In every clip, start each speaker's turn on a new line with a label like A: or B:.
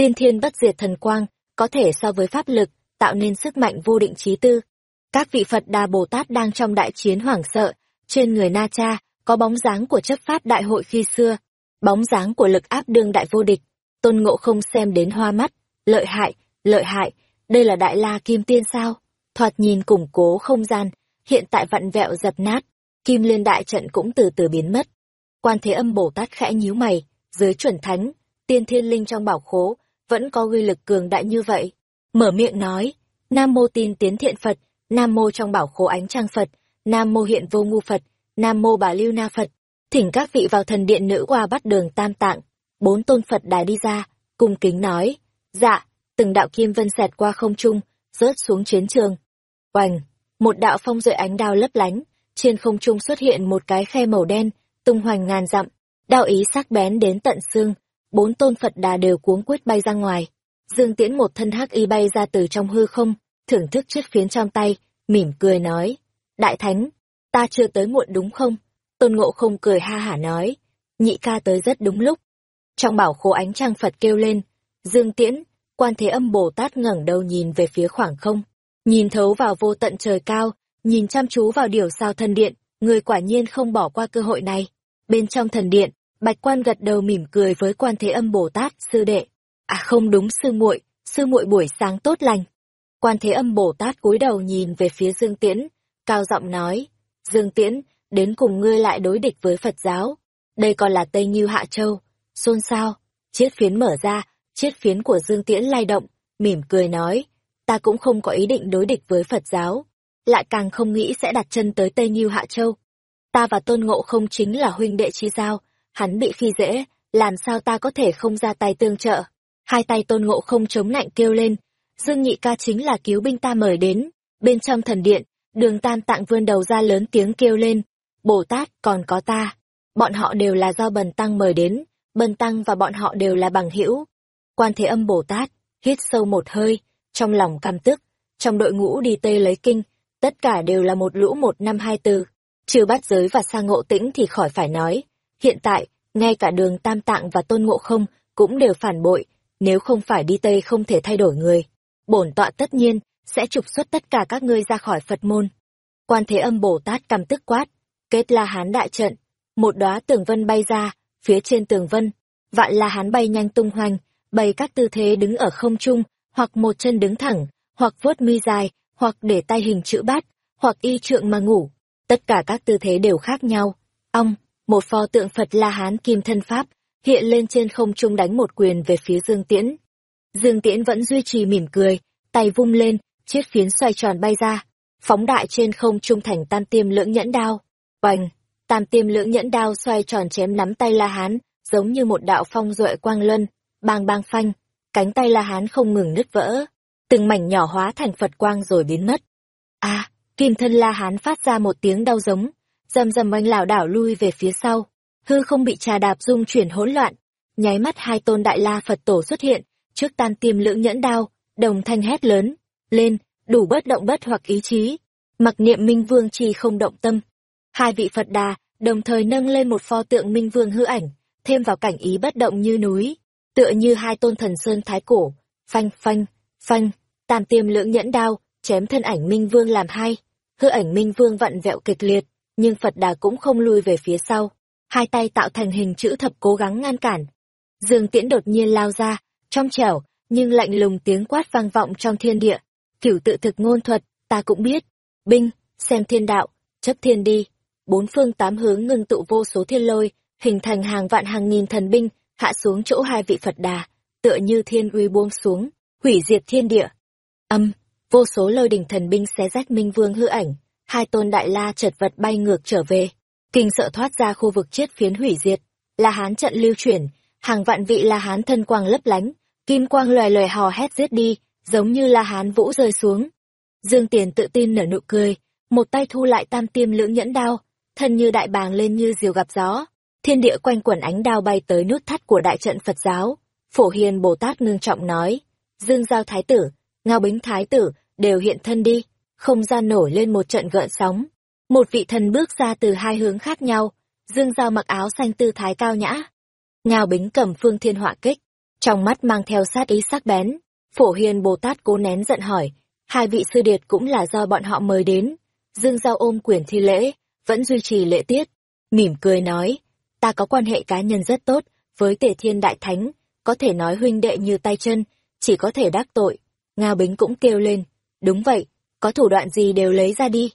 A: tiên thiên bất diệt thần quang, có thể so với pháp lực, tạo nên sức mạnh vô định trí tư. Các vị Phật Đà Bồ Tát đang trong đại chiến hoảng sợ, trên người Na Cha, có bóng dáng của chấp pháp đại hội khi xưa, bóng dáng của lực áp đương đại vô địch. Tôn Ngộ không xem đến hoa mắt, lợi hại, lợi hại, đây là đại la kim tiên sao? Thoạt nhìn củng cố không gian, hiện tại vặn vẹo dập nát, kim liên đại trận cũng từ từ biến mất. Quan Thế Âm Bồ Tát khẽ nhíu mày, dưới chuẩn thánh, tiên thiên linh trong bảo khố, vẫn có uy lực cường đại như vậy. Mở miệng nói, Nam Mô tin tiến thiện Phật, Nam Mô trong bảo khố ánh trăng Phật, Nam Mô hiện vô ngu Phật, Nam Mô bà Lưu Na Phật, thỉnh các vị vào thần điện nữ qua bắt đường tam tạng. Bốn tôn Phật đài đi ra, cung kính nói, dạ, từng đạo kim vân xẹt qua không trung, rớt xuống chiến trường. Oành, một đạo phong rợi ánh đao lấp lánh, trên không trung xuất hiện một cái khe màu đen, tung hoành ngàn dặm, đao ý sắc bén đến tận xương, bốn tôn Phật đà đều cuống quýt bay ra ngoài. Dương Tiễn một thân hắc y bay ra từ trong hư không, thưởng thức chiếc phiến trong tay, mỉm cười nói, Đại Thánh, ta chưa tới muộn đúng không? Tôn Ngộ không cười ha hả nói, nhị ca tới rất đúng lúc. Trong bảo khố ánh trăng Phật kêu lên, Dương Tiễn, quan thế âm Bồ Tát ngẩng đầu nhìn về phía khoảng không, nhìn thấu vào vô tận trời cao, nhìn chăm chú vào điều sao thần điện, người quả nhiên không bỏ qua cơ hội này. Bên trong thần điện, Bạch Quan gật đầu mỉm cười với Quan Thế Âm Bồ Tát, sư đệ. À không đúng sư muội, sư muội buổi sáng tốt lành. Quan Thế Âm Bồ Tát cúi đầu nhìn về phía Dương Tiễn, cao giọng nói, Dương Tiễn, đến cùng ngươi lại đối địch với Phật giáo. Đây còn là Tây Nhiêu Hạ Châu. Xôn xao, chiếc phiến mở ra, chiếc phiến của Dương Tiễn lay động, mỉm cười nói, ta cũng không có ý định đối địch với Phật giáo, lại càng không nghĩ sẽ đặt chân tới Tây Nhiêu Hạ Châu. Ta và Tôn Ngộ không chính là huynh đệ chi giao, hắn bị khi dễ, làm sao ta có thể không ra tay tương trợ. Hai tay Tôn Ngộ không chống lạnh kêu lên, Dương Nhị ca chính là cứu binh ta mời đến, bên trong thần điện, đường tam tạng vươn đầu ra lớn tiếng kêu lên, Bồ Tát còn có ta, bọn họ đều là do bần tăng mời đến, bần tăng và bọn họ đều là bằng hữu. Quan Thế Âm Bồ Tát, hít sâu một hơi, trong lòng căm tức, trong đội ngũ đi tây lấy kinh, tất cả đều là một lũ một năm hai tư, trừ bắt giới và sang ngộ tĩnh thì khỏi phải nói. Hiện tại, ngay cả đường tam tạng và tôn ngộ không cũng đều phản bội, nếu không phải đi tây không thể thay đổi người. Bổn tọa tất nhiên, sẽ trục xuất tất cả các ngươi ra khỏi Phật môn. Quan Thế Âm Bồ Tát cầm tức quát, kết La Hán đại trận, một đóa tường vân bay ra, phía trên tường vân, vạn La Hán bay nhanh tung hoành, bày các tư thế đứng ở không trung, hoặc một chân đứng thẳng, hoặc vuốt mi dài, hoặc để tay hình chữ bát, hoặc y trượng mà ngủ. Tất cả các tư thế đều khác nhau. Ong, một pho tượng Phật La Hán kim thân pháp, hiện lên trên không trung đánh một quyền về phía Dương Tiễn. Dương Tiễn vẫn duy trì mỉm cười, tay vung lên, chiếc phiến xoay tròn bay ra, phóng đại trên không trung thành tam tiêm lưỡng nhẫn đao. Oanh, tam tiêm lưỡng nhẫn đao xoay tròn chém nắm tay La Hán, giống như một đạo phong duệ quang luân, bang bang phanh, cánh tay La Hán không ngừng nứt vỡ, từng mảnh nhỏ hóa thành Phật quang rồi biến mất. A, kim thân La Hán phát ra một tiếng đau giống, dầm dầm oanh lảo đảo lui về phía sau, hư không bị trà đạp dung chuyển hỗn loạn, nháy mắt hai tôn đại la Phật tổ xuất hiện, trước tan tiêm lưỡng nhẫn đao, đồng thanh hét lớn, lên, đủ bất động bất hoặc ý chí. Mặc niệm Minh Vương chi không động tâm. Hai vị Phật đà, đồng thời nâng lên một pho tượng Minh Vương hư ảnh, thêm vào cảnh ý bất động như núi, tựa như hai tôn thần sơn thái cổ, phanh phanh, phanh, tam tiêm lưỡng nhẫn đao, chém thân ảnh Minh Vương làm hai. Hư ảnh Minh Vương vặn vẹo kịch liệt, nhưng Phật đà cũng không lui về phía sau. Hai tay tạo thành hình chữ thập cố gắng ngăn cản. Dương Tiễn đột nhiên lao ra, trong trẻo, nhưng lạnh lùng tiếng quát vang vọng trong thiên địa. Cửu tự thực ngôn thuật, ta cũng biết. Binh, xem thiên đạo, chấp thiên đi. Bốn phương tám hướng ngưng tụ vô số thiên lôi, hình thành hàng vạn hàng nghìn thần binh, hạ xuống chỗ hai vị Phật đà, tựa như thiên uy buông xuống, hủy diệt thiên địa. Âm, vô số lôi đỉnh thần binh xé rách minh vương hư ảnh, hai tôn đại la chật vật bay ngược trở về. Kinh sợ thoát ra khu vực chết phiến hủy diệt, La Hán trận lưu chuyển, hàng vạn vị La Hán thân quang lấp lánh, kim quang loài loài hò hét giết đi, giống như La Hán vũ rơi xuống. Dương Tiền tự tin nở nụ cười, một tay thu lại tam tiêm lưỡng nhẫn đao, thân như đại bàng lên như diều gặp gió. Thiên địa quanh quẩn ánh đao bay tới nút thắt của đại trận Phật giáo. Phổ Hiền Bồ Tát ngưng trọng nói, Dương Giao Thái Tử, Ngao Bính Thái Tử, đều hiện thân đi, không gian nổi lên một trận gợn sóng. Một vị thần bước ra từ hai hướng khác nhau, Dương Giao mặc áo xanh tư thái cao nhã. Ngao Bính cầm phương thiên họa kích, trong mắt mang theo sát ý sắc bén. Phổ Hiền Bồ Tát cố nén giận hỏi, hai vị sư điệt cũng là do bọn họ mời đến. Dương Giao ôm quyền thi lễ, vẫn duy trì lễ tiết, mỉm cười nói, ta có quan hệ cá nhân rất tốt với Tề Thiên Đại Thánh, có thể nói huynh đệ như tay chân, chỉ có thể đắc tội. Ngao Bính cũng kêu lên, đúng vậy, có thủ đoạn gì đều lấy ra đi.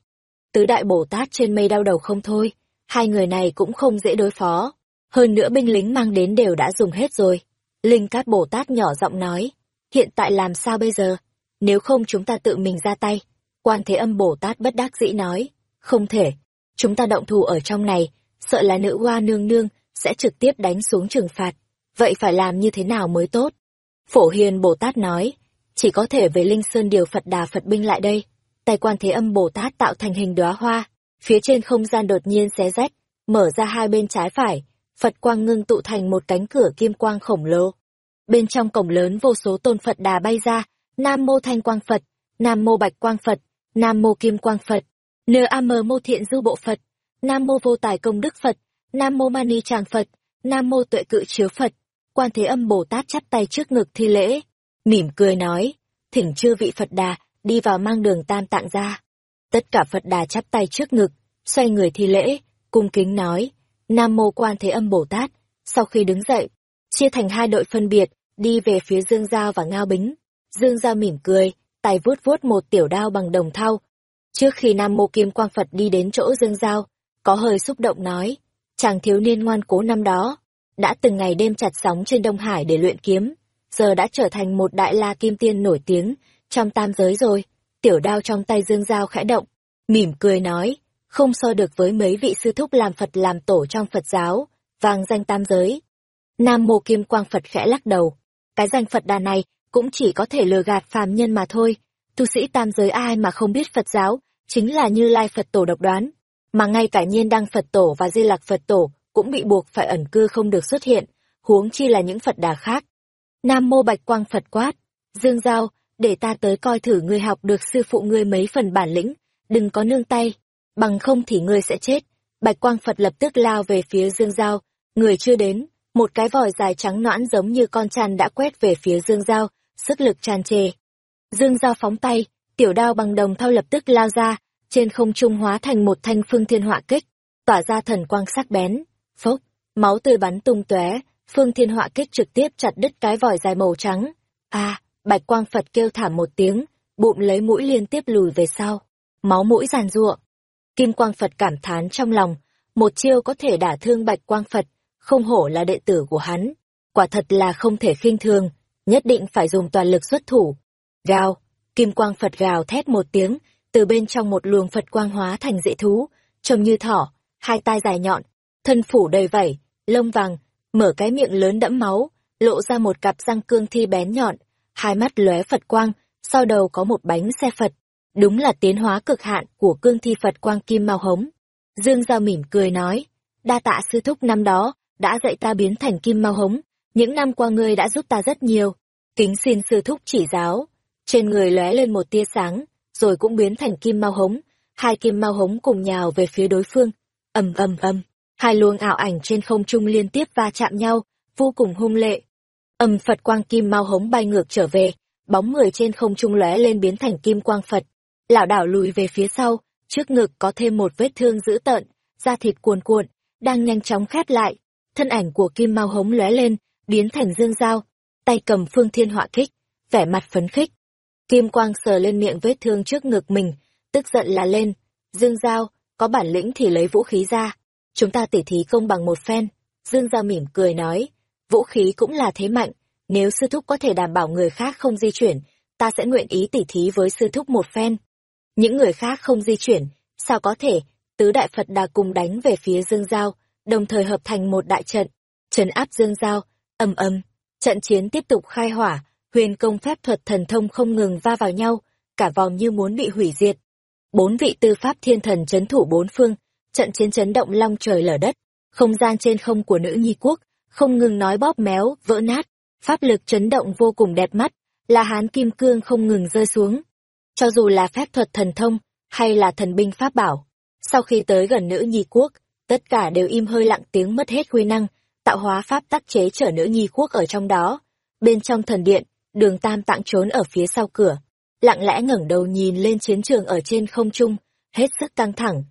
A: Tứ đại Bồ Tát trên mây đau đầu không thôi, hai người này cũng không dễ đối phó. Hơn nữa binh lính mang đến đều đã dùng hết rồi. Linh Cát Bồ Tát nhỏ giọng nói, hiện tại làm sao bây giờ? Nếu không chúng ta tự mình ra tay. Quan Thế Âm Bồ Tát bất đắc dĩ nói, không thể. Chúng ta động thủ ở trong này, sợ là nữ hoa nương nương sẽ trực tiếp đánh xuống trừng phạt. Vậy phải làm như thế nào mới tốt? Phổ Hiền Bồ Tát nói, chỉ có thể về Linh Sơn điều Phật Đà Phật binh lại đây. Tài quan Thế Âm Bồ Tát tạo thành hình đóa hoa, phía trên không gian đột nhiên xé rách, mở ra hai bên trái phải, Phật quang ngưng tụ thành một cánh cửa kim quang khổng lồ. Bên trong cổng lớn vô số tôn Phật đà bay ra, Nam mô Thanh Quang Phật, Nam mô Bạch Quang Phật, Nam mô Kim Quang Phật, Nơ A Mơ mô Thiện Du Bộ Phật, Nam mô Vô Tài Công Đức Phật, Nam mô Mani Tràng Phật, Nam mô Tuệ Cự Chiếu Phật. Quan Thế Âm Bồ Tát chắp tay trước ngực thi lễ, mỉm cười nói, thỉnh chư vị Phật đà đi vào mang đường tam tạng ra. Tất cả Phật đà chắp tay trước ngực, xoay người thi lễ, cung kính nói, Nam Mô Quan Thế Âm Bồ Tát, sau khi đứng dậy, chia thành hai đội phân biệt, đi về phía Dương Giao và Ngao Bính. Dương Giao mỉm cười, tay vuốt vuốt một tiểu đao bằng đồng thau. Trước khi Nam Mô Kim Quang Phật đi đến chỗ Dương Giao, có hơi xúc động nói, chàng thiếu niên ngoan cố năm đó, đã từng ngày đêm chặt sóng trên Đông Hải để luyện kiếm, giờ đã trở thành một đại la kim tiên nổi tiếng trong tam giới rồi. Tiểu đao trong tay Dương Giao khẽ động, mỉm cười nói, không so được với mấy vị sư thúc làm Phật làm tổ trong Phật giáo, vang danh tam giới. Nam Mô Kim Quang Phật khẽ lắc đầu, cái danh Phật đà này cũng chỉ có thể lừa gạt phàm nhân mà thôi, tu sĩ tam giới ai mà không biết Phật giáo, chính là như Lai Phật tổ độc đoán, mà ngay cả nhiên đăng Phật tổ và di lạc Phật tổ cũng bị buộc phải ẩn cư không được xuất hiện, huống chi là những Phật đà khác. Nam Mô Bạch Quang Phật quát, Dương Giao, để ta tới coi thử ngươi học được sư phụ ngươi mấy phần bản lĩnh, đừng có nương tay bằng không thì ngươi sẽ chết. Bạch Quang Phật lập tức lao về phía Dương Giao, người chưa đến, một cái vòi dài trắng noãn giống như con chăn đã quét về phía Dương Giao, sức lực tràn trề. Dương Giao phóng tay, tiểu đao bằng đồng thau lập tức lao ra, trên không trung hóa thành một thanh phương thiên họa kích, tỏa ra thần quang sắc bén, phốc, máu tươi bắn tung tóe, phương thiên họa kích trực tiếp chặt đứt cái vòi dài màu trắng. A, Bạch Quang Phật kêu thảm một tiếng, bụng lấy mũi liên tiếp lùi về sau, máu mũi giàn ruộng. Kim Quang Phật cảm thán trong lòng, một chiêu có thể đả thương Bạch Quang Phật, không hổ là đệ tử của hắn. Quả thật là không thể khinh thường, nhất định phải dùng toàn lực xuất thủ. Gào, Kim Quang Phật gào thét một tiếng, từ bên trong một luồng Phật quang hóa thành dễ thú, trông như thỏ, hai tai dài nhọn, thân phủ đầy vảy, lông vàng, mở cái miệng lớn đẫm máu, lộ ra một cặp răng cương thi bén nhọn, hai mắt lóe Phật quang, sau đầu có một bánh xe Phật, Đúng là tiến hóa cực hạn của cương thi Phật Quang Kim Mao Hống. Dương Giao mỉm cười nói, đa tạ sư thúc năm đó, đã dạy ta biến thành Kim Mao Hống, những năm qua ngươi đã giúp ta rất nhiều. Kính xin sư thúc chỉ giáo. Trên người lóe lên một tia sáng, rồi cũng biến thành Kim Mao Hống, hai Kim Mao Hống cùng nhào về phía đối phương. ầm ầm ầm, hai luồng ảo ảnh trên không trung liên tiếp va chạm nhau, vô cùng hung lệ. Âm Phật Quang Kim Mao Hống bay ngược trở về, bóng người trên không trung lóe lên biến thành Kim Quang Phật lảo đảo lùi về phía sau, trước ngực có thêm một vết thương dữ tợn, da thịt cuồn cuộn, đang nhanh chóng khép lại. Thân ảnh của Kim Mao hống lóe lên, biến thành dương dao, tay cầm phương thiên họa kích, vẻ mặt phấn khích. Kim Quang sờ lên miệng vết thương trước ngực mình, tức giận là lên, dương dao, có bản lĩnh thì lấy vũ khí ra, chúng ta tỉ thí công bằng một phen. Dương Giao mỉm cười nói, vũ khí cũng là thế mạnh, nếu sư thúc có thể đảm bảo người khác không di chuyển, ta sẽ nguyện ý tỉ thí với sư thúc một phen. Những người khác không di chuyển, sao có thể, tứ đại Phật đà cùng đánh về phía Dương Giao, đồng thời hợp thành một đại trận, trấn áp Dương Giao, ầm ầm, trận chiến tiếp tục khai hỏa, huyền công phép thuật thần thông không ngừng va vào nhau, cả vòng như muốn bị hủy diệt. Bốn vị tư pháp thiên thần chấn thủ bốn phương, trận chiến chấn động long trời lở đất, không gian trên không của nữ nhi quốc, không ngừng nói bóp méo, vỡ nát, pháp lực chấn động vô cùng đẹp mắt, là hán kim cương không ngừng rơi xuống, cho dù là phép thuật thần thông, hay là thần binh pháp bảo. Sau khi tới gần nữ nhi quốc, tất cả đều im hơi lặng tiếng mất hết quy năng, tạo hóa pháp tắc chế trở nữ nhi quốc ở trong đó. Bên trong thần điện, đường tam tạng trốn ở phía sau cửa, lặng lẽ ngẩng đầu nhìn lên chiến trường ở trên không trung, hết sức căng thẳng.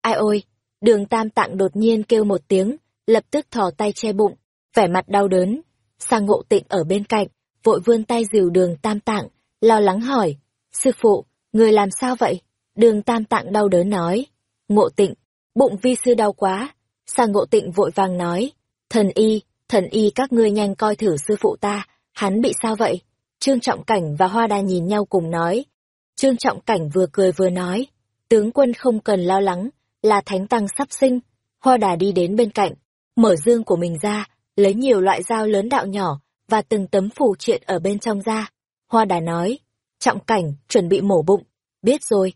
A: Ai ôi, đường tam tạng đột nhiên kêu một tiếng, lập tức thò tay che bụng, vẻ mặt đau đớn. Sang ngộ tịnh ở bên cạnh, vội vươn tay dìu đường tam tạng, lo lắng hỏi, sư phụ, người làm sao vậy? Đường tam tạng đau đớn nói, ngộ tịnh, bụng vi sư đau quá. Sang ngộ tịnh vội vàng nói, thần y, thần y các ngươi nhanh coi thử sư phụ ta, hắn bị sao vậy? Trương Trọng Cảnh và Hoa Đà nhìn nhau cùng nói. Trương Trọng Cảnh vừa cười vừa nói, tướng quân không cần lo lắng, là thánh tăng sắp sinh. Hoa Đà đi đến bên cạnh, mở dương của mình ra, lấy nhiều loại dao lớn đạo nhỏ và từng tấm phù triện ở bên trong ra. Hoa Đà nói, Trọng Cảnh, chuẩn bị mổ bụng. Biết rồi.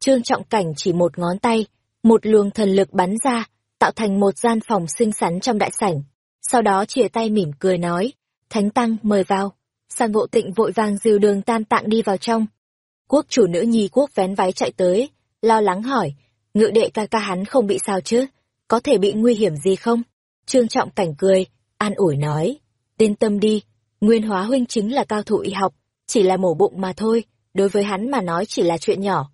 A: Trương Trọng Cảnh chỉ một ngón tay, một luồng thần lực bắn ra, tạo thành một gian phòng xinh xắn trong đại sảnh. Sau đó chìa tay mỉm cười nói, Thánh Tăng mời vào. Sang ngộ tịnh vội vàng dìu đường tam tạng đi vào trong. Quốc chủ nữ nhi quốc vén váy chạy tới, lo lắng hỏi, ngự đệ ca ca hắn không bị sao chứ, có thể bị nguy hiểm gì không? Trương Trọng Cảnh cười, an ủi nói, yên tâm đi, Nguyên Hóa Huynh chính là cao thủ y học, chỉ là mổ bụng mà thôi, đối với hắn mà nói chỉ là chuyện nhỏ.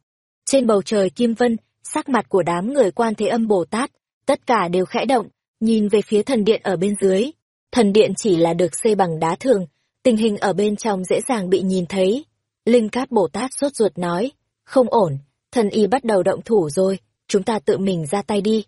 A: Trên bầu trời Kim Vân, sắc mặt của đám người quan thế âm Bồ Tát, tất cả đều khẽ động, nhìn về phía thần điện ở bên dưới. Thần điện chỉ là được xây bằng đá thường, tình hình ở bên trong dễ dàng bị nhìn thấy. Linh Cát Bồ Tát sốt ruột nói, không ổn, thần y bắt đầu động thủ rồi, chúng ta tự mình ra tay đi.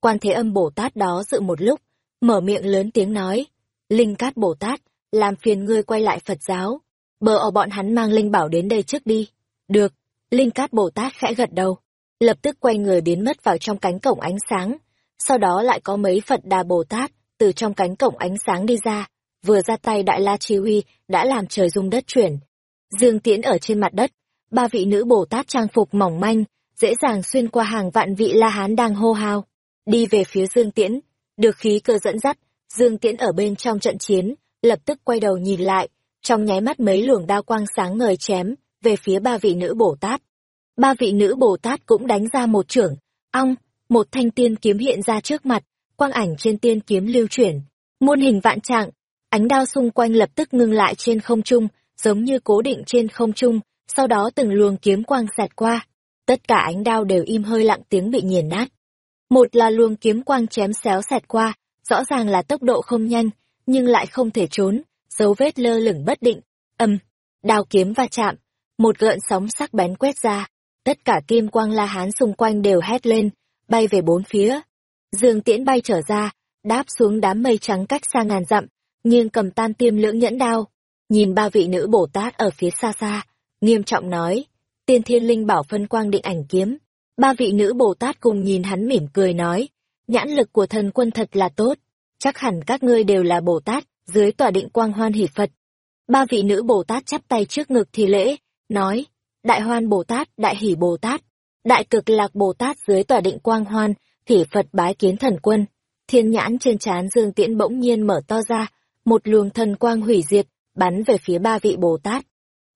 A: Quan Thế Âm Bồ Tát đó dự một lúc, mở miệng lớn tiếng nói, Linh Cát Bồ Tát, làm phiền ngươi quay lại Phật giáo, bờ ở bọn hắn mang Linh Bảo đến đây trước đi. Được, Linh Cát Bồ Tát khẽ gật đầu, lập tức quay người biến mất vào trong cánh cổng ánh sáng, sau đó lại có mấy Phật Đà Bồ Tát từ trong cánh cổng ánh sáng đi ra, vừa ra tay Đại La Chi Huy đã làm trời rung đất chuyển. Dương Tiễn ở trên mặt đất, ba vị nữ Bồ Tát trang phục mỏng manh, dễ dàng xuyên qua hàng vạn vị La Hán đang hô hào, đi về phía Dương Tiễn, được khí cơ dẫn dắt, Dương Tiễn ở bên trong trận chiến, lập tức quay đầu nhìn lại, trong nháy mắt mấy luồng đao quang sáng ngời chém về phía ba vị nữ Bồ Tát. Ba vị nữ Bồ Tát cũng đánh ra một trưởng, ong, một thanh tiên kiếm hiện ra trước mặt, quang ảnh trên tiên kiếm lưu chuyển, muôn hình vạn trạng, ánh đao xung quanh lập tức ngưng lại trên không trung, giống như cố định trên không trung, sau đó từng luồng kiếm quang xẹt qua, tất cả ánh đao đều im hơi lặng tiếng bị nghiền nát. Một là luồng kiếm quang chém xéo xẹt qua, rõ ràng là tốc độ không nhanh, nhưng lại không thể trốn, dấu vết lơ lửng bất định, âm, đao kiếm va chạm, một gợn sóng sắc bén quét ra, tất cả kim quang la hán xung quanh đều hét lên, bay về bốn phía. Dương tiễn bay trở ra, đáp xuống đám mây trắng cách xa ngàn dặm, nghiêng cầm tam tiêm lưỡng nhẫn đao, nhìn ba vị nữ Bồ Tát ở phía xa xa, nghiêm trọng nói, tiên thiên linh bảo phân quang định ảnh kiếm. Ba vị nữ Bồ Tát cùng nhìn hắn mỉm cười nói, nhãn lực của thần quân thật là tốt, chắc hẳn các ngươi đều là Bồ Tát, dưới tòa định quang hoan hỷ Phật. Ba vị nữ Bồ Tát chắp tay trước ngực thì lễ, nói, Đại Hoan Bồ Tát, Đại Hỷ Bồ Tát, Đại Cực Lạc Bồ Tát dưới tòa định quang hoan, hỷ Phật bái kiến thần quân. Thiên nhãn trên trán Dương Tiễn bỗng nhiên mở to ra, một luồng thần quang hủy diệt, bắn về phía ba vị Bồ Tát.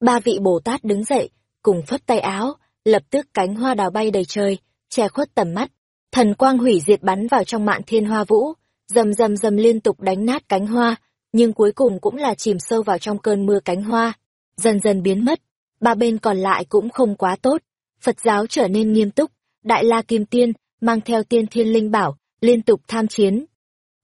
A: Ba vị Bồ Tát đứng dậy, cùng phất tay áo, lập tức cánh hoa đào bay đầy trời, che khuất tầm mắt. Thần quang hủy diệt bắn vào trong mạn thiên hoa vũ, rầm rầm rầm liên tục đánh nát cánh hoa, nhưng cuối cùng cũng là chìm sâu vào trong cơn mưa cánh hoa, dần dần biến mất. Ba bên còn lại cũng không quá tốt, Phật giáo trở nên nghiêm túc, Đại La Kim Tiên mang theo tiên thiên linh bảo, liên tục tham chiến.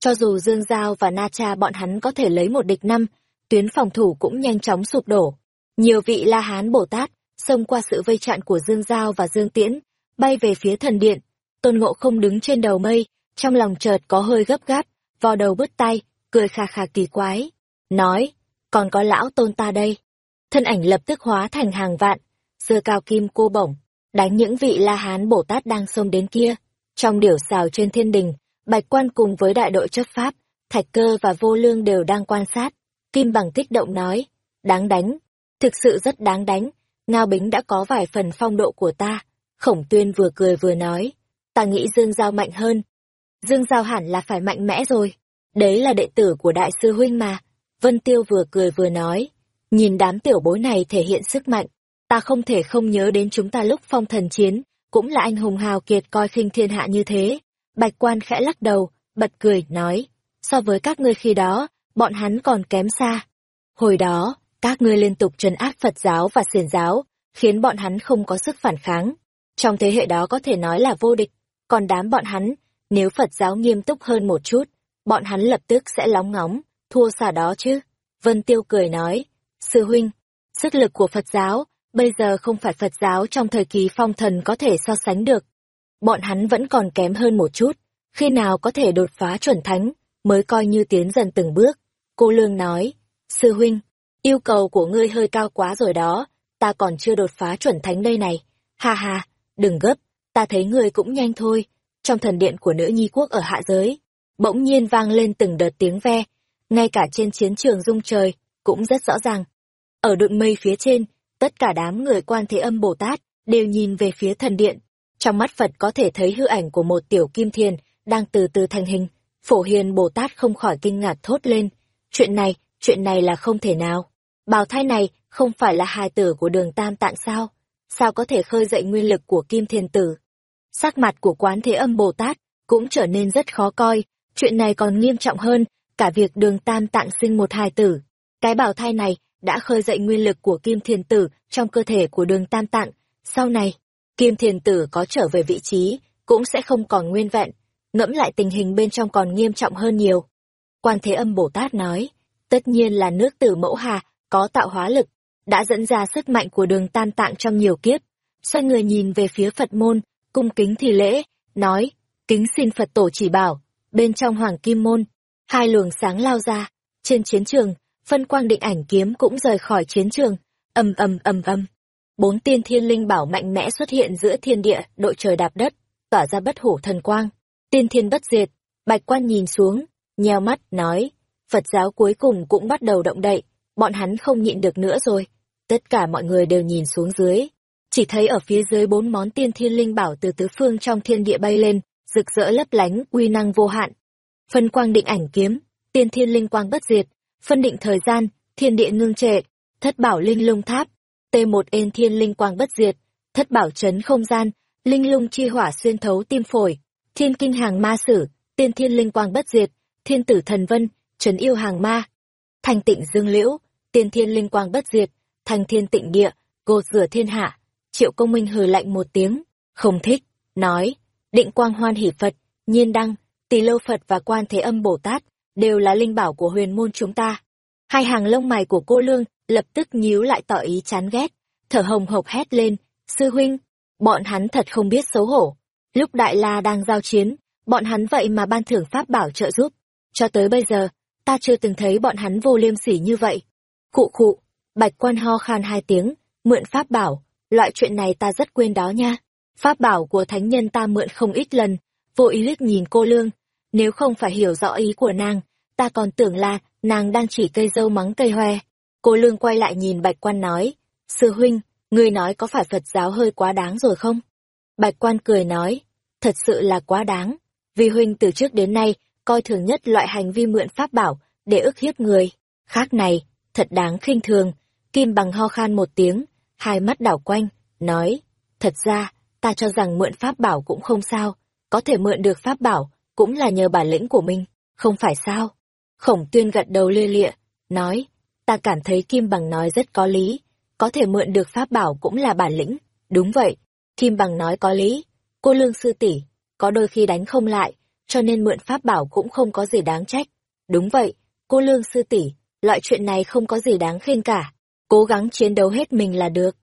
A: Cho dù Dương Giao và Na Cha bọn hắn có thể lấy một địch năm, tuyến phòng thủ cũng nhanh chóng sụp đổ. Nhiều vị La Hán Bồ Tát, xông qua sự vây chặn của Dương Giao và Dương Tiễn, bay về phía thần điện. Tôn Ngộ không đứng trên đầu mây, trong lòng chợt có hơi gấp gáp, vò đầu bứt tay, cười khà khà kỳ quái. Nói, còn có lão tôn ta đây. Thân ảnh lập tức hóa thành hàng vạn, dơ cao kim cô bổng, đánh những vị La Hán Bồ Tát đang xông đến kia. Trong điểu xào trên thiên đình, Bạch Quan cùng với đại đội chấp pháp, Thạch Cơ và Vô Lương đều đang quan sát. Kim Bằng kích động nói, đáng đánh, thực sự rất đáng đánh, Ngao Bính đã có vài phần phong độ của ta. Khổng Tuyên vừa cười vừa nói, ta nghĩ Dương Giao mạnh hơn. Dương Giao hẳn là phải mạnh mẽ rồi, đấy là đệ tử của đại sư huynh mà. Vân Tiêu vừa cười vừa nói, nhìn đám tiểu bối này thể hiện sức mạnh, ta không thể không nhớ đến chúng ta lúc phong thần chiến, cũng là anh hùng hào kiệt coi khinh thiên hạ như thế. Bạch quan khẽ lắc đầu, bật cười, nói, so với các ngươi khi đó, bọn hắn còn kém xa. Hồi đó, các ngươi liên tục trấn áp Phật giáo và xiền giáo, khiến bọn hắn không có sức phản kháng. Trong thế hệ đó có thể nói là vô địch, còn đám bọn hắn, nếu Phật giáo nghiêm túc hơn một chút, bọn hắn lập tức sẽ lóng ngóng, thua xa đó chứ. Vân Tiêu cười nói, Sư huynh, sức lực của Phật giáo, bây giờ không phải Phật giáo trong thời kỳ phong thần có thể so sánh được. Bọn hắn vẫn còn kém hơn một chút, khi nào có thể đột phá chuẩn thánh, mới coi như tiến dần từng bước. Cô Lương nói, Sư huynh, yêu cầu của ngươi hơi cao quá rồi đó, ta còn chưa đột phá chuẩn thánh đây này. Ha ha, đừng gấp, ta thấy ngươi cũng nhanh thôi. Trong thần điện của nữ nhi quốc ở hạ giới, bỗng nhiên vang lên từng đợt tiếng ve, ngay cả trên chiến trường dung trời, cũng rất rõ ràng. Ở đụn mây phía trên, tất cả đám người quan thế âm Bồ Tát đều nhìn về phía thần điện. Trong mắt Phật có thể thấy hư ảnh của một tiểu kim thiền đang từ từ thành hình. Phổ hiền Bồ Tát không khỏi kinh ngạc thốt lên. Chuyện này, chuyện này là không thể nào. Bào thai này không phải là hài tử của đường tam tạng sao? Sao có thể khơi dậy nguyên lực của kim thiền tử? Sắc mặt của quán thế âm Bồ Tát cũng trở nên rất khó coi. Chuyện này còn nghiêm trọng hơn, cả việc đường tam tạng sinh một hài tử. Cái bào thai này đã khơi dậy nguyên lực của kim thiền tử trong cơ thể của đường tam tạng. Sau này, kim thiền tử có trở về vị trí, cũng sẽ không còn nguyên vẹn. Ngẫm lại tình hình bên trong còn nghiêm trọng hơn nhiều. Quan Thế Âm Bồ Tát nói, tất nhiên là nước tử mẫu hà, có tạo hóa lực, đã dẫn ra sức mạnh của đường tam tạng trong nhiều kiếp. Xoay người nhìn về phía Phật môn, cung kính thì lễ, nói, kính xin Phật tổ chỉ bảo, bên trong hoàng kim môn, hai luồng sáng lao ra, trên chiến trường, phân quang định ảnh kiếm cũng rời khỏi chiến trường, ầm ầm ầm ầm. Bốn tiên thiên linh bảo mạnh mẽ xuất hiện giữa thiên địa, đội trời đạp đất, tỏa ra bất hủ thần quang. Tiên thiên bất diệt, bạch quan nhìn xuống, nheo mắt, nói, Phật giáo cuối cùng cũng bắt đầu động đậy, bọn hắn không nhịn được nữa rồi. Tất cả mọi người đều nhìn xuống dưới, chỉ thấy ở phía dưới bốn món tiên thiên linh bảo từ tứ phương trong thiên địa bay lên, rực rỡ lấp lánh, uy năng vô hạn. Phân quang định ảnh kiếm, tiên thiên linh quang bất diệt, phân định thời gian, thiên địa ngưng trệ, thất bảo linh lung tháp, t một ên thiên linh quang bất diệt, thất bảo chấn không gian, linh lung chi hỏa xuyên thấu tim phổi, thiên kinh hàng ma sử, tiên thiên linh quang bất diệt, thiên tử thần vân, trấn yêu hàng ma, thành tịnh dương liễu, tiên thiên linh quang bất diệt, thành thiên tịnh địa, gột rửa thiên hạ. Triệu công minh hừ lạnh một tiếng, không thích, nói, định quang hoan hỷ Phật, nhiên đăng, tỳ lâu Phật và quan thế âm Bồ Tát, đều là linh bảo của huyền môn chúng ta. Hai hàng lông mày của cô Lương lập tức nhíu lại tỏ ý chán ghét, thở hồng hộc hét lên, sư huynh, bọn hắn thật không biết xấu hổ. Lúc Đại La đang giao chiến, bọn hắn vậy mà ban thưởng pháp bảo trợ giúp. Cho tới bây giờ, ta chưa từng thấy bọn hắn vô liêm sỉ như vậy. Khụ khụ, bạch quan ho khan hai tiếng, mượn pháp bảo, loại chuyện này ta rất quên đó nha. Pháp bảo của thánh nhân ta mượn không ít lần, vô ý liếc nhìn cô Lương, nếu không phải hiểu rõ ý của nàng, ta còn tưởng là nàng đang chỉ cây dâu mắng cây hoe. Cô Lương quay lại nhìn Bạch Quan nói, Sư huynh, ngươi nói có phải Phật giáo hơi quá đáng rồi không? Bạch Quan cười nói, thật sự là quá đáng, vì huynh từ trước đến nay coi thường nhất loại hành vi mượn pháp bảo để ức hiếp người. Khác này, thật đáng khinh thường. Kim bằng ho khan một tiếng, hai mắt đảo quanh, nói, thật ra, ta cho rằng mượn pháp bảo cũng không sao, có thể mượn được pháp bảo, cũng là nhờ bản lĩnh của mình, không phải sao? Khổng tuyên gật đầu lia lịa, nói, ta cảm thấy Kim Bằng nói rất có lý, có thể mượn được pháp bảo cũng là bản lĩnh, đúng vậy, Kim Bằng nói có lý, cô lương sư tỷ có đôi khi đánh không lại, cho nên mượn pháp bảo cũng không có gì đáng trách, đúng vậy, cô lương sư tỷ loại chuyện này không có gì đáng khinh cả, cố gắng chiến đấu hết mình là được.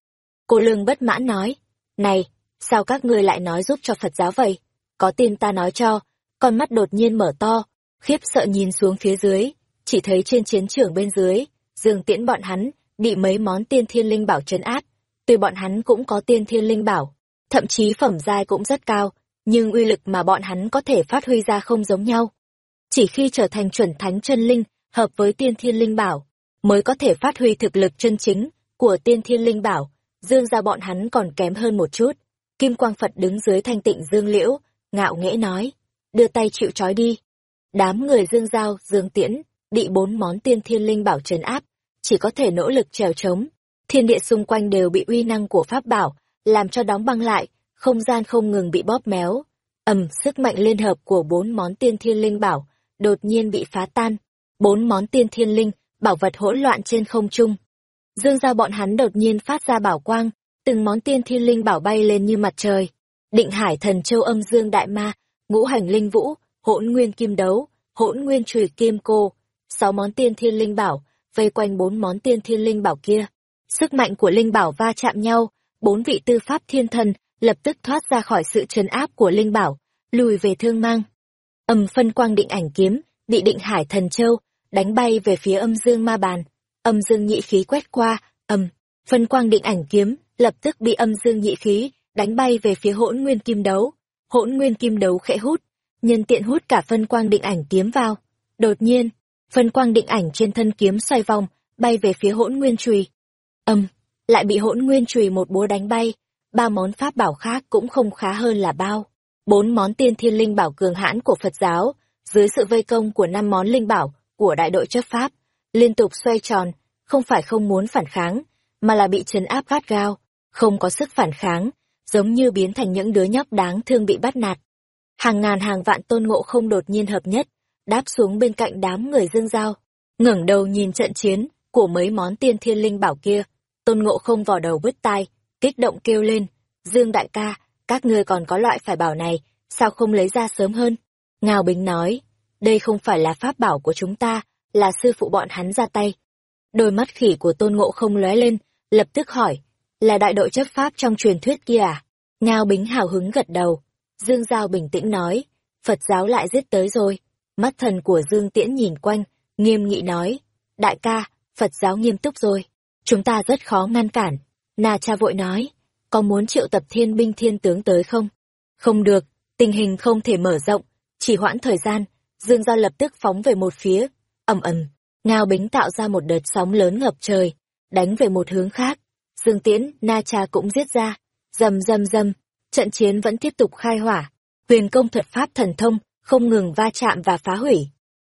A: Cô lương bất mãn nói, này, sao các ngươi lại nói giúp cho Phật giáo vậy? Có tin ta nói cho, con mắt đột nhiên mở to, khiếp sợ nhìn xuống phía dưới, chỉ thấy trên chiến trường bên dưới, dương tiễn bọn hắn, bị mấy món tiên thiên linh bảo trấn áp, tuy bọn hắn cũng có tiên thiên linh bảo, thậm chí phẩm giai cũng rất cao, nhưng uy lực mà bọn hắn có thể phát huy ra không giống nhau. Chỉ khi trở thành chuẩn thánh chân linh, hợp với tiên thiên linh bảo, mới có thể phát huy thực lực chân chính của tiên thiên linh bảo, dương ra bọn hắn còn kém hơn một chút. Kim Quang Phật đứng dưới thanh tịnh dương liễu, ngạo nghễ nói, đưa tay chịu trói đi. Đám người dương giao, dương tiễn, bị bốn món tiên thiên linh bảo trấn áp, chỉ có thể nỗ lực trèo trống. Thiên địa xung quanh đều bị uy năng của pháp bảo, làm cho đóng băng lại, không gian không ngừng bị bóp méo. ầm sức mạnh liên hợp của bốn món tiên thiên linh bảo, đột nhiên bị phá tan. Bốn món tiên thiên linh bảo vật hỗn loạn trên không trung. Dương giao bọn hắn đột nhiên phát ra bảo quang, từng món tiên thiên linh bảo bay lên như mặt trời. Định hải thần châu âm dương đại ma, ngũ hành linh vũ, hỗn nguyên kim đấu, hỗn nguyên trùy kim cô, sáu món tiên thiên linh bảo, vây quanh bốn món tiên thiên linh bảo kia. Sức mạnh của linh bảo va chạm nhau, bốn vị tư pháp thiên thần lập tức thoát ra khỏi sự trấn áp của linh bảo, lùi về thương mang. Âm phân quang định ảnh kiếm, bị định hải thần châu, đánh bay về phía âm dương ma bàn. Âm dương nhị khí quét qua, âm, phân quang định ảnh kiếm, lập tức bị âm dương nhị khí, đánh bay về phía hỗn nguyên kim đấu. Hỗn nguyên kim đấu khẽ hút, nhân tiện hút cả phân quang định ảnh kiếm vào. Đột nhiên, phân quang định ảnh trên thân kiếm xoay vòng, bay về phía hỗn nguyên chùy. Âm, lại bị hỗn nguyên chùy một búa đánh bay. Ba món pháp bảo khác cũng không khá hơn là bao. Bốn món tiên thiên linh bảo cường hãn của Phật giáo, dưới sự vây công của năm món linh bảo của đại đội chấp pháp, liên tục xoay tròn, không phải không muốn phản kháng, mà là bị trấn áp gắt gao, không có sức phản kháng, giống như biến thành những đứa nhóc đáng thương bị bắt nạt. Hàng ngàn hàng vạn tôn ngộ không đột nhiên hợp nhất, đáp xuống bên cạnh đám người dương giao, ngẩng đầu nhìn trận chiến của mấy món tiên thiên linh bảo kia, tôn ngộ không vò đầu bứt tai, kích động kêu lên, Dương đại ca, các ngươi còn có loại phải bảo này, sao không lấy ra sớm hơn? Ngao Bính nói, đây không phải là pháp bảo của chúng ta, là sư phụ bọn hắn ra tay. Đôi mắt khỉ của tôn ngộ không lóe lên, lập tức hỏi, là đại đội chấp pháp trong truyền thuyết kia à? Ngao Bính hào hứng gật đầu. Dương Giao bình tĩnh nói, Phật giáo lại giết tới rồi. Mắt thần của Dương Tiễn nhìn quanh, nghiêm nghị nói, đại ca, Phật giáo nghiêm túc rồi. Chúng ta rất khó ngăn cản. nà cha vội nói, có muốn triệu tập thiên binh thiên tướng tới không? Không được, tình hình không thể mở rộng, chỉ hoãn thời gian, Dương do lập tức phóng về một phía, ầm ầm, Ngao Bính tạo ra một đợt sóng lớn ngập trời, đánh về một hướng khác. Dương Tiễn, Na Cha cũng giết ra, rầm rầm rầm, trận chiến vẫn tiếp tục khai hỏa, huyền công thuật pháp thần thông không ngừng va chạm và phá hủy.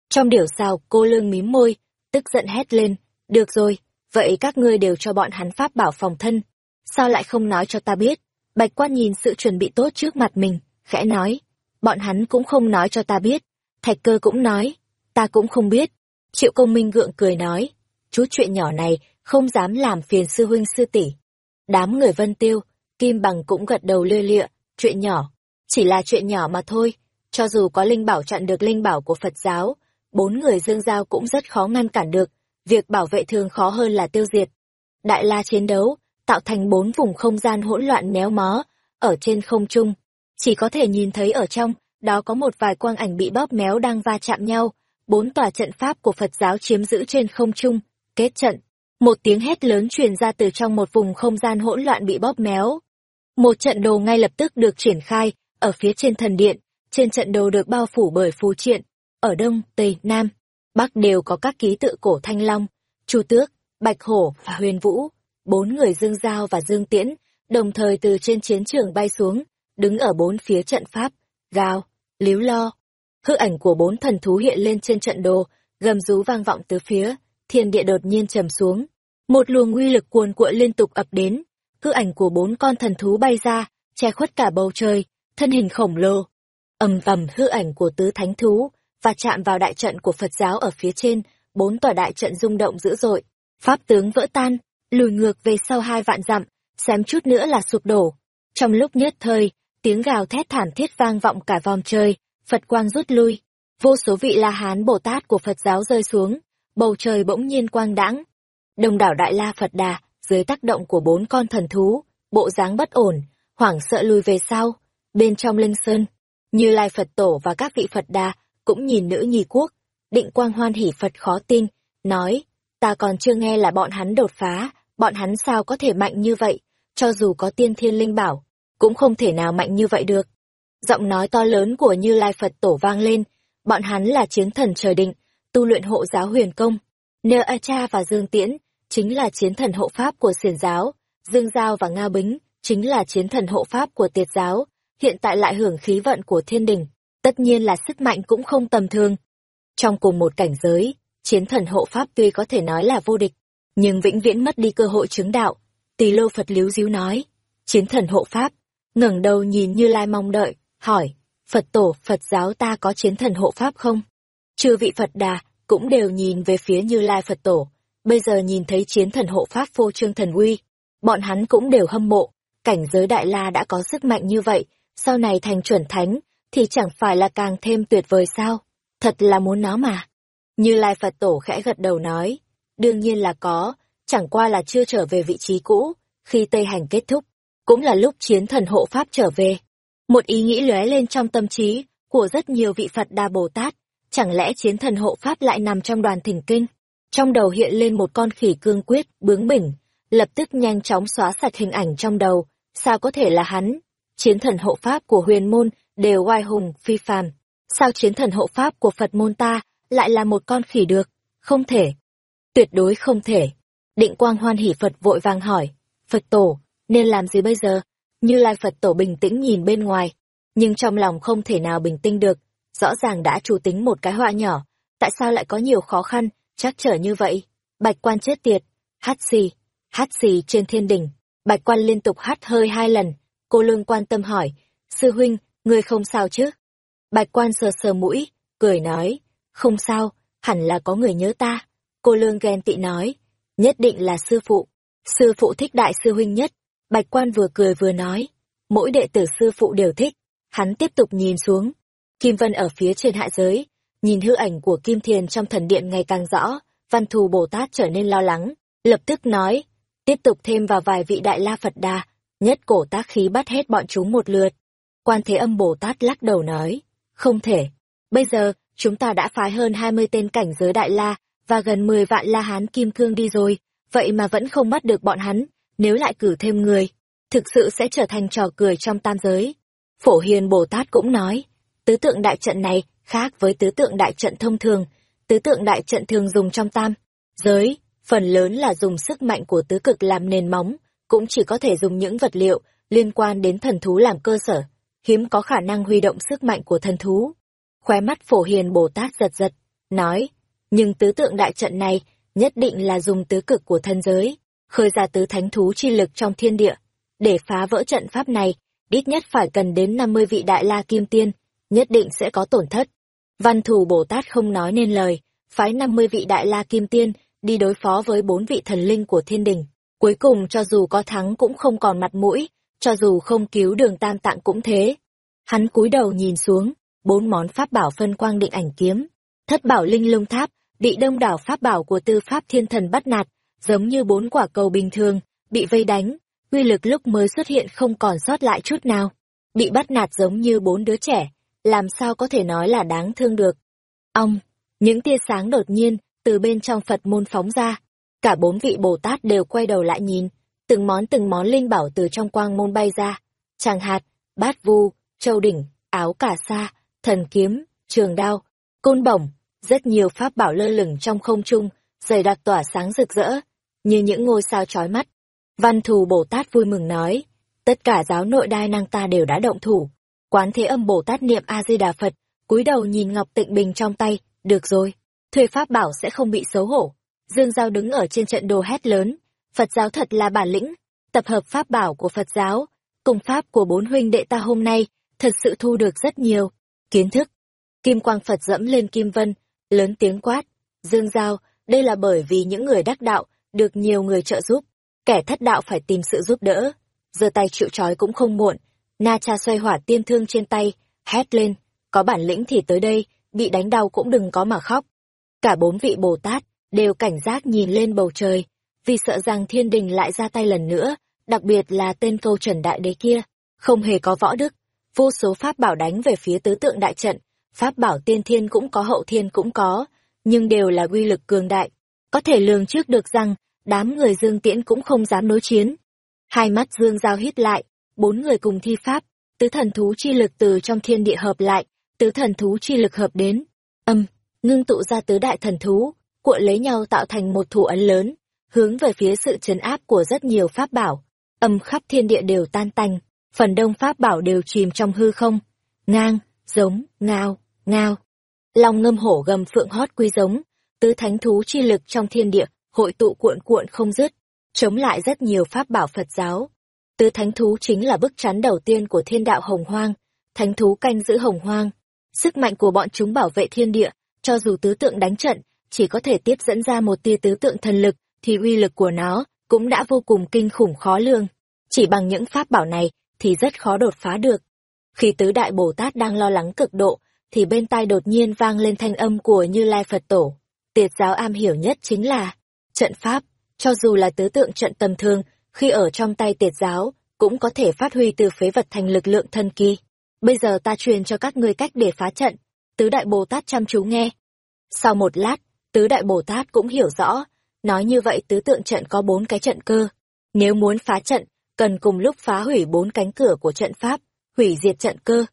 A: Trong điểu xào, cô lương mím môi, tức giận hét lên, được rồi, vậy các ngươi đều cho bọn hắn pháp bảo phòng thân, sao lại không nói cho ta biết? Bạch quan nhìn sự chuẩn bị tốt trước mặt mình, khẽ nói, bọn hắn cũng không nói cho ta biết. Thạch cơ cũng nói, ta cũng không biết. Triệu công minh gượng cười nói, chú chuyện nhỏ này không dám làm phiền sư huynh sư tỷ. Đám người vân tiêu, kim bằng cũng gật đầu lưa lịa, chuyện nhỏ, chỉ là chuyện nhỏ mà thôi. Cho dù có linh bảo chặn được linh bảo của Phật giáo, bốn người dương giao cũng rất khó ngăn cản được, việc bảo vệ thường khó hơn là tiêu diệt. Đại la chiến đấu, tạo thành bốn vùng không gian hỗn loạn méo mó, ở trên không trung. Chỉ có thể nhìn thấy ở trong, đó có một vài quang ảnh bị bóp méo đang va chạm nhau, bốn tòa trận pháp của Phật giáo chiếm giữ trên không trung, kết trận. Một tiếng hét lớn truyền ra từ trong một vùng không gian hỗn loạn bị bóp méo. Một trận đồ ngay lập tức được triển khai, ở phía trên thần điện, trên trận đồ được bao phủ bởi phù triện, ở đông, tây, nam, bắc đều có các ký tự cổ thanh long, chu tước, bạch hổ và huyền vũ bốn người Dương Giao và Dương Tiễn, đồng thời từ trên chiến trường bay xuống, đứng ở bốn phía trận pháp, gào, líu lo. Hư ảnh của bốn thần thú hiện lên trên trận đồ, gầm rú vang vọng từ phía, thiên địa đột nhiên trầm xuống. Một luồng uy lực cuồn cuộn liên tục ập đến, hư ảnh của bốn con thần thú bay ra, che khuất cả bầu trời, thân hình khổng lồ. ầm ầm hư ảnh của tứ thánh thú, và chạm vào đại trận của Phật giáo ở phía trên, bốn tòa đại trận rung động dữ dội, pháp tướng vỡ tan, lùi ngược về sau hai vạn dặm, xém chút nữa là sụp đổ. Trong lúc nhất thời, tiếng gào thét thảm thiết vang vọng cả vòng trời, Phật quang rút lui. Vô số vị La Hán Bồ Tát của Phật giáo rơi xuống, bầu trời bỗng nhiên quang đãng. Đông đảo Đại La Phật Đà, dưới tác động của bốn con thần thú, bộ dáng bất ổn, hoảng sợ lùi về sau, bên trong linh sơn. Như Lai Phật Tổ và các vị Phật Đà cũng nhìn nữ nhi quốc, định quang hoan hỉ Phật khó tin, nói, ta còn chưa nghe là bọn hắn đột phá, bọn hắn sao có thể mạnh như vậy, cho dù có tiên thiên linh bảo, cũng không thể nào mạnh như vậy được. Giọng nói to lớn của Như Lai Phật Tổ vang lên, bọn hắn là chiến thần trời định, tu luyện hộ giáo huyền công. Nơ A Cha và Dương Tiễn, chính là chiến thần hộ pháp của xiển giáo, Dương Giao và Nga Bính, chính là chiến thần hộ pháp của tiệt giáo, hiện tại lại hưởng khí vận của thiên đình, tất nhiên là sức mạnh cũng không tầm thường. Trong cùng một cảnh giới, chiến thần hộ pháp tuy có thể nói là vô địch, nhưng vĩnh viễn mất đi cơ hội chứng đạo. Tỳ lô Phật Liếu díu nói, chiến thần hộ pháp, ngẩng đầu nhìn như lai mong đợi, hỏi, Phật tổ, Phật giáo ta có chiến thần hộ pháp không? Chư vị Phật đà, cũng đều nhìn về phía Như Lai Phật Tổ. Bây giờ nhìn thấy chiến thần hộ pháp phô trương thần uy, bọn hắn cũng đều hâm mộ, cảnh giới Đại La đã có sức mạnh như vậy, sau này thành chuẩn thánh, thì chẳng phải là càng thêm tuyệt vời sao? Thật là muốn nó mà. Như Lai Phật Tổ khẽ gật đầu nói, đương nhiên là có, chẳng qua là chưa trở về vị trí cũ, khi Tây Hành kết thúc, cũng là lúc chiến thần hộ Pháp trở về. Một ý nghĩ lóe lên trong tâm trí của rất nhiều vị Phật Đà Bồ Tát, chẳng lẽ chiến thần hộ Pháp lại nằm trong đoàn thỉnh kinh? Trong đầu hiện lên một con khỉ cương quyết, bướng bỉnh, lập tức nhanh chóng xóa sạch hình ảnh trong đầu, sao có thể là hắn? Chiến thần hộ Pháp của huyền môn đều oai hùng, phi phàm. Sao chiến thần hộ Pháp của Phật môn ta lại là một con khỉ được? Không thể. Tuyệt đối không thể. Định quang hoan hỷ Phật vội vàng hỏi, Phật tổ, nên làm gì bây giờ? Như Lai Phật tổ bình tĩnh nhìn bên ngoài, nhưng trong lòng không thể nào bình tĩnh được, rõ ràng đã chủ tính một cái họa nhỏ, tại sao lại có nhiều khó khăn, chắc trở như vậy? Bạch quan chết tiệt, hát xì, hát xì trên thiên đỉnh, bạch quan liên tục hát hơi hai lần, cô lương quan tâm hỏi, sư huynh, ngươi không sao chứ? Bạch quan sờ sờ mũi, cười nói, không sao, hẳn là có người nhớ ta. Cô lương ghen tị nói, nhất định là sư phụ. Sư phụ thích đại sư huynh nhất. Bạch quan vừa cười vừa nói. Mỗi đệ tử sư phụ đều thích. Hắn tiếp tục nhìn xuống. Kim Vân ở phía trên hạ giới. Nhìn hư ảnh của Kim Thiền trong thần điện ngày càng rõ. Văn thù Bồ Tát trở nên lo lắng. Lập tức nói. Tiếp tục thêm vào vài vị đại la Phật đà. Nhất cổ tác khí bắt hết bọn chúng một lượt. Quan Thế Âm Bồ Tát lắc đầu nói. Không thể. Bây giờ, chúng ta đã phái hơn 20 tên cảnh giới đại la và gần 10 vạn la hán kim cương đi rồi, vậy mà vẫn không bắt được bọn hắn, nếu lại cử thêm người, thực sự sẽ trở thành trò cười trong tam giới. Phổ Hiền Bồ Tát cũng nói, tứ tượng đại trận này khác với tứ tượng đại trận thông thường, tứ tượng đại trận thường dùng trong tam giới, phần lớn là dùng sức mạnh của tứ cực làm nền móng, cũng chỉ có thể dùng những vật liệu liên quan đến thần thú làm cơ sở, hiếm có khả năng huy động sức mạnh của thần thú. Khóe mắt Phổ Hiền Bồ Tát giật giật, nói, nhưng tứ tượng đại trận này nhất định là dùng tứ cực của thân giới, khơi ra tứ thánh thú chi lực trong thiên địa. Để phá vỡ trận pháp này, ít nhất phải cần đến 50 vị đại la kim tiên, nhất định sẽ có tổn thất. Văn thù Bồ Tát không nói nên lời, phái 50 vị đại la kim tiên đi đối phó với bốn vị thần linh của thiên đình. Cuối cùng cho dù có thắng cũng không còn mặt mũi, cho dù không cứu đường tam tạng cũng thế. Hắn cúi đầu nhìn xuống, bốn món pháp bảo phân quang định ảnh kiếm, thất bảo linh lung tháp, bị đông đảo pháp bảo của tư pháp thiên thần bắt nạt, giống như bốn quả cầu bình thường, bị vây đánh, uy lực lúc mới xuất hiện không còn sót lại chút nào. Bị bắt nạt giống như bốn đứa trẻ, làm sao có thể nói là đáng thương được. Ông, những tia sáng đột nhiên, từ bên trong Phật môn phóng ra, cả bốn vị Bồ Tát đều quay đầu lại nhìn, từng món từng món linh bảo từ trong quang môn bay ra, tràng hạt, bát vu, châu đỉnh, áo cả sa, thần kiếm, trường đao, côn bổng, rất nhiều pháp bảo lơ lửng trong không trung, dày đặc tỏa sáng rực rỡ, như những ngôi sao chói mắt. Văn thù Bồ Tát vui mừng nói, tất cả giáo nội đai năng ta đều đã động thủ. Quán thế âm Bồ Tát niệm A-di-đà Phật, cúi đầu nhìn Ngọc Tịnh Bình trong tay, được rồi, thuê pháp bảo sẽ không bị xấu hổ. Dương Giao đứng ở trên trận đồ hét lớn, Phật giáo thật là bản lĩnh, tập hợp pháp bảo của Phật giáo, cùng pháp của bốn huynh đệ ta hôm nay, thật sự thu được rất nhiều kiến thức. Kim Quang Phật dẫm lên Kim Vân, lớn tiếng quát, Dương Giao, đây là bởi vì những người đắc đạo, được nhiều người trợ giúp, kẻ thất đạo phải tìm sự giúp đỡ, giơ tay chịu trói cũng không muộn. Na cha xoay hỏa tiên thương trên tay, hét lên, có bản lĩnh thì tới đây, bị đánh đau cũng đừng có mà khóc. Cả bốn vị Bồ Tát đều cảnh giác nhìn lên bầu trời, vì sợ rằng thiên đình lại ra tay lần nữa, đặc biệt là tên câu trần đại đế kia, không hề có võ đức. Vô số pháp bảo đánh về phía tứ tượng đại trận, pháp bảo tiên thiên cũng có hậu thiên cũng có, nhưng đều là uy lực cường đại. Có thể lường trước được rằng, đám người Dương Tiễn cũng không dám đối chiến. Hai mắt Dương Giao hít lại, bốn người cùng thi pháp, tứ thần thú chi lực từ trong thiên địa hợp lại, tứ thần thú chi lực hợp đến. Âm, ngưng tụ ra tứ đại thần thú, cuộn lấy nhau tạo thành một thủ ấn lớn, hướng về phía sự chấn áp của rất nhiều pháp bảo. Âm khắp thiên địa đều tan tành, phần đông pháp bảo đều chìm trong hư không. Ngang, giống, ngao, ngao. Long ngâm hổ gầm phượng hót quy giống, tứ thánh thú chi lực trong thiên địa, hội tụ cuộn cuộn không dứt, chống lại rất nhiều pháp bảo Phật giáo. Tứ thánh thú chính là bức chắn đầu tiên của thiên đạo hồng hoang, thánh thú canh giữ hồng hoang. Sức mạnh của bọn chúng bảo vệ thiên địa, cho dù tứ tượng đánh trận, chỉ có thể tiếp dẫn ra một tia tứ tượng thần lực, thì uy lực của nó cũng đã vô cùng kinh khủng khó lường. Chỉ bằng những pháp bảo này thì rất khó đột phá được. Khi tứ đại Bồ Tát đang lo lắng cực độ, thì bên tai đột nhiên vang lên thanh âm của Như Lai Phật Tổ. Tiệt giáo am hiểu nhất chính là trận pháp, cho dù là tứ tượng trận tầm thường, khi ở trong tay tiệt giáo, cũng có thể phát huy từ phế vật thành lực lượng thần kỳ. Bây giờ ta truyền cho các ngươi cách để phá trận. Tứ đại Bồ Tát chăm chú nghe. Sau một lát, tứ đại Bồ Tát cũng hiểu rõ, nói như vậy tứ tượng trận có bốn cái trận cơ. Nếu muốn phá trận, cần cùng lúc phá hủy bốn cánh cửa của trận pháp, hủy diệt trận cơ.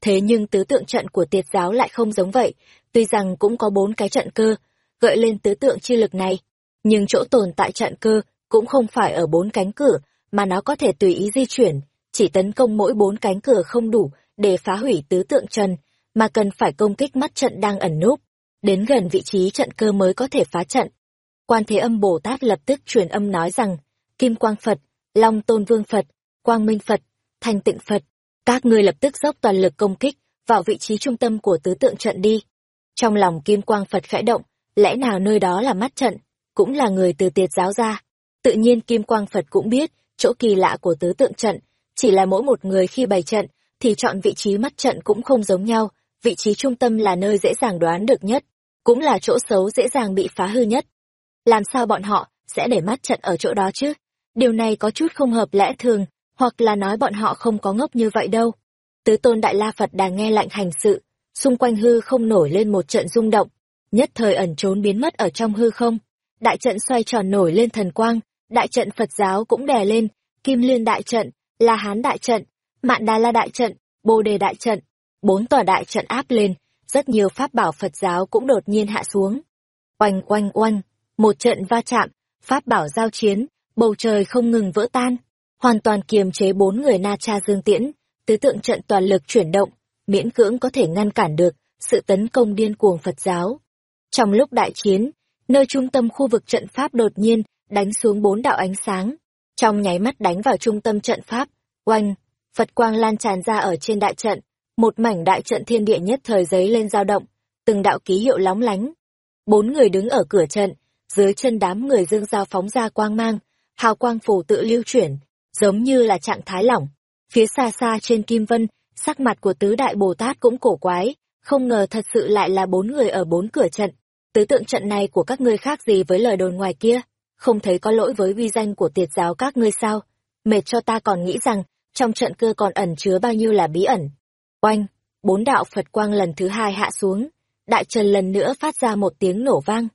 A: Thế nhưng tứ tượng trận của tiệt giáo lại không giống vậy, tuy rằng cũng có bốn cái trận cơ, gợi lên tứ tượng chi lực này. Nhưng chỗ tồn tại trận cơ cũng không phải ở bốn cánh cửa, mà nó có thể tùy ý di chuyển, chỉ tấn công mỗi bốn cánh cửa không đủ để phá hủy tứ tượng trần, mà cần phải công kích mắt trận đang ẩn núp, đến gần vị trí trận cơ mới có thể phá trận. Quan Thế Âm Bồ Tát lập tức truyền âm nói rằng, Kim Quang Phật, Long Tôn Vương Phật, Quang Minh Phật, Thanh Tịnh Phật, các ngươi lập tức dốc toàn lực công kích vào vị trí trung tâm của tứ tượng trận đi. Trong lòng Kim Quang Phật khẽ động, lẽ nào nơi đó là mắt trận, cũng là người từ tiệt giáo ra. Tự nhiên Kim Quang Phật cũng biết, chỗ kỳ lạ của tứ tượng trận, chỉ là mỗi một người khi bày trận, thì chọn vị trí mắt trận cũng không giống nhau, vị trí trung tâm là nơi dễ dàng đoán được nhất, cũng là chỗ xấu dễ dàng bị phá hư nhất. Làm sao bọn họ sẽ để mắt trận ở chỗ đó chứ? Điều này có chút không hợp lẽ thường, hoặc là nói bọn họ không có ngốc như vậy đâu. Tứ tôn Đại La Phật đang nghe lạnh hành sự, xung quanh hư không nổi lên một trận rung động, nhất thời ẩn trốn biến mất ở trong hư không. Đại trận xoay tròn nổi lên thần quang, đại trận Phật giáo cũng đè lên, Kim Liên đại trận, La Hán đại trận, Mạn Đà La đại trận, Bồ Đề đại trận, bốn tòa đại trận áp lên, rất nhiều pháp bảo Phật giáo cũng đột nhiên hạ xuống. Oanh oanh oanh, một trận va chạm, pháp bảo giao chiến, bầu trời không ngừng vỡ tan, hoàn toàn kiềm chế bốn người Na Cha Dương Tiễn, tứ tượng trận toàn lực chuyển động, miễn cưỡng có thể ngăn cản được sự tấn công điên cuồng Phật giáo. Trong lúc đại chiến, nơi trung tâm khu vực trận pháp đột nhiên đánh xuống bốn đạo ánh sáng, trong nháy mắt đánh vào trung tâm trận pháp, oanh, Phật quang lan tràn ra ở trên đại trận, một mảnh đại trận thiên địa nhất thời giấy lên dao động, từng đạo ký hiệu lóng lánh. Bốn người đứng ở cửa trận, dưới chân đám người dương dao phóng ra quang mang, hào quang phủ tự lưu chuyển, giống như là trạng thái lỏng. Phía xa xa trên kim vân, sắc mặt của tứ đại Bồ Tát cũng cổ quái, không ngờ thật sự lại là bốn người ở bốn cửa trận. Tứ tượng trận này của các ngươi khác gì với lời đồn ngoài kia, không thấy có lỗi với uy danh của tiệt giáo các ngươi sao? Mệt cho ta còn nghĩ rằng, trong trận cơ còn ẩn chứa bao nhiêu là bí ẩn. Oanh, bốn đạo Phật quang lần thứ hai hạ xuống, đại trần lần nữa phát ra một tiếng nổ vang.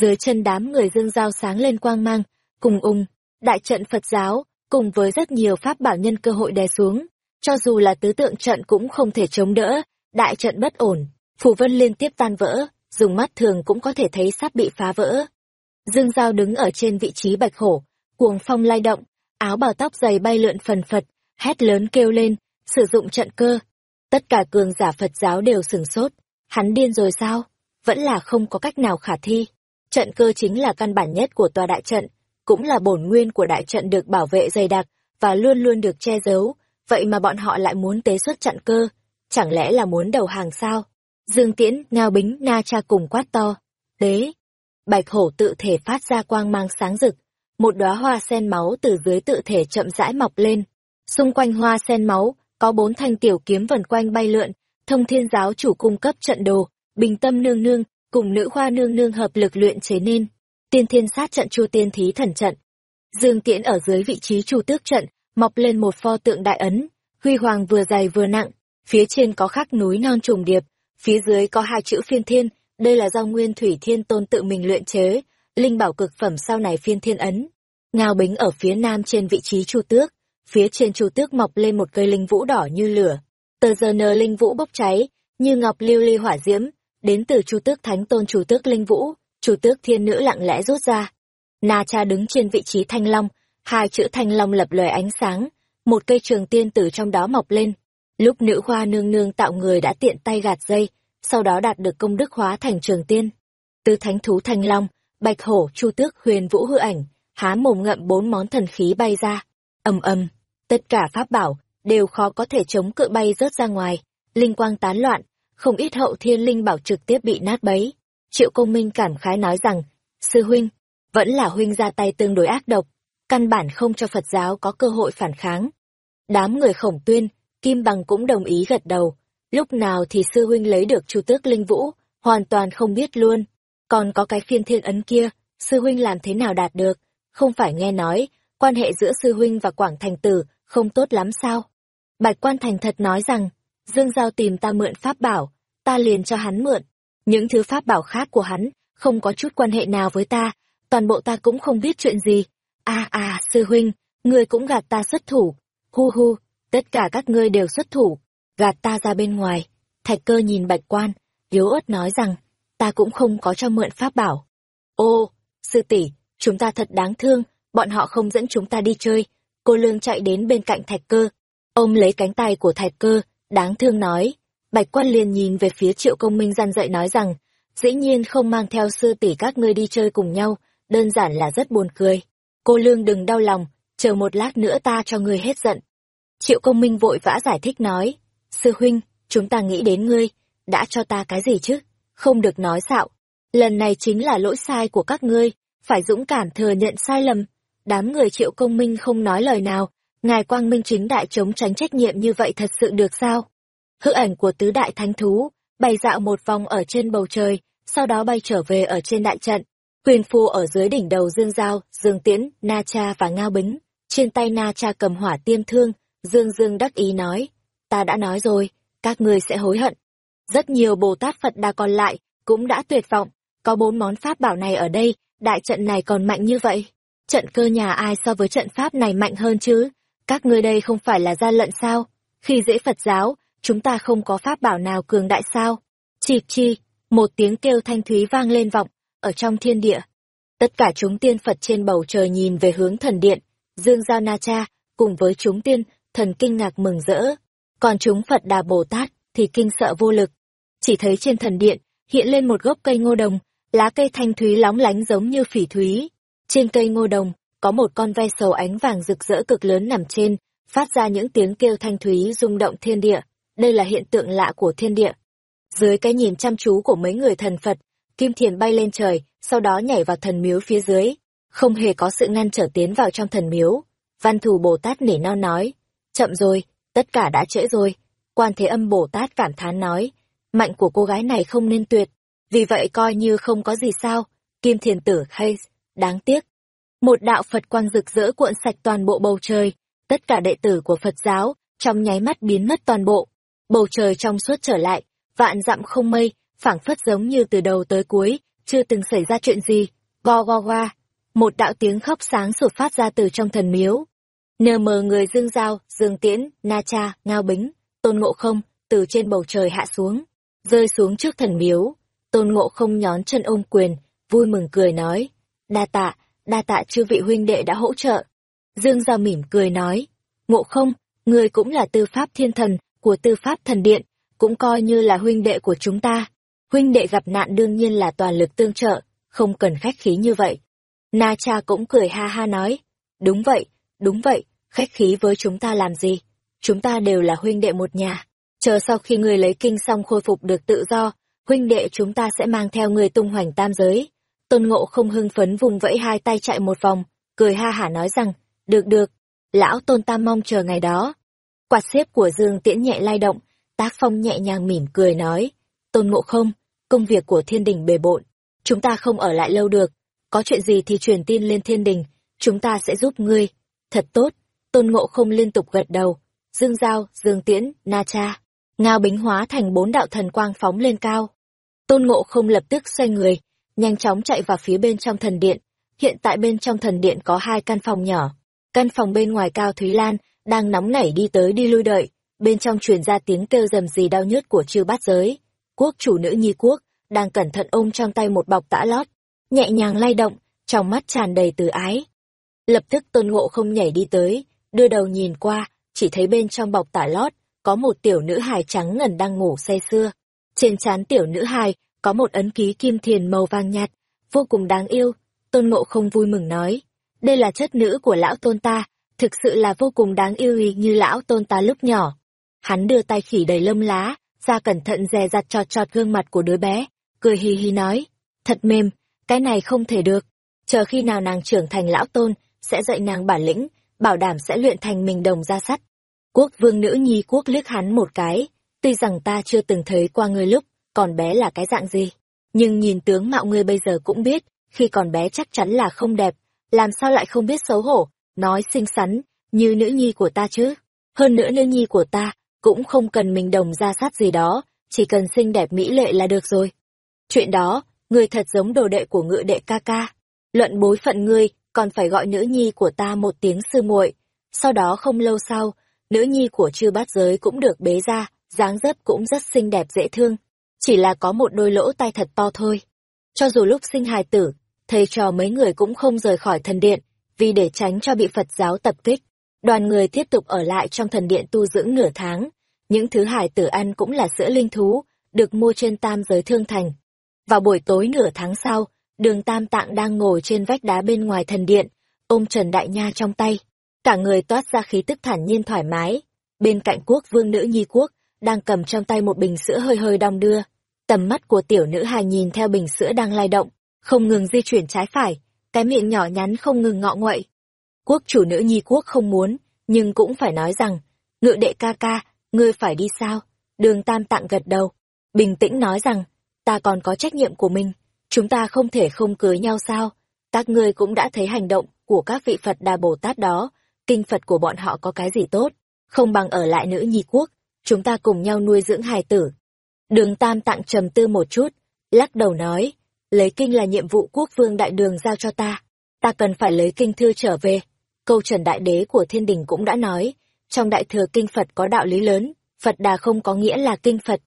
A: Dưới chân đám người dương giao sáng lên quang mang, cùng ung, đại trận Phật giáo, cùng với rất nhiều pháp bảo nhân cơ hội đè xuống. Cho dù là tứ tượng trận cũng không thể chống đỡ, đại trận bất ổn, phù vân liên tiếp tan vỡ, dùng mắt thường cũng có thể thấy sắp bị phá vỡ. Dương Giao đứng ở trên vị trí bạch hổ, cuồng phong lay động, áo bào tóc dày bay lượn phần phật, hét lớn kêu lên, sử dụng trận cơ. Tất cả cường giả Phật giáo đều sửng sốt, hắn điên rồi sao? Vẫn là không có cách nào khả thi. Trận cơ chính là căn bản nhất của tòa đại trận, cũng là bổn nguyên của đại trận được bảo vệ dày đặc và luôn luôn được che giấu, vậy mà bọn họ lại muốn tế xuất trận cơ, chẳng lẽ là muốn đầu hàng sao? Dương Tiễn, Ngao Bính, Na Cha cùng quát to. Tế! Bạch hổ tự thể phát ra quang mang sáng rực, một đóa hoa sen máu từ dưới tự thể chậm rãi mọc lên. Xung quanh hoa sen máu, có bốn thanh tiểu kiếm vần quanh bay lượn, thông thiên giáo chủ cung cấp trận đồ, bình tâm nương nương, cùng nữ hoa nương nương hợp lực luyện chế nên. Tiên thiên sát trận chu tiên thí thần trận. Dương Tiễn ở dưới vị trí chu tước trận, mọc lên một pho tượng đại ấn, huy hoàng vừa dày vừa nặng, phía trên có khắc núi non trùng điệp, phía dưới có hai chữ phiên thiên, đây là do Nguyên Thủy Thiên Tôn tự mình luyện chế, linh bảo cực phẩm sau này phiên thiên ấn. Ngao bính ở phía nam trên vị trí chu tước, phía trên chu tước mọc lên một cây linh vũ đỏ như lửa. Tờ giờ nờ linh vũ bốc cháy, như ngọc lưu ly hỏa diễm, đến từ chu tước thánh tôn chu tước linh vũ, chu tước thiên nữ lặng lẽ rút ra. Na cha đứng trên vị trí thanh long, hai chữ thanh long lập lòe ánh sáng, một cây trường tiên từ trong đó mọc lên. Lúc nữ khoa nương nương tạo người đã tiện tay gạt dây, sau đó đạt được công đức hóa thành trường tiên. tứ thánh thú thanh long, bạch hổ, chu tước, huyền vũ hư ảnh, há mồm ngậm bốn món thần khí bay ra. ầm ầm, tất cả pháp bảo đều khó có thể chống cự bay rớt ra ngoài, linh quang tán loạn, không ít hậu thiên linh bảo trực tiếp bị nát bấy. Triệu công minh cảm khái nói rằng, sư huynh, vẫn là huynh ra tay tương đối ác độc, căn bản không cho Phật giáo có cơ hội phản kháng. Đám người khổng tuyên, Kim Bằng cũng đồng ý gật đầu, lúc nào thì sư huynh lấy được chu tước linh vũ, hoàn toàn không biết luôn. Còn có cái phiên thiên ấn kia, sư huynh làm thế nào đạt được, không phải nghe nói, quan hệ giữa sư huynh và Quảng Thành Tử không tốt lắm sao? Bạch Quan Thành thật nói rằng, Dương Giao tìm ta mượn pháp bảo, ta liền cho hắn mượn. Những thứ pháp bảo khác của hắn không có chút quan hệ nào với ta, toàn bộ ta cũng không biết chuyện gì. À à, sư huynh, ngươi cũng gạt ta xuất thủ. Hu hu, tất cả các ngươi đều xuất thủ, gạt ta ra bên ngoài. Thạch cơ nhìn bạch quan, yếu ớt nói rằng, ta cũng không có cho mượn pháp bảo. Ô, sư tỷ, chúng ta thật đáng thương, bọn họ không dẫn chúng ta đi chơi. Cô lương chạy đến bên cạnh thạch cơ, ôm lấy cánh tay của thạch cơ, đáng thương nói. Bạch quan liền nhìn về phía triệu công minh răn dạy nói rằng, dĩ nhiên không mang theo sư tỷ các ngươi đi chơi cùng nhau, đơn giản là rất buồn cười. Cô lương đừng đau lòng, chờ một lát nữa ta cho ngươi hết giận. Triệu công minh vội vã giải thích nói, sư huynh, chúng ta nghĩ đến ngươi, đã cho ta cái gì chứ, không được nói xạo. Lần này chính là lỗi sai của các ngươi, phải dũng cảm thừa nhận sai lầm. Đám người triệu công minh không nói lời nào, ngài quang minh chính đại chống tránh trách nhiệm như vậy thật sự được sao? Hư ảnh của tứ đại thánh thú, bay dạo một vòng ở trên bầu trời, sau đó bay trở về ở trên đại trận. Huyền phù ở dưới đỉnh đầu Dương Giao, Dương Tiễn, Na Cha và Ngao Bính. Trên tay Na Cha cầm hỏa tiêm thương, Dương Dương đắc ý nói, ta đã nói rồi, các ngươi sẽ hối hận. Rất nhiều Bồ Tát Phật Đà còn lại, cũng đã tuyệt vọng, có bốn món pháp bảo này ở đây, đại trận này còn mạnh như vậy. Trận cơ nhà ai so với trận pháp này mạnh hơn chứ? Các ngươi đây không phải là gia lận sao? Khi dễ Phật giáo, chúng ta không có pháp bảo nào cường đại sao? Chịp chi, một tiếng kêu thanh thúy vang lên vọng, ở trong thiên địa. Tất cả chúng tiên Phật trên bầu trời nhìn về hướng thần điện, Dương Giao Na Cha, cùng với chúng tiên, thần kinh ngạc mừng rỡ. Còn chúng Phật Đà Bồ Tát thì kinh sợ vô lực. Chỉ thấy trên thần điện, hiện lên một gốc cây ngô đồng, lá cây thanh thúy lóng lánh giống như phỉ thúy. Trên cây ngô đồng, có một con ve sầu ánh vàng rực rỡ cực lớn nằm trên, phát ra những tiếng kêu thanh thúy rung động thiên địa. Đây là hiện tượng lạ của thiên địa. Dưới cái nhìn chăm chú của mấy người thần Phật, Kim Thiền bay lên trời, sau đó nhảy vào thần miếu phía dưới, không hề có sự ngăn trở tiến vào trong thần miếu. Văn thù Bồ Tát nể non nói, chậm rồi, tất cả đã trễ rồi. Quan Thế Âm Bồ Tát cảm thán nói, mạnh của cô gái này không nên tuyệt, vì vậy coi như không có gì sao. Kim Thiền Tử hay, đáng tiếc. Một đạo Phật quang rực rỡ cuộn sạch toàn bộ bầu trời, tất cả đệ tử của Phật giáo, trong nháy mắt biến mất toàn bộ. Bầu trời trong suốt trở lại, vạn dặm không mây, phảng phất giống như từ đầu tới cuối, chưa từng xảy ra chuyện gì. Go go go, một đạo tiếng khóc sáng sụt phát ra từ trong thần miếu. Nờ mờ người dương giao, dương tiễn, na cha, ngao bính, tôn ngộ không, từ trên bầu trời hạ xuống, rơi xuống trước thần miếu. Tôn ngộ không nhón chân ôm quyền, vui mừng cười nói, đa tạ, đa tạ chư vị huynh đệ đã hỗ trợ. Dương giao mỉm cười nói, ngộ không, người cũng là tư pháp thiên thần của tư pháp thần điện, cũng coi như là huynh đệ của chúng ta huynh đệ gặp nạn đương nhiên là toàn lực tương trợ, không cần khách khí như vậy. Na cha cũng cười ha ha nói, đúng vậy, đúng vậy, khách khí với chúng ta làm gì? Chúng ta đều là huynh đệ một nhà. Chờ sau khi người lấy kinh xong khôi phục được tự do, huynh đệ chúng ta sẽ mang theo người tung hoành tam giới. Tôn ngộ không hưng phấn vùng vẫy hai tay chạy một vòng, cười ha hả nói rằng, được được, lão tôn ta mong chờ ngày đó. Quạt xếp của Dương Tiễn nhẹ lay động, tác phong nhẹ nhàng mỉm cười nói, tôn ngộ không, công việc của thiên đình bề bộn, chúng ta không ở lại lâu được, có chuyện gì thì truyền tin lên thiên đình, chúng ta sẽ giúp ngươi. Thật tốt, tôn ngộ không liên tục gật đầu, dương giao, dương tiễn, na cha, ngao bính hóa thành bốn đạo thần quang phóng lên cao. Tôn ngộ không lập tức xoay người, nhanh chóng chạy vào phía bên trong thần điện. Hiện tại bên trong thần điện có hai căn phòng nhỏ. Căn phòng bên ngoài cao Thúy Lan, đang nóng nảy đi tới đi lui đợi, bên trong truyền ra tiếng kêu rầm rì đau nhức của chư bát giới quốc chủ nữ nhi quốc, đang cẩn thận ôm trong tay một bọc tã lót, nhẹ nhàng lay động, trong mắt tràn đầy từ ái. Lập tức tôn ngộ không nhảy đi tới, đưa đầu nhìn qua, chỉ thấy bên trong bọc tả lót, có một tiểu nữ hài trắng ngần đang ngủ say sưa. Trên trán tiểu nữ hài, có một ấn ký kim thiền màu vàng nhạt, vô cùng đáng yêu. Tôn ngộ không vui mừng nói, đây là chất nữ của lão tôn ta, thực sự là vô cùng đáng yêu y như lão tôn ta lúc nhỏ. Hắn đưa tay khỉ đầy lông lá, ra cẩn thận dè dặt trọt trọt gương mặt của đứa bé, cười hì hì nói, Thật mềm, cái này không thể được. Chờ khi nào nàng trưởng thành lão tôn, sẽ dạy nàng bản lĩnh, bảo đảm sẽ luyện thành mình đồng ra sắt. Quốc vương nữ nhi quốc liếc hắn một cái, tuy rằng ta chưa từng thấy qua ngươi lúc, còn bé là cái dạng gì. Nhưng nhìn tướng mạo ngươi bây giờ cũng biết, khi còn bé chắc chắn là không đẹp, làm sao lại không biết xấu hổ, nói xinh xắn, như nữ nhi của ta chứ. Hơn nữa nữ nhi của ta, cũng không cần mình đồng ra sát gì đó, chỉ cần xinh đẹp mỹ lệ là được rồi. Chuyện đó, ngươi thật giống đồ đệ của ngự đệ ca ca. Luận bối phận ngươi, còn phải gọi nữ nhi của ta một tiếng sư muội. Sau đó không lâu sau, nữ nhi của chư bát giới cũng được bế ra, dáng dấp cũng rất xinh đẹp dễ thương. Chỉ là có một đôi lỗ tai thật to thôi. Cho dù lúc sinh hài tử, thầy trò mấy người cũng không rời khỏi thần điện, vì để tránh cho bị Phật giáo tập kích. Đoàn người tiếp tục ở lại trong thần điện tu dưỡng nửa tháng. Những thứ hải tử ăn cũng là sữa linh thú, được mua trên tam giới thương thành. Vào buổi tối nửa tháng sau, đường tam tạng đang ngồi trên vách đá bên ngoài thần điện, ôm Trần Đại Nha trong tay. Cả người toát ra khí tức thản nhiên thoải mái. Bên cạnh quốc vương nữ nhi quốc, đang cầm trong tay một bình sữa hơi hơi đong đưa. Tầm mắt của tiểu nữ hài nhìn theo bình sữa đang lay động, không ngừng di chuyển trái phải, cái miệng nhỏ nhắn không ngừng ngọ nguậy. Quốc chủ nữ nhi quốc không muốn, nhưng cũng phải nói rằng, ngự đệ ca ca, ngươi phải đi sao? Đường tam tạng gật đầu, bình tĩnh nói rằng, ta còn có trách nhiệm của mình, chúng ta không thể không cưới nhau sao? Các ngươi cũng đã thấy hành động của các vị Phật Đà Bồ Tát đó, kinh Phật của bọn họ có cái gì tốt, không bằng ở lại nữ nhi quốc, chúng ta cùng nhau nuôi dưỡng hài tử. Đường Tam tặng trầm tư một chút, lắc đầu nói, lấy kinh là nhiệm vụ quốc vương đại đường giao cho ta, ta cần phải lấy kinh thư trở về. Câu trần đại đế của thiên đình cũng đã nói, trong đại thừa kinh Phật có đạo lý lớn, Phật đà không có nghĩa là kinh Phật.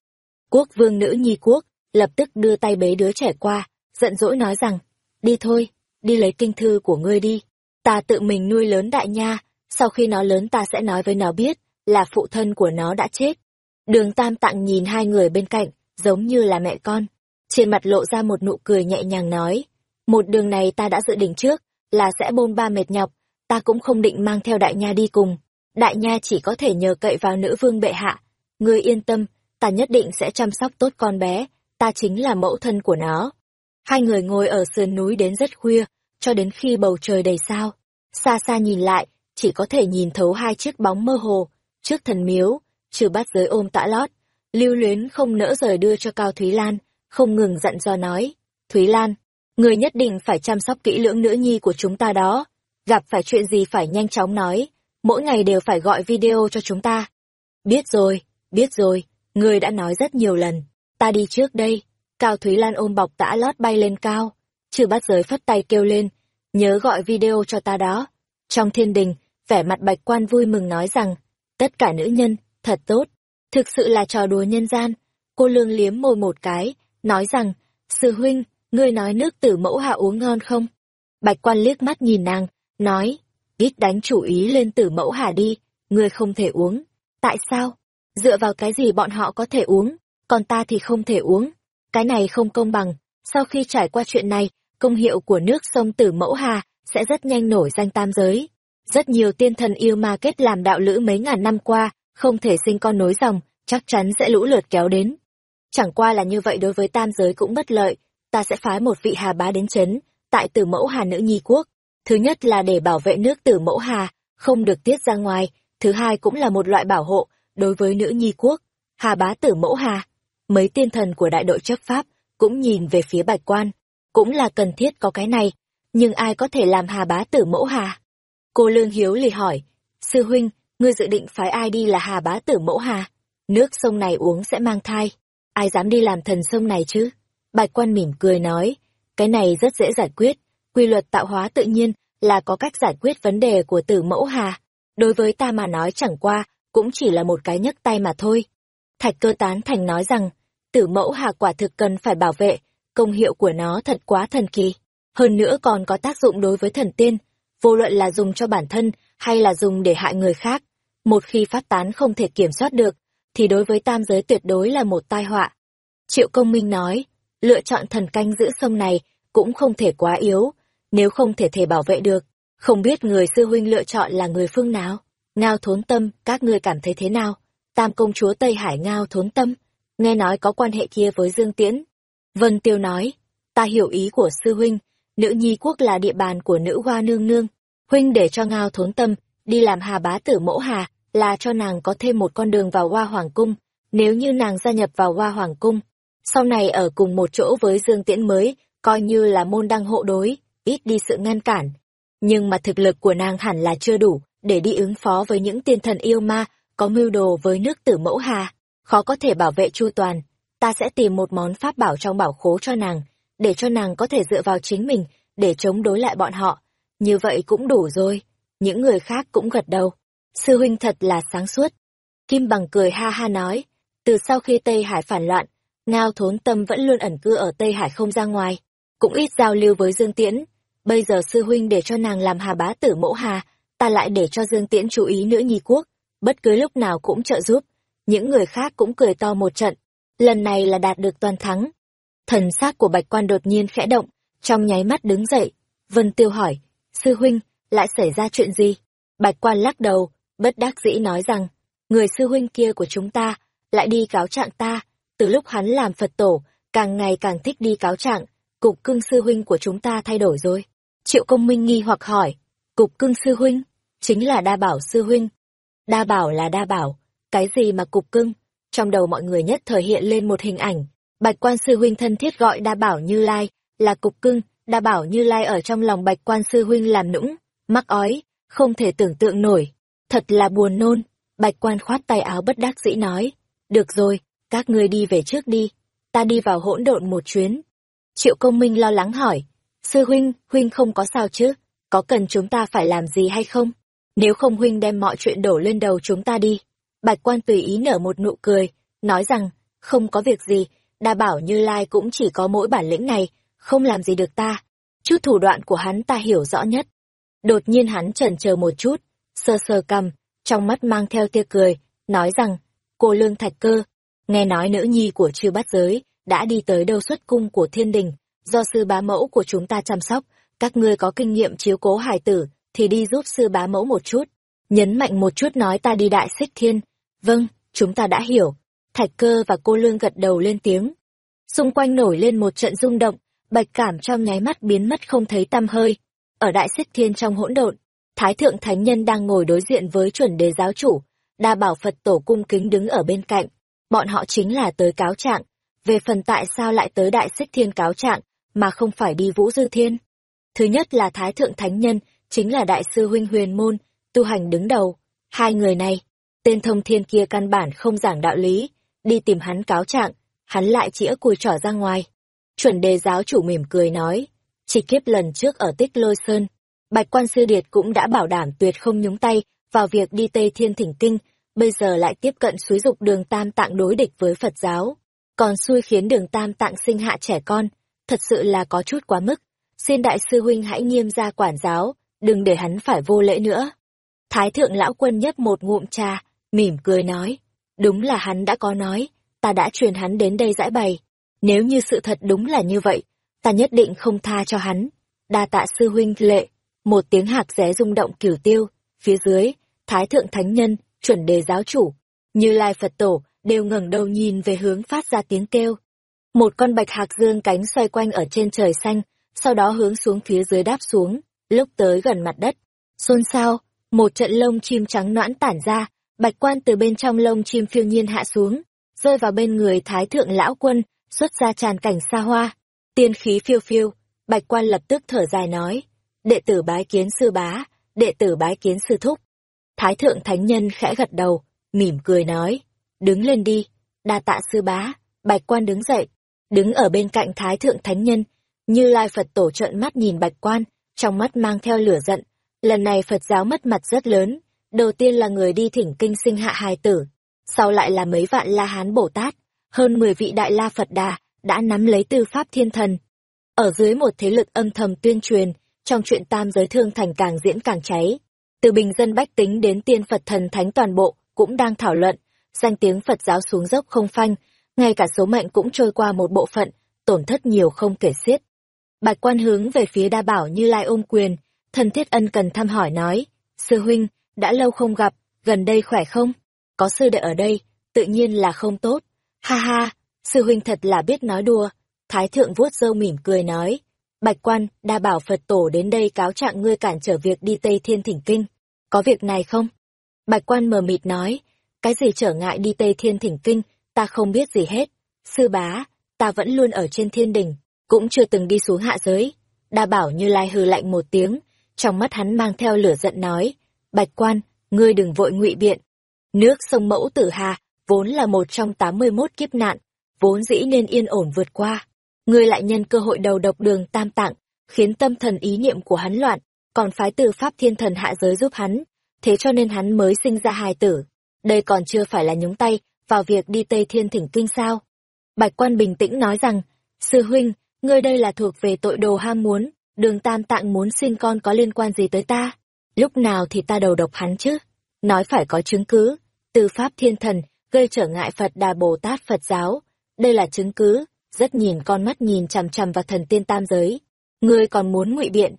A: Quốc vương nữ nhi quốc, lập tức đưa tay bế đứa trẻ qua, giận dỗi nói rằng, đi thôi, đi lấy kinh thư của ngươi đi, ta tự mình nuôi lớn đại nha, sau khi nó lớn ta sẽ nói với nó biết, là phụ thân của nó đã chết. Đường tam tạng nhìn hai người bên cạnh, giống như là mẹ con. Trên mặt lộ ra một nụ cười nhẹ nhàng nói, một đường này ta đã dự định trước, là sẽ bôn ba mệt nhọc, ta cũng không định mang theo đại nha đi cùng. Đại nha chỉ có thể nhờ cậy vào nữ vương bệ hạ. Ngươi yên tâm, ta nhất định sẽ chăm sóc tốt con bé, ta chính là mẫu thân của nó. Hai người ngồi ở sườn núi đến rất khuya, cho đến khi bầu trời đầy sao. Xa xa nhìn lại, chỉ có thể nhìn thấu hai chiếc bóng mơ hồ, trước thần miếu, trừ bát giới ôm tã lót, lưu luyến không nỡ rời đưa cho Cao Thúy Lan, không ngừng dặn dò nói, Thúy Lan, người nhất định phải chăm sóc kỹ lưỡng nữ nhi của chúng ta đó, gặp phải chuyện gì phải nhanh chóng nói, mỗi ngày đều phải gọi video cho chúng ta. Biết rồi, biết rồi, người đã nói rất nhiều lần, ta đi trước đây. Cao Thúy Lan ôm bọc tã lót bay lên cao, trừ bát giới phất tay kêu lên, nhớ gọi video cho ta đó. Trong thiên đình, vẻ mặt bạch quan vui mừng nói rằng, tất cả nữ nhân, thật tốt, thực sự là trò đùa nhân gian. Cô lương liếm môi một cái, nói rằng, sư huynh, ngươi nói nước tử mẫu hạ uống ngon không? Bạch quan liếc mắt nhìn nàng, nói, ít đánh chủ ý lên tử mẫu hà đi, ngươi không thể uống. Tại sao? Dựa vào cái gì bọn họ có thể uống, còn ta thì không thể uống. Cái này không công bằng, sau khi trải qua chuyện này, công hiệu của nước sông tử mẫu hà sẽ rất nhanh nổi danh tam giới. Rất nhiều tiên thần yêu ma kết làm đạo lữ mấy ngàn năm qua, không thể sinh con nối dòng, chắc chắn sẽ lũ lượt kéo đến. Chẳng qua là như vậy đối với tam giới cũng bất lợi, ta sẽ phái một vị hà bá đến chấn, tại tử mẫu hà nữ nhi quốc. Thứ nhất là để bảo vệ nước tử mẫu hà, không được tiết ra ngoài, thứ hai cũng là một loại bảo hộ đối với nữ nhi quốc. Hà bá tử mẫu hà, mấy tiên thần của đại đội chấp pháp cũng nhìn về phía bạch quan, cũng là cần thiết có cái này, nhưng ai có thể làm hà bá tử mẫu hà? Cô Lương Hiếu lì hỏi, sư huynh, ngươi dự định phái ai đi là hà bá tử mẫu hà? Nước sông này uống sẽ mang thai, ai dám đi làm thần sông này chứ? Bạch quan mỉm cười nói, cái này rất dễ giải quyết, quy luật tạo hóa tự nhiên là có cách giải quyết vấn đề của tử mẫu hà. Đối với ta mà nói chẳng qua, cũng chỉ là một cái nhấc tay mà thôi. Thạch cơ tán thành nói rằng, tử mẫu hà quả thực cần phải bảo vệ, công hiệu của nó thật quá thần kỳ. Hơn nữa còn có tác dụng đối với thần tiên, vô luận là dùng cho bản thân hay là dùng để hại người khác. Một khi phát tán không thể kiểm soát được, thì đối với tam giới tuyệt đối là một tai họa. Triệu công minh nói, lựa chọn thần canh giữ sông này cũng không thể quá yếu, nếu không thể thể bảo vệ được. Không biết người sư huynh lựa chọn là người phương nào? Ngao thốn tâm, các ngươi cảm thấy thế nào? Tam công chúa Tây Hải Ngao thốn tâm, nghe nói có quan hệ kia với Dương Tiễn. Vân Tiêu nói, ta hiểu ý của sư huynh, nữ nhi quốc là địa bàn của nữ hoa nương nương. Huynh để cho ngao thốn tâm, đi làm hà bá tử mẫu hà, là cho nàng có thêm một con đường vào hoa hoàng cung. Nếu như nàng gia nhập vào hoa hoàng cung, sau này ở cùng một chỗ với Dương Tiễn mới, coi như là môn đăng hộ đối, ít đi sự ngăn cản. Nhưng mà thực lực của nàng hẳn là chưa đủ, để đi ứng phó với những tiên thần yêu ma, có mưu đồ với nước tử mẫu hà, khó có thể bảo vệ chu toàn. Ta sẽ tìm một món pháp bảo trong bảo khố cho nàng, để cho nàng có thể dựa vào chính mình, để chống đối lại bọn họ. Như vậy cũng đủ rồi. Những người khác cũng gật đầu. Sư huynh thật là sáng suốt. Kim bằng cười ha ha nói, từ sau khi Tây Hải phản loạn, Ngao thốn tâm vẫn luôn ẩn cư ở Tây Hải không ra ngoài, cũng ít giao lưu với Dương Tiễn. Bây giờ sư huynh để cho nàng làm hà bá tử mẫu hà, ta lại để cho Dương Tiễn chú ý nữ nhi quốc, bất cứ lúc nào cũng trợ giúp. Những người khác cũng cười to một trận, lần này là đạt được toàn thắng. Thần xác của bạch quan đột nhiên khẽ động, trong nháy mắt đứng dậy. Vân Tiêu hỏi, sư huynh, lại xảy ra chuyện gì? Bạch quan lắc đầu, bất đắc dĩ nói rằng, người sư huynh kia của chúng ta, lại đi cáo trạng ta, từ lúc hắn làm Phật tổ, càng ngày càng thích đi cáo trạng, cục cưng sư huynh của chúng ta thay đổi rồi. Triệu công minh nghi hoặc hỏi, cục cưng sư huynh, chính là đa bảo sư huynh. Đa bảo là đa bảo, cái gì mà cục cưng? Trong đầu mọi người nhất thời hiện lên một hình ảnh, bạch quan sư huynh thân thiết gọi đa bảo như lai, là cục cưng, đa bảo như lai ở trong lòng bạch quan sư huynh làm nũng, mắc ói, không thể tưởng tượng nổi. Thật là buồn nôn, bạch quan khoát tay áo bất đắc dĩ nói, được rồi, các ngươi đi về trước đi, ta đi vào hỗn độn một chuyến. Triệu công minh lo lắng hỏi, sư huynh, huynh không có sao chứ, có cần chúng ta phải làm gì hay không? Nếu không huynh đem mọi chuyện đổ lên đầu chúng ta đi. Bạch quan tùy ý nở một nụ cười, nói rằng, không có việc gì, đa bảo như lai cũng chỉ có mỗi bản lĩnh này, không làm gì được ta. Chút thủ đoạn của hắn ta hiểu rõ nhất. Đột nhiên hắn chần chờ một chút, sơ sơ cầm, trong mắt mang theo tia cười, nói rằng, cô lương thạch cơ, nghe nói nữ nhi của chư bát giới đã đi tới đâu xuất cung của thiên đình do sư bá mẫu của chúng ta chăm sóc các ngươi có kinh nghiệm chiếu cố hài tử thì đi giúp sư bá mẫu một chút. Nhấn mạnh một chút nói ta đi đại xích thiên. Vâng chúng ta đã hiểu. Thạch cơ và cô lương gật đầu lên tiếng. Xung quanh nổi lên một trận rung động bạch cảm trong nháy mắt biến mất không thấy tăm hơi. Ở đại xích thiên trong hỗn độn thái thượng thánh nhân đang ngồi đối diện với chuẩn đề giáo chủ đa bảo phật tổ cung kính đứng ở bên cạnh. Bọn họ chính là tới cáo trạng. Về phần tại sao lại tới đại xích thiên cáo trạng, mà không phải đi vũ dư thiên. Thứ nhất là Thái Thượng Thánh Nhân, chính là Đại sư Huynh Huyền Môn, tu hành đứng đầu. Hai người này, tên thông thiên kia căn bản không giảng đạo lý, đi tìm hắn cáo trạng, hắn lại chĩa cùi trỏ ra ngoài. Chuẩn đề giáo chủ mỉm cười nói, chỉ kiếp lần trước ở tích lôi sơn, Bạch quan sư điệt cũng đã bảo đảm tuyệt không nhúng tay vào việc đi Tây Thiên Thỉnh Kinh, bây giờ lại tiếp cận xúi dục đường tam tạng đối địch với Phật giáo, còn xui khiến đường tam tạng sinh hạ trẻ con, thật sự là có chút quá mức. Xin đại sư huynh hãy nghiêm ra quản giáo, đừng để hắn phải vô lễ nữa. Thái thượng lão quân nhấp một ngụm trà, mỉm cười nói, đúng là hắn đã có nói, ta đã truyền hắn đến đây giải bày. Nếu như sự thật đúng là như vậy, ta nhất định không tha cho hắn. Đa tạ sư huynh lệ, một tiếng hạc ré rung động cửu tiêu, phía dưới, thái thượng thánh nhân, chuẩn đề giáo chủ, như lai Phật tổ, đều ngẩng đầu nhìn về hướng phát ra tiếng kêu. Một con bạch hạc dương cánh xoay quanh ở trên trời xanh, sau đó hướng xuống phía dưới đáp xuống, lúc tới gần mặt đất. Xôn xao, một trận lông chim trắng noãn tản ra, bạch quan từ bên trong lông chim phiêu nhiên hạ xuống, rơi vào bên người thái thượng lão quân, xuất ra tràn cảnh xa hoa. Tiên khí phiêu phiêu, bạch quan lập tức thở dài nói, đệ tử bái kiến sư bá, đệ tử bái kiến sư thúc. Thái thượng thánh nhân khẽ gật đầu, mỉm cười nói, đứng lên đi, đa tạ sư bá, bạch quan đứng dậy, đứng ở bên cạnh thái thượng thánh nhân, như lai Phật tổ trợn mắt nhìn bạch quan, trong mắt mang theo lửa giận, lần này Phật giáo mất mặt rất lớn, đầu tiên là người đi thỉnh kinh sinh hạ hài tử, sau lại là mấy vạn la hán Bồ Tát, hơn 10 vị đại la Phật đà, đã nắm lấy tư pháp thiên thần. Ở dưới một thế lực âm thầm tuyên truyền, trong chuyện tam giới thương thành càng diễn càng cháy, từ bình dân bách tính đến tiên Phật thần thánh toàn bộ cũng đang thảo luận, danh tiếng Phật giáo xuống dốc không phanh, ngay cả số mệnh cũng trôi qua một bộ phận, tổn thất nhiều không kể xiết. Bạch quan hướng về phía đa bảo như lai ôm quyền, thần thiết ân cần thăm hỏi nói, sư huynh, đã lâu không gặp, gần đây khỏe không? Có sư đệ ở đây, tự nhiên là không tốt. Ha ha, sư huynh thật là biết nói đùa, Thái thượng vuốt râu mỉm cười nói, Bạch quan, đa bảo Phật tổ đến đây cáo trạng ngươi cản trở việc đi Tây Thiên Thỉnh Kinh. Có việc này không? Bạch quan mờ mịt nói, cái gì trở ngại đi Tây Thiên Thỉnh Kinh, ta không biết gì hết. Sư bá, ta vẫn luôn ở trên thiên đình, cũng chưa từng đi xuống hạ giới. Đa bảo như lai hừ lạnh một tiếng, trong mắt hắn mang theo lửa giận nói, Bạch quan, ngươi đừng vội ngụy biện. Nước sông Mẫu Tử Hà, vốn là một trong tám mươi 81 kiếp nạn, vốn dĩ nên yên ổn vượt qua. Ngươi lại nhân cơ hội đầu độc đường tam tạng, khiến tâm thần ý niệm của hắn loạn, còn phái từ Pháp Thiên Thần hạ giới giúp hắn, thế cho nên hắn mới sinh ra hài tử. Đây còn chưa phải là nhúng tay vào việc đi Tây Thiên Thỉnh Kinh sao. Bạch quan bình tĩnh nói rằng, Sư huynh, ngươi đây là thuộc về tội đồ ham muốn, đường tam tạng muốn sinh con có liên quan gì tới ta? Lúc nào thì ta đầu độc hắn chứ? Nói phải có chứng cứ, từ Pháp Thiên Thần gây trở ngại Phật Đà Bồ Tát Phật giáo. Đây là chứng cứ, rất nhìn con mắt nhìn chằm chằm vào thần tiên tam giới. Ngươi còn muốn ngụy biện.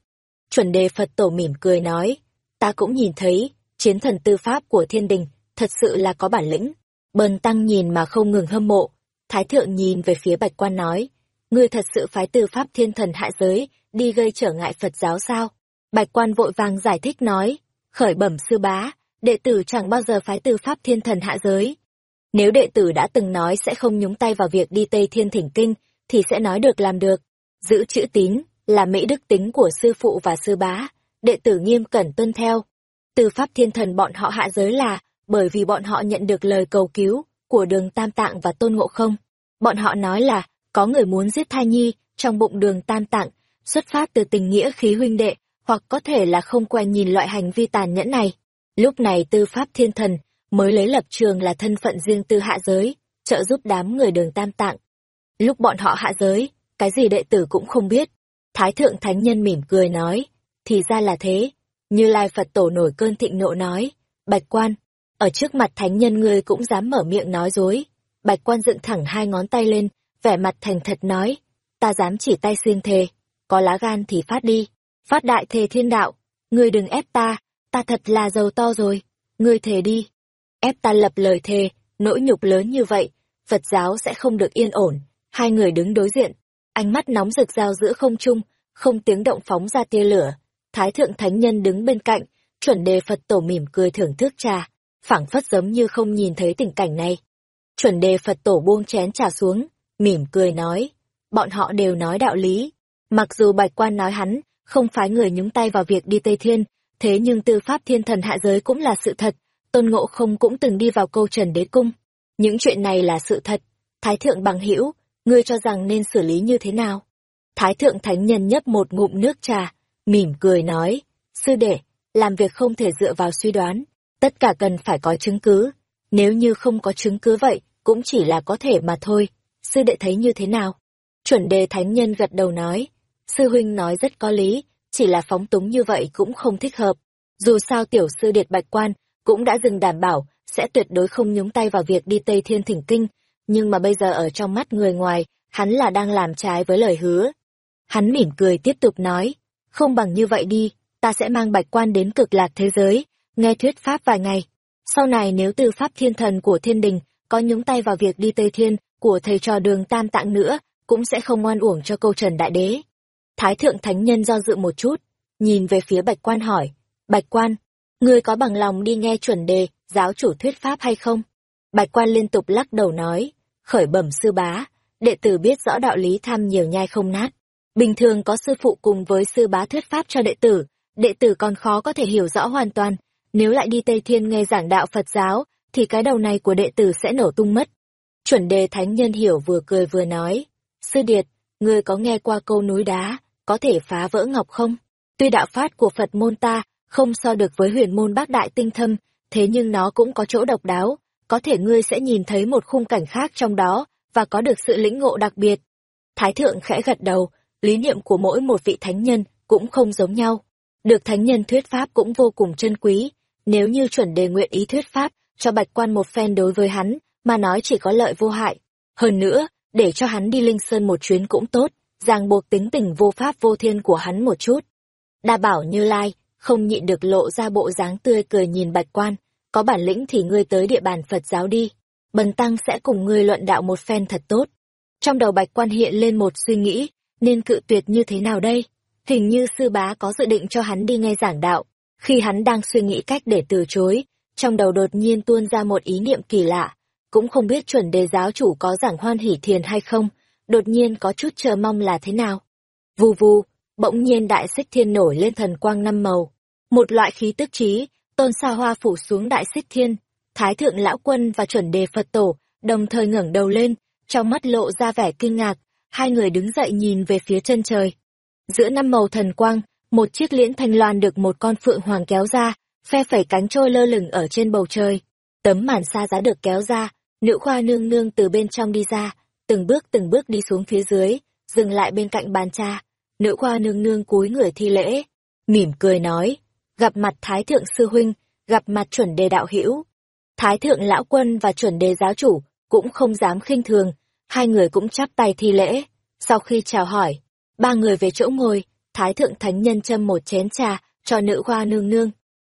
A: Chuẩn đề Phật tổ mỉm cười nói, ta cũng nhìn thấy, chiến thần tư pháp của thiên đình, thật sự là có bản lĩnh. Bần tăng nhìn mà không ngừng hâm mộ. Thái thượng nhìn về phía bạch quan nói, ngươi thật sự phái từ pháp thiên thần hạ giới, đi gây trở ngại Phật giáo sao? Bạch quan vội vàng giải thích nói, khởi bẩm sư bá, đệ tử chẳng bao giờ phái từ pháp thiên thần hạ giới. Nếu đệ tử đã từng nói sẽ không nhúng tay vào việc đi Tây Thiên Thỉnh Kinh, thì sẽ nói được làm được. Giữ chữ tín, là mỹ đức tính của sư phụ và sư bá, đệ tử nghiêm cẩn tuân theo. Từ pháp thiên thần bọn họ hạ giới là, bởi vì bọn họ nhận được lời cầu cứu của đường Tam Tạng và Tôn Ngộ Không. Bọn họ nói là, có người muốn giết thai nhi trong bụng đường Tam Tạng, xuất phát từ tình nghĩa khí huynh đệ, hoặc có thể là không quen nhìn loại hành vi tàn nhẫn này. Lúc này tư pháp thiên thần mới lấy lập trường là thân phận riêng tư hạ giới, trợ giúp đám người đường tam tạng. Lúc bọn họ hạ giới, cái gì đệ tử cũng không biết. Thái thượng thánh nhân mỉm cười nói, thì ra là thế. Như Lai Phật tổ nổi cơn thịnh nộ nói, bạch quan, ở trước mặt thánh nhân ngươi cũng dám mở miệng nói dối. Bạch quan dựng thẳng hai ngón tay lên, vẻ mặt thành thật nói, ta dám chỉ tay xuyên thề, có lá gan thì phát đi, phát đại thề thiên đạo, ngươi đừng ép ta, ta thật là giàu to rồi, ngươi thề đi. Ép ta lập lời thề, nỗi nhục lớn như vậy, Phật giáo sẽ không được yên ổn. Hai người đứng đối diện, ánh mắt nóng rực giao giữa không trung, không tiếng động phóng ra tia lửa. Thái thượng thánh nhân đứng bên cạnh, chuẩn đề Phật tổ mỉm cười thưởng thức trà, phảng phất giống như không nhìn thấy tình cảnh này. Chuẩn đề Phật tổ buông chén trà xuống, mỉm cười nói, bọn họ đều nói đạo lý. Mặc dù bạch quan nói hắn, không phái người nhúng tay vào việc đi Tây Thiên, thế nhưng tư pháp thiên thần hạ giới cũng là sự thật, tôn ngộ không cũng từng đi vào câu trần đế cung. Những chuyện này là sự thật. Thái thượng bằng hữu ngươi cho rằng nên xử lý như thế nào? Thái thượng thánh nhân nhấp một ngụm nước trà, mỉm cười nói, sư đệ, làm việc không thể dựa vào suy đoán, tất cả cần phải có chứng cứ. Nếu như không có chứng cứ vậy, cũng chỉ là có thể mà thôi. Sư đệ thấy như thế nào? Chuẩn đề thánh nhân gật đầu nói, sư huynh nói rất có lý, chỉ là phóng túng như vậy cũng không thích hợp. Dù sao tiểu sư điệt bạch quan cũng đã dừng đảm bảo sẽ tuyệt đối không nhúng tay vào việc đi Tây Thiên Thỉnh Kinh, nhưng mà bây giờ ở trong mắt người ngoài, hắn là đang làm trái với lời hứa. Hắn mỉm cười tiếp tục nói, không bằng như vậy đi, ta sẽ mang bạch quan đến cực lạc thế giới, nghe thuyết pháp vài ngày. Sau này nếu từ pháp thiên thần của thiên đình có nhúng tay vào việc đi Tây Thiên của thầy trò đường tam tạng nữa, cũng sẽ không ngoan uổng cho câu trần đại đế. Thái thượng thánh nhân do dự một chút, nhìn về phía bạch quan hỏi, bạch quan, ngươi có bằng lòng đi nghe chuẩn đề, giáo chủ thuyết pháp hay không? Bạch quan liên tục lắc đầu nói, khởi bẩm sư bá, đệ tử biết rõ đạo lý tham nhiều nhai không nát. Bình thường có sư phụ cùng với sư bá thuyết pháp cho đệ tử, đệ tử còn khó có thể hiểu rõ hoàn toàn. Nếu lại đi Tây Thiên nghe giảng đạo Phật giáo, thì cái đầu này của đệ tử sẽ nổ tung mất. Chuẩn đề thánh nhân hiểu vừa cười vừa nói, sư điệt, ngươi có nghe qua câu núi đá, có thể phá vỡ ngọc không? Tuy đạo phát của Phật môn ta không so được với huyền môn bác đại tinh thâm, thế nhưng nó cũng có chỗ độc đáo, có thể ngươi sẽ nhìn thấy một khung cảnh khác trong đó, và có được sự lĩnh ngộ đặc biệt. Thái thượng khẽ gật đầu, lý niệm của mỗi một vị thánh nhân cũng không giống nhau. Được thánh nhân thuyết pháp cũng vô cùng chân quý, nếu như chuẩn đề nguyện ý thuyết pháp, cho bạch quan một phen đối với hắn, mà nói chỉ có lợi vô hại. Hơn nữa, để cho hắn đi Linh Sơn một chuyến cũng tốt, ràng buộc tính tình vô pháp vô thiên của hắn một chút. Đa bảo như lai, không nhịn được lộ ra bộ dáng tươi cười nhìn bạch quan, có bản lĩnh thì ngươi tới địa bàn Phật giáo đi, bần tăng sẽ cùng ngươi luận đạo một phen thật tốt. Trong đầu bạch quan hiện lên một suy nghĩ, nên cự tuyệt như thế nào đây? Hình như sư bá có dự định cho hắn đi nghe giảng đạo. Khi hắn đang suy nghĩ cách để từ chối, trong đầu đột nhiên tuôn ra một ý niệm kỳ lạ. Cũng không biết chuẩn đề giáo chủ có giảng hoan hỷ thiền hay không, đột nhiên có chút chờ mong là thế nào. Vù vù, bỗng nhiên đại xích thiên nổi lên thần quang năm màu. Một loại khí tức trí, tôn sa hoa phủ xuống đại xích thiên. Thái thượng lão quân và chuẩn đề Phật tổ, đồng thời ngẩng đầu lên, trong mắt lộ ra vẻ kinh ngạc, hai người đứng dậy nhìn về phía chân trời. Giữa năm màu thần quang, một chiếc liễn thanh loan được một con phượng hoàng kéo ra, phe phẩy cánh trôi lơ lửng ở trên bầu trời. Tấm màn xa giá được kéo ra, nữ khoa nương nương từ bên trong đi ra, từng bước từng bước đi xuống phía dưới, dừng lại bên cạnh bàn cha. Nữ khoa nương nương cúi người thi lễ, mỉm cười nói, gặp mặt Thái Thượng Sư Huynh, gặp mặt chuẩn đề đạo hữu Thái Thượng Lão Quân và chuẩn đề giáo chủ cũng không dám khinh thường, hai người cũng chắp tay thi lễ. Sau khi chào hỏi, ba người về chỗ ngồi, Thái Thượng Thánh Nhân châm một chén trà cho nữ khoa nương nương.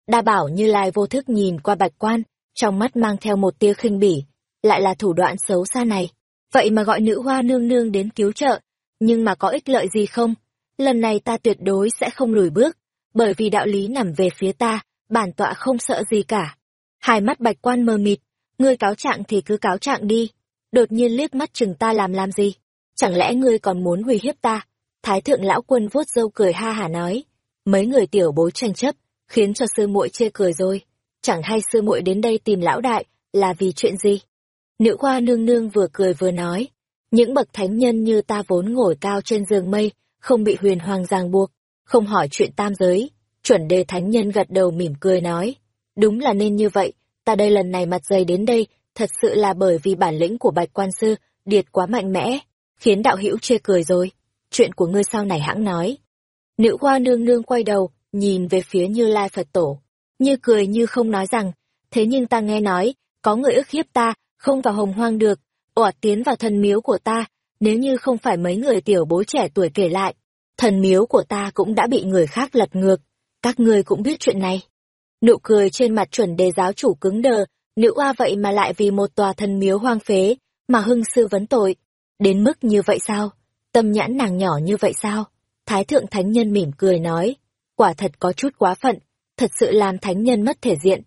A: Đa bảo như lai vô thức nhìn qua bạch quan, trong mắt mang theo một tia khinh bỉ, lại là thủ đoạn xấu xa này. Vậy mà gọi nữ hoa nương nương đến cứu trợ, nhưng mà có ích lợi gì không? Lần này ta tuyệt đối sẽ không lùi bước, bởi vì đạo lý nằm về phía ta, bản tọa không sợ gì cả. Hai mắt bạch quan mờ mịt, ngươi cáo trạng thì cứ cáo trạng đi. Đột nhiên liếc mắt chừng ta làm làm gì? Chẳng lẽ ngươi còn muốn hủy hiếp ta? Thái thượng lão quân vuốt râu cười ha hả nói. Mấy người tiểu bối tranh chấp, khiến cho sư muội chê cười rồi. Chẳng hay sư muội đến đây tìm lão đại, là vì chuyện gì? Nữ khoa nương nương vừa cười vừa nói. Những bậc thánh nhân như ta vốn ngồi cao trên giường mây, không bị huyền hoàng ràng buộc, không hỏi chuyện tam giới. Chuẩn đề thánh nhân gật đầu mỉm cười nói. Đúng là nên như vậy, ta đây lần này mặt dày đến đây, thật sự là bởi vì bản lĩnh của bạch quan sư, điệt quá mạnh mẽ, khiến đạo hữu chê cười rồi. Chuyện của ngươi sau này hãng nói. Nữ hoa nương nương quay đầu, nhìn về phía Như Lai Phật Tổ, như cười như không nói rằng, thế nhưng ta nghe nói, có người ức hiếp ta, không vào hồng hoang được, oạt tiến vào thần miếu của ta, nếu như không phải mấy người tiểu bối trẻ tuổi kể lại, thần miếu của ta cũng đã bị người khác lật ngược, các ngươi cũng biết chuyện này. Nụ cười trên mặt chuẩn đề giáo chủ cứng đờ, nữ oa vậy mà lại vì một tòa thần miếu hoang phế, mà hưng sư vấn tội. Đến mức như vậy sao? Tâm nhãn nàng nhỏ như vậy sao? Thái thượng thánh nhân mỉm cười nói, quả thật có chút quá phận, thật sự làm thánh nhân mất thể diện.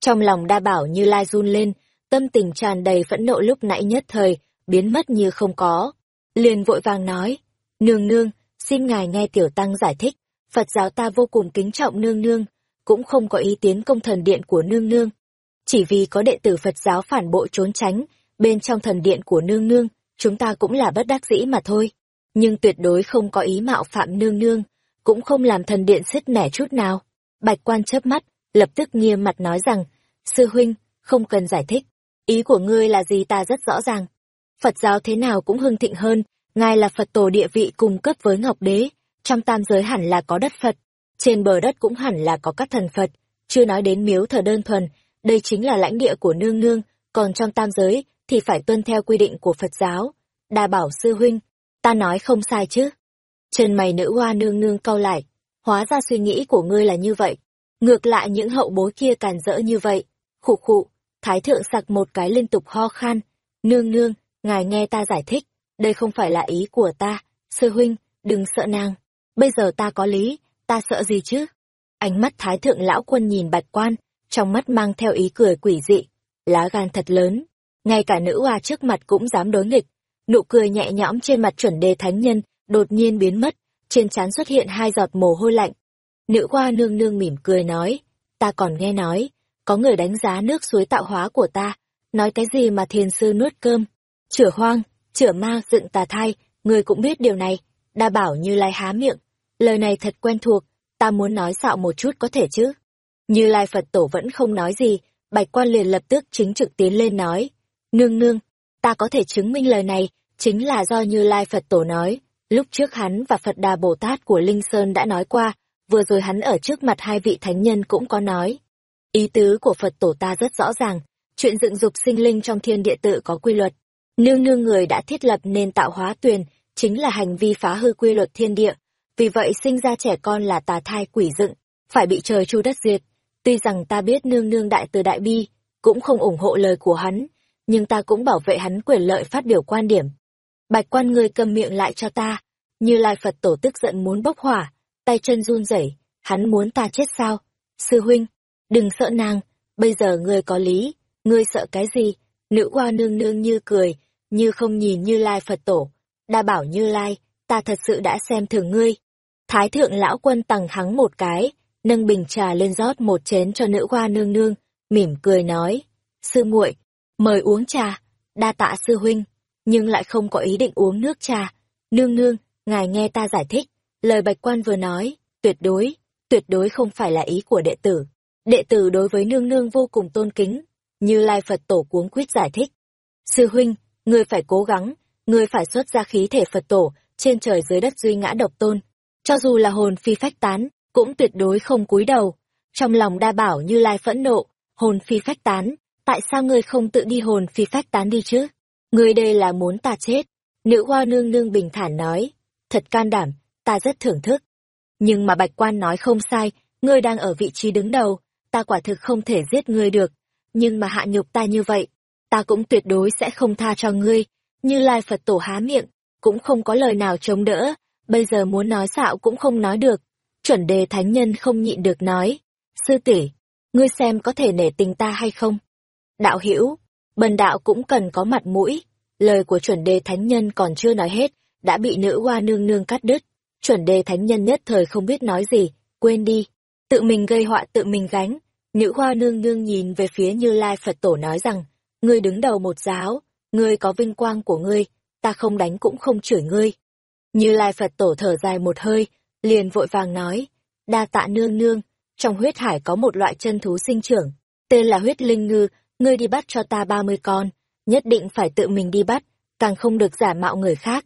A: Trong lòng đa bảo như lai run lên, tâm tình tràn đầy phẫn nộ lúc nãy nhất thời, biến mất như không có. Liền vội vàng nói, nương nương, xin ngài nghe tiểu tăng giải thích, Phật giáo ta vô cùng kính trọng nương nương, cũng không có ý tiến công thần điện của nương nương. Chỉ vì có đệ tử Phật giáo phản bội trốn tránh, bên trong thần điện của nương nương, chúng ta cũng là bất đắc dĩ mà thôi. Nhưng tuyệt đối không có ý mạo phạm nương nương, cũng không làm thần điện xích nẻ chút nào. Bạch quan chớp mắt, lập tức nghiêm mặt nói rằng, sư huynh, không cần giải thích. Ý của ngươi là gì ta rất rõ ràng. Phật giáo thế nào cũng hưng thịnh hơn, ngài là Phật tổ địa vị cùng cấp với Ngọc Đế, trong tam giới hẳn là có đất Phật, trên bờ đất cũng hẳn là có các thần Phật, chưa nói đến miếu thờ đơn thuần, đây chính là lãnh địa của nương nương, còn trong tam giới thì phải tuân theo quy định của Phật giáo. Đa bảo sư huynh, ta nói không sai chứ. Chân mày nữ hoa nương nương cau lại, hóa ra suy nghĩ của ngươi là như vậy. Ngược lại những hậu bối kia càn rỡ như vậy. Khụ khụ, thái thượng sặc một cái liên tục ho khan. Nương nương, ngài nghe ta giải thích, đây không phải là ý của ta. Sư huynh, đừng sợ nàng. Bây giờ ta có lý, ta sợ gì chứ? Ánh mắt thái thượng lão quân nhìn bạch quan, trong mắt mang theo ý cười quỷ dị. Lá gan thật lớn, ngay cả nữ hoa trước mặt cũng dám đối nghịch. Nụ cười nhẹ nhõm trên mặt chuẩn đề thánh nhân, đột nhiên biến mất, trên trán xuất hiện hai giọt mồ hôi lạnh. Nữ hoa nương nương mỉm cười nói, ta còn nghe nói, có người đánh giá nước suối tạo hóa của ta, nói cái gì mà thiền sư nuốt cơm. Chửa hoang, chửa ma dựng tà thai, người cũng biết điều này, đa bảo như lai há miệng, lời này thật quen thuộc, ta muốn nói xạo một chút có thể chứ. Như Lai Phật Tổ vẫn không nói gì, Bạch Quan liền lập tức chính trực tiến lên nói. Nương nương, ta có thể chứng minh lời này, chính là do Như Lai Phật Tổ nói. Lúc trước hắn và Phật Đà Bồ Tát của Linh Sơn đã nói qua, vừa rồi hắn ở trước mặt hai vị thánh nhân cũng có nói. Ý tứ của Phật Tổ ta rất rõ ràng, chuyện dựng dục sinh linh trong thiên địa tự có quy luật. Nương nương người đã thiết lập nên tạo hóa tuyền, chính là hành vi phá hư quy luật thiên địa, vì vậy sinh ra trẻ con là tà thai quỷ dựng, phải bị trời chu đất diệt. Tuy rằng ta biết nương nương đại từ đại bi, cũng không ủng hộ lời của hắn, nhưng ta cũng bảo vệ hắn quyền lợi phát biểu quan điểm. Bạch quan người cầm miệng lại cho ta. Như Lai Phật tổ tức giận muốn bốc hỏa, tay chân run rẩy, hắn muốn ta chết sao? Sư huynh, đừng sợ nàng, bây giờ ngươi có lý, ngươi sợ cái gì? Nữ hoa nương nương như cười, như không nhìn Như Lai Phật tổ. Đa bảo Như Lai, ta thật sự đã xem thường ngươi. Thái thượng lão quân tằng hắng một cái, nâng bình trà lên rót một chén cho nữ hoa nương nương, mỉm cười nói, sư muội mời uống trà, đa tạ sư huynh, nhưng lại không có ý định uống nước trà. Nương nương, ngài nghe ta giải thích, lời bạch quan vừa nói, tuyệt đối, tuyệt đối không phải là ý của đệ tử. Đệ tử đối với nương nương vô cùng tôn kính, như Lai Phật tổ cuống quýt giải thích. Sư huynh, ngươi phải cố gắng, ngươi phải xuất ra khí thể Phật tổ, trên trời dưới đất duy ngã độc tôn. Cho dù là hồn phi phách tán, cũng tuyệt đối không cúi đầu. Trong lòng đa bảo như lai phẫn nộ, hồn phi phách tán, tại sao ngươi không tự đi hồn phi phách tán đi chứ? Ngươi đây là muốn ta chết. Nữ hoa nương nương bình thản nói, thật can đảm, ta rất thưởng thức. Nhưng mà bạch quan nói không sai, ngươi đang ở vị trí đứng đầu, ta quả thực không thể giết ngươi được. Nhưng mà hạ nhục ta như vậy, ta cũng tuyệt đối sẽ không tha cho ngươi. Như Lai Phật tổ há miệng, cũng không có lời nào chống đỡ, bây giờ muốn nói xạo cũng không nói được. Chuẩn đề thánh nhân không nhịn được nói, sư tỷ, ngươi xem có thể nể tình ta hay không? Đạo hữu bần đạo cũng cần có mặt mũi. Lời của chuẩn đề thánh nhân còn chưa nói hết, đã bị nữ hoa nương nương cắt đứt. Chuẩn đề thánh nhân nhất thời không biết nói gì, quên đi. Tự mình gây họa tự mình gánh. Nữ hoa nương nương nhìn về phía Như Lai Phật Tổ nói rằng, ngươi đứng đầu một giáo, ngươi có vinh quang của ngươi, ta không đánh cũng không chửi ngươi. Như Lai Phật Tổ thở dài một hơi, liền vội vàng nói, đa tạ nương nương, trong huyết hải có một loại chân thú sinh trưởng, tên là huyết linh ngư, ngươi đi bắt cho ta ba mươi con, nhất định phải tự mình đi bắt, càng không được giả mạo người khác.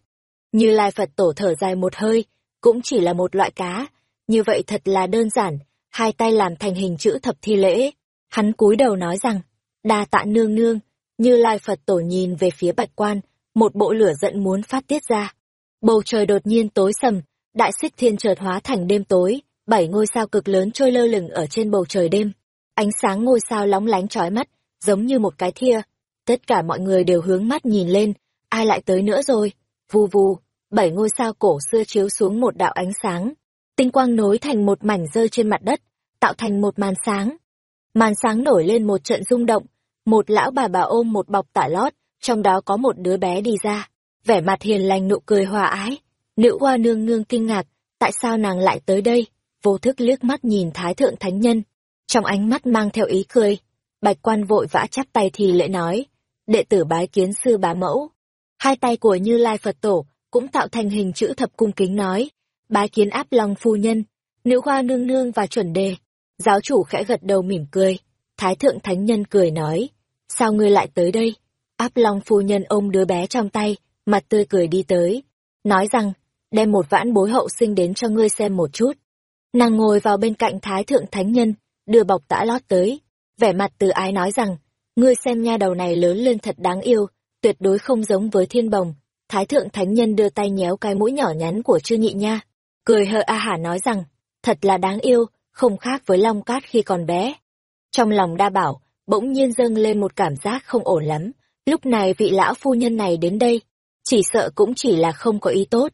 A: Như Lai Phật Tổ thở dài một hơi, cũng chỉ là một loại cá, như vậy thật là đơn giản, hai tay làm thành hình chữ thập thi lễ. Hắn cúi đầu nói rằng, đa tạ nương nương, Như Lai Phật Tổ nhìn về phía bạch quan, một bộ lửa giận muốn phát tiết ra. Bầu trời đột nhiên tối sầm, đại xích thiên chợt hóa thành đêm tối, bảy ngôi sao cực lớn trôi lơ lửng ở trên bầu trời đêm. Ánh sáng ngôi sao lóng lánh chói mắt, giống như một cái thia. Tất cả mọi người đều hướng mắt nhìn lên, ai lại tới nữa rồi? Vù vù, bảy ngôi sao cổ xưa chiếu xuống một đạo ánh sáng. Tinh quang nối thành một mảnh rơi trên mặt đất, tạo thành một màn sáng. Màn sáng nổi lên một trận rung động, một lão bà bà ôm một bọc tả lót, trong đó có một đứa bé đi ra, vẻ mặt hiền lành nụ cười hòa ái. Nữ hoa nương nương kinh ngạc, tại sao nàng lại tới đây? Vô thức liếc mắt nhìn Thái Thượng Thánh Nhân, trong ánh mắt mang theo ý cười. Bạch quan vội vã chắp tay thì lễ nói, đệ tử bái kiến sư bá mẫu. Hai tay của Như Lai Phật Tổ cũng tạo thành hình chữ thập cung kính nói, bái kiến áp long phu nhân, nữ hoa nương nương và chuẩn đề. Giáo chủ khẽ gật đầu mỉm cười, Thái Thượng Thánh Nhân cười nói, sao ngươi lại tới đây? Áp Long phu nhân ôm đứa bé trong tay, mặt tươi cười đi tới, nói rằng, đem một vãn bối hậu sinh đến cho ngươi xem một chút. Nàng ngồi vào bên cạnh Thái Thượng Thánh Nhân, đưa bọc tã lót tới, vẻ mặt từ ái nói rằng, ngươi xem nha đầu này lớn lên thật đáng yêu, tuyệt đối không giống với thiên bồng. Thái Thượng Thánh Nhân đưa tay nhéo cái mũi nhỏ nhắn của chư nhị nha, cười hờ a hả nói rằng, thật là đáng yêu, không khác với Long Cát khi còn bé. Trong lòng đa bảo, bỗng nhiên dâng lên một cảm giác không ổn lắm, Lúc này vị lão phu nhân này đến đây, chỉ sợ cũng chỉ là không có ý tốt.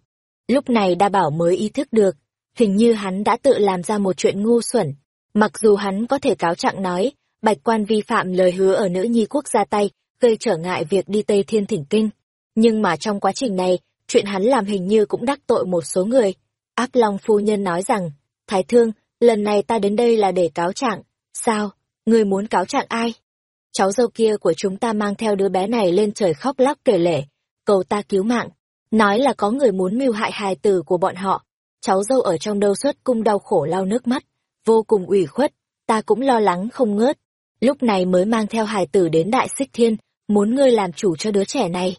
A: Lúc này đa bảo mới ý thức được, hình như hắn đã tự làm ra một chuyện ngu xuẩn. Mặc dù hắn có thể cáo trạng nói, bạch quan vi phạm lời hứa ở nữ nhi quốc gia tay, gây trở ngại việc đi Tây Thiên Thỉnh Kinh. Nhưng mà trong quá trình này, chuyện hắn làm hình như cũng đắc tội một số người. Áp Long phu nhân nói rằng, Thái Thương, lần này ta đến đây là để cáo trạng. Sao? Người muốn cáo trạng ai? cháu dâu kia của chúng ta mang theo đứa bé này lên trời khóc lóc kể lể, cầu ta cứu mạng, nói là có người muốn mưu hại hài tử của bọn họ. Cháu dâu ở trong đâu suốt cung đau khổ lau nước mắt, vô cùng ủy khuất, ta cũng lo lắng không ngớt. Lúc này mới mang theo hài tử đến đại xích thiên, muốn ngươi làm chủ cho đứa trẻ này.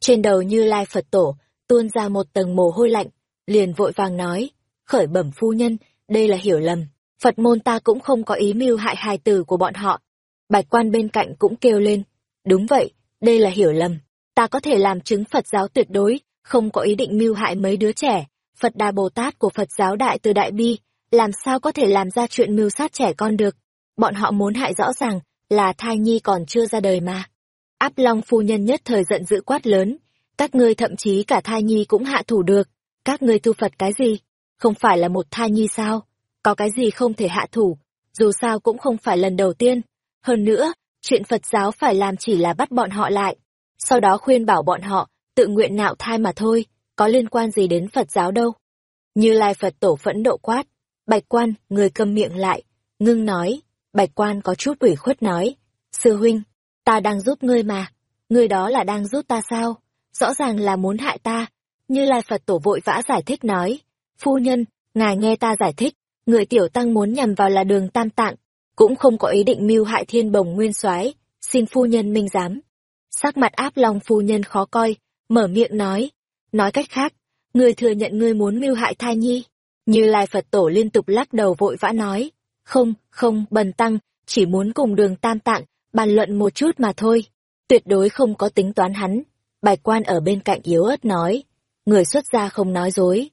A: Trên đầu như lai Phật tổ, tuôn ra một tầng mồ hôi lạnh, liền vội vàng nói, khởi bẩm phu nhân, đây là hiểu lầm, Phật môn ta cũng không có ý mưu hại hài tử của bọn họ, Bạch quan bên cạnh cũng kêu lên. Đúng vậy, đây là hiểu lầm. Ta có thể làm chứng Phật giáo tuyệt đối, không có ý định mưu hại mấy đứa trẻ. Phật Đà Bồ Tát của Phật giáo Đại từ Đại Bi, làm sao có thể làm ra chuyện mưu sát trẻ con được. Bọn họ muốn hại rõ ràng là thai nhi còn chưa ra đời mà. Áp Long phu nhân nhất thời giận dữ quát lớn. Các ngươi thậm chí cả thai nhi cũng hạ thủ được. Các ngươi tu Phật cái gì? Không phải là một thai nhi sao? Có cái gì không thể hạ thủ? Dù sao cũng không phải lần đầu tiên. Hơn nữa, chuyện Phật giáo phải làm chỉ là bắt bọn họ lại. Sau đó khuyên bảo bọn họ, tự nguyện nạo thai mà thôi, có liên quan gì đến Phật giáo đâu. Như Lai Phật tổ phẫn độ quát. Bạch quan, người câm miệng lại, ngưng nói. Bạch quan có chút ủy khuất nói. Sư huynh, ta đang giúp ngươi mà. Ngươi đó là đang giúp ta sao? Rõ ràng là muốn hại ta. Như Lai Phật tổ vội vã giải thích nói. Phu nhân, ngài nghe ta giải thích. Người tiểu tăng muốn nhằm vào là đường tam tạng. Cũng không có ý định mưu hại thiên bồng nguyên soái Xin phu nhân minh giám. Sắc mặt áp long phu nhân khó coi, mở miệng nói. Nói cách khác, người thừa nhận ngươi muốn mưu hại thai nhi. Như Lai Phật tổ liên tục lắc đầu vội vã nói. Không, không, bần tăng, chỉ muốn cùng đường tam tạng, bàn luận một chút mà thôi. Tuyệt đối không có tính toán hắn. Bạch quan ở bên cạnh yếu ớt nói. Người xuất gia không nói dối.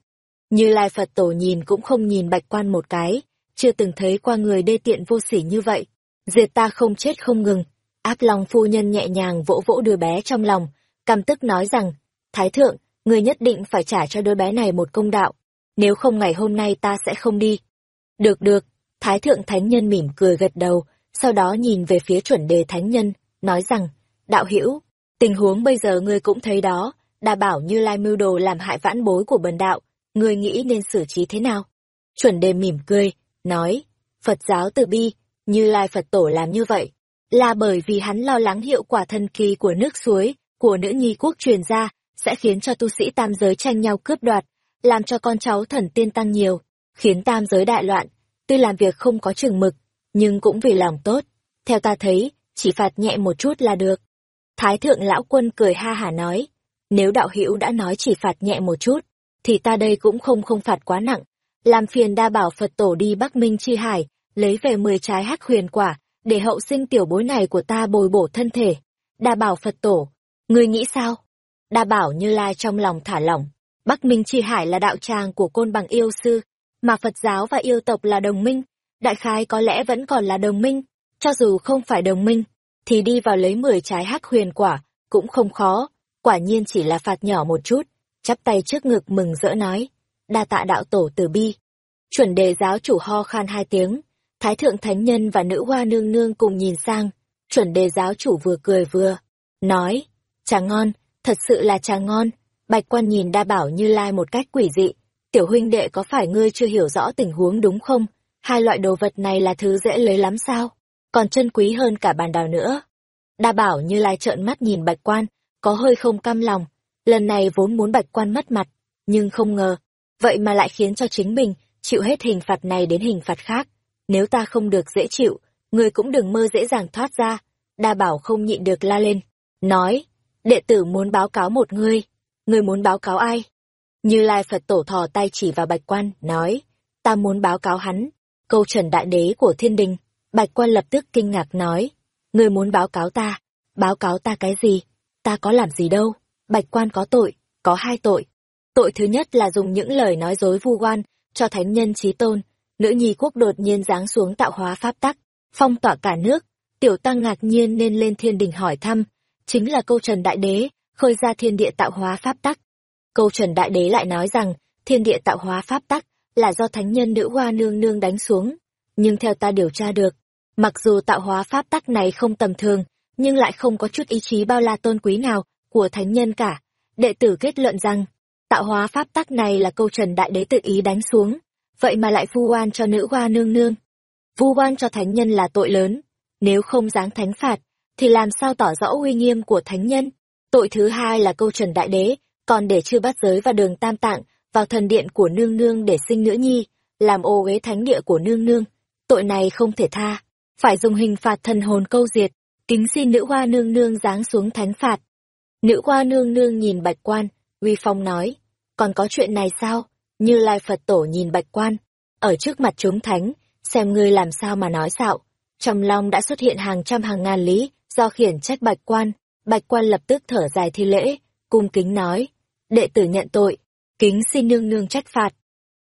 A: Như Lai Phật tổ nhìn cũng không nhìn bạch quan một cái. Chưa từng thấy qua người đê tiện vô sỉ như vậy. Diệt ta không chết không ngừng. Áp lòng phu nhân nhẹ nhàng vỗ vỗ đứa bé trong lòng. Căm tức nói rằng, Thái thượng, người nhất định phải trả cho đứa bé này một công đạo. Nếu không ngày hôm nay ta sẽ không đi. Được được, Thái thượng thánh nhân mỉm cười gật đầu, sau đó nhìn về phía chuẩn đề thánh nhân, nói rằng, đạo hữu tình huống bây giờ ngươi cũng thấy đó, đa bảo như lai mưu đồ làm hại vãn bối của bần đạo, ngươi nghĩ nên xử trí thế nào? Chuẩn đề mỉm cười, nói, Phật giáo từ bi, như lai Phật tổ làm như vậy, là bởi vì hắn lo lắng hiệu quả thần kỳ của nước suối, của nữ nhi quốc truyền ra, sẽ khiến cho tu sĩ tam giới tranh nhau cướp đoạt, làm cho con cháu thần tiên tăng nhiều, khiến tam giới đại loạn, tuy làm việc không có chừng mực, nhưng cũng vì lòng tốt. Theo ta thấy, chỉ phạt nhẹ một chút là được. Thái thượng lão quân cười ha hả nói, nếu đạo hữu đã nói chỉ phạt nhẹ một chút, thì ta đây cũng không không phạt quá nặng. Làm phiền đa bảo Phật tổ đi Bắc Minh chi hải, lấy về 10 trái hắc huyền quả, để hậu sinh tiểu bối này của ta bồi bổ thân thể. Đa bảo Phật tổ, ngươi nghĩ sao? Đa bảo như lai trong lòng thả lỏng. Bắc Minh chi hải là đạo tràng của côn bằng yêu sư, mà Phật giáo và yêu tộc là đồng minh, đại khái có lẽ vẫn còn là đồng minh, cho dù không phải đồng minh, thì đi vào lấy 10 trái hắc huyền quả, cũng không khó, quả nhiên chỉ là phạt nhỏ một chút, chắp tay trước ngực mừng rỡ nói, đa tạ đạo tổ từ bi. Chuẩn đề giáo chủ ho khan hai tiếng, thái thượng thánh nhân và nữ hoa nương nương cùng nhìn sang, chuẩn đề giáo chủ vừa cười vừa, nói, trà ngon, thật sự là trà ngon, bạch quan nhìn đa bảo như lai một cách quỷ dị, tiểu huynh đệ có phải ngươi chưa hiểu rõ tình huống đúng không? Hai loại đồ vật này là thứ dễ lấy lắm sao? Còn chân quý hơn cả bàn đào nữa. Đa bảo như lai trợn mắt nhìn bạch quan, có hơi không cam lòng. Lần này vốn muốn bạch quan mất mặt, nhưng không ngờ. Vậy mà lại khiến cho chính mình chịu hết hình phạt này đến hình phạt khác. Nếu ta không được dễ chịu, người cũng đừng mơ dễ dàng thoát ra. Đa bảo không nhịn được la lên. Nói, đệ tử muốn báo cáo một ngươi. Ngươi muốn báo cáo ai? Như Lai Phật tổ thò tay chỉ vào bạch quan, nói, ta muốn báo cáo hắn, câu trần đại đế của thiên đình. Bạch quan lập tức kinh ngạc nói, người muốn báo cáo ta, báo cáo ta cái gì, ta có làm gì đâu, bạch quan có tội, có hai tội. Tội thứ nhất là dùng những lời nói dối vu oan cho thánh nhân trí tôn, nữ nhi quốc đột nhiên giáng xuống tạo hóa pháp tắc, phong tỏa cả nước, tiểu tăng ngạc nhiên nên lên thiên đình hỏi thăm, chính là câu trần đại đế, khơi ra thiên địa tạo hóa pháp tắc, Câu Trần Đại Đế lại nói rằng, thiên địa tạo hóa pháp tắc là do thánh nhân nữ hoa nương nương đánh xuống. Nhưng theo ta điều tra được, mặc dù tạo hóa pháp tắc này không tầm thường, nhưng lại không có chút ý chí bao la tôn quý nào của thánh nhân cả. Đệ tử kết luận rằng, tạo hóa pháp tắc này là câu Trần Đại Đế tự ý đánh xuống, vậy mà lại vu oan cho nữ hoa nương nương. Vu oan cho thánh nhân là tội lớn, nếu không dáng thánh phạt, thì làm sao tỏ rõ uy nghiêm của thánh nhân? Tội thứ hai là câu Trần Đại Đế còn để chưa bắt giới và đường tam tạng vào thần điện của nương nương để sinh nữ nhi, làm ô uế thánh địa của nương nương. Tội này không thể tha, phải dùng hình phạt thần hồn câu diệt, kính xin nữ hoa nương nương giáng xuống thánh phạt. Nữ hoa nương nương nhìn bạch quan, uy phong nói, còn có chuyện này sao? Như Lai Phật tổ nhìn bạch quan, ở trước mặt chúng thánh, xem ngươi làm sao mà nói xạo. Trong lòng đã xuất hiện hàng trăm hàng ngàn lý, do khiển trách bạch quan, bạch quan lập tức thở dài thi lễ, cung kính nói, đệ tử nhận tội, kính xin nương nương trách phạt.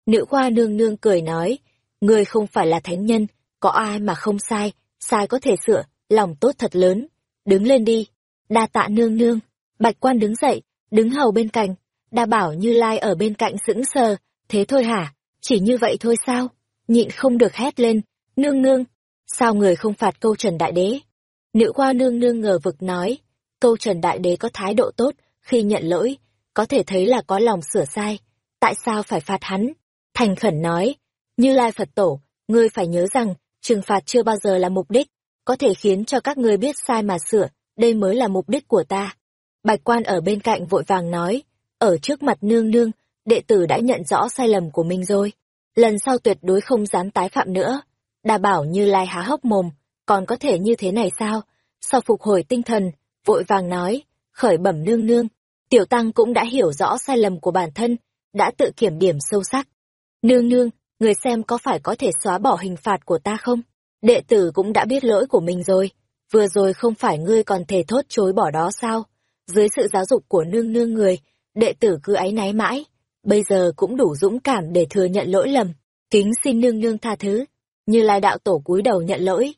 A: Nữ hoa nương nương cười nói, người không phải là thánh nhân, có ai mà không sai, sai có thể sửa, lòng tốt thật lớn, đứng lên đi. Đa tạ nương nương, bạch quan đứng dậy, đứng hầu bên cạnh, đa bảo như lai ở bên cạnh sững sờ, thế thôi hả, chỉ như vậy thôi sao, nhịn không được hét lên, nương nương, sao người không phạt câu trần đại đế. Nữ hoa nương nương ngờ vực nói, câu trần đại đế có thái độ tốt khi nhận lỗi, có thể thấy là có lòng sửa sai, tại sao phải phạt hắn? Thành khẩn nói, như lai Phật tổ, ngươi phải nhớ rằng, trừng phạt chưa bao giờ là mục đích, có thể khiến cho các ngươi biết sai mà sửa, đây mới là mục đích của ta. Bạch quan ở bên cạnh vội vàng nói, ở trước mặt nương nương, đệ tử đã nhận rõ sai lầm của mình rồi. Lần sau tuyệt đối không dám tái phạm nữa. Đà bảo như lai há hốc mồm, còn có thể như thế này sao? Sau phục hồi tinh thần, vội vàng nói, khởi bẩm nương nương. Tiểu tăng cũng đã hiểu rõ sai lầm của bản thân, đã tự kiểm điểm sâu sắc. Nương nương, người xem có phải có thể xóa bỏ hình phạt của ta không? Đệ tử cũng đã biết lỗi của mình rồi. Vừa rồi không phải ngươi còn thể thốt chối bỏ đó sao? Dưới sự giáo dục của nương nương người, đệ tử cứ áy náy mãi. Bây giờ cũng đủ dũng cảm để thừa nhận lỗi lầm. Kính xin nương nương tha thứ. Như lai đạo tổ cúi đầu nhận lỗi.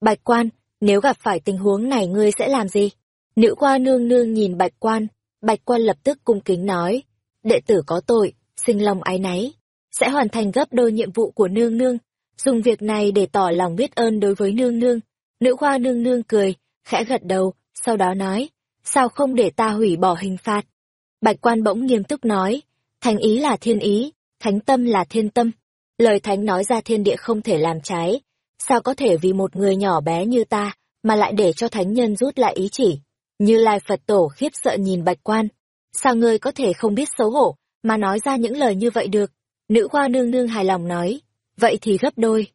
A: Bạch quan, nếu gặp phải tình huống này ngươi sẽ làm gì? Nữ qua nương nương nhìn bạch quan. Bạch quan lập tức cung kính nói. Đệ tử có tội, sinh lòng ái náy. Sẽ hoàn thành gấp đôi nhiệm vụ của nương nương dùng việc này để tỏ lòng biết ơn đối với nương nương. Nữ khoa nương nương cười, khẽ gật đầu, sau đó nói, sao không để ta hủy bỏ hình phạt? Bạch quan bỗng nghiêm túc nói, thánh ý là thiên ý, thánh tâm là thiên tâm. Lời thánh nói ra thiên địa không thể làm trái, sao có thể vì một người nhỏ bé như ta, mà lại để cho thánh nhân rút lại ý chỉ. Như Lai Phật Tổ khiếp sợ nhìn bạch quan, sao ngươi có thể không biết xấu hổ, mà nói ra những lời như vậy được? Nữ khoa nương nương hài lòng nói, vậy thì gấp đôi.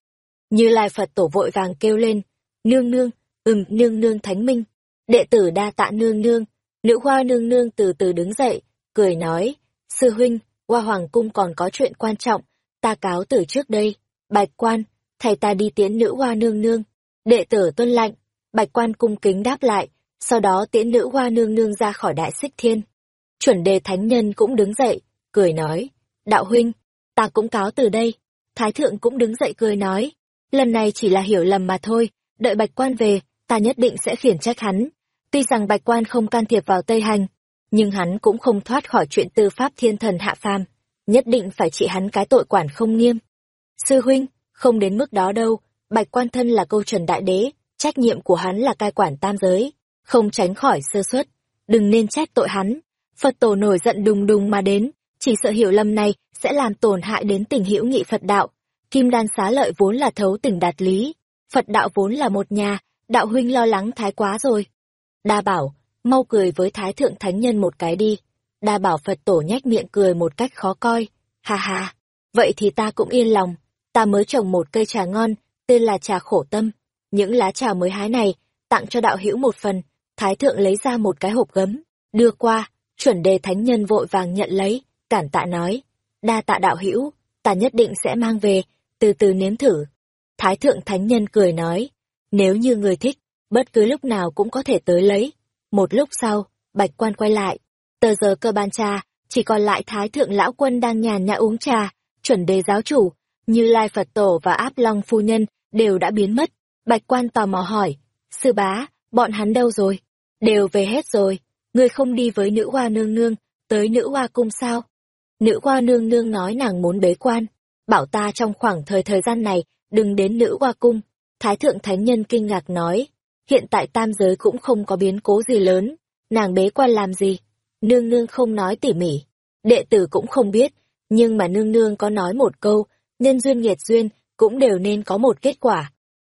A: Như Lai Phật tổ vội vàng kêu lên, nương nương, ừm nương nương thánh minh, đệ tử đa tạ nương nương, nữ hoa nương nương từ từ đứng dậy, cười nói, sư huynh, hoa hoàng cung còn có chuyện quan trọng, ta cáo từ trước đây, bạch quan, thầy ta đi tiễn nữ hoa nương nương, đệ tử tuân lạnh, bạch quan cung kính đáp lại, sau đó tiễn nữ hoa nương nương ra khỏi đại xích thiên. Chuẩn đề thánh nhân cũng đứng dậy, cười nói, đạo huynh, ta cũng cáo từ đây, Thái thượng cũng đứng dậy cười nói, lần này chỉ là hiểu lầm mà thôi, đợi bạch quan về, ta nhất định sẽ khiển trách hắn. Tuy rằng bạch quan không can thiệp vào Tây Hành, nhưng hắn cũng không thoát khỏi chuyện tư pháp thiên thần hạ phàm, nhất định phải trị hắn cái tội quản không nghiêm. Sư huynh, không đến mức đó đâu, bạch quan thân là câu trần đại đế, trách nhiệm của hắn là cai quản tam giới, không tránh khỏi sơ suất, đừng nên trách tội hắn. Phật tổ nổi giận đùng đùng mà đến, chỉ sợ hiểu lầm này sẽ làm tổn hại đến tình hữu nghị Phật đạo. Kim đan xá lợi vốn là thấu tình đạt lý, Phật đạo vốn là một nhà, đạo huynh lo lắng thái quá rồi. Đa bảo, mau cười với thái thượng thánh nhân một cái đi. Đa bảo Phật tổ nhếch miệng cười một cách khó coi. Ha ha, vậy thì ta cũng yên lòng, ta mới trồng một cây trà ngon, tên là trà khổ tâm. Những lá trà mới hái này, tặng cho đạo hữu một phần, thái thượng lấy ra một cái hộp gấm, đưa qua, chuẩn đề thánh nhân vội vàng nhận lấy cản tạ nói, đa tạ đạo hữu, ta nhất định sẽ mang về, từ từ nếm thử. Thái thượng thánh nhân cười nói, nếu như người thích, bất cứ lúc nào cũng có thể tới lấy. Một lúc sau, bạch quan quay lại, tờ giờ cơ ban trà, chỉ còn lại thái thượng lão quân đang nhàn nhã uống trà, chuẩn đề giáo chủ, như lai Phật tổ và áp long phu nhân đều đã biến mất. Bạch quan tò mò hỏi, sư bá, bọn hắn đâu rồi? Đều về hết rồi, người không đi với nữ hoa nương nương, tới nữ hoa cung sao? Nữ hoa nương nương nói nàng muốn bế quan, bảo ta trong khoảng thời thời gian này, đừng đến nữ hoa cung. Thái thượng thánh nhân kinh ngạc nói, hiện tại tam giới cũng không có biến cố gì lớn, nàng bế quan làm gì? Nương nương không nói tỉ mỉ, đệ tử cũng không biết, nhưng mà nương nương có nói một câu, nhân duyên nghiệt duyên, cũng đều nên có một kết quả.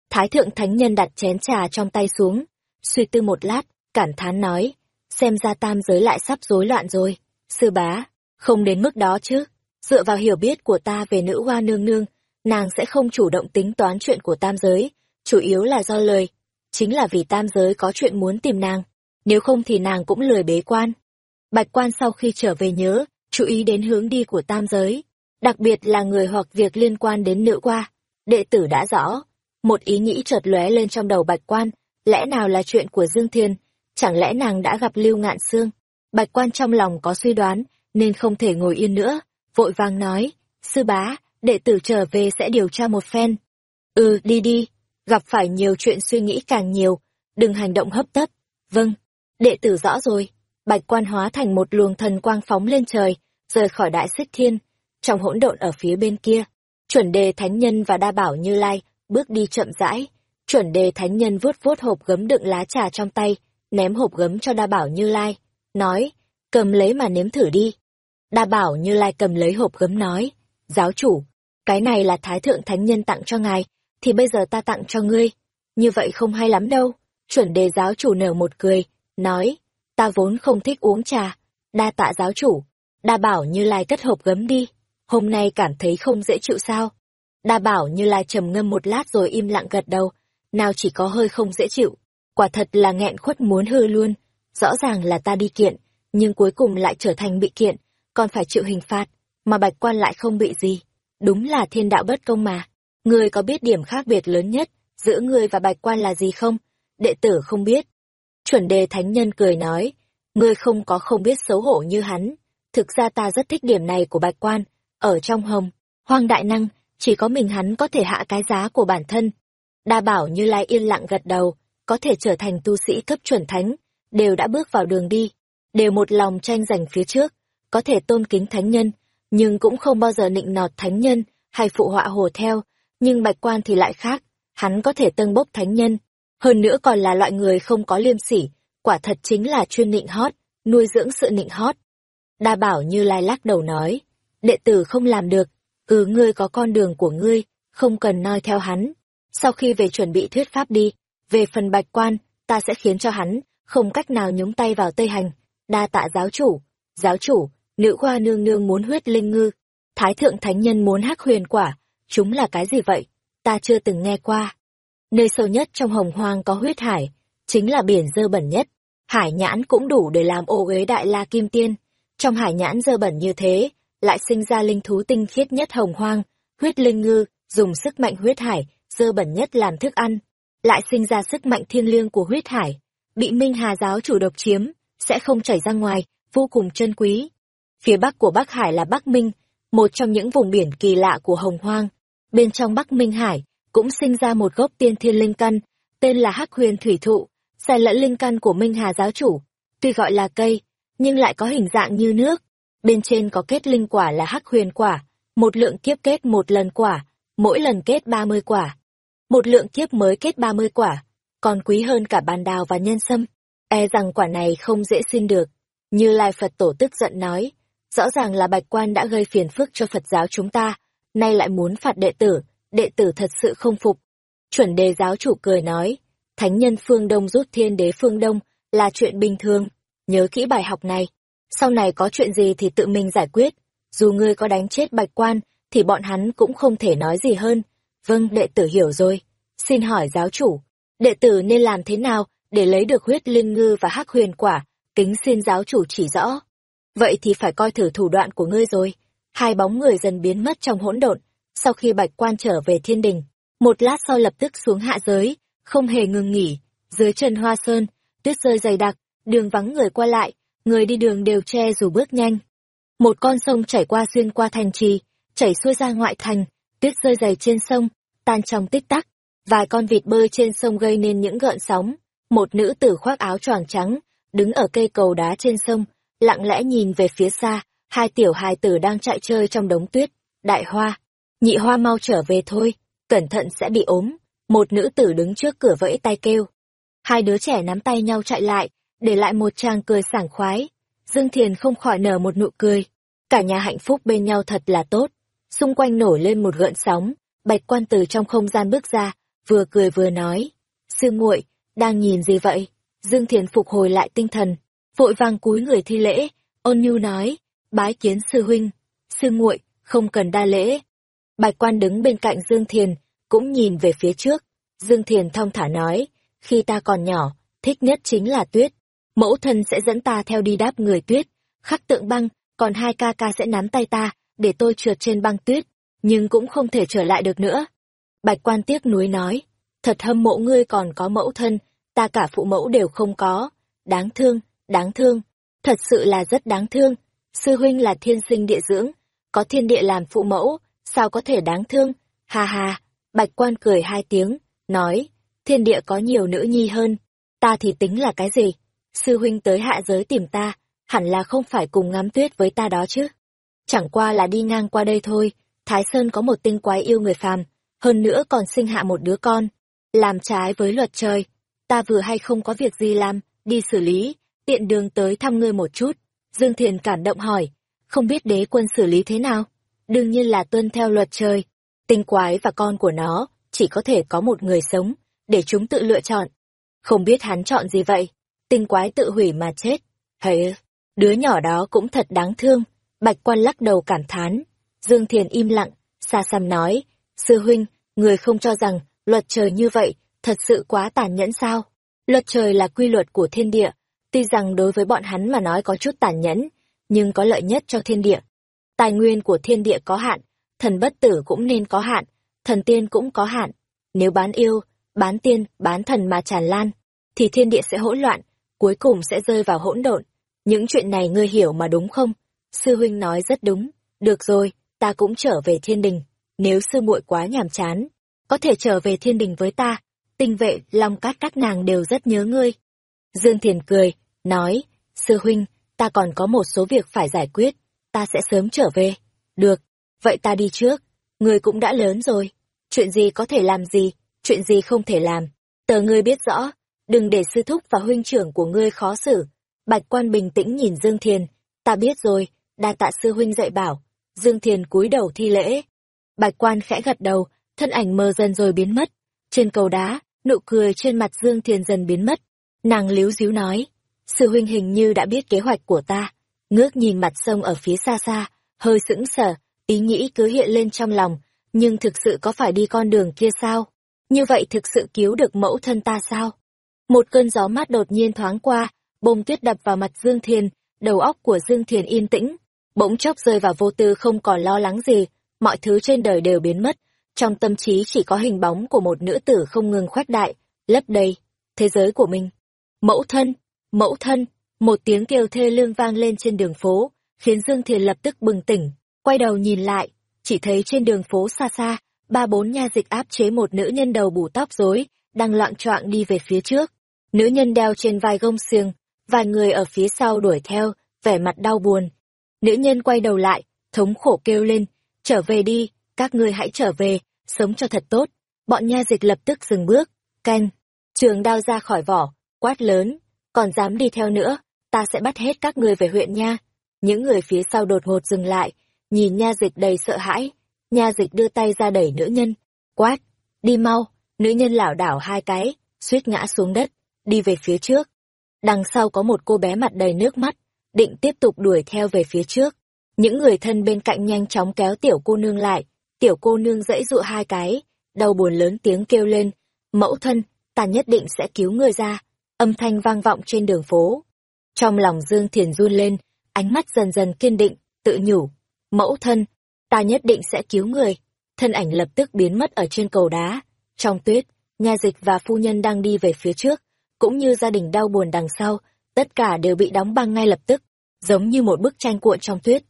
A: Thái thượng thánh nhân đặt chén trà trong tay xuống, suy tư một lát, cảm thán nói, xem ra tam giới lại sắp rối loạn rồi. Sư bá, không đến mức đó chứ. Dựa vào hiểu biết của ta về nữ hoa nương nương, nàng sẽ không chủ động tính toán chuyện của tam giới, chủ yếu là do lời. Chính là vì tam giới có chuyện muốn tìm nàng, nếu không thì nàng cũng lười bế quan. Bạch quan sau khi trở về nhớ, chú ý đến hướng đi của tam giới, đặc biệt là người hoặc việc liên quan đến nữ hoa. Đệ tử đã rõ, một ý nghĩ chợt lóe lên trong đầu bạch quan, lẽ nào là chuyện của Dương Thiên, chẳng lẽ nàng đã gặp Lưu Ngạn Sương? Bạch quan trong lòng có suy đoán, nên không thể ngồi yên nữa, vội vàng nói, sư bá, đệ tử trở về sẽ điều tra một phen. Ừ, đi đi, gặp phải nhiều chuyện suy nghĩ càng nhiều, đừng hành động hấp tấp. Vâng, đệ tử rõ rồi. bạch quan hóa thành một luồng thần quang phóng lên trời, rời khỏi đại xích thiên. Trong hỗn độn ở phía bên kia, chuẩn đề thánh nhân và đa bảo như lai, bước đi chậm rãi. Chuẩn đề thánh nhân vuốt vuốt hộp gấm đựng lá trà trong tay, ném hộp gấm cho đa bảo như lai, nói, cầm lấy mà nếm thử đi. Đa bảo như lai cầm lấy hộp gấm nói, giáo chủ, cái này là thái thượng thánh nhân tặng cho ngài, thì bây giờ ta tặng cho ngươi. Như vậy không hay lắm đâu. Chuẩn đề giáo chủ nở một cười, nói, ta vốn không thích uống trà, đa tạ giáo chủ, đa bảo như lai cất hộp gấm đi, hôm nay cảm thấy không dễ chịu sao. Đa bảo như lai trầm ngâm một lát rồi im lặng gật đầu, nào chỉ có hơi không dễ chịu, quả thật là nghẹn khuất muốn hư luôn, rõ ràng là ta đi kiện, nhưng cuối cùng lại trở thành bị kiện, còn phải chịu hình phạt, mà bạch quan lại không bị gì. Đúng là thiên đạo bất công mà. Ngươi có biết điểm khác biệt lớn nhất giữa ngươi và bạch quan là gì không? Đệ tử không biết. Chuẩn đề thánh nhân cười nói, ngươi không có không biết xấu hổ như hắn. Thực ra ta rất thích điểm này của bạch quan. Ở trong hồng, hoang đại năng, chỉ có mình hắn có thể hạ cái giá của bản thân. Đa bảo như lai yên lặng gật đầu, có thể trở thành tu sĩ cấp chuẩn thánh, đều đã bước vào đường đi, đều một lòng tranh giành phía trước, có thể tôn kính thánh nhân, nhưng cũng không bao giờ nịnh nọt thánh nhân hay phụ họa hồ theo, nhưng bạch quan thì lại khác, hắn có thể tân bốc thánh nhân, hơn nữa còn là loại người không có liêm sỉ, quả thật chính là chuyên nịnh hót, nuôi dưỡng sự nịnh hót. Đa bảo như lai lắc đầu nói, đệ tử không làm được, ừ ngươi có con đường của ngươi, không cần noi theo hắn. Sau khi về chuẩn bị thuyết pháp đi, về phần bạch quan, ta sẽ khiến cho hắn, không cách nào nhúng tay vào tây hành. Đa tạ giáo chủ, giáo chủ, nữ khoa nương nương muốn huyết linh ngư, thái thượng thánh nhân muốn hắc huyền quả, chúng là cái gì vậy? Ta chưa từng nghe qua. Nơi sâu nhất trong hồng hoang có huyết hải, chính là biển dơ bẩn nhất. Hải nhãn cũng đủ để làm ô uế đại la kim tiên. Trong hải nhãn dơ bẩn như thế, lại sinh ra linh thú tinh khiết nhất hồng hoang, huyết linh ngư, dùng sức mạnh huyết hải, dơ bẩn nhất làm thức ăn, lại sinh ra sức mạnh thiên liêng của huyết hải, bị Minh Hà giáo chủ độc chiếm, sẽ không chảy ra ngoài, vô cùng chân quý. Phía bắc của Bắc Hải là Bắc Minh, một trong những vùng biển kỳ lạ của Hồng Hoang. Bên trong Bắc Minh Hải cũng sinh ra một gốc tiên thiên linh căn, tên là Hắc Huyền Thủy Thụ, sai lẫn linh căn của Minh Hà giáo chủ. Tuy gọi là cây, nhưng lại có hình dạng như nước. Bên trên có kết linh quả là Hắc Huyền quả, một lượng kiếp kết một lần quả, mỗi lần kết 30 quả. Một lượng kiếp mới kết 30 quả, còn quý hơn cả bàn đào và nhân sâm. E rằng quả này không dễ xin được. Như Lai Phật Tổ tức giận nói, rõ ràng là bạch quan đã gây phiền phức cho Phật giáo chúng ta, nay lại muốn phạt đệ tử, đệ tử thật sự không phục. Chuẩn đề giáo chủ cười nói, thánh nhân phương Đông rút thiên đế phương Đông là chuyện bình thường, nhớ kỹ bài học này, sau này có chuyện gì thì tự mình giải quyết, dù ngươi có đánh chết bạch quan, thì bọn hắn cũng không thể nói gì hơn. Vâng, đệ tử hiểu rồi. Xin hỏi giáo chủ, đệ tử nên làm thế nào để lấy được huyết linh ngư và hắc huyền quả, kính xin giáo chủ chỉ rõ. Vậy thì phải coi thử thủ đoạn của ngươi rồi. Hai bóng người dần biến mất trong hỗn độn, sau khi bạch quan trở về thiên đình. Một lát sau lập tức xuống hạ giới, không hề ngừng nghỉ, dưới chân hoa sơn, tuyết rơi dày đặc, đường vắng người qua lại, người đi đường đều che dù bước nhanh. Một con sông chảy qua xuyên qua thành trì, chảy xuôi ra ngoại thành, tuyết rơi dày trên sông, tan trong tích tắc. Vài con vịt bơi trên sông gây nên những gợn sóng. Một nữ tử khoác áo choàng trắng, đứng ở cây cầu đá trên sông, lặng lẽ nhìn về phía xa, hai tiểu hài tử đang chạy chơi trong đống tuyết. Đại hoa, nhị hoa mau trở về thôi, cẩn thận sẽ bị ốm. Một nữ tử đứng trước cửa vẫy tay kêu. Hai đứa trẻ nắm tay nhau chạy lại, để lại một tràng cười sảng khoái. Dương Thiền không khỏi nở một nụ cười. Cả nhà hạnh phúc bên nhau thật là tốt. Xung quanh nổi lên một gợn sóng, bạch quan từ trong không gian bước ra, vừa cười vừa nói. Sư muội đang nhìn gì vậy? Dương Thiền phục hồi lại tinh thần, vội vàng cúi người thi lễ, ôn nhu nói, bái kiến sư huynh, sư muội không cần đa lễ. Bạch quan đứng bên cạnh Dương Thiền, cũng nhìn về phía trước. Dương Thiền thong thả nói, khi ta còn nhỏ, thích nhất chính là tuyết. Mẫu thân sẽ dẫn ta theo đi đáp người tuyết, khắc tượng băng, còn hai ca ca sẽ nắm tay ta, để tôi trượt trên băng tuyết, nhưng cũng không thể trở lại được nữa. Bạch quan tiếc nuối nói, thật hâm mộ ngươi còn có mẫu thân, ta cả phụ mẫu đều không có. Đáng thương, đáng thương, thật sự là rất đáng thương. Sư huynh là thiên sinh địa dưỡng, có thiên địa làm phụ mẫu, sao có thể đáng thương? Ha ha, bạch quan cười hai tiếng, nói, thiên địa có nhiều nữ nhi hơn, ta thì tính là cái gì? sư huynh tới hạ giới tìm ta, hẳn là không phải cùng ngắm tuyết với ta đó chứ. Chẳng qua là đi ngang qua đây thôi, Thái Sơn có một tinh quái yêu người phàm, hơn nữa còn sinh hạ một đứa con. Làm trái với luật trời, ta vừa hay không có việc gì làm, đi xử lý, tiện đường tới thăm ngươi một chút. Dương Thiền cảm động hỏi, không biết đế quân xử lý thế nào? Đương nhiên là tuân theo luật trời. Tinh quái và con của nó chỉ có thể có một người sống, để chúng tự lựa chọn. Không biết hắn chọn gì vậy? Tinh quái tự hủy mà chết. Hầy, đứa nhỏ đó cũng thật đáng thương. Bạch quan lắc đầu cảm thán. Dương Thiền im lặng, xa xăm nói, sư huynh, người không cho rằng luật trời như vậy thật sự quá tàn nhẫn sao? Luật trời là quy luật của thiên địa, tuy rằng đối với bọn hắn mà nói có chút tàn nhẫn, nhưng có lợi nhất cho thiên địa. Tài nguyên của thiên địa có hạn, thần bất tử cũng nên có hạn, thần tiên cũng có hạn. Nếu bán yêu, bán tiên, bán thần mà tràn lan, thì thiên địa sẽ hỗn loạn, cuối cùng sẽ rơi vào hỗn độn. Những chuyện này ngươi hiểu mà đúng không? Sư huynh nói rất đúng. Được rồi, ta cũng trở về thiên đình. Nếu sư muội quá nhàm chán, có thể trở về thiên đình với ta. Tinh vệ, long cát các nàng đều rất nhớ ngươi. Dương Thiền cười, nói, sư huynh, ta còn có một số việc phải giải quyết, ta sẽ sớm trở về. Được, vậy ta đi trước, ngươi cũng đã lớn rồi. Chuyện gì có thể làm gì, chuyện gì không thể làm. Tờ ngươi biết rõ, đừng để sư thúc và huynh trưởng của ngươi khó xử. Bạch quan bình tĩnh nhìn Dương Thiền, ta biết rồi, đa tạ sư huynh dạy bảo. Dương Thiền cúi đầu thi lễ. Bạch quan khẽ gật đầu, thân ảnh mờ dần rồi biến mất. Trên cầu đá, nụ cười trên mặt Dương Thiền dần biến mất. Nàng líu díu nói, sư huynh hình như đã biết kế hoạch của ta. Ngước nhìn mặt sông ở phía xa xa, hơi sững sờ, ý nghĩ cứ hiện lên trong lòng, nhưng thực sự có phải đi con đường kia sao? Như vậy thực sự cứu được mẫu thân ta sao? Một cơn gió mát đột nhiên thoáng qua, bông tuyết đập vào mặt Dương Thiền, đầu óc của Dương Thiền yên tĩnh, bỗng chốc rơi vào vô tư không còn lo lắng gì, mọi thứ trên đời đều biến mất, trong tâm trí chỉ có hình bóng của một nữ tử không ngừng khoét đại, lấp đầy, thế giới của mình. Mẫu thân, mẫu thân, một tiếng kêu thê lương vang lên trên đường phố, khiến Dương Thiền lập tức bừng tỉnh, quay đầu nhìn lại, chỉ thấy trên đường phố xa xa, ba bốn nha dịch áp chế một nữ nhân đầu bù tóc rối, đang loạn choạng đi về phía trước. Nữ nhân đeo trên vai gông xiềng, vài người ở phía sau đuổi theo, vẻ mặt đau buồn. Nữ nhân quay đầu lại, thống khổ kêu lên, trở về đi, các ngươi hãy trở về, sống cho thật tốt. Bọn nha dịch lập tức dừng bước, canh, trường đao ra khỏi vỏ, quát lớn, còn dám đi theo nữa, ta sẽ bắt hết các ngươi về huyện nha. Những người phía sau đột ngột dừng lại, nhìn nha dịch đầy sợ hãi, nha dịch đưa tay ra đẩy nữ nhân, quát, đi mau, nữ nhân lảo đảo hai cái, suýt ngã xuống đất, đi về phía trước. Đằng sau có một cô bé mặt đầy nước mắt, định tiếp tục đuổi theo về phía trước. Những người thân bên cạnh nhanh chóng kéo tiểu cô nương lại, tiểu cô nương dãy dụ hai cái, đau buồn lớn tiếng kêu lên, mẫu thân, ta nhất định sẽ cứu người ra, âm thanh vang vọng trên đường phố. Trong lòng Dương Thiền run lên, ánh mắt dần dần kiên định, tự nhủ, mẫu thân, ta nhất định sẽ cứu người. Thân ảnh lập tức biến mất ở trên cầu đá. Trong tuyết, nhà dịch và phu nhân đang đi về phía trước, cũng như gia đình đau buồn đằng sau, tất cả đều bị đóng băng ngay lập tức, giống như một bức tranh cuộn trong tuyết.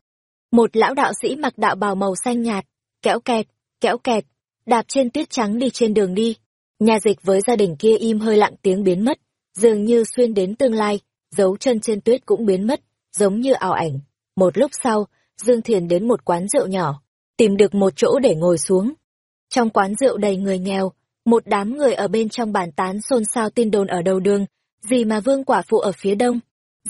A: Một lão đạo sĩ mặc đạo bào màu xanh nhạt, kéo kẹt, kéo kẹt, đạp trên tuyết trắng đi trên đường đi. Nhà dịch với gia đình kia im hơi lặng tiếng biến mất, dường như xuyên đến tương lai, dấu chân trên tuyết cũng biến mất, giống như ảo ảnh. Một lúc sau, Dương Thiền đến một quán rượu nhỏ, tìm được một chỗ để ngồi xuống. Trong quán rượu đầy người nghèo, một đám người ở bên trong bàn tán xôn xao tin đồn ở đầu đường, gì mà vương quả phụ ở phía đông,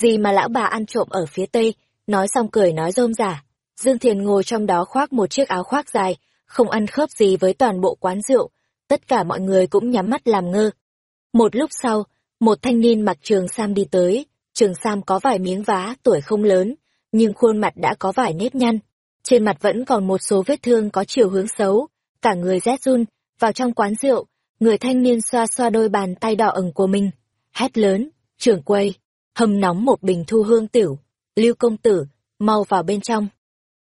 A: gì mà lão bà ăn trộm ở phía tây, nói xong cười nói rôm giả. Dương Thiền ngồi trong đó khoác một chiếc áo khoác dài, không ăn khớp gì với toàn bộ quán rượu, tất cả mọi người cũng nhắm mắt làm ngơ. Một lúc sau, một thanh niên mặc trường sam đi tới, trường sam có vài miếng vá, tuổi không lớn, nhưng khuôn mặt đã có vài nếp nhăn. Trên mặt vẫn còn một số vết thương có chiều hướng xấu, cả người rét run, vào trong quán rượu, người thanh niên xoa xoa đôi bàn tay đỏ ửng của mình, hét lớn, trưởng quầy, hầm nóng một bình thu hương tiểu, lưu công tử, mau vào bên trong.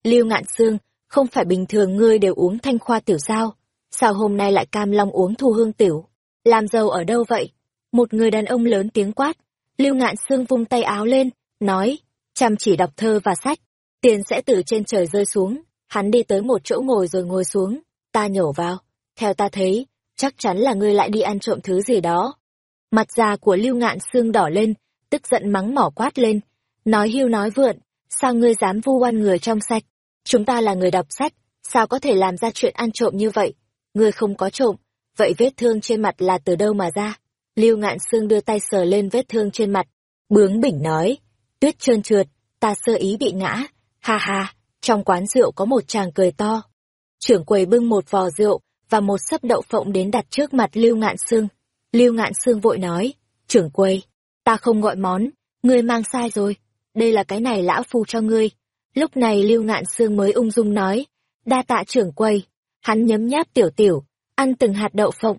A: Lưu ngạn xương, không phải bình thường ngươi đều uống thanh khoa tiểu sao, sao hôm nay lại cam long uống thu hương tiểu, làm giàu ở đâu vậy? Một người đàn ông lớn tiếng quát, lưu ngạn xương vung tay áo lên, nói, chăm chỉ đọc thơ và sách, tiền sẽ từ trên trời rơi xuống, hắn đi tới một chỗ ngồi rồi ngồi xuống, ta nhổ vào, theo ta thấy, chắc chắn là ngươi lại đi ăn trộm thứ gì đó. Mặt già của lưu ngạn xương đỏ lên, tức giận mắng mỏ quát lên, nói hưu nói vượn, sao ngươi dám vu oan người trong sạch? Chúng ta là người đọc sách, sao có thể làm ra chuyện ăn trộm như vậy? Ngươi không có trộm, vậy vết thương trên mặt là từ đâu mà ra? Lưu Ngạn Sương đưa tay sờ lên vết thương trên mặt, bướng bỉnh nói, tuyết trơn trượt, ta sơ ý bị ngã, ha ha, trong quán rượu có một chàng cười to. Trưởng quầy bưng một vò rượu và một sấp đậu phộng đến đặt trước mặt Lưu Ngạn Sương. Lưu Ngạn Sương vội nói, trưởng quầy, ta không gọi món, ngươi mang sai rồi, đây là cái này lão phu cho ngươi. Lúc này Lưu Ngạn Sương mới ung dung nói, đa tạ trưởng quầy, hắn nhấm nháp tiểu tiểu, ăn từng hạt đậu phộng.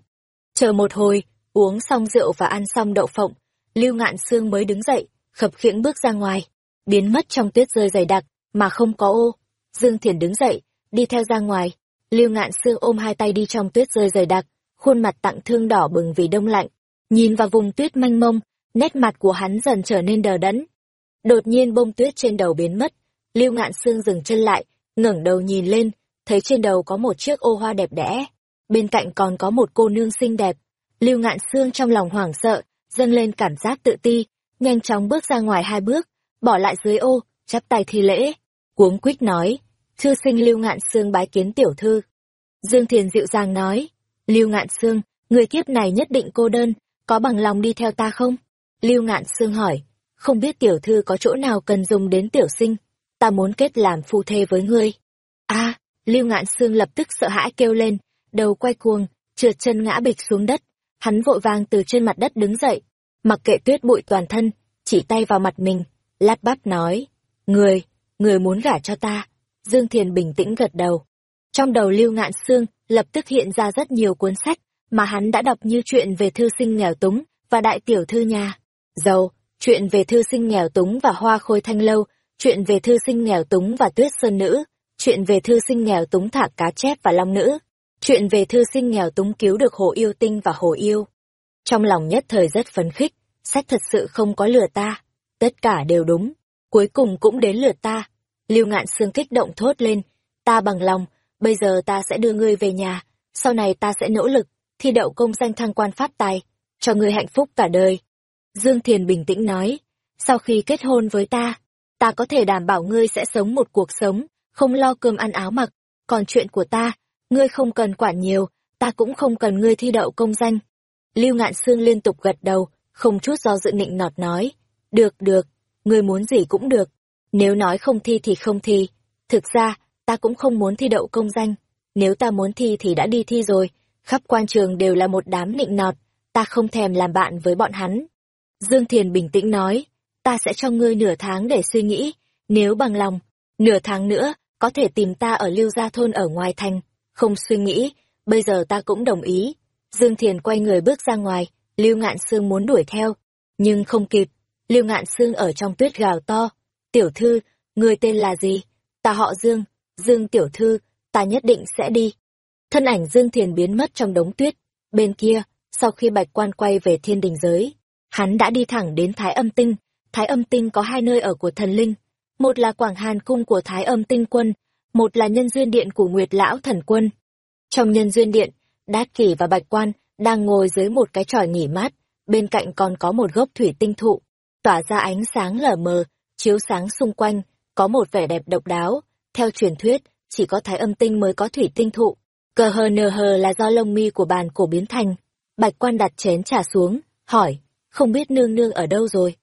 A: Chờ một hồi, uống xong rượu và ăn xong đậu phộng, Lưu Ngạn Sương mới đứng dậy, khập khiễng bước ra ngoài, biến mất trong tuyết rơi dày đặc, mà không có ô. Dương Thiển đứng dậy, đi theo ra ngoài, Lưu Ngạn Sương ôm hai tay đi trong tuyết rơi dày đặc, khuôn mặt tặng thương đỏ bừng vì đông lạnh, nhìn vào vùng tuyết manh mông, nét mặt của hắn dần trở nên đờ đẫn. Đột nhiên bông tuyết trên đầu biến mất, Lưu Ngạn Sương dừng chân lại, ngẩng đầu nhìn lên, thấy trên đầu có một chiếc ô hoa đẹp đẽ, bên cạnh còn có một cô nương xinh đẹp. Lưu Ngạn Sương trong lòng hoảng sợ, dâng lên cảm giác tự ti, nhanh chóng bước ra ngoài hai bước, bỏ lại dưới ô, chắp tay thi lễ, cuống quýt nói, thư sinh Lưu Ngạn Sương bái kiến tiểu thư. Dương Thiền dịu dàng nói, Lưu Ngạn Sương, người kiếp này nhất định cô đơn, có bằng lòng đi theo ta không? Lưu Ngạn Sương hỏi, không biết tiểu thư có chỗ nào cần dùng đến tiểu sinh, ta muốn kết làm phu thê với ngươi. a Lưu Ngạn Sương lập tức sợ hãi kêu lên, đầu quay cuồng, trượt chân ngã bịch xuống đất, hắn vội vàng từ trên mặt đất đứng dậy, mặc kệ tuyết bụi toàn thân, chỉ tay vào mặt mình, lát bắp nói, người, người muốn gả cho ta. Dương Thiền bình tĩnh gật đầu. Trong đầu Lưu Ngạn xương lập tức hiện ra rất nhiều cuốn sách mà hắn đã đọc như chuyện về thư sinh nghèo túng và đại tiểu thư nhà. Giàu, chuyện về thư sinh nghèo túng và hoa khôi thanh lâu, chuyện về thư sinh nghèo túng và tuyết sơn nữ, chuyện về thư sinh nghèo túng thả cá chép và long nữ, chuyện về thư sinh nghèo túng cứu được hồ yêu tinh và hồ yêu. Trong lòng nhất thời rất phấn khích, sách thật sự không có lừa ta, tất cả đều đúng, cuối cùng cũng đến lượt ta. Lưu ngạn xương kích động thốt lên, ta bằng lòng, bây giờ ta sẽ đưa ngươi về nhà, sau này ta sẽ nỗ lực, thi đậu công danh thăng quan phát tài, cho ngươi hạnh phúc cả đời. Dương Thiền bình tĩnh nói, sau khi kết hôn với ta, ta có thể đảm bảo ngươi sẽ sống một cuộc sống, không lo cơm ăn áo mặc, còn chuyện của ta, ngươi không cần quản nhiều, ta cũng không cần ngươi thi đậu công danh. Lưu Ngạn Sương liên tục gật đầu, không chút do dự nịnh nọt nói, được được, ngươi muốn gì cũng được, nếu nói không thi thì không thi, thực ra, ta cũng không muốn thi đậu công danh, nếu ta muốn thi thì đã đi thi rồi, khắp quan trường đều là một đám nịnh nọt, ta không thèm làm bạn với bọn hắn. Dương Thiền bình tĩnh nói, ta sẽ cho ngươi nửa tháng để suy nghĩ, nếu bằng lòng, nửa tháng nữa, có thể tìm ta ở Lưu Gia Thôn ở ngoài thành, không suy nghĩ, bây giờ ta cũng đồng ý. Dương Thiền quay người bước ra ngoài, Lưu Ngạn Sương muốn đuổi theo, nhưng không kịp, Lưu Ngạn Sương ở trong tuyết gào to, tiểu thư, người tên là gì? Ta họ Dương, Dương tiểu thư, ta nhất định sẽ đi. Thân ảnh Dương Thiền biến mất trong đống tuyết, bên kia, sau khi bạch quan quay về thiên đình giới, hắn đã đi thẳng đến Thái Âm Tinh. Thái Âm Tinh có hai nơi ở của thần linh, một là Quảng Hàn Cung của Thái Âm Tinh Quân, một là Nhân Duyên Điện của Nguyệt Lão Thần Quân. Trong Nhân Duyên Điện, Đát Kỷ và Bạch Quan đang ngồi dưới một cái tròi nghỉ mát, bên cạnh còn có một gốc thủy tinh thụ, tỏa ra ánh sáng lờ mờ, chiếu sáng xung quanh, có một vẻ đẹp độc đáo. Theo truyền thuyết, chỉ có Thái Âm Tinh mới có thủy tinh thụ, cờ hờ nờ hờ là do lông mi của bàn cổ biến thành. Bạch Quan đặt chén trà xuống, hỏi, không biết nương nương ở đâu rồi.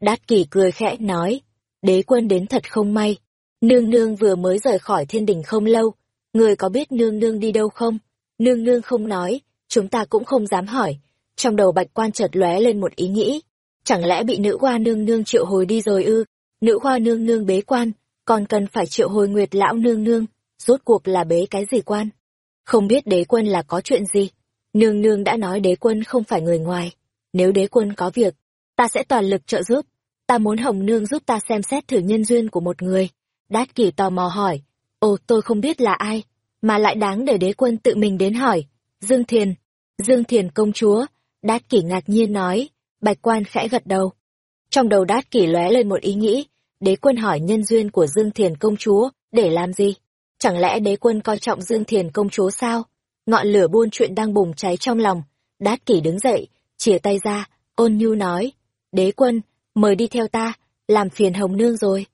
A: Đát kỷ cười khẽ nói, đế quân đến thật không may. Nương nương vừa mới rời khỏi thiên đình không lâu, người có biết nương nương đi đâu không? Nương nương không nói, chúng ta cũng không dám hỏi. Trong đầu bạch quan chợt lóe lên một ý nghĩ, chẳng lẽ bị nữ hoa nương nương triệu hồi đi rồi ư? Nữ hoa nương nương bế quan, còn cần phải triệu hồi nguyệt lão nương nương, rốt cuộc là bế cái gì quan? Không biết đế quân là có chuyện gì? Nương nương đã nói đế quân không phải người ngoài nếu đế quân có việc, ta sẽ toàn lực trợ giúp. Ta muốn Hồng Nương giúp ta xem xét thử nhân duyên của một người. Đát kỷ tò mò hỏi, ồ tôi không biết là ai, mà lại đáng để đế quân tự mình đến hỏi. Dương Thiền, Dương Thiền công chúa, Đát kỷ ngạc nhiên nói, bạch quan khẽ gật đầu. Trong đầu Đát kỷ lóe lên một ý nghĩ, đế quân hỏi nhân duyên của Dương Thiền công chúa, để làm gì? Chẳng lẽ đế quân coi trọng Dương Thiền công chúa sao? Ngọn lửa buôn chuyện đang bùng cháy trong lòng, Đát kỷ đứng dậy, chìa tay ra, ôn nhu nói, đế quân, mời đi theo ta, làm phiền hồng nương rồi.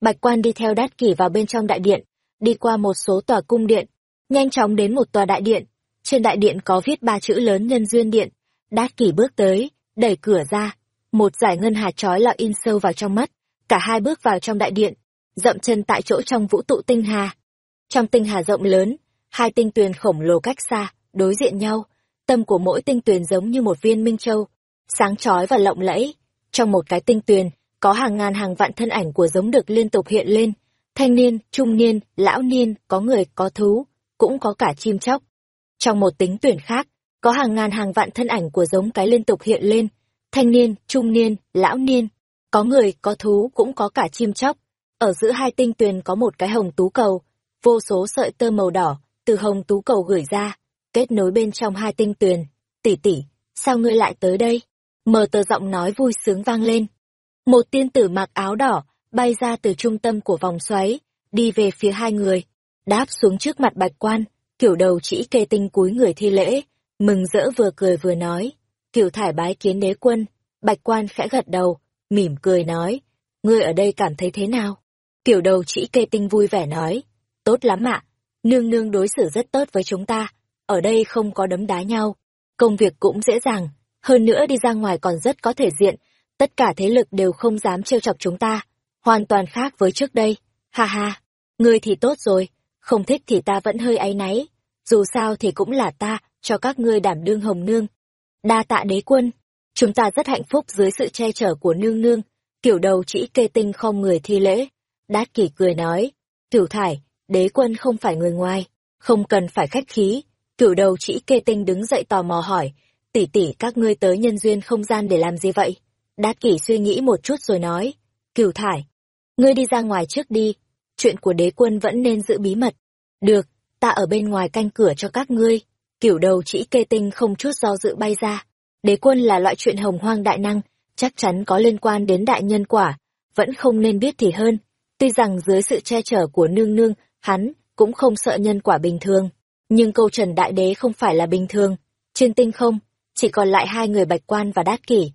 A: Bạch quan đi theo đát kỷ vào bên trong đại điện, đi qua một số tòa cung điện, nhanh chóng đến một tòa đại điện. Trên đại điện có viết ba chữ lớn nhân duyên điện. Đát kỷ bước tới, đẩy cửa ra. Một giải ngân hà trói lọi in sâu vào trong mắt. Cả hai bước vào trong đại điện, dậm chân tại chỗ trong vũ tụ tinh hà. Trong tinh hà rộng lớn, hai tinh tuyền khổng lồ cách xa, đối diện nhau. Tâm của mỗi tinh tuyền giống như một viên minh châu, sáng chói và lộng lẫy. Trong một cái tinh tuyền, có hàng ngàn hàng vạn thân ảnh của giống được liên tục hiện lên. Thanh niên, trung niên, lão niên, có người, có thú, cũng có cả chim chóc. Trong một tính tuyển khác, có hàng ngàn hàng vạn thân ảnh của giống cái liên tục hiện lên. Thanh niên, trung niên, lão niên, có người, có thú, cũng có cả chim chóc. Ở giữa hai tinh tuyền có một cái hồng tú cầu, vô số sợi tơ màu đỏ, từ hồng tú cầu gửi ra, kết nối bên trong hai tinh tuyền. Tỷ tỷ, sao ngươi lại tới đây? Mờ tờ giọng nói vui sướng vang lên. Một tiên tử mặc áo đỏ, bay ra từ trung tâm của vòng xoáy, đi về phía hai người, đáp xuống trước mặt bạch quan, kiểu đầu chỉ kê tinh cúi người thi lễ, mừng rỡ vừa cười vừa nói. Kiểu thải bái kiến đế quân, bạch quan khẽ gật đầu, mỉm cười nói, ngươi ở đây cảm thấy thế nào? Kiểu đầu chỉ kê tinh vui vẻ nói, tốt lắm ạ, nương nương đối xử rất tốt với chúng ta, ở đây không có đấm đá nhau, công việc cũng dễ dàng, hơn nữa đi ra ngoài còn rất có thể diện, tất cả thế lực đều không dám trêu chọc chúng ta, hoàn toàn khác với trước đây, ha ha, ngươi thì tốt rồi, không thích thì ta vẫn hơi áy náy, dù sao thì cũng là ta, cho các ngươi đảm đương hồng nương. Đa tạ đế quân, chúng ta rất hạnh phúc dưới sự che chở của nương nương, kiểu đầu chỉ kê tinh không người thi lễ. Đát kỷ cười nói, tiểu thải, đế quân không phải người ngoài, không cần phải khách khí. tiểu đầu chỉ kê tinh đứng dậy tò mò hỏi, tỷ tỷ các ngươi tới nhân duyên không gian để làm gì vậy? Đát kỷ suy nghĩ một chút rồi nói, cửu thải, ngươi đi ra ngoài trước đi, chuyện của đế quân vẫn nên giữ bí mật. Được, ta ở bên ngoài canh cửa cho các ngươi. cửu đầu chỉ kê tinh không chút do dự bay ra. Đế quân là loại chuyện hồng hoang đại năng, chắc chắn có liên quan đến đại nhân quả, vẫn không nên biết thì hơn. Tuy rằng dưới sự che chở của nương nương, hắn cũng không sợ nhân quả bình thường. Nhưng câu trần đại đế không phải là bình thường. Trên tinh không, chỉ còn lại hai người bạch quan và đát kỷ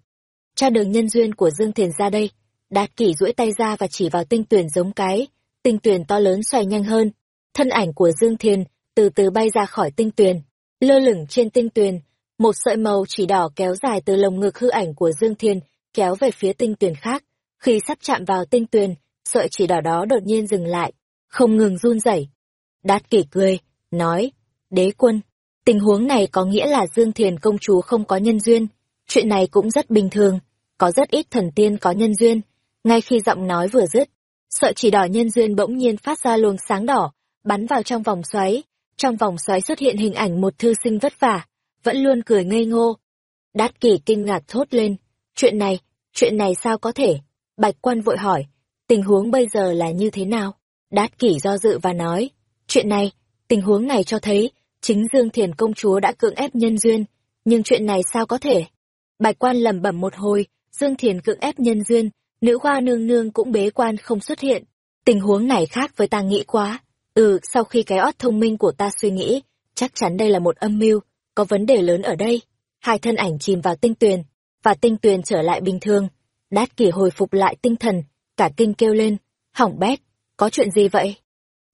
A: cho đường nhân duyên của Dương Thiền ra đây. Đạt kỷ duỗi tay ra và chỉ vào tinh tuyển giống cái. Tinh tuyển to lớn xoay nhanh hơn. Thân ảnh của Dương Thiền từ từ bay ra khỏi tinh tuyển. Lơ lửng trên tinh tuyển, một sợi màu chỉ đỏ kéo dài từ lồng ngực hư ảnh của Dương Thiền kéo về phía tinh tuyển khác. Khi sắp chạm vào tinh tuyển, sợi chỉ đỏ đó đột nhiên dừng lại, không ngừng run rẩy. Đát kỷ cười, nói, đế quân, tình huống này có nghĩa là Dương Thiền công chúa không có nhân duyên. Chuyện này cũng rất bình thường, có rất ít thần tiên có nhân duyên. Ngay khi giọng nói vừa dứt, sợ chỉ đỏ nhân duyên bỗng nhiên phát ra luồng sáng đỏ, bắn vào trong vòng xoáy. Trong vòng xoáy xuất hiện hình ảnh một thư sinh vất vả, vẫn luôn cười ngây ngô. Đát kỷ kinh ngạc thốt lên, chuyện này, chuyện này sao có thể? Bạch quan vội hỏi, tình huống bây giờ là như thế nào? Đát kỷ do dự và nói, chuyện này, tình huống này cho thấy, chính Dương Thiền công chúa đã cưỡng ép nhân duyên, nhưng chuyện này sao có thể? Bạch quan lẩm bẩm một hồi, Dương Thiền cưỡng ép nhân duyên, nữ hoa nương nương cũng bế quan không xuất hiện. Tình huống này khác với ta nghĩ quá. Ừ, sau khi cái ót thông minh của ta suy nghĩ, chắc chắn đây là một âm mưu, có vấn đề lớn ở đây. Hai thân ảnh chìm vào tinh tuyền, và tinh tuyền trở lại bình thường. Đát kỷ hồi phục lại tinh thần, cả kinh kêu lên, hỏng bét, có chuyện gì vậy?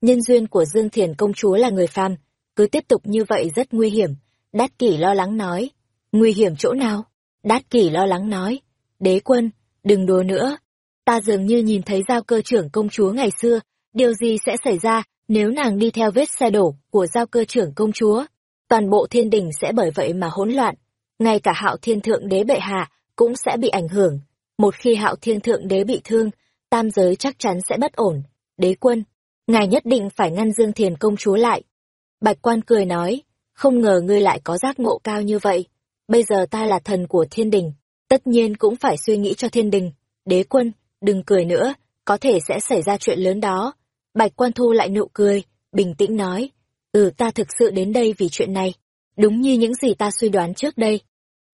A: Nhân duyên của Dương Thiền công chúa là người phàm, cứ tiếp tục như vậy rất nguy hiểm. Đát kỷ lo lắng nói, nguy hiểm chỗ nào? Đát kỷ lo lắng nói, đế quân, đừng đùa nữa. Ta dường như nhìn thấy giao cơ trưởng công chúa ngày xưa, điều gì sẽ xảy ra nếu nàng đi theo vết xe đổ của giao cơ trưởng công chúa? Toàn bộ thiên đình sẽ bởi vậy mà hỗn loạn. Ngay cả hạo thiên thượng đế bệ hạ cũng sẽ bị ảnh hưởng. Một khi hạo thiên thượng đế bị thương, tam giới chắc chắn sẽ bất ổn. Đế quân, ngài nhất định phải ngăn Dương Thiền công chúa lại. Bạch quan cười nói, không ngờ ngươi lại có giác ngộ cao như vậy. Bây giờ ta là thần của thiên đình, tất nhiên cũng phải suy nghĩ cho thiên đình. Đế quân, đừng cười nữa, có thể sẽ xảy ra chuyện lớn đó. Bạch quan thu lại nụ cười, bình tĩnh nói, ừ ta thực sự đến đây vì chuyện này, đúng như những gì ta suy đoán trước đây.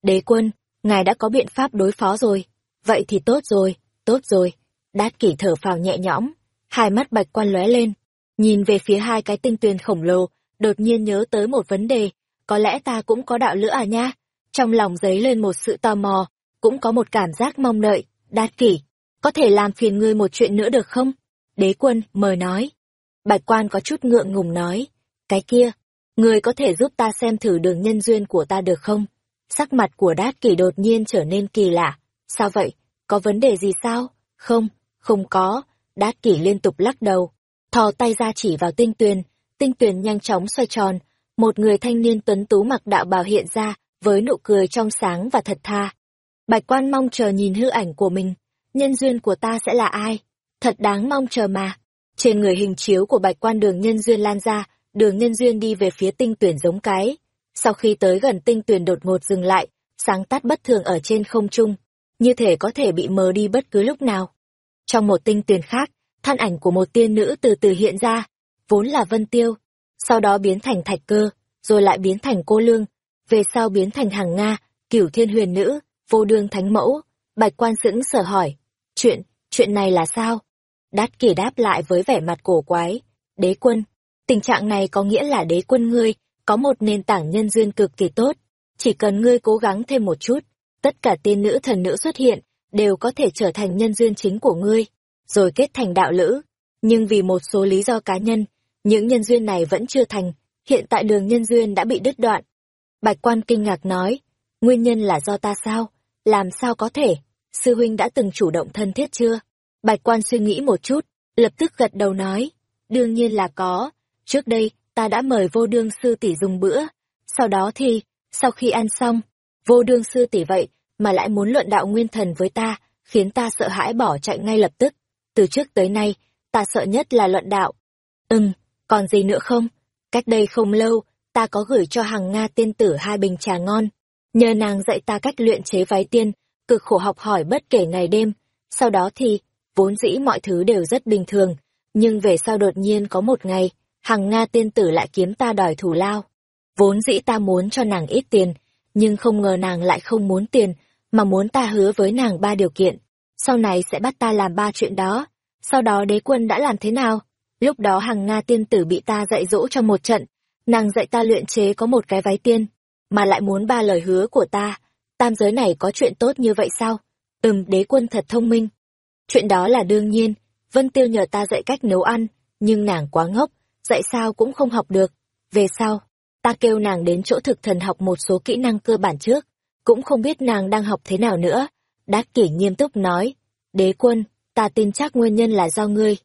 A: Đế quân, ngài đã có biện pháp đối phó rồi, vậy thì tốt rồi, tốt rồi. Đát kỷ thở phào nhẹ nhõm, hai mắt bạch quan lóe lên, nhìn về phía hai cái tinh tuyền khổng lồ, đột nhiên nhớ tới một vấn đề, có lẽ ta cũng có đạo lữ à nha? Trong lòng dấy lên một sự tò mò, cũng có một cảm giác mong đợi, Đát kỷ, có thể làm phiền ngươi một chuyện nữa được không? Đế quân, mời nói. Bạch quan có chút ngượng ngùng nói. Cái kia, ngươi có thể giúp ta xem thử đường nhân duyên của ta được không? Sắc mặt của đát kỷ đột nhiên trở nên kỳ lạ. Sao vậy? Có vấn đề gì sao? Không, không có. Đát kỷ liên tục lắc đầu. Thò tay ra chỉ vào tinh tuyền. Tinh tuyền nhanh chóng xoay tròn. Một người thanh niên tuấn tú mặc đạo bào hiện ra, với nụ cười trong sáng và thật tha. Bạch quan mong chờ nhìn hư ảnh của mình. Nhân duyên của ta sẽ là ai? Thật đáng mong chờ mà. Trên người hình chiếu của bạch quan đường nhân duyên lan ra, đường nhân duyên đi về phía tinh tuyển giống cái. Sau khi tới gần tinh tuyển đột ngột dừng lại, sáng tắt bất thường ở trên không trung, như thể có thể bị mờ đi bất cứ lúc nào. Trong một tinh tuyển khác, thân ảnh của một tiên nữ từ từ hiện ra, vốn là Vân Tiêu, sau đó biến thành thạch cơ, rồi lại biến thành cô lương, về sau biến thành hàng Nga, cửu thiên huyền nữ, vô đương thánh mẫu. Bạch quan sững sở hỏi, chuyện, chuyện này là sao? Đát kỷ đáp lại với vẻ mặt cổ quái, đế quân, tình trạng này có nghĩa là đế quân ngươi, có một nền tảng nhân duyên cực kỳ tốt, chỉ cần ngươi cố gắng thêm một chút, tất cả tiên nữ thần nữ xuất hiện, đều có thể trở thành nhân duyên chính của ngươi, rồi kết thành đạo lữ. Nhưng vì một số lý do cá nhân, những nhân duyên này vẫn chưa thành, hiện tại đường nhân duyên đã bị đứt đoạn. Bạch quan kinh ngạc nói, nguyên nhân là do ta sao? Làm sao có thể? Sư huynh đã từng chủ động thân thiết chưa? Bạch quan suy nghĩ một chút, lập tức gật đầu nói, đương nhiên là có, trước đây, ta đã mời vô đương sư tỷ dùng bữa, sau đó thì, sau khi ăn xong, vô đương sư tỷ vậy, mà lại muốn luận đạo nguyên thần với ta, khiến ta sợ hãi bỏ chạy ngay lập tức. Từ trước tới nay, ta sợ nhất là luận đạo. Ừm, còn gì nữa không? Cách đây không lâu, ta có gửi cho hàng Nga tiên tử hai bình trà ngon. Nhờ nàng dạy ta cách luyện chế váy tiên, cực khổ học hỏi bất kể ngày đêm. Sau đó thì, vốn dĩ mọi thứ đều rất bình thường, nhưng về sau đột nhiên có một ngày, hàng Nga tiên tử lại kiếm ta đòi thủ lao. Vốn dĩ ta muốn cho nàng ít tiền, nhưng không ngờ nàng lại không muốn tiền, mà muốn ta hứa với nàng ba điều kiện. Sau này sẽ bắt ta làm ba chuyện đó. Sau đó đế quân đã làm thế nào? Lúc đó hàng Nga tiên tử bị ta dạy dỗ cho một trận, nàng dạy ta luyện chế có một cái váy tiên, mà lại muốn ba lời hứa của ta. Tam giới này có chuyện tốt như vậy sao? Ừm, đế quân thật thông minh. Chuyện đó là đương nhiên, Vân Tiêu nhờ ta dạy cách nấu ăn, nhưng nàng quá ngốc, dạy sao cũng không học được. Về sau, ta kêu nàng đến chỗ thực thần học một số kỹ năng cơ bản trước, cũng không biết nàng đang học thế nào nữa. Đát kỷ nghiêm túc nói, đế quân, ta tin chắc nguyên nhân là do ngươi.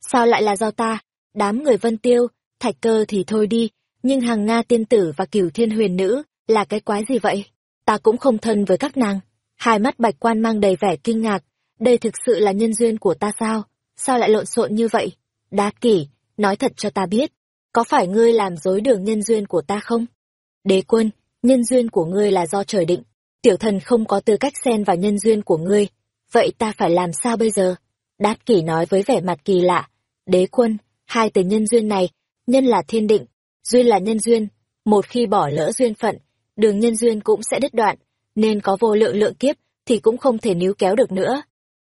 A: Sao lại là do ta? Đám người Vân Tiêu, thạch cơ thì thôi đi, nhưng hàng Nga tiên tử và cửu thiên huyền nữ, là cái quái gì vậy? Ta cũng không thân với các nàng. Hai mắt bạch quan mang đầy vẻ kinh ngạc, đây thực sự là nhân duyên của ta sao? Sao lại lộn xộn như vậy? Đát kỷ, nói thật cho ta biết, có phải ngươi làm dối đường nhân duyên của ta không? Đế quân, nhân duyên của ngươi là do trời định, tiểu thần không có tư cách xen vào nhân duyên của ngươi, vậy ta phải làm sao bây giờ? Đát kỷ nói với vẻ mặt kỳ lạ, đế quân, hai từ nhân duyên này, nhân là thiên định, duyên là nhân duyên, một khi bỏ lỡ duyên phận, đường nhân duyên cũng sẽ đứt đoạn, nên có vô lượng lượng kiếp thì cũng không thể níu kéo được nữa.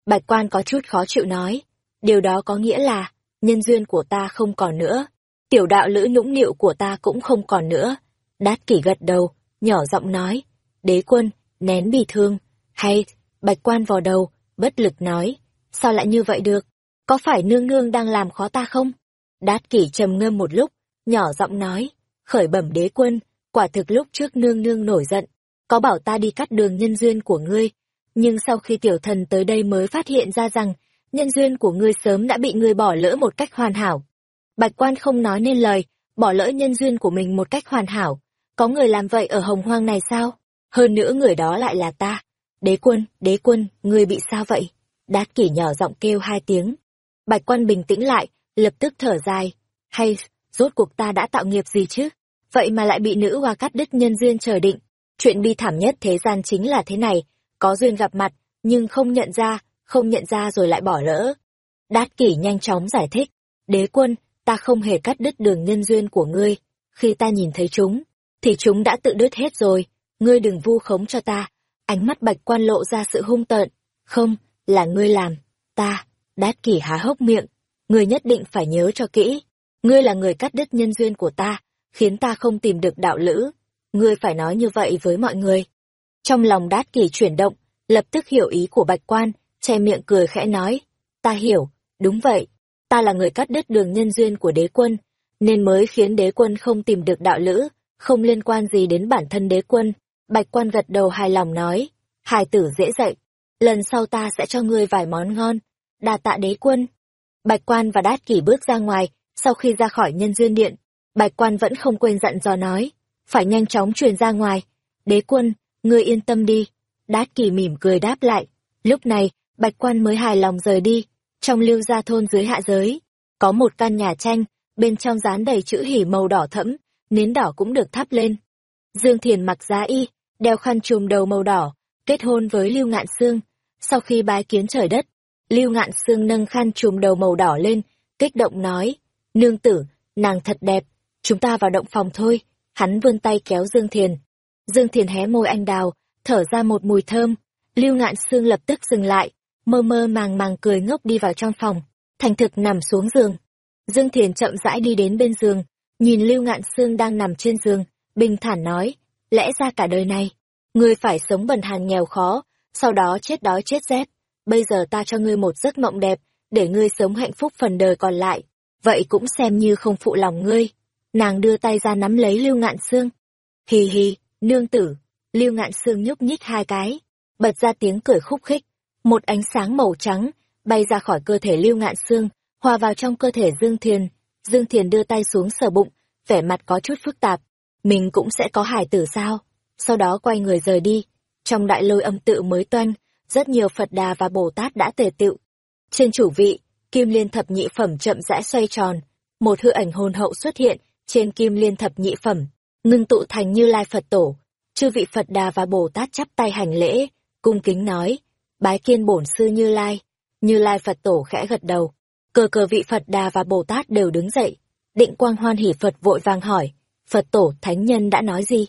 A: Bạch quan có chút khó chịu nói, điều đó có nghĩa là, nhân duyên của ta không còn nữa, tiểu đạo lữ nũng nịu của ta cũng không còn nữa. Đát kỷ gật đầu, nhỏ giọng nói, đế quân, nén bị thương, hay, bạch quan vào đầu, bất lực nói, sao lại như vậy được, có phải nương nương đang làm khó ta không? Đát kỷ trầm ngâm một lúc, nhỏ giọng nói, khởi bẩm đế quân, quả thực lúc trước nương nương nổi giận, có bảo ta đi cắt đường nhân duyên của ngươi, nhưng sau khi tiểu thần tới đây mới phát hiện ra rằng, nhân duyên của ngươi sớm đã bị ngươi bỏ lỡ một cách hoàn hảo. Bạch quan không nói nên lời, bỏ lỡ nhân duyên của mình một cách hoàn hảo. Có người làm vậy ở hồng hoang này sao? Hơn nữa người đó lại là ta. Đế quân, đế quân, ngươi bị sao vậy? Đát kỷ nhỏ giọng kêu hai tiếng. Bạch quan bình tĩnh lại, lập tức thở dài. Hay, rốt cuộc ta đã tạo nghiệp gì chứ? Vậy mà lại bị nữ hoa cắt đứt nhân duyên trời định. Chuyện bi thảm nhất thế gian chính là thế này, có duyên gặp mặt, nhưng không nhận ra, không nhận ra rồi lại bỏ lỡ. Đát kỷ nhanh chóng giải thích, đế quân, ta không hề cắt đứt đường nhân duyên của ngươi, khi ta nhìn thấy chúng, thì chúng đã tự đứt hết rồi, ngươi đừng vu khống cho ta. Ánh mắt bạch quan lộ ra sự hung tợn, không, là ngươi làm, ta, đát kỷ há hốc miệng, ngươi nhất định phải nhớ cho kỹ, ngươi là người cắt đứt nhân duyên của ta, khiến ta không tìm được đạo lữ, ngươi phải nói như vậy với mọi người. Trong lòng đát kỷ chuyển động, lập tức hiểu ý của bạch quan, che miệng cười khẽ nói, ta hiểu, đúng vậy, ta là người cắt đứt đường nhân duyên của đế quân, nên mới khiến đế quân không tìm được đạo lữ, không liên quan gì đến bản thân đế quân. Bạch quan gật đầu hài lòng nói, hài tử dễ dạy, lần sau ta sẽ cho ngươi vài món ngon, đà tạ đế quân. Bạch quan và đát kỷ bước ra ngoài, sau khi ra khỏi nhân duyên điện, bạch quan vẫn không quên dặn dò nói, phải nhanh chóng truyền ra ngoài. Đế quân, ngươi yên tâm đi. Đát kỳ mỉm cười đáp lại. Lúc này, bạch quan mới hài lòng rời đi. Trong lưu gia thôn dưới hạ giới, có một căn nhà tranh, bên trong dán đầy chữ hỉ màu đỏ thẫm, nến đỏ cũng được thắp lên. Dương Thiền mặc giá y, đeo khăn trùm đầu màu đỏ, kết hôn với Lưu Ngạn Sương. Sau khi bái kiến trời đất, Lưu Ngạn Sương nâng khăn trùm đầu màu đỏ lên, kích động nói, nương tử, nàng thật đẹp, chúng ta vào động phòng thôi. Hắn vươn tay kéo Dương Thiền. Dương Thiền hé môi anh đào, thở ra một mùi thơm. Lưu Ngạn Sương lập tức dừng lại, mơ mơ màng màng cười ngốc đi vào trong phòng, thành thực nằm xuống giường. Dương Thiền chậm rãi đi đến bên giường, nhìn Lưu Ngạn Sương đang nằm trên giường, bình thản nói, lẽ ra cả đời này, ngươi phải sống bần hàn nghèo khó, sau đó chết đói chết rét. Bây giờ ta cho ngươi một giấc mộng đẹp, để ngươi sống hạnh phúc phần đời còn lại. Vậy cũng xem như không phụ lòng ngươi. Nàng đưa tay ra nắm lấy Lưu Ngạn Sương. Hì hì, nương tử. Lưu Ngạn Sương nhúc nhích hai cái, bật ra tiếng cười khúc khích. Một ánh sáng màu trắng bay ra khỏi cơ thể Lưu Ngạn Sương, hòa vào trong cơ thể Dương Thiền. Dương Thiền đưa tay xuống sờ bụng, vẻ mặt có chút phức tạp. Mình cũng sẽ có hải tử sao? Sau đó quay người rời đi. Trong đại lôi âm tự mới tuân rất nhiều Phật Đà và Bồ Tát đã tề tựu. Trên chủ vị, Kim Liên Thập Nhị Phẩm chậm rãi xoay tròn. Một hư ảnh hồn hậu xuất hiện trên Kim Liên Thập Nhị Phẩm, ngưng tụ thành Như Lai Phật Tổ. Chư vị Phật Đà và Bồ Tát chắp tay hành lễ, cung kính nói, bái kiên bổn sư Như Lai. Như Lai Phật Tổ khẽ gật đầu, cờ cờ vị Phật Đà và Bồ Tát đều đứng dậy. Định Quang Hoan hỉ Phật vội vàng hỏi, Phật Tổ Thánh Nhân đã nói gì?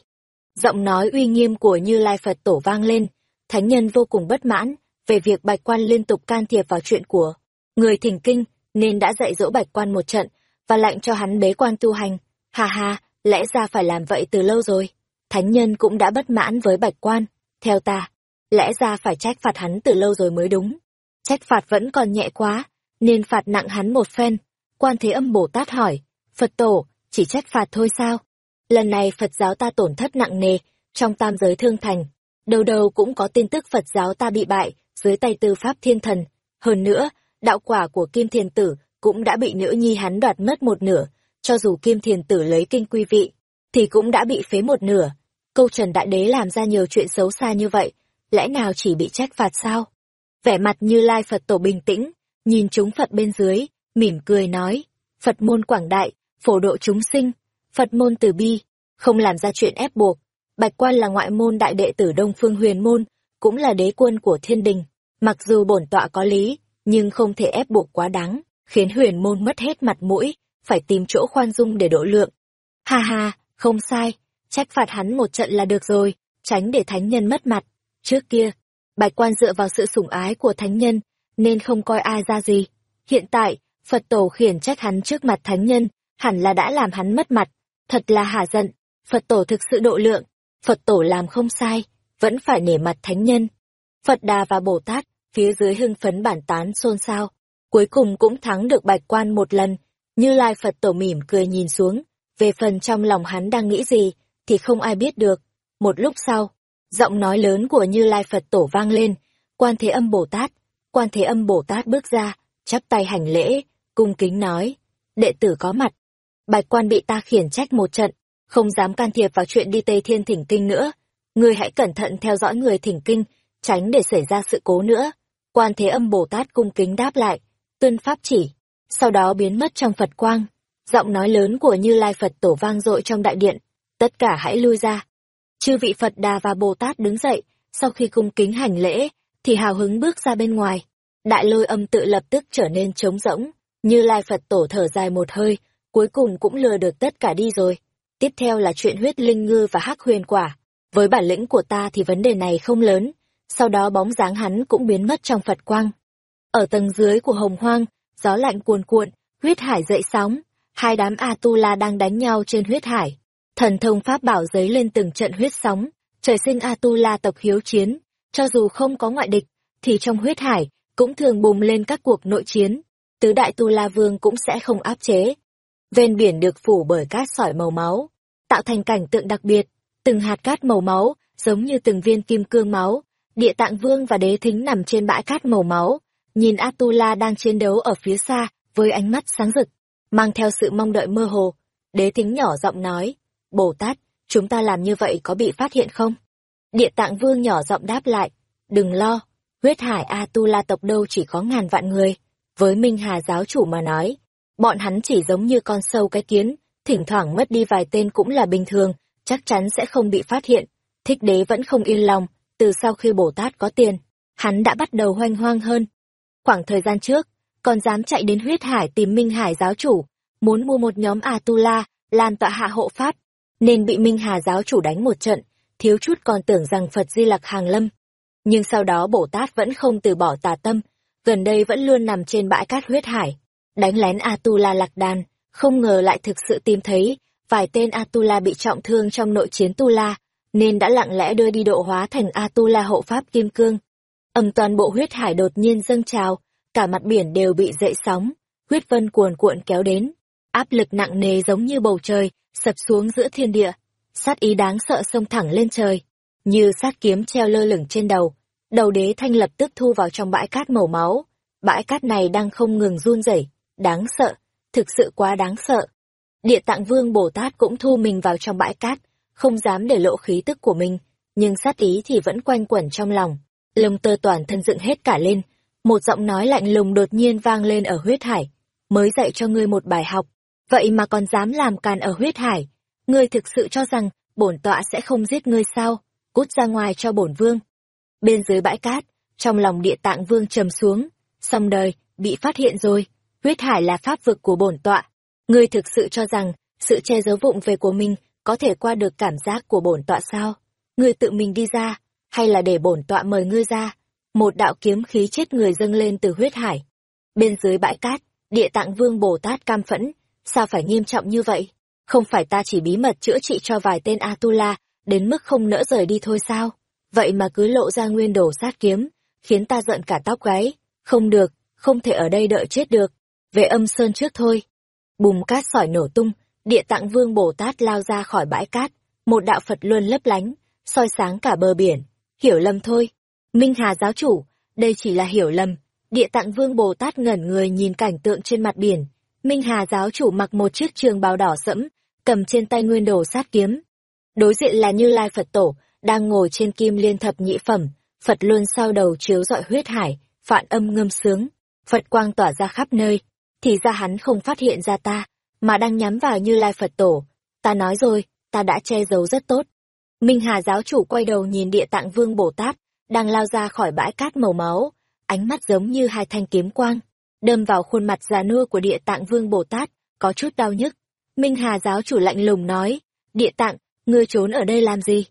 A: Giọng nói uy nghiêm của Như Lai Phật Tổ vang lên, Thánh Nhân vô cùng bất mãn về việc Bạch Quan liên tục can thiệp vào chuyện của người thỉnh kinh, nên đã dạy dỗ Bạch Quan một trận, và lệnh cho hắn bế quan tu hành. Hà hà, lẽ ra phải làm vậy từ lâu rồi. Thánh Nhân cũng đã bất mãn với Bạch Quan, theo ta, lẽ ra phải trách phạt hắn từ lâu rồi mới đúng. Trách phạt vẫn còn nhẹ quá, nên phạt nặng hắn một phen. Quan Thế Âm Bồ Tát hỏi, Phật Tổ, chỉ trách phạt thôi sao? Lần này Phật giáo ta tổn thất nặng nề, trong tam giới thương thành. Đầu đầu cũng có tin tức Phật giáo ta bị bại, dưới tay tư pháp thiên thần. Hơn nữa, đạo quả của Kim Thiền Tử cũng đã bị nữ nhi hắn đoạt mất một nửa, cho dù Kim Thiền Tử lấy kinh quy vị, thì cũng đã bị phế một nửa. Câu Trần Đại Đế làm ra nhiều chuyện xấu xa như vậy, lẽ nào chỉ bị trách phạt sao? Vẻ mặt như Lai Phật Tổ bình tĩnh, nhìn chúng Phật bên dưới, mỉm cười nói, Phật môn quảng đại, phổ độ chúng sinh, Phật môn từ bi, không làm ra chuyện ép buộc. Bạch quan là ngoại môn đại đệ tử Đông Phương Huyền Môn, cũng là đế quân của thiên đình. Mặc dù bổn tọa có lý, nhưng không thể ép buộc quá đáng, khiến huyền môn mất hết mặt mũi, phải tìm chỗ khoan dung để độ lượng. Ha ha, không sai, trách phạt hắn một trận là được rồi, tránh để thánh nhân mất mặt. Trước kia, bạch quan dựa vào sự sủng ái của thánh nhân, nên không coi ai ra gì. Hiện tại, Phật tổ khiển trách hắn trước mặt thánh nhân, hẳn là đã làm hắn mất mặt, thật là hả giận. Phật tổ thực sự độ lượng, Phật tổ làm không sai, vẫn phải nể mặt thánh nhân. Phật Đà và Bồ Tát, phía dưới hưng phấn bản tán xôn xao, cuối cùng cũng thắng được bạch quan một lần, như lai Phật tổ mỉm cười nhìn xuống, về phần trong lòng hắn đang nghĩ gì, thì không ai biết được. Một lúc sau, giọng nói lớn của Như Lai Phật tổ vang lên, quan thế âm Bồ Tát, quan thế âm Bồ Tát bước ra, chắp tay hành lễ, cung kính nói, đệ tử có mặt. Bạch quan bị ta khiển trách một trận, không dám can thiệp vào chuyện đi Tây Thiên thỉnh kinh nữa. người hãy cẩn thận theo dõi người thỉnh kinh, tránh để xảy ra sự cố nữa. Quan Thế Âm Bồ Tát cung kính đáp lại, tuân pháp chỉ, sau đó biến mất trong Phật quang. Giọng nói lớn của Như Lai Phật tổ vang dội trong đại điện, tất cả hãy lui ra. Chư vị Phật Đà và Bồ Tát đứng dậy, sau khi cung kính hành lễ, thì hào hứng bước ra bên ngoài. Đại lôi âm tự lập tức trở nên trống rỗng, Như Lai Phật tổ thở dài một hơi, cuối cùng cũng lừa được tất cả đi rồi. Tiếp theo là chuyện huyết linh ngư và hắc huyền quả. Với bản lĩnh của ta thì vấn đề này không lớn, sau đó bóng dáng hắn cũng biến mất trong Phật quang. Ở tầng dưới của hồng hoang, gió lạnh cuồn cuộn, huyết hải dậy sóng, hai đám A-tu-la đang đánh nhau trên huyết hải. Thần thông pháp bảo giấy lên từng trận huyết sóng, trời sinh A-tu-la tộc hiếu chiến, cho dù không có ngoại địch, thì trong huyết hải cũng thường bùng lên các cuộc nội chiến, tứ đại tu la vương cũng sẽ không áp chế. Ven biển được phủ bởi cát sỏi màu máu, tạo thành cảnh tượng đặc biệt, từng hạt cát màu máu, giống như từng viên kim cương máu. Địa tạng vương và đế thính nằm trên bãi cát màu máu, nhìn Atula đang chiến đấu ở phía xa, với ánh mắt sáng rực, mang theo sự mong đợi mơ hồ. Đế thính nhỏ giọng nói, Bồ Tát, chúng ta làm như vậy có bị phát hiện không? Địa tạng vương nhỏ giọng đáp lại, đừng lo, huyết hải Atula tộc đâu chỉ có ngàn vạn người. Với Minh Hà giáo chủ mà nói, bọn hắn chỉ giống như con sâu cái kiến, thỉnh thoảng mất đi vài tên cũng là bình thường, chắc chắn sẽ không bị phát hiện. Thích đế vẫn không yên lòng, từ sau khi Bồ Tát có tiền, hắn đã bắt đầu hoanh hoang hơn. Khoảng thời gian trước, còn dám chạy đến huyết hải tìm Minh Hải giáo chủ, muốn mua một nhóm Atula, lan tọa hạ hộ pháp, nên bị Minh Hà giáo chủ đánh một trận, thiếu chút còn tưởng rằng Phật Di Lặc hàng lâm. Nhưng sau đó Bồ Tát vẫn không từ bỏ tà tâm, gần đây vẫn luôn nằm trên bãi cát huyết hải, đánh lén Atula lạc đàn, không ngờ lại thực sự tìm thấy vài tên Atula bị trọng thương trong nội chiến Tu La, nên đã lặng lẽ đưa đi độ hóa thành Atula hộ pháp kim cương. Âm toàn bộ huyết hải đột nhiên dâng trào, cả mặt biển đều bị dậy sóng, huyết vân cuồn cuộn kéo đến, áp lực nặng nề giống như bầu trời, sập xuống giữa thiên địa, sát ý đáng sợ xông thẳng lên trời, như sát kiếm treo lơ lửng trên đầu. Đầu đế thanh lập tức thu vào trong bãi cát màu máu, bãi cát này đang không ngừng run rẩy, đáng sợ, thực sự quá đáng sợ. Địa tạng vương Bồ Tát cũng thu mình vào trong bãi cát, không dám để lộ khí tức của mình, nhưng sát ý thì vẫn quanh quẩn trong lòng. Lông tơ toàn thân dựng hết cả lên, một giọng nói lạnh lùng đột nhiên vang lên ở huyết hải. Mới dạy cho ngươi một bài học, vậy mà còn dám làm càn ở huyết hải. Ngươi thực sự cho rằng, bổn tọa sẽ không giết ngươi sao? Cút ra ngoài cho bổn vương. Bên dưới bãi cát, trong lòng địa tạng vương trầm xuống, xong đời, bị phát hiện rồi. Huyết hải là pháp vực của bổn tọa. Ngươi thực sự cho rằng, sự che giấu vụng về của mình có thể qua được cảm giác của bổn tọa sao? Ngươi tự mình đi ra, hay là để bổn tọa mời ngươi ra? Một đạo kiếm khí chết người dâng lên từ huyết hải. Bên dưới bãi cát, địa tạng vương Bồ Tát cam phẫn, sao phải nghiêm trọng như vậy? Không phải ta chỉ bí mật chữa trị cho vài tên Atula, đến mức không nỡ rời đi thôi sao? Vậy mà cứ lộ ra nguyên đồ sát kiếm, khiến ta giận cả tóc gáy. Không được, không thể ở đây đợi chết được. Về âm sơn trước thôi. Bùm cát sỏi nổ tung, địa tạng vương Bồ Tát lao ra khỏi bãi cát, một đạo Phật luôn lấp lánh, soi sáng cả bờ biển. Hiểu lầm thôi. Minh Hà giáo chủ, đây chỉ là hiểu lầm. Địa tạng vương Bồ Tát ngẩn người nhìn cảnh tượng trên mặt biển. Minh Hà giáo chủ mặc một chiếc trường bào đỏ sẫm, cầm trên tay nguyên đồ sát kiếm. Đối diện là Như Lai Phật Tổ, đang ngồi trên kim liên thập nhị phẩm, Phật luôn sau đầu chiếu dọi huyết hải, phạn âm ngâm sướng. Phật quang tỏa ra khắp nơi, thì ra hắn không phát hiện ra ta, mà đang nhắm vào Như Lai Phật Tổ. Ta nói rồi, ta đã che giấu rất tốt. Minh Hà giáo chủ quay đầu nhìn địa tạng vương Bồ Tát, đang lao ra khỏi bãi cát màu máu, ánh mắt giống như hai thanh kiếm quang, đâm vào khuôn mặt già nua của địa tạng vương Bồ Tát, có chút đau nhức. Minh Hà giáo chủ lạnh lùng nói, địa tạng, ngươi trốn ở đây làm gì?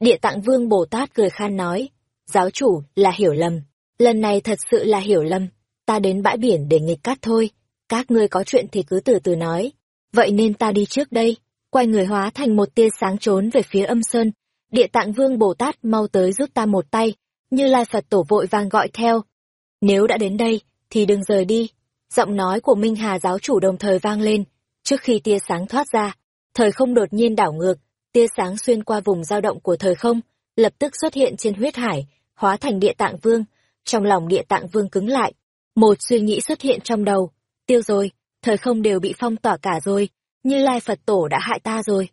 A: Địa tạng vương Bồ Tát cười khan nói, giáo chủ, là hiểu lầm, lần này thật sự là hiểu lầm, ta đến bãi biển để nghịch cát thôi, các ngươi có chuyện thì cứ từ từ nói, vậy nên ta đi trước đây, quay người hóa thành một tia sáng trốn về phía âm sơn, địa tạng vương Bồ Tát mau tới giúp ta một tay, như Lai Phật tổ vội vàng gọi theo. Nếu đã đến đây, thì đừng rời đi. Giọng nói của Minh Hà giáo chủ đồng thời vang lên, trước khi tia sáng thoát ra, thời không đột nhiên đảo ngược, tia sáng xuyên qua vùng dao động của thời không, lập tức xuất hiện trên huyết hải, hóa thành địa tạng vương. Trong lòng địa tạng vương cứng lại, một suy nghĩ xuất hiện trong đầu, tiêu rồi, thời không đều bị phong tỏa cả rồi, như Lai Phật tổ đã hại ta rồi.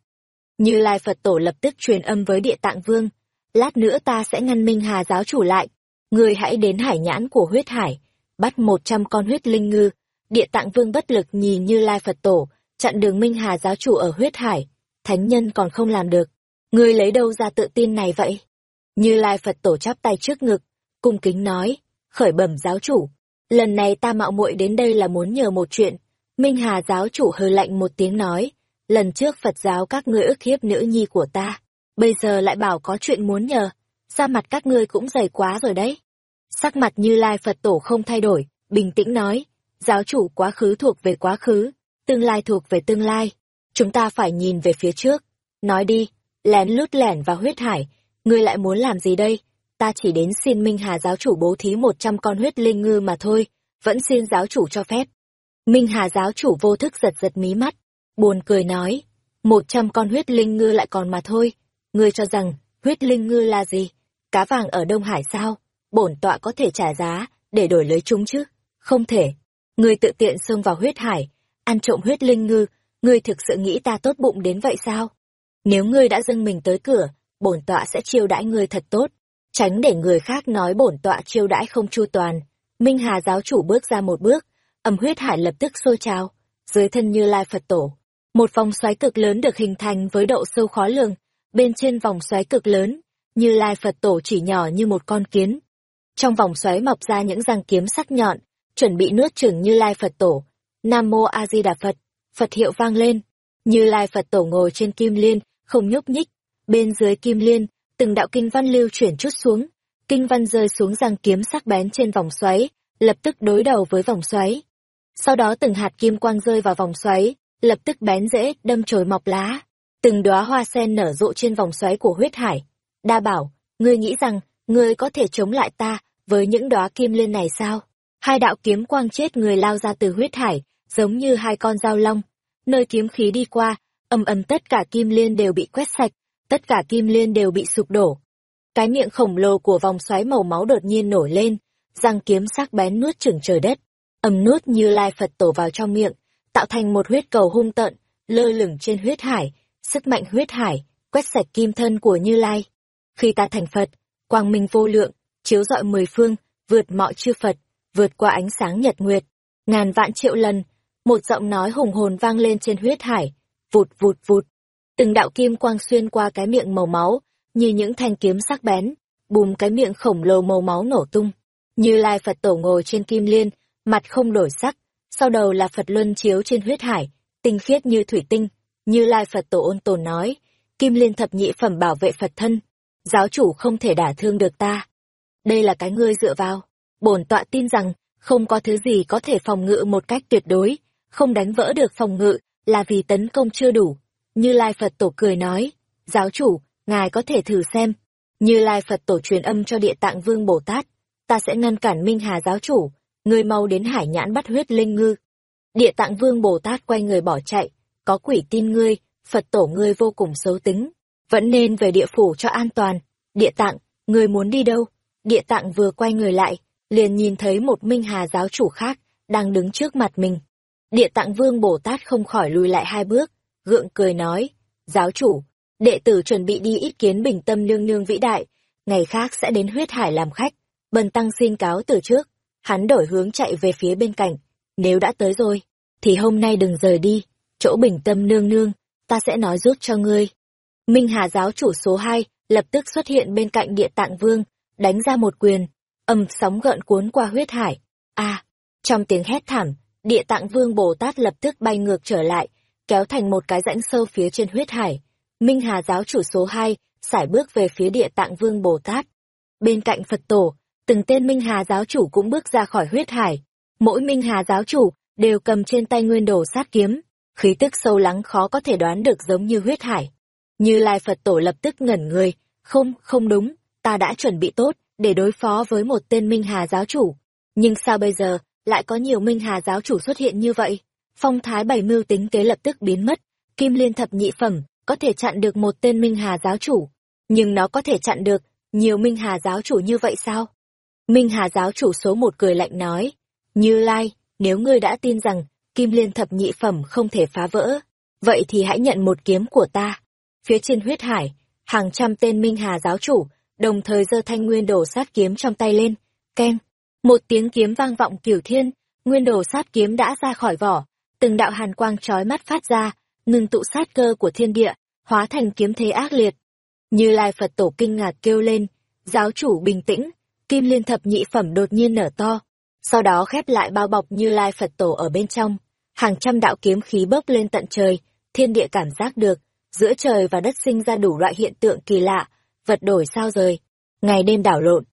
A: Như Lai Phật Tổ lập tức truyền âm với Địa Tạng Vương. Lát nữa ta sẽ ngăn Minh Hà giáo chủ lại. Người hãy đến hải nhãn của huyết hải, bắt một trăm con huyết linh ngư. Địa Tạng Vương bất lực nhìn Như Lai Phật Tổ, chặn đường Minh Hà giáo chủ ở huyết hải. Thánh nhân còn không làm được. Ngươi lấy đâu ra tự tin này vậy? Như Lai Phật Tổ chắp tay trước ngực, cung kính nói, khởi bẩm giáo chủ. Lần này ta mạo muội đến đây là muốn nhờ một chuyện. Minh Hà giáo chủ hừ lạnh một tiếng nói, lần trước Phật giáo các ngươi ức hiếp nữ nhi của ta, bây giờ lại bảo có chuyện muốn nhờ, ra mặt các ngươi cũng dày quá rồi đấy. Sắc mặt như lai Phật tổ không thay đổi, bình tĩnh nói, giáo chủ quá khứ thuộc về quá khứ, tương lai thuộc về tương lai, chúng ta phải nhìn về phía trước. Nói đi, lén lút lẻn vào huyết hải, ngươi lại muốn làm gì đây? Ta chỉ đến xin Minh Hà giáo chủ bố thí một trăm con huyết linh ngư mà thôi, vẫn xin giáo chủ cho phép. Minh Hà giáo chủ vô thức giật giật mí mắt, buồn cười nói, một trăm con huyết linh ngư lại còn mà thôi, ngươi cho rằng huyết linh ngư là gì? Cá vàng ở Đông Hải sao? Bổn tọa có thể trả giá để đổi lấy chúng chứ? Không thể. Ngươi tự tiện xông vào huyết hải, ăn trộm huyết linh ngư, ngươi thực sự nghĩ ta tốt bụng đến vậy sao? Nếu ngươi đã dâng mình tới cửa, bổn tọa sẽ chiêu đãi ngươi thật tốt, tránh để người khác nói bổn tọa chiêu đãi không chu toàn. Minh Hà giáo chủ bước ra một bước, âm huyết hải lập tức sôi trào, dưới thân Như Lai Phật tổ. Một vòng xoáy cực lớn được hình thành với độ sâu khó lường, bên trên vòng xoáy cực lớn, Như Lai Phật tổ chỉ nhỏ như một con kiến. Trong vòng xoáy mọc ra những răng kiếm sắc nhọn, chuẩn bị nuốt chửng Như Lai Phật tổ. Nam Mô A Di Đà Phật, Phật hiệu vang lên. Như Lai Phật tổ ngồi trên kim liên, không nhúc nhích. Bên dưới kim liên, từng đạo kinh văn lưu chuyển chút xuống. Kinh văn rơi xuống răng kiếm sắc bén trên vòng xoáy, lập tức đối đầu với vòng xoáy. Sau đó từng hạt kim quang rơi vào vòng xoáy, lập tức bén rễ, đâm chồi mọc lá. Từng đóa hoa sen nở rộ trên vòng xoáy của huyết hải. Đa bảo, ngươi nghĩ rằng, ngươi có thể chống lại ta, với những đóa kim liên này sao? Hai đạo kiếm quang chết người lao ra từ huyết hải, giống như hai con dao long. Nơi kiếm khí đi qua, ầm ầm tất cả kim liên đều bị quét sạch, tất cả kim liên đều bị sụp đổ. Cái miệng khổng lồ của vòng xoáy màu máu đột nhiên nổi lên, răng kiếm sắc bén nuốt chửng trời đất, ầm nuốt như lai Phật tổ vào trong miệng, tạo thành một huyết cầu hung tợn, lơ lửng trên huyết hải, sức mạnh huyết hải, quét sạch kim thân của Như Lai. Khi ta thành Phật, quang minh vô lượng, chiếu rọi mười phương, vượt mọi chư Phật, vượt qua ánh sáng nhật nguyệt, ngàn vạn triệu lần, một giọng nói hùng hồn vang lên trên huyết hải, vụt vụt vụt. Từng đạo kim quang xuyên qua cái miệng màu máu, như những thanh kiếm sắc bén, bùm cái miệng khổng lồ màu máu nổ tung. Như Lai Phật tổ ngồi trên kim liên, mặt không đổi sắc, sau đầu là Phật luân chiếu trên huyết hải, tinh khiết như thủy tinh, như Lai Phật tổ ôn tồn nói, kim liên thập nhị phẩm bảo vệ Phật thân, giáo chủ không thể đả thương được ta. Đây là cái ngươi dựa vào, bổn tọa tin rằng, không có thứ gì có thể phòng ngự một cách tuyệt đối, không đánh vỡ được phòng ngự, là vì tấn công chưa đủ. Như Lai Phật tổ cười nói, giáo chủ, ngài có thể thử xem. Như Lai Phật tổ truyền âm cho địa tạng vương Bồ Tát, ta sẽ ngăn cản Minh Hà giáo chủ, ngươi mau đến hải nhãn bắt huyết linh ngư. Địa tạng vương Bồ Tát quay người bỏ chạy, có quỷ tin ngươi, Phật tổ ngươi vô cùng xấu tính, vẫn nên về địa phủ cho an toàn. Địa tạng, ngươi muốn đi đâu? Địa tạng vừa quay người lại, liền nhìn thấy một minh hà giáo chủ khác, đang đứng trước mặt mình. Địa tạng vương Bồ Tát không khỏi lùi lại hai bước, gượng cười nói, giáo chủ, đệ tử chuẩn bị đi ít kiến bình tâm nương nương vĩ đại, ngày khác sẽ đến huyết hải làm khách, bần tăng xin cáo từ trước. Hắn đổi hướng chạy về phía bên cạnh, nếu đã tới rồi, thì hôm nay đừng rời đi, chỗ bình tâm nương nương, ta sẽ nói giúp cho ngươi. Minh Hà giáo chủ số 2 lập tức xuất hiện bên cạnh địa tạng vương, đánh ra một quyền, ầm sóng gợn cuốn qua huyết hải. A, trong tiếng hét thảm, địa tạng vương Bồ Tát lập tức bay ngược trở lại, kéo thành một cái rãnh sâu phía trên huyết hải. Minh Hà giáo chủ số 2 sải bước về phía địa tạng vương Bồ Tát. Bên cạnh Phật tổ, từng tên Minh Hà giáo chủ cũng bước ra khỏi huyết hải. Mỗi Minh Hà giáo chủ đều cầm trên tay nguyên đồ sát kiếm, khí tức sâu lắng khó có thể đoán được giống như huyết hải. Như Lai Phật tổ lập tức ngẩn người, không, không đúng, ta đã chuẩn bị tốt để đối phó với một tên Minh Hà giáo chủ. Nhưng sao bây giờ, lại có nhiều Minh Hà giáo chủ xuất hiện như vậy? Phong thái bảy mưu tính kế lập tức biến mất, kim liên thập nhị phẩm, có thể chặn được một tên Minh Hà giáo chủ. Nhưng nó có thể chặn được nhiều Minh Hà giáo chủ như vậy sao? Minh Hà giáo chủ số một cười lạnh nói, Như Lai, nếu ngươi đã tin rằng kim liên thập nhị phẩm không thể phá vỡ, vậy thì hãy nhận một kiếm của ta. Phía trên huyết hải, hàng trăm tên Minh Hà giáo chủ, đồng thời giơ thanh nguyên đồ sát kiếm trong tay lên, keng. Một tiếng kiếm vang vọng cửu thiên, nguyên đồ sát kiếm đã ra khỏi vỏ, từng đạo hàn quang chói mắt phát ra, ngừng tụ sát cơ của thiên địa, hóa thành kiếm thế ác liệt. Như Lai Phật tổ kinh ngạc kêu lên, giáo chủ bình tĩnh, kim liên thập nhị phẩm đột nhiên nở to, sau đó khép lại bao bọc như lai Phật tổ ở bên trong. Hàng trăm đạo kiếm khí bốc lên tận trời, thiên địa cảm giác được, giữa trời và đất sinh ra đủ loại hiện tượng kỳ lạ, vật đổi sao rời, ngày đêm đảo lộn.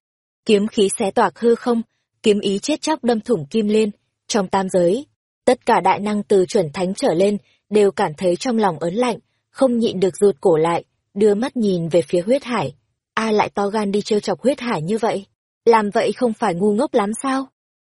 A: Kiếm khí xé toạc hư không, kiếm ý chết chóc đâm thủng kim liên, trong tam giới. Tất cả đại năng từ chuẩn thánh trở lên đều cảm thấy trong lòng ớn lạnh, không nhịn được rụt cổ lại, đưa mắt nhìn về phía huyết hải. ai lại to gan đi trêu chọc huyết hải như vậy? Làm vậy không phải ngu ngốc lắm sao?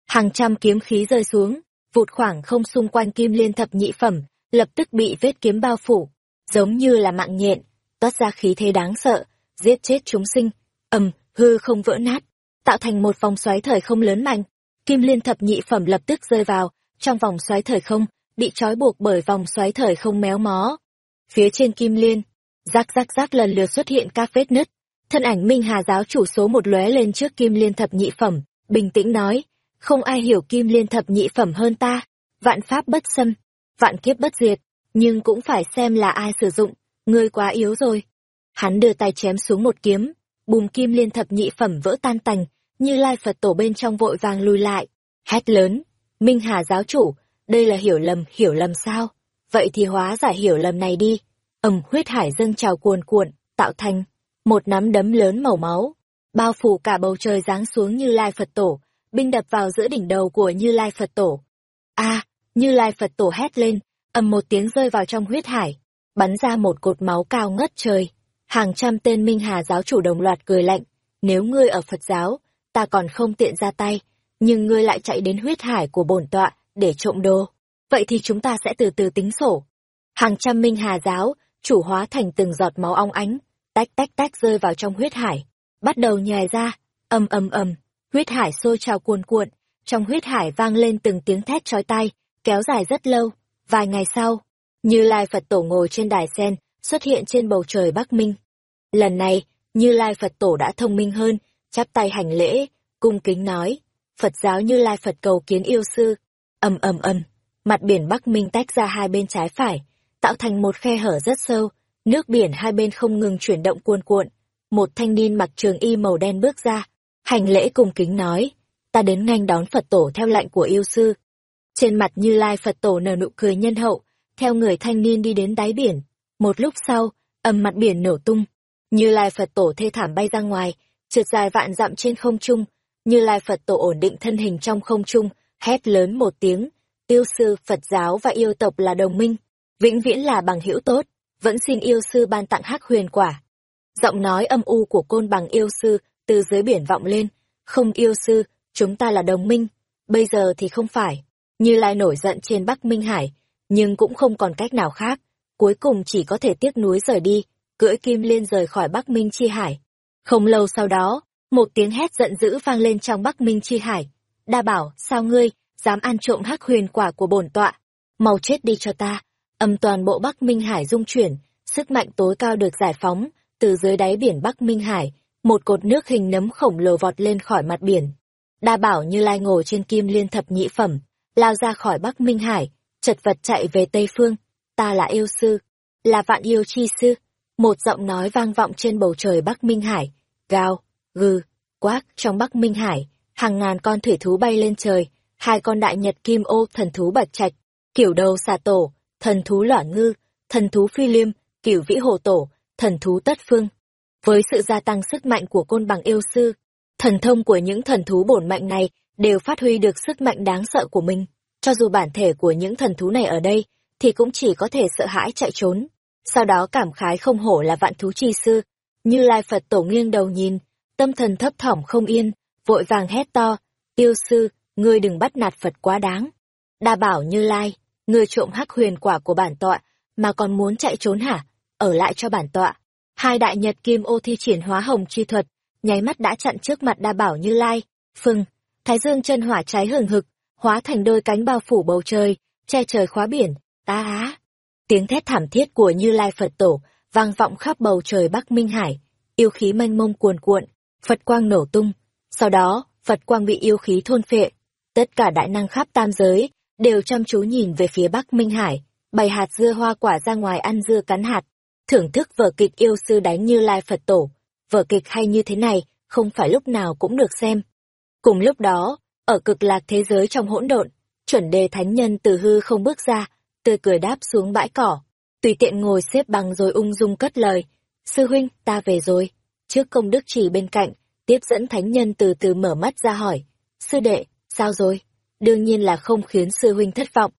A: Hàng trăm kiếm khí rơi xuống, vụt khoảng không xung quanh kim liên thập nhị phẩm, lập tức bị vết kiếm bao phủ, giống như là mạng nhện, toát ra khí thế đáng sợ, giết chết chúng sinh, ầm, hư không vỡ nát, tạo thành một vòng xoáy thời không lớn mạnh. Kim liên thập nhị phẩm lập tức rơi vào, trong vòng xoáy thời không, bị trói buộc bởi vòng xoáy thời không méo mó. Phía trên kim liên, rắc rắc rắc lần lượt xuất hiện các vết nứt. Thân ảnh Minh Hà giáo chủ số một lóe lên trước kim liên thập nhị phẩm, bình tĩnh nói, không ai hiểu kim liên thập nhị phẩm hơn ta, vạn pháp bất xâm, vạn kiếp bất diệt, nhưng cũng phải xem là ai sử dụng, ngươi quá yếu rồi. Hắn đưa tay chém xuống một kiếm, bùm kim liên thập nhị phẩm vỡ tan tành, như lai Phật tổ bên trong vội vàng lùi lại, hét lớn, Minh Hà giáo chủ, đây là hiểu lầm, hiểu lầm sao? Vậy thì hóa giải hiểu lầm này đi. Ầm huyết hải dâng trào cuồn cuộn, tạo thành một nắm đấm lớn màu máu, bao phủ cả bầu trời giáng xuống như lai Phật tổ, binh đập vào giữa đỉnh đầu của Như Lai Phật Tổ. A, Như Lai Phật Tổ hét lên, ầm một tiếng rơi vào trong huyết hải, bắn ra một cột máu cao ngất trời. Hàng trăm tên Minh Hà giáo chủ đồng loạt cười lạnh, nếu ngươi ở Phật giáo, ta còn không tiện ra tay, nhưng ngươi lại chạy đến huyết hải của bổn tọa để trộm đồ, vậy thì chúng ta sẽ từ từ tính sổ. Hàng trăm Minh Hà giáo chủ hóa thành từng giọt máu ong ánh, tách tách tách rơi vào trong huyết hải, bắt đầu nhài ra, ầm ầm ầm, huyết hải sôi trào cuồn cuộn, trong huyết hải vang lên từng tiếng thét chói tai, kéo dài rất lâu. Vài ngày sau, Như Lai Phật Tổ ngồi trên đài sen, xuất hiện trên bầu trời Bắc Minh. Lần này, Như Lai Phật Tổ đã thông minh hơn, chắp tay hành lễ, cung kính nói, Phật giáo Như Lai Phật cầu kiến yêu sư. ầm ầm ầm, mặt biển Bắc Minh tách ra hai bên trái phải, tạo thành một khe hở rất sâu, nước biển hai bên không ngừng chuyển động cuồn cuộn. Một thanh niên mặc trường y màu đen bước ra, hành lễ cung kính nói, ta đến nhanh đón Phật tổ theo lệnh của yêu sư. Trên mặt Như Lai Phật tổ nở nụ cười nhân hậu, theo người thanh niên đi đến đáy biển. Một lúc sau, ầm mặt biển nổ tung. Như Lai Phật tổ thê thảm bay ra ngoài, trượt dài vạn dặm trên không trung. Như Lai Phật tổ ổn định thân hình trong không trung, hét lớn một tiếng, tiêu sư Phật giáo và yêu tộc là đồng minh, vĩnh viễn là bằng hữu tốt, vẫn xin yêu sư ban tặng hắc huyền quả. Giọng nói âm u của côn bằng yêu sư từ dưới biển vọng lên, không yêu sư, chúng ta là đồng minh, bây giờ thì không phải. Như Lai nổi giận trên Bắc Minh Hải, nhưng cũng không còn cách nào khác, cuối cùng chỉ có thể tiếc núi rời đi, cưỡi kim liên rời khỏi Bắc Minh Chi Hải. Không lâu sau đó, một tiếng hét giận dữ vang lên trong Bắc Minh Chi Hải. Đa bảo, sao ngươi, dám ăn trộm hắc huyền quả của bổn tọa? Mau chết đi cho ta. Âm toàn bộ Bắc Minh Hải dung chuyển, sức mạnh tối cao được giải phóng, từ dưới đáy biển Bắc Minh Hải, một cột nước hình nấm khổng lồ vọt lên khỏi mặt biển. Đa bảo như lai ngồi trên kim liên thập nhị phẩm, lao ra khỏi Bắc Minh Hải, chật vật chạy về Tây Phương. Ta là yêu sư, là vạn yêu chi sư. Một giọng nói vang vọng trên bầu trời Bắc Minh Hải, gào, gừ, quát trong Bắc Minh Hải, hàng ngàn con thủy thú bay lên trời, hai con đại nhật kim ô thần thú bạch trạch, kiểu đầu xà tổ, thần thú lỏa ngư, thần thú phi liêm, kiểu vĩ hồ tổ, thần thú tất phương, với sự gia tăng sức mạnh của côn bằng yêu sư, thần thông của những thần thú bổn mạnh này đều phát huy được sức mạnh đáng sợ của mình. Cho dù bản thể của những thần thú này ở đây, thì cũng chỉ có thể sợ hãi chạy trốn. Sau đó cảm khái không hổ là vạn thú chi sư. Như Lai Phật tổ nghiêng đầu nhìn, tâm thần thấp thỏm không yên, vội vàng hét to, tiêu sư, ngươi đừng bắt nạt Phật quá đáng. Đa bảo Như Lai, ngươi trộm hắc huyền quả của bản tọa, mà còn muốn chạy trốn hả? Ở lại cho bản tọa, Hai đại nhật kim ô thi triển hóa hồng chi thuật, nháy mắt đã chặn trước mặt đa bảo như lai, phừng, thái dương chân hỏa cháy hừng hực, hóa thành đôi cánh bao phủ bầu trời, che trời khóa biển, ta á. Tiếng thét thảm thiết của Như Lai Phật Tổ vang vọng khắp bầu trời Bắc Minh Hải, yêu khí mênh mông cuồn cuộn, Phật quang nổ tung. Sau đó, Phật quang bị yêu khí thôn phệ. Tất cả đại năng khắp tam giới đều chăm chú nhìn về phía Bắc Minh Hải, bày hạt dưa hoa quả ra ngoài ăn dưa cắn hạt, thưởng thức vở kịch yêu sư đánh như lai Phật tổ. Vở kịch hay như thế này, không phải lúc nào cũng được xem. Cùng lúc đó, ở cực lạc thế giới trong hỗn độn, chuẩn đề thánh nhân từ hư không bước ra, tươi cười đáp xuống bãi cỏ, tùy tiện ngồi xếp bằng rồi ung dung cất lời. Sư huynh, ta về rồi. Trước công đức chỉ bên cạnh, tiếp dẫn thánh nhân từ từ mở mắt ra hỏi. Sư đệ, sao rồi? Đương nhiên là không khiến sư huynh thất vọng.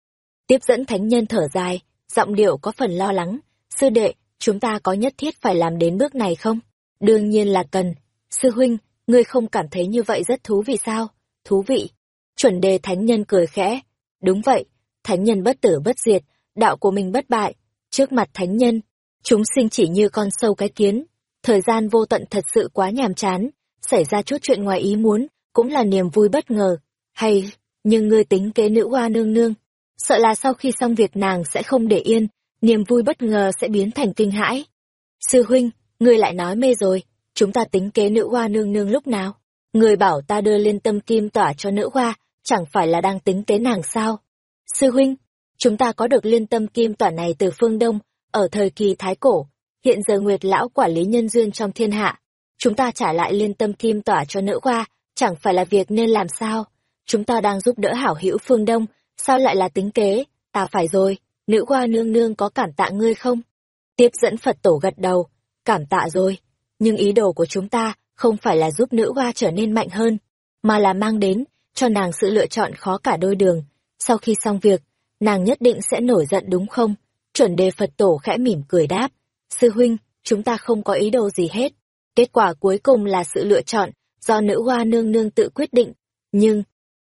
A: Tiếp dẫn thánh nhân thở dài, giọng điệu có phần lo lắng. Sư đệ, chúng ta có nhất thiết phải làm đến bước này không? Đương nhiên là cần. Sư huynh, ngươi không cảm thấy như vậy rất thú vị sao? Thú vị. Chuẩn đề thánh nhân cười khẽ. Đúng vậy, thánh nhân bất tử bất diệt, đạo của mình bất bại. Trước mặt thánh nhân, chúng sinh chỉ như con sâu cái kiến. Thời gian vô tận thật sự quá nhàm chán, xảy ra chút chuyện ngoài ý muốn, cũng là niềm vui bất ngờ. Hay, nhưng ngươi tính kế nữ hoa nương nương. Sợ là sau khi xong việc nàng sẽ không để yên, niềm vui bất ngờ sẽ biến thành kinh hãi. Sư huynh, ngươi lại nói mê rồi, chúng ta tính kế nữ hoa nương nương lúc nào? Người bảo ta đưa liên tâm kim tỏa cho nữ hoa, chẳng phải là đang tính kế nàng sao? Sư huynh, chúng ta có được liên tâm kim tỏa này từ phương Đông, ở thời kỳ Thái Cổ, hiện giờ Nguyệt Lão quản lý nhân duyên trong thiên hạ. Chúng ta trả lại liên tâm kim tỏa cho nữ khoa, chẳng phải là việc nên làm sao? Chúng ta đang giúp đỡ hảo hữu phương Đông, sao lại là tính kế? Ta phải rồi, nữ khoa nương nương có cảm tạ ngươi không? Tiếp dẫn Phật tổ gật đầu, cảm tạ rồi, nhưng ý đồ của chúng ta không phải là giúp nữ hoa trở nên mạnh hơn, mà là mang đến cho nàng sự lựa chọn khó cả đôi đường. Sau khi xong việc, nàng nhất định sẽ nổi giận đúng không? Chuẩn đề Phật tổ khẽ mỉm cười đáp, sư huynh, chúng ta không có ý đồ gì hết. Kết quả cuối cùng là sự lựa chọn do nữ hoa nương nương tự quyết định. Nhưng,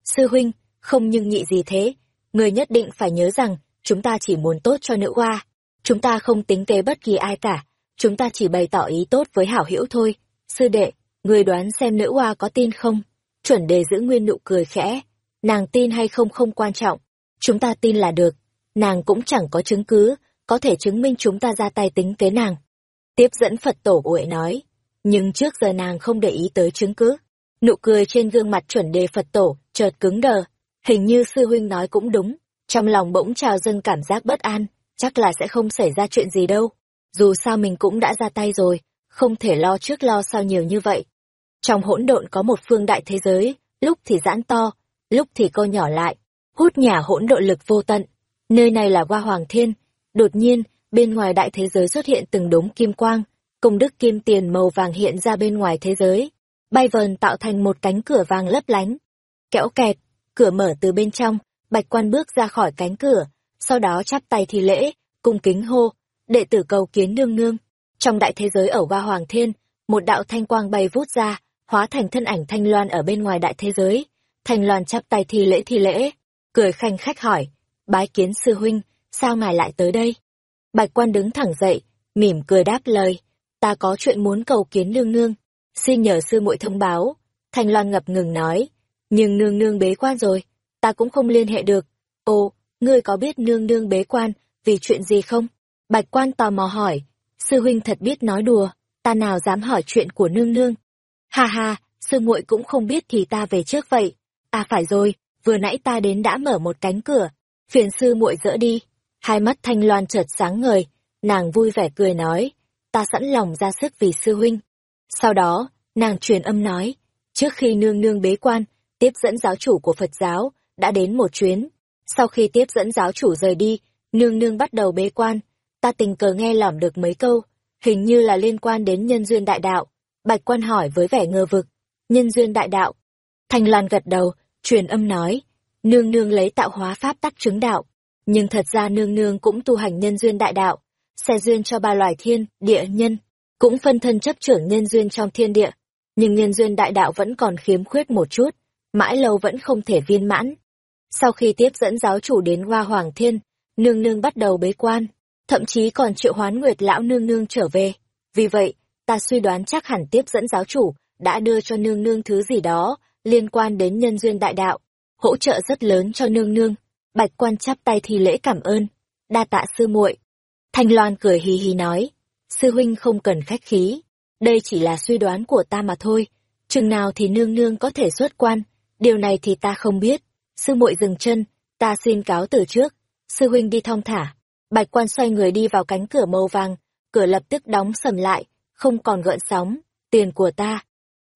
A: sư huynh, không nhưng nhị gì thế, người nhất định phải nhớ rằng chúng ta chỉ muốn tốt cho nữ hoa. Chúng ta không tính kế bất kỳ ai cả, chúng ta chỉ bày tỏ ý tốt với hảo hữu thôi. Sư đệ, người đoán xem nữ hoa có tin không? Chuẩn đề giữ nguyên nụ cười khẽ. Nàng tin hay không không quan trọng. Chúng ta tin là được. Nàng cũng chẳng có chứng cứ, có thể chứng minh chúng ta ra tay tính kế nàng. Tiếp dẫn Phật tổ uệ nói. Nhưng trước giờ nàng không để ý tới chứng cứ. Nụ cười trên gương mặt chuẩn đề Phật tổ, chợt cứng đờ. Hình như sư huynh nói cũng đúng. Trong lòng bỗng trào dâng cảm giác bất an, chắc là sẽ không xảy ra chuyện gì đâu. Dù sao mình cũng đã ra tay rồi, không thể lo trước lo sau nhiều như vậy. Trong hỗn độn có một phương đại thế giới, lúc thì giãn to, lúc thì co nhỏ lại, hút nhả hỗn độn lực vô tận. Nơi này là Hoa Hoàng Thiên, đột nhiên, bên ngoài đại thế giới xuất hiện từng đống kim quang, công đức kim tiền màu vàng hiện ra bên ngoài thế giới, bay vờn tạo thành một cánh cửa vàng lấp lánh. Kẽo kẹt, cửa mở từ bên trong, bạch quan bước ra khỏi cánh cửa, sau đó chắp tay thi lễ, cung kính hô, đệ tử cầu kiến nương nương. Trong đại thế giới ở ba Hoàng Thiên, một đạo thanh quang bay vút ra, hóa thành thân ảnh Thanh Loan ở bên ngoài đại thế giới. Thanh Loan chắp tay thi lễ thi lễ, cười khanh khách hỏi, bái kiến sư huynh, sao ngài lại tới đây? Bạch quan đứng thẳng dậy, mỉm cười đáp lời, ta có chuyện muốn cầu kiến nương nương, xin nhờ sư muội thông báo. Thanh Loan ngập ngừng nói, nhưng nương nương bế quan rồi, ta cũng không liên hệ được. Ồ, ngươi có biết nương nương bế quan, vì chuyện gì không? Bạch quan tò mò hỏi, sư huynh thật biết nói đùa, ta nào dám hỏi chuyện của nương nương. Ha ha, sư muội cũng không biết thì ta về trước vậy. À phải rồi, vừa nãy ta đến đã mở một cánh cửa, phiền sư muội dỡ đi. Hai mắt thanh loan chợt sáng ngời, nàng vui vẻ cười nói, ta sẵn lòng ra sức vì sư huynh. Sau đó, nàng truyền âm nói, trước khi nương nương bế quan, tiếp dẫn giáo chủ của Phật giáo, đã đến một chuyến. Sau khi tiếp dẫn giáo chủ rời đi, nương nương bắt đầu bế quan, ta tình cờ nghe lỏm được mấy câu, hình như là liên quan đến nhân duyên đại đạo. Bạch quan hỏi với vẻ ngờ vực, nhân duyên đại đạo. Thanh Loan gật đầu, truyền âm nói, nương nương lấy tạo hóa pháp tắc chứng đạo, nhưng thật ra nương nương cũng tu hành nhân duyên đại đạo, xe duyên cho ba loài thiên, địa nhân, cũng phân thân chấp trưởng nhân duyên trong thiên địa, nhưng nhân duyên đại đạo vẫn còn khiếm khuyết một chút, mãi lâu vẫn không thể viên mãn. Sau khi tiếp dẫn giáo chủ đến Hoa Hoàng Thiên, nương nương bắt đầu bế quan, thậm chí còn triệu hoán Nguyệt lão nương nương trở về. Vì vậy, ta suy đoán chắc hẳn tiếp dẫn giáo chủ đã đưa cho nương nương thứ gì đó liên quan đến nhân duyên đại đạo, hỗ trợ rất lớn cho nương nương. Bạch quan chắp tay thi lễ cảm ơn, đa tạ sư muội. Thanh Loan cười hì hì nói, sư huynh không cần khách khí, đây chỉ là suy đoán của ta mà thôi, chừng nào thì nương nương có thể xuất quan, điều này thì ta không biết. Sư muội dừng chân, ta xin cáo từ trước, sư huynh đi thong thả. Bạch quan xoay người đi vào cánh cửa màu vàng, cửa lập tức đóng sầm lại, không còn gợn sóng, tiền của ta.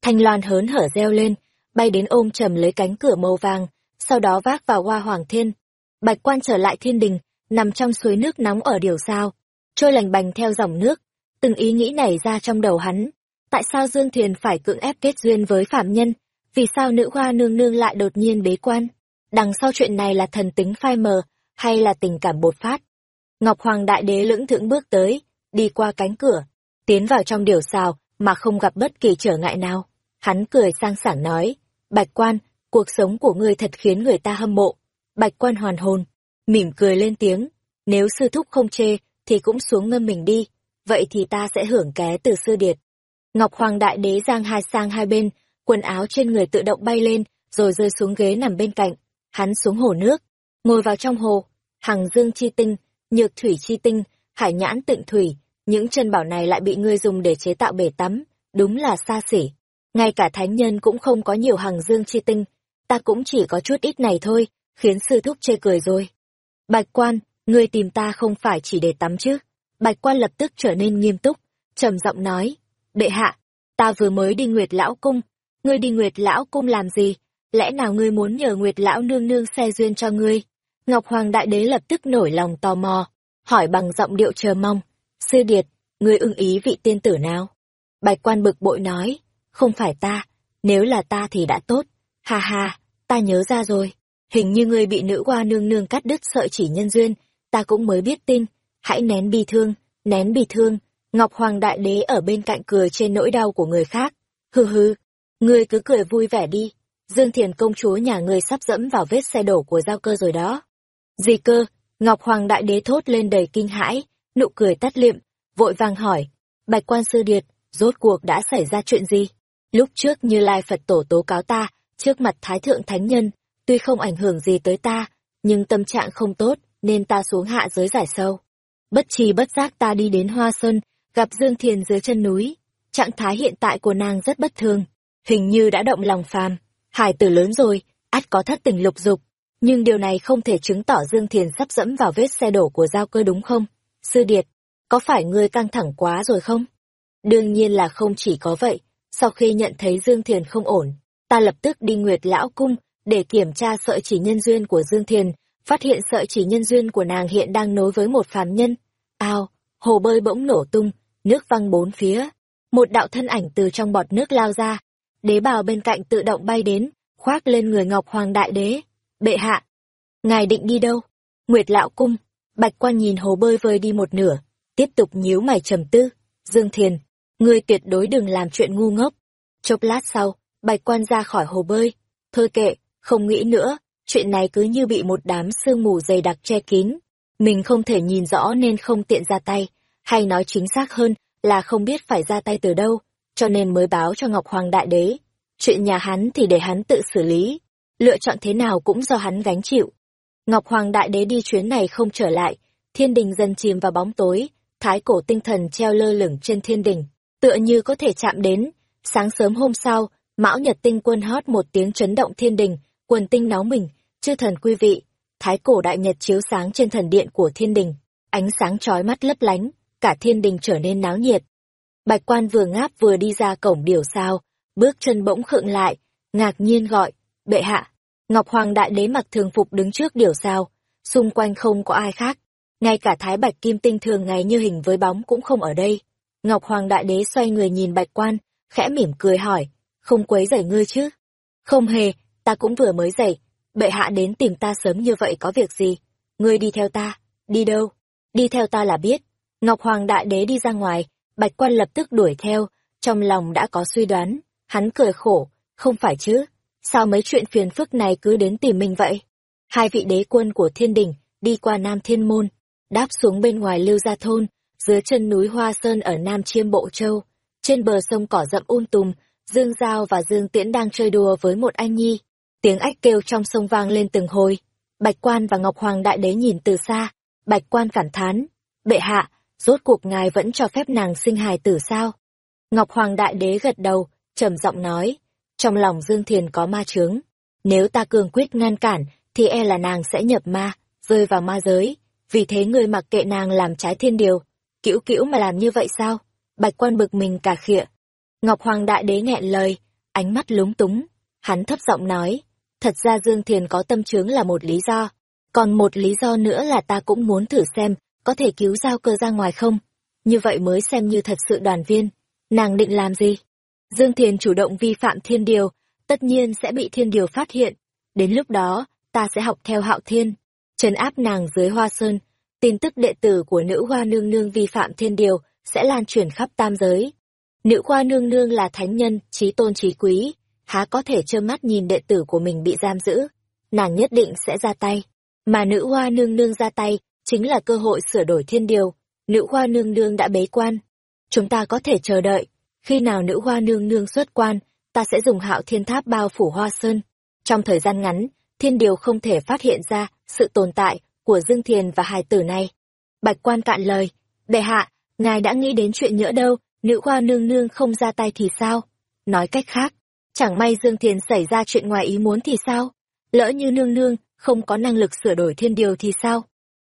A: Thanh Loan hớn hở reo lên, bay đến ôm chầm lấy cánh cửa màu vàng, sau đó vác vào hoa hoàng thiên. Bạch quan trở lại thiên đình, nằm trong suối nước nóng ở điều sao, trôi lành bành theo dòng nước, từng ý nghĩ nảy ra trong đầu hắn. Tại sao Dương Thuyền phải cưỡng ép kết duyên với phạm nhân? Vì sao nữ hoa nương nương lại đột nhiên bế quan? Đằng sau chuyện này là thần tính phai mờ, hay là tình cảm bột phát? Ngọc Hoàng Đại Đế lưỡng thượng bước tới, đi qua cánh cửa, tiến vào trong điều sao mà không gặp bất kỳ trở ngại nào. Hắn cười sang sảng nói, Bạch quan, cuộc sống của ngươi thật khiến người ta hâm mộ. Bạch quan hoàn hồn, mỉm cười lên tiếng, nếu sư thúc không chê, thì cũng xuống ngâm mình đi, vậy thì ta sẽ hưởng ké từ sư điệt. Ngọc Hoàng Đại Đế giang hai sang hai bên, quần áo trên người tự động bay lên, rồi rơi xuống ghế nằm bên cạnh. Hắn xuống hồ nước, ngồi vào trong hồ, hằng dương chi tinh, nhược thủy chi tinh, hải nhãn tịnh thủy, những chân bảo này lại bị ngươi dùng để chế tạo bể tắm, đúng là xa xỉ. Ngay cả thánh nhân cũng không có nhiều hằng dương chi tinh, ta cũng chỉ có chút ít này thôi, khiến sư thúc chê cười rồi. Bạch quan, ngươi tìm ta không phải chỉ để tắm chứ. Bạch quan lập tức trở nên nghiêm túc, trầm giọng nói, bệ hạ, ta vừa mới đi Nguyệt Lão Cung, ngươi đi Nguyệt Lão Cung làm gì? Lẽ nào ngươi muốn nhờ Nguyệt Lão nương nương xe duyên cho ngươi? Ngọc Hoàng Đại Đế lập tức nổi lòng tò mò, hỏi bằng giọng điệu chờ mong, sư điệt, ngươi ưng ý vị tiên tử nào? Bạch quan bực bội nói, không phải ta, nếu là ta thì đã tốt, ha ha, ta nhớ ra rồi, hình như ngươi bị nữ hoa nương nương cắt đứt sợi chỉ nhân duyên, ta cũng mới biết tin, hãy nén bi thương, nén bi thương, Ngọc Hoàng Đại Đế ở bên cạnh cười trên nỗi đau của người khác, hừ hừ, ngươi cứ cười vui vẻ đi, Dương Thiền công chúa nhà ngươi sắp dẫm vào vết xe đổ của giao cơ rồi đó. Gì cơ? Ngọc Hoàng Đại Đế thốt lên đầy kinh hãi, nụ cười tắt liệm, vội vàng hỏi, Bạch Quan Sư Điệt, rốt cuộc đã xảy ra chuyện gì? Lúc trước như Lai Phật Tổ tố cáo ta, trước mặt Thái Thượng Thánh Nhân, tuy không ảnh hưởng gì tới ta, nhưng tâm trạng không tốt, nên ta xuống hạ giới giải sâu. Bất trì bất giác ta đi đến Hoa Sơn, gặp Dương Thiền dưới chân núi. Trạng thái hiện tại của nàng rất bất thường, hình như đã động lòng phàm. Hải tử lớn rồi, ắt có thất tình lục dục. Nhưng điều này không thể chứng tỏ Dương Thiền sắp dẫm vào vết xe đổ của giao cơ đúng không? Sư Điệt, có phải ngươi căng thẳng quá rồi không? Đương nhiên là không chỉ có vậy. Sau khi nhận thấy Dương Thiền không ổn, ta lập tức đi Nguyệt Lão Cung để kiểm tra sợi chỉ nhân duyên của Dương Thiền, phát hiện sợi chỉ nhân duyên của nàng hiện đang nối với một phàm nhân. Ao, hồ bơi bỗng nổ tung, nước văng bốn phía. Một đạo thân ảnh từ trong bọt nước lao ra. Đế bào bên cạnh tự động bay đến, khoác lên người Ngọc Hoàng Đại Đế. Bệ hạ, ngài định đi đâu? Nguyệt Lão Cung, Bạch Quan nhìn hồ bơi vơi đi một nửa, tiếp tục nhíu mày trầm tư. Dương Thiền, ngươi tuyệt đối đừng làm chuyện ngu ngốc. Chốc lát sau, Bạch Quan ra khỏi hồ bơi. Thôi kệ, không nghĩ nữa, chuyện này cứ như bị một đám sương mù dày đặc che kín. Mình không thể nhìn rõ nên không tiện ra tay, hay nói chính xác hơn là không biết phải ra tay từ đâu, cho nên mới báo cho Ngọc Hoàng Đại Đế. Chuyện nhà hắn thì để hắn tự xử lý, lựa chọn thế nào cũng do hắn gánh chịu. Ngọc Hoàng Đại Đế đi chuyến này không trở lại, thiên đình dần chìm vào bóng tối, thái cổ tinh thần treo lơ lửng trên thiên đình, tựa như có thể chạm đến. Sáng sớm hôm sau, Mão Nhật Tinh quân hót một tiếng chấn động thiên đình, quần tinh náo mình, chư thần quý vị, thái cổ đại nhật chiếu sáng trên thần điện của thiên đình, ánh sáng chói mắt lấp lánh, cả thiên đình trở nên náo nhiệt. Bạch quan vừa ngáp vừa đi ra cổng điểu sao, bước chân bỗng khựng lại, ngạc nhiên gọi, bệ hạ. Ngọc Hoàng Đại Đế mặc thường phục đứng trước điểu sao, xung quanh không có ai khác. Ngay cả Thái Bạch Kim Tinh thường ngày như hình với bóng cũng không ở đây. Ngọc Hoàng Đại Đế xoay người nhìn Bạch quan, khẽ mỉm cười hỏi, không quấy rầy ngươi chứ? Không hề, ta cũng vừa mới dậy, bệ hạ đến tìm ta sớm như vậy có việc gì? Ngươi đi theo ta, đi đâu? Đi theo ta là biết. Ngọc Hoàng Đại Đế đi ra ngoài, Bạch Quan lập tức đuổi theo, trong lòng đã có suy đoán, hắn cười khổ, không phải chứ, sao mấy chuyện phiền phức này cứ đến tìm mình vậy? Hai vị đế quân của thiên đình, đi qua Nam Thiên Môn, đáp xuống bên ngoài Lưu Gia Thôn, dưới chân núi Hoa Sơn ở Nam Chiêm Bộ Châu, trên bờ sông cỏ rậm um tùm, Dương Giao và Dương Tiễn đang chơi đùa với một anh nhi. Tiếng ách kêu trong sông vang lên từng hồi. Bạch Quan và Ngọc Hoàng Đại Đế nhìn từ xa. Bạch Quan cảm thán. Bệ hạ, rốt cuộc ngài vẫn cho phép nàng sinh hài tử sao? Ngọc Hoàng Đại Đế gật đầu, trầm giọng nói. Trong lòng Dương Thiền có ma chướng. Nếu ta cường quyết ngăn cản, thì e là nàng sẽ nhập ma, rơi vào ma giới. Vì thế ngươi mặc kệ nàng làm trái thiên điều. Cữu cữu mà làm như vậy sao? Bạch Quan bực mình cả khịa, Ngọc Hoàng Đại Đế nghẹn lời, ánh mắt lúng túng. Hắn thấp giọng nói, thật ra Dương Thiền có tâm chướng là một lý do. Còn một lý do nữa là ta cũng muốn thử xem, có thể cứu giao cơ ra ngoài không? Như vậy mới xem như thật sự đoàn viên. Nàng định làm gì? Dương Thiền chủ động vi phạm thiên điều, tất nhiên sẽ bị thiên điều phát hiện. Đến lúc đó, ta sẽ học theo hạo thiên, trấn áp nàng dưới hoa sơn. Tin tức đệ tử của nữ hoa nương nương vi phạm thiên điều sẽ lan truyền khắp tam giới Nữ hoa nương nương là thánh nhân, trí tôn trí quý, há có thể trơ mắt nhìn đệ tử của mình bị giam giữ. Nàng nhất định sẽ ra tay. Mà nữ hoa nương nương ra tay, chính là cơ hội sửa đổi thiên điều. Nữ hoa nương nương đã bế quan. Chúng ta có thể chờ đợi. Khi nào nữ hoa nương nương xuất quan, ta sẽ dùng hạo thiên tháp bao phủ hoa sơn. Trong thời gian ngắn, thiên điều không thể phát hiện ra sự tồn tại của Dương Thiền và hài tử này. Bạch quan cạn lời, đệ hạ, ngài đã nghĩ đến chuyện nhỡ đâu, nữ hoa nương nương không ra tay thì sao? Nói cách khác, chẳng may Dương Thiền xảy ra chuyện ngoài ý muốn thì sao? Lỡ như nương nương không có năng lực sửa đổi thiên điều thì sao?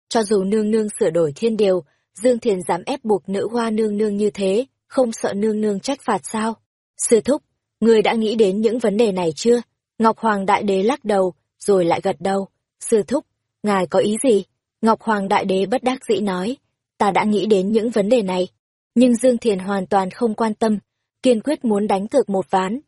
A: Cho dù nương nương sửa đổi thiên điều, Dương Thiền dám ép buộc nữ hoa nương nương như thế, không sợ nương nương trách phạt sao? Sư thúc, người đã nghĩ đến những vấn đề này chưa? Ngọc Hoàng Đại Đế lắc đầu, rồi lại gật đầu. Sư thúc, ngài có ý gì? Ngọc Hoàng Đại Đế bất đắc dĩ nói, ta đã nghĩ đến những vấn đề này. Nhưng Dương Thiền hoàn toàn không quan tâm, kiên quyết muốn đánh cược một ván.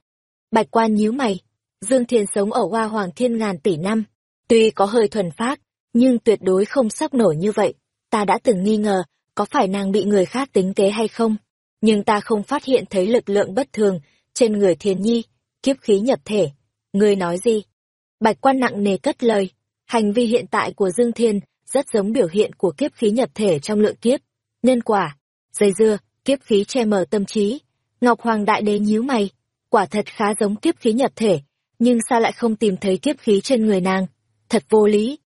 A: Bạch quan nhíu mày, Dương Thiên sống ở Hoa Hoàng Thiên ngàn tỷ năm. Tuy có hơi thuần phát, nhưng tuyệt đối không sắp nổi như vậy. Ta đã từng nghi ngờ, có phải nàng bị người khác tính kế hay không? Nhưng ta không phát hiện thấy lực lượng bất thường trên người Thiên Nhi, kiếp khí nhập thể. Ngươi nói gì? Bạch quan nặng nề cất lời. Hành vi hiện tại của Dương Thiên rất giống biểu hiện của kiếp khí nhập thể trong lượng kiếp. Nhân quả, dây dưa, kiếp khí che mờ tâm trí. Ngọc Hoàng Đại Đế nhíu mày, quả thật khá giống kiếp khí nhập thể, nhưng sao lại không tìm thấy kiếp khí trên người nàng? Thật vô lý.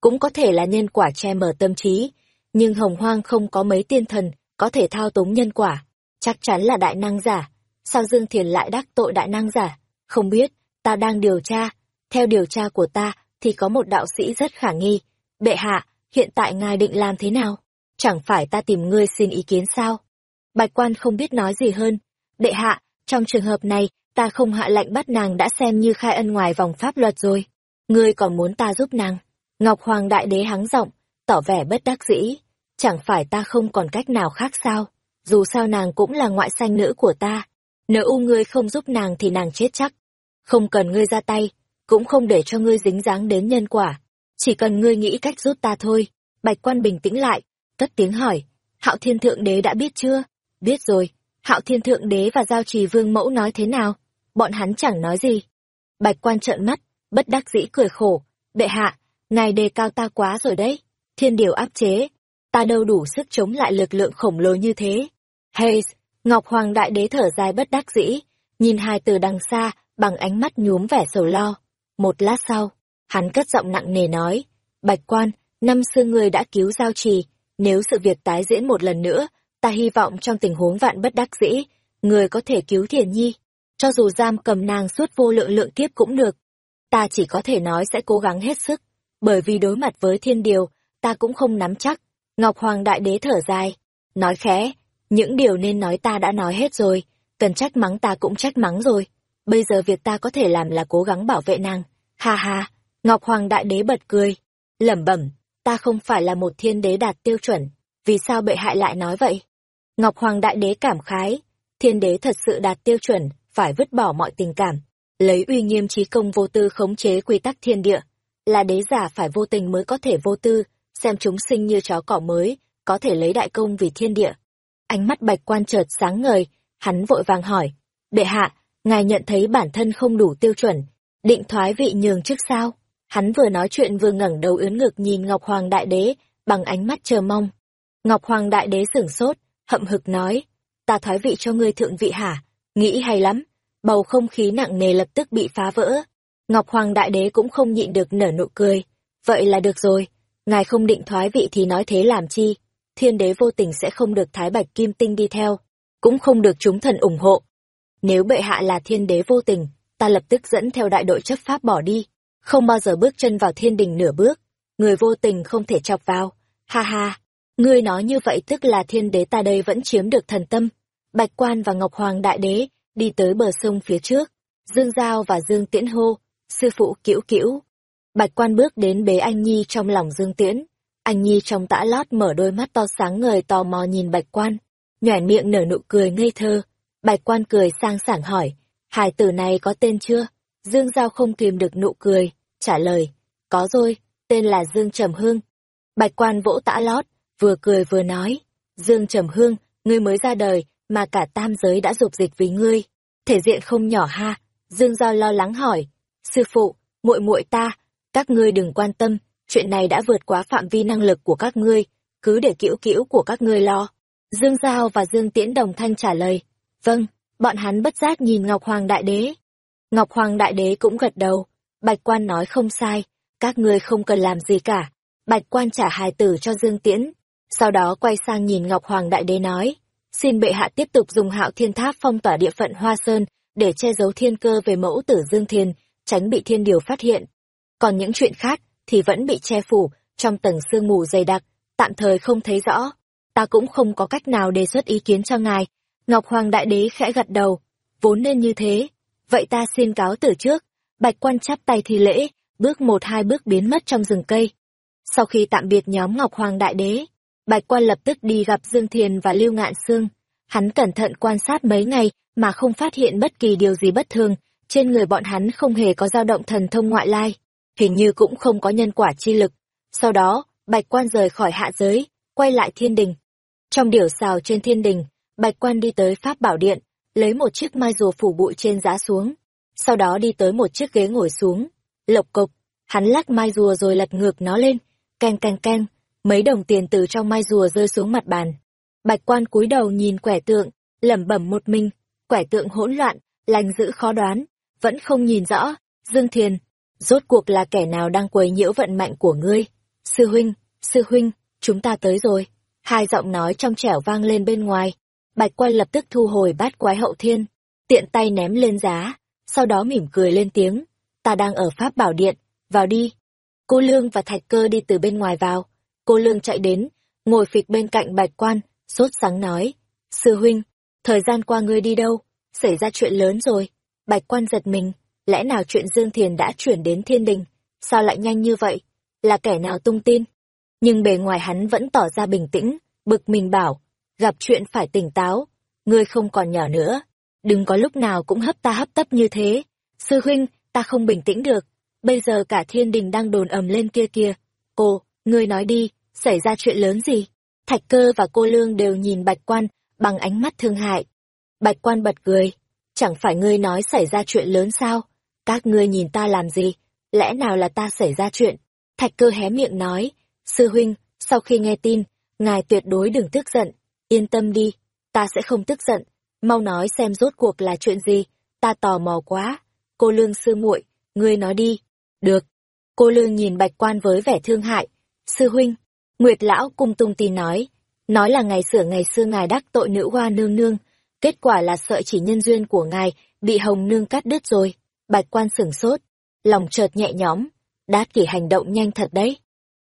A: Cũng có thể là nhân quả che mờ tâm trí, nhưng Hồng Hoang không có mấy tiên thần có thể thao túng nhân quả. Chắc chắn là đại năng giả. Sao Dương Thiền lại đắc tội đại năng giả? Không biết, ta đang điều tra. Theo điều tra của ta, thì có một đạo sĩ rất khả nghi. Bệ hạ, hiện tại ngài định làm thế nào? Chẳng phải ta tìm ngươi xin ý kiến sao? Bạch quan không biết nói gì hơn. Đệ hạ, trong trường hợp này, ta không hạ lệnh bắt nàng đã xem như khai ân ngoài vòng pháp luật rồi. Ngươi còn muốn ta giúp nàng? Ngọc Hoàng Đại Đế hắng giọng, tỏ vẻ bất đắc dĩ. Chẳng phải ta không còn cách nào khác sao? Dù sao nàng cũng là ngoại sanh nữ của ta. Nếu u ngươi không giúp nàng thì nàng chết chắc. Không cần ngươi ra tay, cũng không để cho ngươi dính dáng đến nhân quả. Chỉ cần ngươi nghĩ cách giúp ta thôi. Bạch quan bình tĩnh lại, cất tiếng hỏi. Hạo Thiên Thượng Đế đã biết chưa? Biết rồi. Hạo Thiên Thượng Đế và Giao Trì Vương Mẫu nói thế nào? Bọn hắn chẳng nói gì. Bạch quan trợn mắt, bất đắc dĩ cười khổ. Đệ hạ, ngài đề cao ta quá rồi đấy. Thiên điều áp chế. Ta đâu đủ sức chống lại lực lượng khổng lồ như thế. Hayes, Ngọc Hoàng Đại Đế thở dài bất đắc dĩ, nhìn hai từ đằng xa, bằng ánh mắt nhuốm vẻ sầu lo. Một lát sau, hắn cất giọng nặng nề nói, Bạch quan, năm xưa ngươi đã cứu giao trì, nếu sự việc tái diễn một lần nữa, ta hy vọng trong tình huống vạn bất đắc dĩ, người có thể cứu thiền nhi. Cho dù giam cầm nàng suốt vô lượng lượng kiếp cũng được. Ta chỉ có thể nói sẽ cố gắng hết sức, bởi vì đối mặt với thiên điều, ta cũng không nắm chắc. Ngọc Hoàng Đại Đế thở dài, nói khẽ, những điều nên nói ta đã nói hết rồi, cần trách mắng ta cũng trách mắng rồi. Bây giờ việc ta có thể làm là cố gắng bảo vệ nàng. Ha ha, Ngọc Hoàng Đại Đế bật cười, lẩm bẩm, ta không phải là một thiên đế đạt tiêu chuẩn, vì sao bệ hại lại nói vậy? Ngọc Hoàng Đại Đế cảm khái, thiên đế thật sự đạt tiêu chuẩn, phải vứt bỏ mọi tình cảm, lấy uy nghiêm trí công vô tư khống chế quy tắc thiên địa. Là đế giả phải vô tình mới có thể vô tư, xem chúng sinh như chó cỏ mới, có thể lấy đại công vì thiên địa. Ánh mắt bạch quan chợt sáng ngời, hắn vội vàng hỏi, đệ hạ, ngài nhận thấy bản thân không đủ tiêu chuẩn, định thoái vị nhường trước sao? Hắn vừa nói chuyện vừa ngẩng đầu ướn ngực nhìn Ngọc Hoàng Đại Đế, bằng ánh mắt chờ mong. Ngọc Hoàng Đại Đế sửng sốt, hậm hực nói, ta thoái vị cho ngươi thượng vị hả? Nghĩ hay lắm. Bầu không khí nặng nề lập tức bị phá vỡ. Ngọc Hoàng Đại Đế cũng không nhịn được nở nụ cười. Vậy là được rồi, ngài không định thoái vị thì nói thế làm chi? Thiên đế vô tình sẽ không được Thái Bạch Kim Tinh đi theo, cũng không được chúng thần ủng hộ. Nếu bệ hạ là thiên đế vô tình, ta lập tức dẫn theo đại đội chấp pháp bỏ đi, không bao giờ bước chân vào thiên đình nửa bước. Người vô tình không thể chọc vào. Ha ha, ngươi nói như vậy tức là thiên đế ta đây vẫn chiếm được thần tâm. Bạch quan và Ngọc Hoàng đại đế đi tới bờ sông phía trước. Dương Giao và Dương Tiễn hô, sư phụ cữu cữu. Bạch quan bước đến bế anh Nhi trong lòng Dương Tiễn. Anh Nhi trong tã lót mở đôi mắt to sáng ngời tò mò nhìn bạch quan, nhoẻn miệng nở nụ cười ngây thơ. Bạch quan cười sang sảng hỏi, hài tử này có tên chưa? Dương Giao không kìm được nụ cười, trả lời, có rồi, tên là Dương Trầm Hương. Bạch quan vỗ tã lót, vừa cười vừa nói, Dương Trầm Hương, ngươi mới ra đời, mà cả tam giới đã dục dịch vì ngươi. Thể diện không nhỏ ha, Dương Giao lo lắng hỏi. Sư phụ, muội muội ta, các ngươi đừng quan tâm, chuyện này đã vượt quá phạm vi năng lực của các ngươi, cứ để cữu cữu của các ngươi lo. Dương Giao và Dương Tiễn đồng thanh trả lời. Vâng, bọn hắn bất giác nhìn Ngọc Hoàng Đại Đế. Ngọc Hoàng Đại Đế cũng gật đầu. Bạch quan nói không sai, các ngươi không cần làm gì cả. Bạch quan trả hài tử cho Dương Tiễn. Sau đó quay sang nhìn Ngọc Hoàng Đại Đế nói. Xin bệ hạ tiếp tục dùng hạo thiên tháp phong tỏa địa phận Hoa Sơn để che giấu thiên cơ về mẫu tử Dương Thiên, tránh bị thiên điều phát hiện. Còn những chuyện khác thì vẫn bị che phủ trong tầng sương mù dày đặc, tạm thời không thấy rõ. Ta cũng không có cách nào đề xuất ý kiến cho ngài. Ngọc Hoàng Đại Đế khẽ gật đầu, vốn nên như thế. Vậy ta xin cáo từ trước. Bạch quan chắp tay thi lễ, bước một hai bước biến mất trong rừng cây. Sau khi tạm biệt nhóm Ngọc Hoàng Đại Đế, Bạch quan lập tức đi gặp Dương Thiền và Lưu Ngạn Sương. Hắn cẩn thận quan sát mấy ngày mà không phát hiện bất kỳ điều gì bất thường, trên người bọn hắn không hề có dao động thần thông ngoại lai, hình như cũng không có nhân quả chi lực. Sau đó, Bạch quan rời khỏi hạ giới, quay lại thiên đình. Trong điểu xào trên thiên đình, Bạch quan đi tới Pháp Bảo Điện, lấy một chiếc mai rùa phủ bụi trên giá xuống. Sau đó đi tới một chiếc ghế ngồi xuống. Lộc cộc, hắn lắc mai rùa rồi lật ngược nó lên. keng keng keng, mấy đồng tiền từ trong mai rùa rơi xuống mặt bàn. Bạch quan cúi đầu nhìn quẻ tượng, lẩm bẩm một mình, quẻ tượng hỗn loạn, lành dữ khó đoán, vẫn không nhìn rõ. Dương Thiền, rốt cuộc là kẻ nào đang quấy nhiễu vận mạnh của ngươi? Sư huynh, sư huynh, chúng ta tới rồi. Hai giọng nói trong trẻo vang lên bên ngoài. Bạch quan lập tức thu hồi bát quái hậu thiên, tiện tay ném lên giá, sau đó mỉm cười lên tiếng. Ta đang ở Pháp Bảo Điện, vào đi. Cô Lương và Thạch Cơ đi từ bên ngoài vào. Cô Lương chạy đến, ngồi phịch bên cạnh bạch quan, sốt sáng nói. Sư huynh, thời gian qua ngươi đi đâu? Xảy ra chuyện lớn rồi. Bạch quan giật mình, lẽ nào chuyện Dương Thiền đã chuyển đến thiên đình? Sao lại nhanh như vậy? Là kẻ nào tung tin? Nhưng bề ngoài hắn vẫn tỏ ra bình tĩnh, bực mình bảo, gặp chuyện phải tỉnh táo, ngươi không còn nhỏ nữa, đừng có lúc nào cũng hấp ta hấp tấp như thế. Sư huynh, ta không bình tĩnh được, bây giờ cả thiên đình đang đồn ầm lên kia kia. Cô, ngươi nói đi, xảy ra chuyện lớn gì? Thạch cơ và cô lương đều nhìn bạch quan, bằng ánh mắt thương hại. Bạch quan bật cười, chẳng phải ngươi nói xảy ra chuyện lớn sao? Các ngươi nhìn ta làm gì? Lẽ nào là ta xảy ra chuyện? Thạch cơ hé miệng nói, sư huynh, sau khi nghe tin, ngài tuyệt đối đừng tức giận, yên tâm đi, ta sẽ không tức giận, mau nói xem rốt cuộc là chuyện gì, ta tò mò quá. Cô lương sư muội, ngươi nói đi. Được. Cô lương nhìn bạch quan với vẻ thương hại. Sư huynh, Nguyệt lão cung tung tin nói, nói là ngày xưa ngày xưa ngài đắc tội nữ hoa nương nương, kết quả là sợi chỉ nhân duyên của ngài bị hồng nương cắt đứt rồi. Bạch quan sửng sốt, lòng chợt nhẹ nhõm, đát kỷ hành động nhanh thật đấy.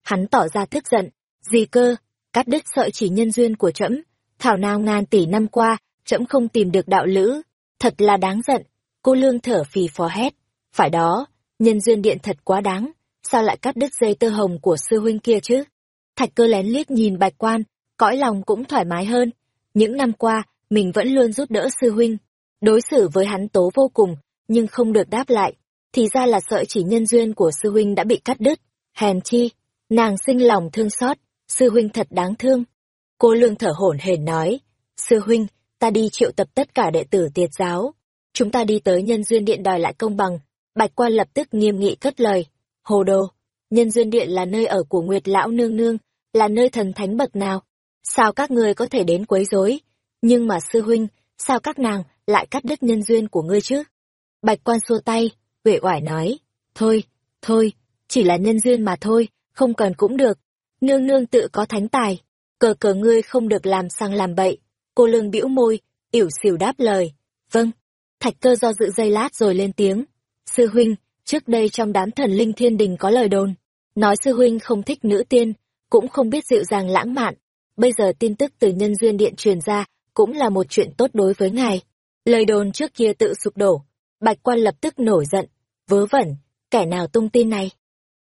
A: Hắn tỏ ra tức giận, gì cơ, cắt đứt sợi chỉ nhân duyên của trẫm thảo nào ngàn tỷ năm qua trẫm không tìm được đạo lữ thật là đáng giận cô lương thở phì phò hét phải đó nhân duyên điện thật quá đáng sao lại cắt đứt dây tơ hồng của sư huynh kia chứ thạch cơ lén liếc nhìn bạch quan cõi lòng cũng thoải mái hơn những năm qua mình vẫn luôn giúp đỡ sư huynh đối xử với hắn tố vô cùng nhưng không được đáp lại thì ra là sợi chỉ nhân duyên của sư huynh đã bị cắt đứt hèn chi nàng sinh lòng thương xót sư huynh thật đáng thương. Cô lương thở hổn hển nói, sư huynh, ta đi triệu tập tất cả đệ tử tiệt giáo. Chúng ta đi tới nhân duyên điện đòi lại công bằng. Bạch quan lập tức nghiêm nghị cất lời. Hồ đồ, nhân duyên điện là nơi ở của Nguyệt Lão Nương Nương, là nơi thần thánh bậc nào. Sao các ngươi có thể đến quấy rối? Nhưng mà sư huynh, sao các nàng lại cắt đứt nhân duyên của ngươi chứ? Bạch quan xua tay, uể oải nói, thôi, thôi, chỉ là nhân duyên mà thôi, không cần cũng được, nương nương tự có thánh tài, cờ cờ ngươi không được làm sang làm bậy. Cô lương bĩu môi, ỉu xỉu đáp lời. Vâng. Thạch cơ do dự giây lát rồi lên tiếng. Sư huynh, trước đây trong đám thần linh thiên đình có lời đồn. Nói sư huynh không thích nữ tiên, cũng không biết dịu dàng lãng mạn. Bây giờ tin tức từ nhân duyên điện truyền ra, cũng là một chuyện tốt đối với ngài. Lời đồn trước kia tự sụp đổ. Bạch quan lập tức nổi giận. Vớ vẩn, kẻ nào tung tin này?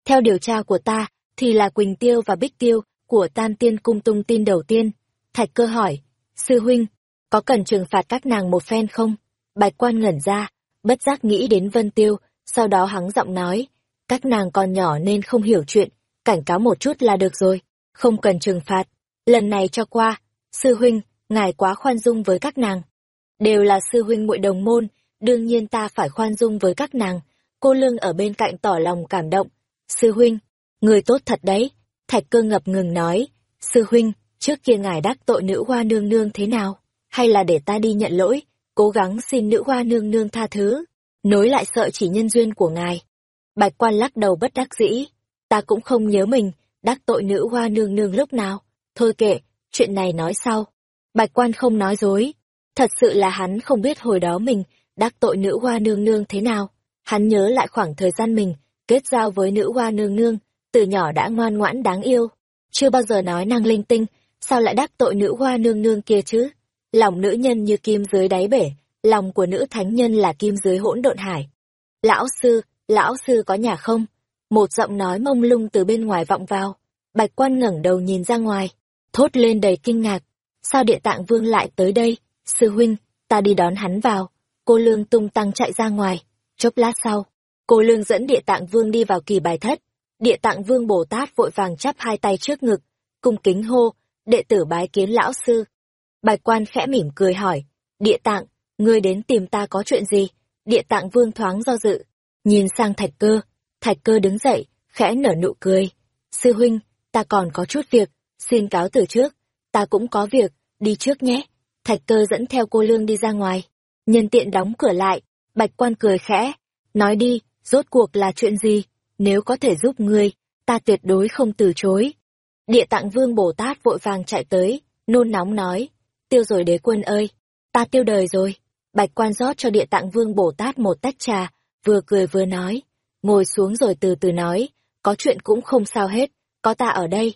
A: Theo điều tra của ta, thì là Quỳnh Tiêu và Bích Tiêu của Tam Tiên Cung tung tin đầu tiên. Thạch cơ hỏi, sư huynh, có cần trừng phạt các nàng một phen không? Bạch quan ngẩn ra, bất giác nghĩ đến Vân Tiêu, sau đó hắng giọng nói, các nàng còn nhỏ nên không hiểu chuyện, cảnh cáo một chút là được rồi, không cần trừng phạt. Lần này cho qua, sư huynh, ngài quá khoan dung với các nàng. Đều là sư huynh muội đồng môn, đương nhiên ta phải khoan dung với các nàng. Cô Lương ở bên cạnh tỏ lòng cảm động. Sư huynh, người tốt thật đấy. Thạch cơ ngập ngừng nói. Sư huynh, trước kia ngài đắc tội nữ hoa nương nương thế nào? Hay là để ta đi nhận lỗi, cố gắng xin nữ hoa nương nương tha thứ? Nối lại sợ chỉ nhân duyên của ngài. Bạch quan lắc đầu bất đắc dĩ. Ta cũng không nhớ mình, đắc tội nữ hoa nương nương lúc nào. Thôi kệ, chuyện này nói sau. Bạch quan không nói dối. Thật sự là hắn không biết hồi đó mình đắc tội nữ hoa nương nương thế nào. Hắn nhớ lại khoảng thời gian mình kết giao với nữ hoa nương nương, từ nhỏ đã ngoan ngoãn đáng yêu. Chưa bao giờ nói năng linh tinh, sao lại đắc tội nữ hoa nương nương kia chứ? Lòng nữ nhân như kim dưới đáy bể, lòng của nữ thánh nhân là kim dưới hỗn độn hải. Lão sư, lão sư có nhà không? Một giọng nói mông lung từ bên ngoài vọng vào. Bạch quan ngẩng đầu nhìn ra ngoài, thốt lên đầy kinh ngạc. Sao địa tạng vương lại tới đây? Sư huynh, ta đi đón hắn vào. Cô lương tung tăng chạy ra ngoài. Chốc lát sau, cô lương dẫn địa tạng vương đi vào kỳ bài thất. Địa tạng vương Bồ Tát vội vàng chắp hai tay trước ngực, cung kính hô, đệ tử bái kiến lão sư. Bạch quan khẽ mỉm cười hỏi, địa tạng, ngươi đến tìm ta có chuyện gì? Địa tạng vương thoáng do dự, nhìn sang thạch cơ, thạch cơ đứng dậy, khẽ nở nụ cười. Sư huynh, ta còn có chút việc, xin cáo từ trước, ta cũng có việc, đi trước nhé. Thạch cơ dẫn theo cô lương đi ra ngoài, nhân tiện đóng cửa lại, bạch quan cười khẽ, nói đi, rốt cuộc là chuyện gì, nếu có thể giúp ngươi, ta tuyệt đối không từ chối. Địa tạng vương Bồ Tát vội vàng chạy tới, nôn nóng nói, tiêu rồi đế quân ơi, ta tiêu đời rồi. Bạch quan rót cho địa tạng vương Bồ Tát một tách trà, vừa cười vừa nói, ngồi xuống rồi từ từ nói, có chuyện cũng không sao hết, có ta ở đây.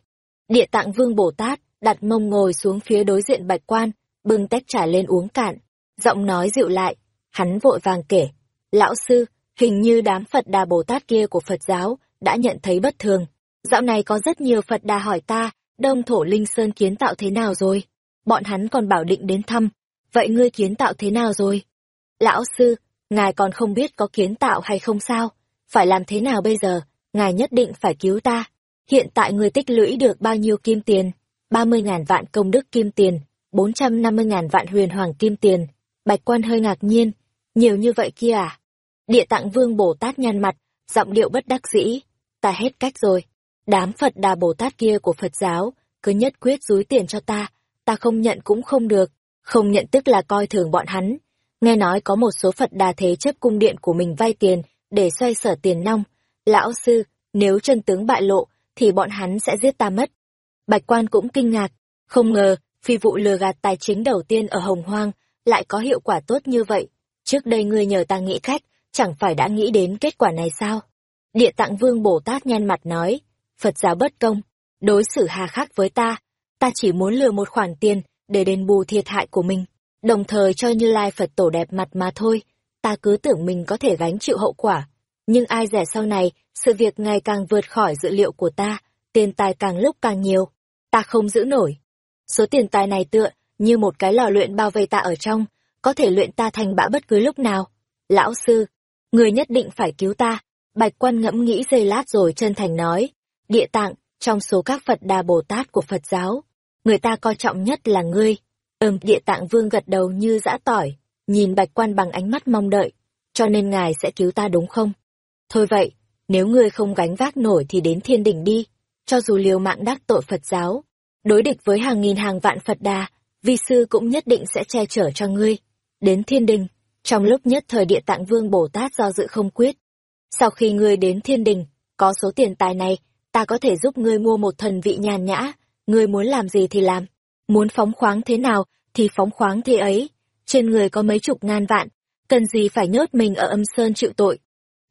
A: Địa tạng vương Bồ Tát đặt mông ngồi xuống phía đối diện bạch quan, bưng tách trà lên uống cạn, giọng nói dịu lại, hắn vội vàng kể, lão sư, hình như đám Phật Đà Bồ Tát kia của Phật giáo đã nhận thấy bất thường. Dạo này có rất nhiều Phật Đà hỏi ta, đông thổ linh sơn kiến tạo thế nào rồi? Bọn hắn còn bảo định đến thăm, vậy ngươi kiến tạo thế nào rồi? Lão sư, ngài còn không biết có kiến tạo hay không sao? Phải làm thế nào bây giờ? Ngài nhất định phải cứu ta. Hiện tại người tích lũy được bao nhiêu kim tiền? ba mươi ngàn vạn công đức kim tiền, bốn trăm năm mươi ngàn vạn huyền hoàng kim tiền. Bạch quan hơi ngạc nhiên, nhiều như vậy kia à? Địa tạng vương Bồ Tát nhăn mặt, giọng điệu bất đắc dĩ. Ta hết cách rồi. Đám Phật đà Bồ Tát kia của Phật giáo, cứ nhất quyết rúi tiền cho ta, ta không nhận cũng không được. Không nhận tức là coi thường bọn hắn. Nghe nói có một số Phật đà thế chấp cung điện của mình vay tiền, để xoay sở tiền nong. Lão sư, nếu chân tướng bại lộ, thì bọn hắn sẽ giết ta mất. Bạch quan cũng kinh ngạc, không ngờ, phi vụ lừa gạt tài chính đầu tiên ở Hồng Hoang, lại có hiệu quả tốt như vậy. Trước đây ngươi nhờ ta nghĩ cách, chẳng phải đã nghĩ đến kết quả này sao? Địa tạng vương Bồ Tát nhăn mặt nói, Phật giáo bất công, đối xử hà khắc với ta, ta chỉ muốn lừa một khoản tiền để đền bù thiệt hại của mình, đồng thời cho Như Lai Phật tổ đẹp mặt mà thôi, ta cứ tưởng mình có thể gánh chịu hậu quả. Nhưng ai rẻ sau này, sự việc ngày càng vượt khỏi dự liệu của ta, tiền tài càng lúc càng nhiều, ta không giữ nổi. Số tiền tài này tựa, như một cái lò luyện bao vây ta ở trong, có thể luyện ta thành bã bất cứ lúc nào. Lão sư, người nhất định phải cứu ta. Bạch quan ngẫm nghĩ giây lát rồi chân thành nói, địa tạng, trong số các Phật Đà Bồ Tát của Phật giáo, người ta coi trọng nhất là ngươi. Ừm, địa tạng vương gật đầu như dã tỏi, nhìn bạch quan bằng ánh mắt mong đợi, cho nên ngài sẽ cứu ta đúng không? Thôi vậy, nếu ngươi không gánh vác nổi thì đến thiên đỉnh đi, cho dù liều mạng đắc tội Phật giáo, đối địch với hàng nghìn hàng vạn Phật Đà, vi sư cũng nhất định sẽ che chở cho ngươi. Đến thiên đình, trong lúc nhất thời địa tạng vương Bồ Tát do dự không quyết. Sau khi ngươi đến thiên đình, có số tiền tài này, ta có thể giúp ngươi mua một thần vị nhàn nhã, ngươi muốn làm gì thì làm, muốn phóng khoáng thế nào thì phóng khoáng thế ấy, trên người có mấy chục ngàn vạn, cần gì phải nhốt mình ở âm sơn chịu tội.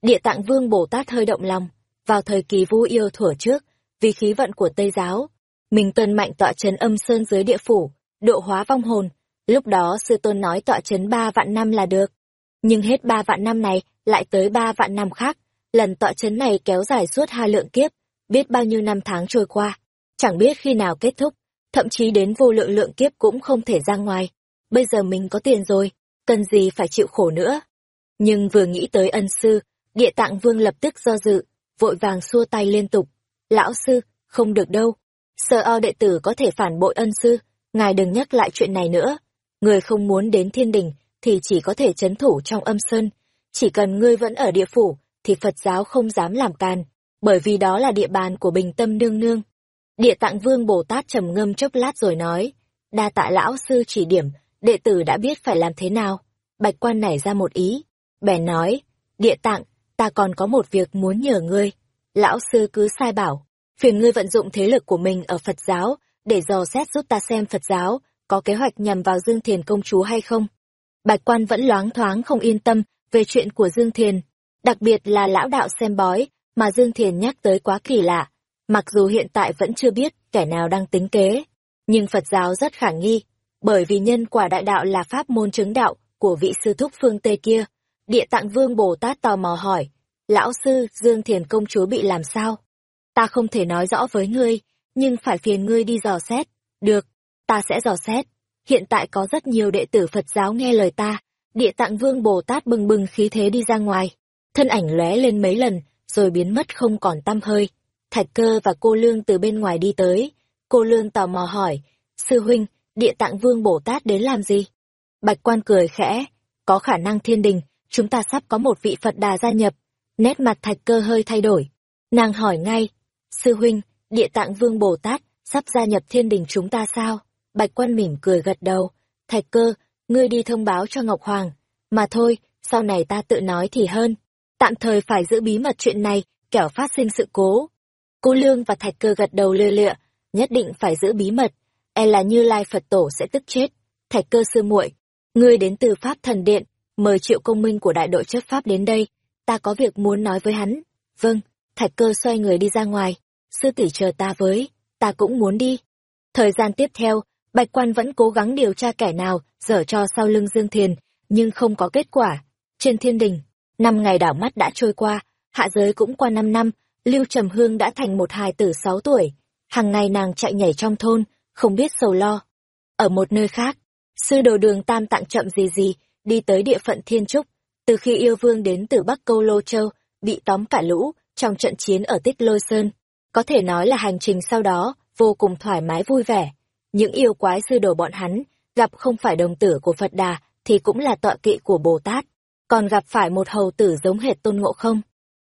A: Địa tạng vương Bồ Tát hơi động lòng, vào thời kỳ vu yêu thủa trước, vì khí vận của Tây Giáo, mình tuân mạnh tọa chấn âm sơn dưới địa phủ, độ hóa vong hồn, Lúc đó sư tôn nói tọa chấn ba vạn năm là được. Nhưng hết ba vạn năm này, lại tới ba vạn năm khác. Lần tọa chấn này kéo dài suốt hai lượng kiếp, biết bao nhiêu năm tháng trôi qua. Chẳng biết khi nào kết thúc, thậm chí đến vô lượng lượng kiếp cũng không thể ra ngoài. Bây giờ mình có tiền rồi, cần gì phải chịu khổ nữa. Nhưng vừa nghĩ tới ân sư, địa tạng vương lập tức do dự, vội vàng xua tay liên tục. Lão sư, không được đâu. Sợ o đệ tử có thể phản bội ân sư, ngài đừng nhắc lại chuyện này nữa. Người không muốn đến thiên đình, thì chỉ có thể chấn thủ trong âm sơn. Chỉ cần ngươi vẫn ở địa phủ, thì Phật giáo không dám làm càn, bởi vì đó là địa bàn của bình tâm nương nương. Địa tạng vương Bồ Tát trầm ngâm chốc lát rồi nói, đa tạ lão sư chỉ điểm, đệ tử đã biết phải làm thế nào. Bạch quan nảy ra một ý, bèn nói, địa tạng, ta còn có một việc muốn nhờ ngươi. Lão sư cứ sai bảo, phiền ngươi vận dụng thế lực của mình ở Phật giáo, để dò xét giúp ta xem Phật giáo, có kế hoạch nhằm vào Dương Thiền công chúa hay không. Bạch quan vẫn loáng thoáng không yên tâm về chuyện của Dương Thiền, đặc biệt là lão đạo xem bói, mà Dương Thiền nhắc tới quá kỳ lạ. Mặc dù hiện tại vẫn chưa biết kẻ nào đang tính kế, nhưng Phật giáo rất khả nghi, bởi vì nhân quả đại đạo là pháp môn chứng đạo của vị sư thúc phương Tây kia. Địa tạng vương Bồ Tát tò mò hỏi, lão sư Dương Thiền công chúa bị làm sao? Ta không thể nói rõ với ngươi, nhưng phải phiền ngươi đi dò xét. Được, ta sẽ dò xét. Hiện tại có rất nhiều đệ tử Phật giáo nghe lời ta. Địa tạng vương Bồ Tát bừng bừng khí thế đi ra ngoài. Thân ảnh lóe lên mấy lần, rồi biến mất không còn tăm hơi. Thạch cơ và cô Lương từ bên ngoài đi tới. Cô Lương tò mò hỏi, Sư huynh, địa tạng vương Bồ Tát đến làm gì? Bạch quan cười khẽ, có khả năng thiên đình, chúng ta sắp có một vị Phật đà gia nhập. Nét mặt thạch cơ hơi thay đổi. Nàng hỏi ngay, Sư huynh, địa tạng vương Bồ Tát, sắp gia nhập thiên đình chúng ta sao? Bạch quan mỉm cười gật đầu. Thạch cơ, ngươi đi thông báo cho Ngọc Hoàng. Mà thôi, sau này ta tự nói thì hơn. Tạm thời phải giữ bí mật chuyện này, kẻo phát sinh sự cố. Cô Lương và Thạch cơ gật đầu lưa lịa, nhất định phải giữ bí mật. E là như Lai Phật Tổ sẽ tức chết. Thạch cơ sư muội, ngươi đến từ Pháp Thần Điện, mời triệu công minh của đại đội chấp pháp đến đây. Ta có việc muốn nói với hắn. Vâng, Thạch cơ xoay người đi ra ngoài sư tỷ chờ ta với, ta cũng muốn đi. Thời gian tiếp theo, Bạch Quan vẫn cố gắng điều tra kẻ nào dở cho sau lưng Dương Thiền, nhưng không có kết quả. Trên thiên đình, năm ngày đảo mắt đã trôi qua, hạ giới cũng qua năm năm, Lưu Trầm Hương đã thành một hài tử sáu tuổi. Hằng ngày nàng chạy nhảy trong thôn, không biết sầu lo. Ở một nơi khác, sư đồ đường tam tặng chậm gì gì, đi tới địa phận Thiên Trúc. Từ khi yêu vương đến từ Bắc Câu Lô Châu, bị tóm cả lũ, trong trận chiến ở Tích Lôi Sơn, có thể nói là hành trình sau đó, vô cùng thoải mái vui vẻ. Những yêu quái sư đồ bọn hắn, gặp không phải đồng tử của Phật Đà, thì cũng là tọa kỵ của Bồ Tát. Còn gặp phải một hầu tử giống hệt tôn ngộ không.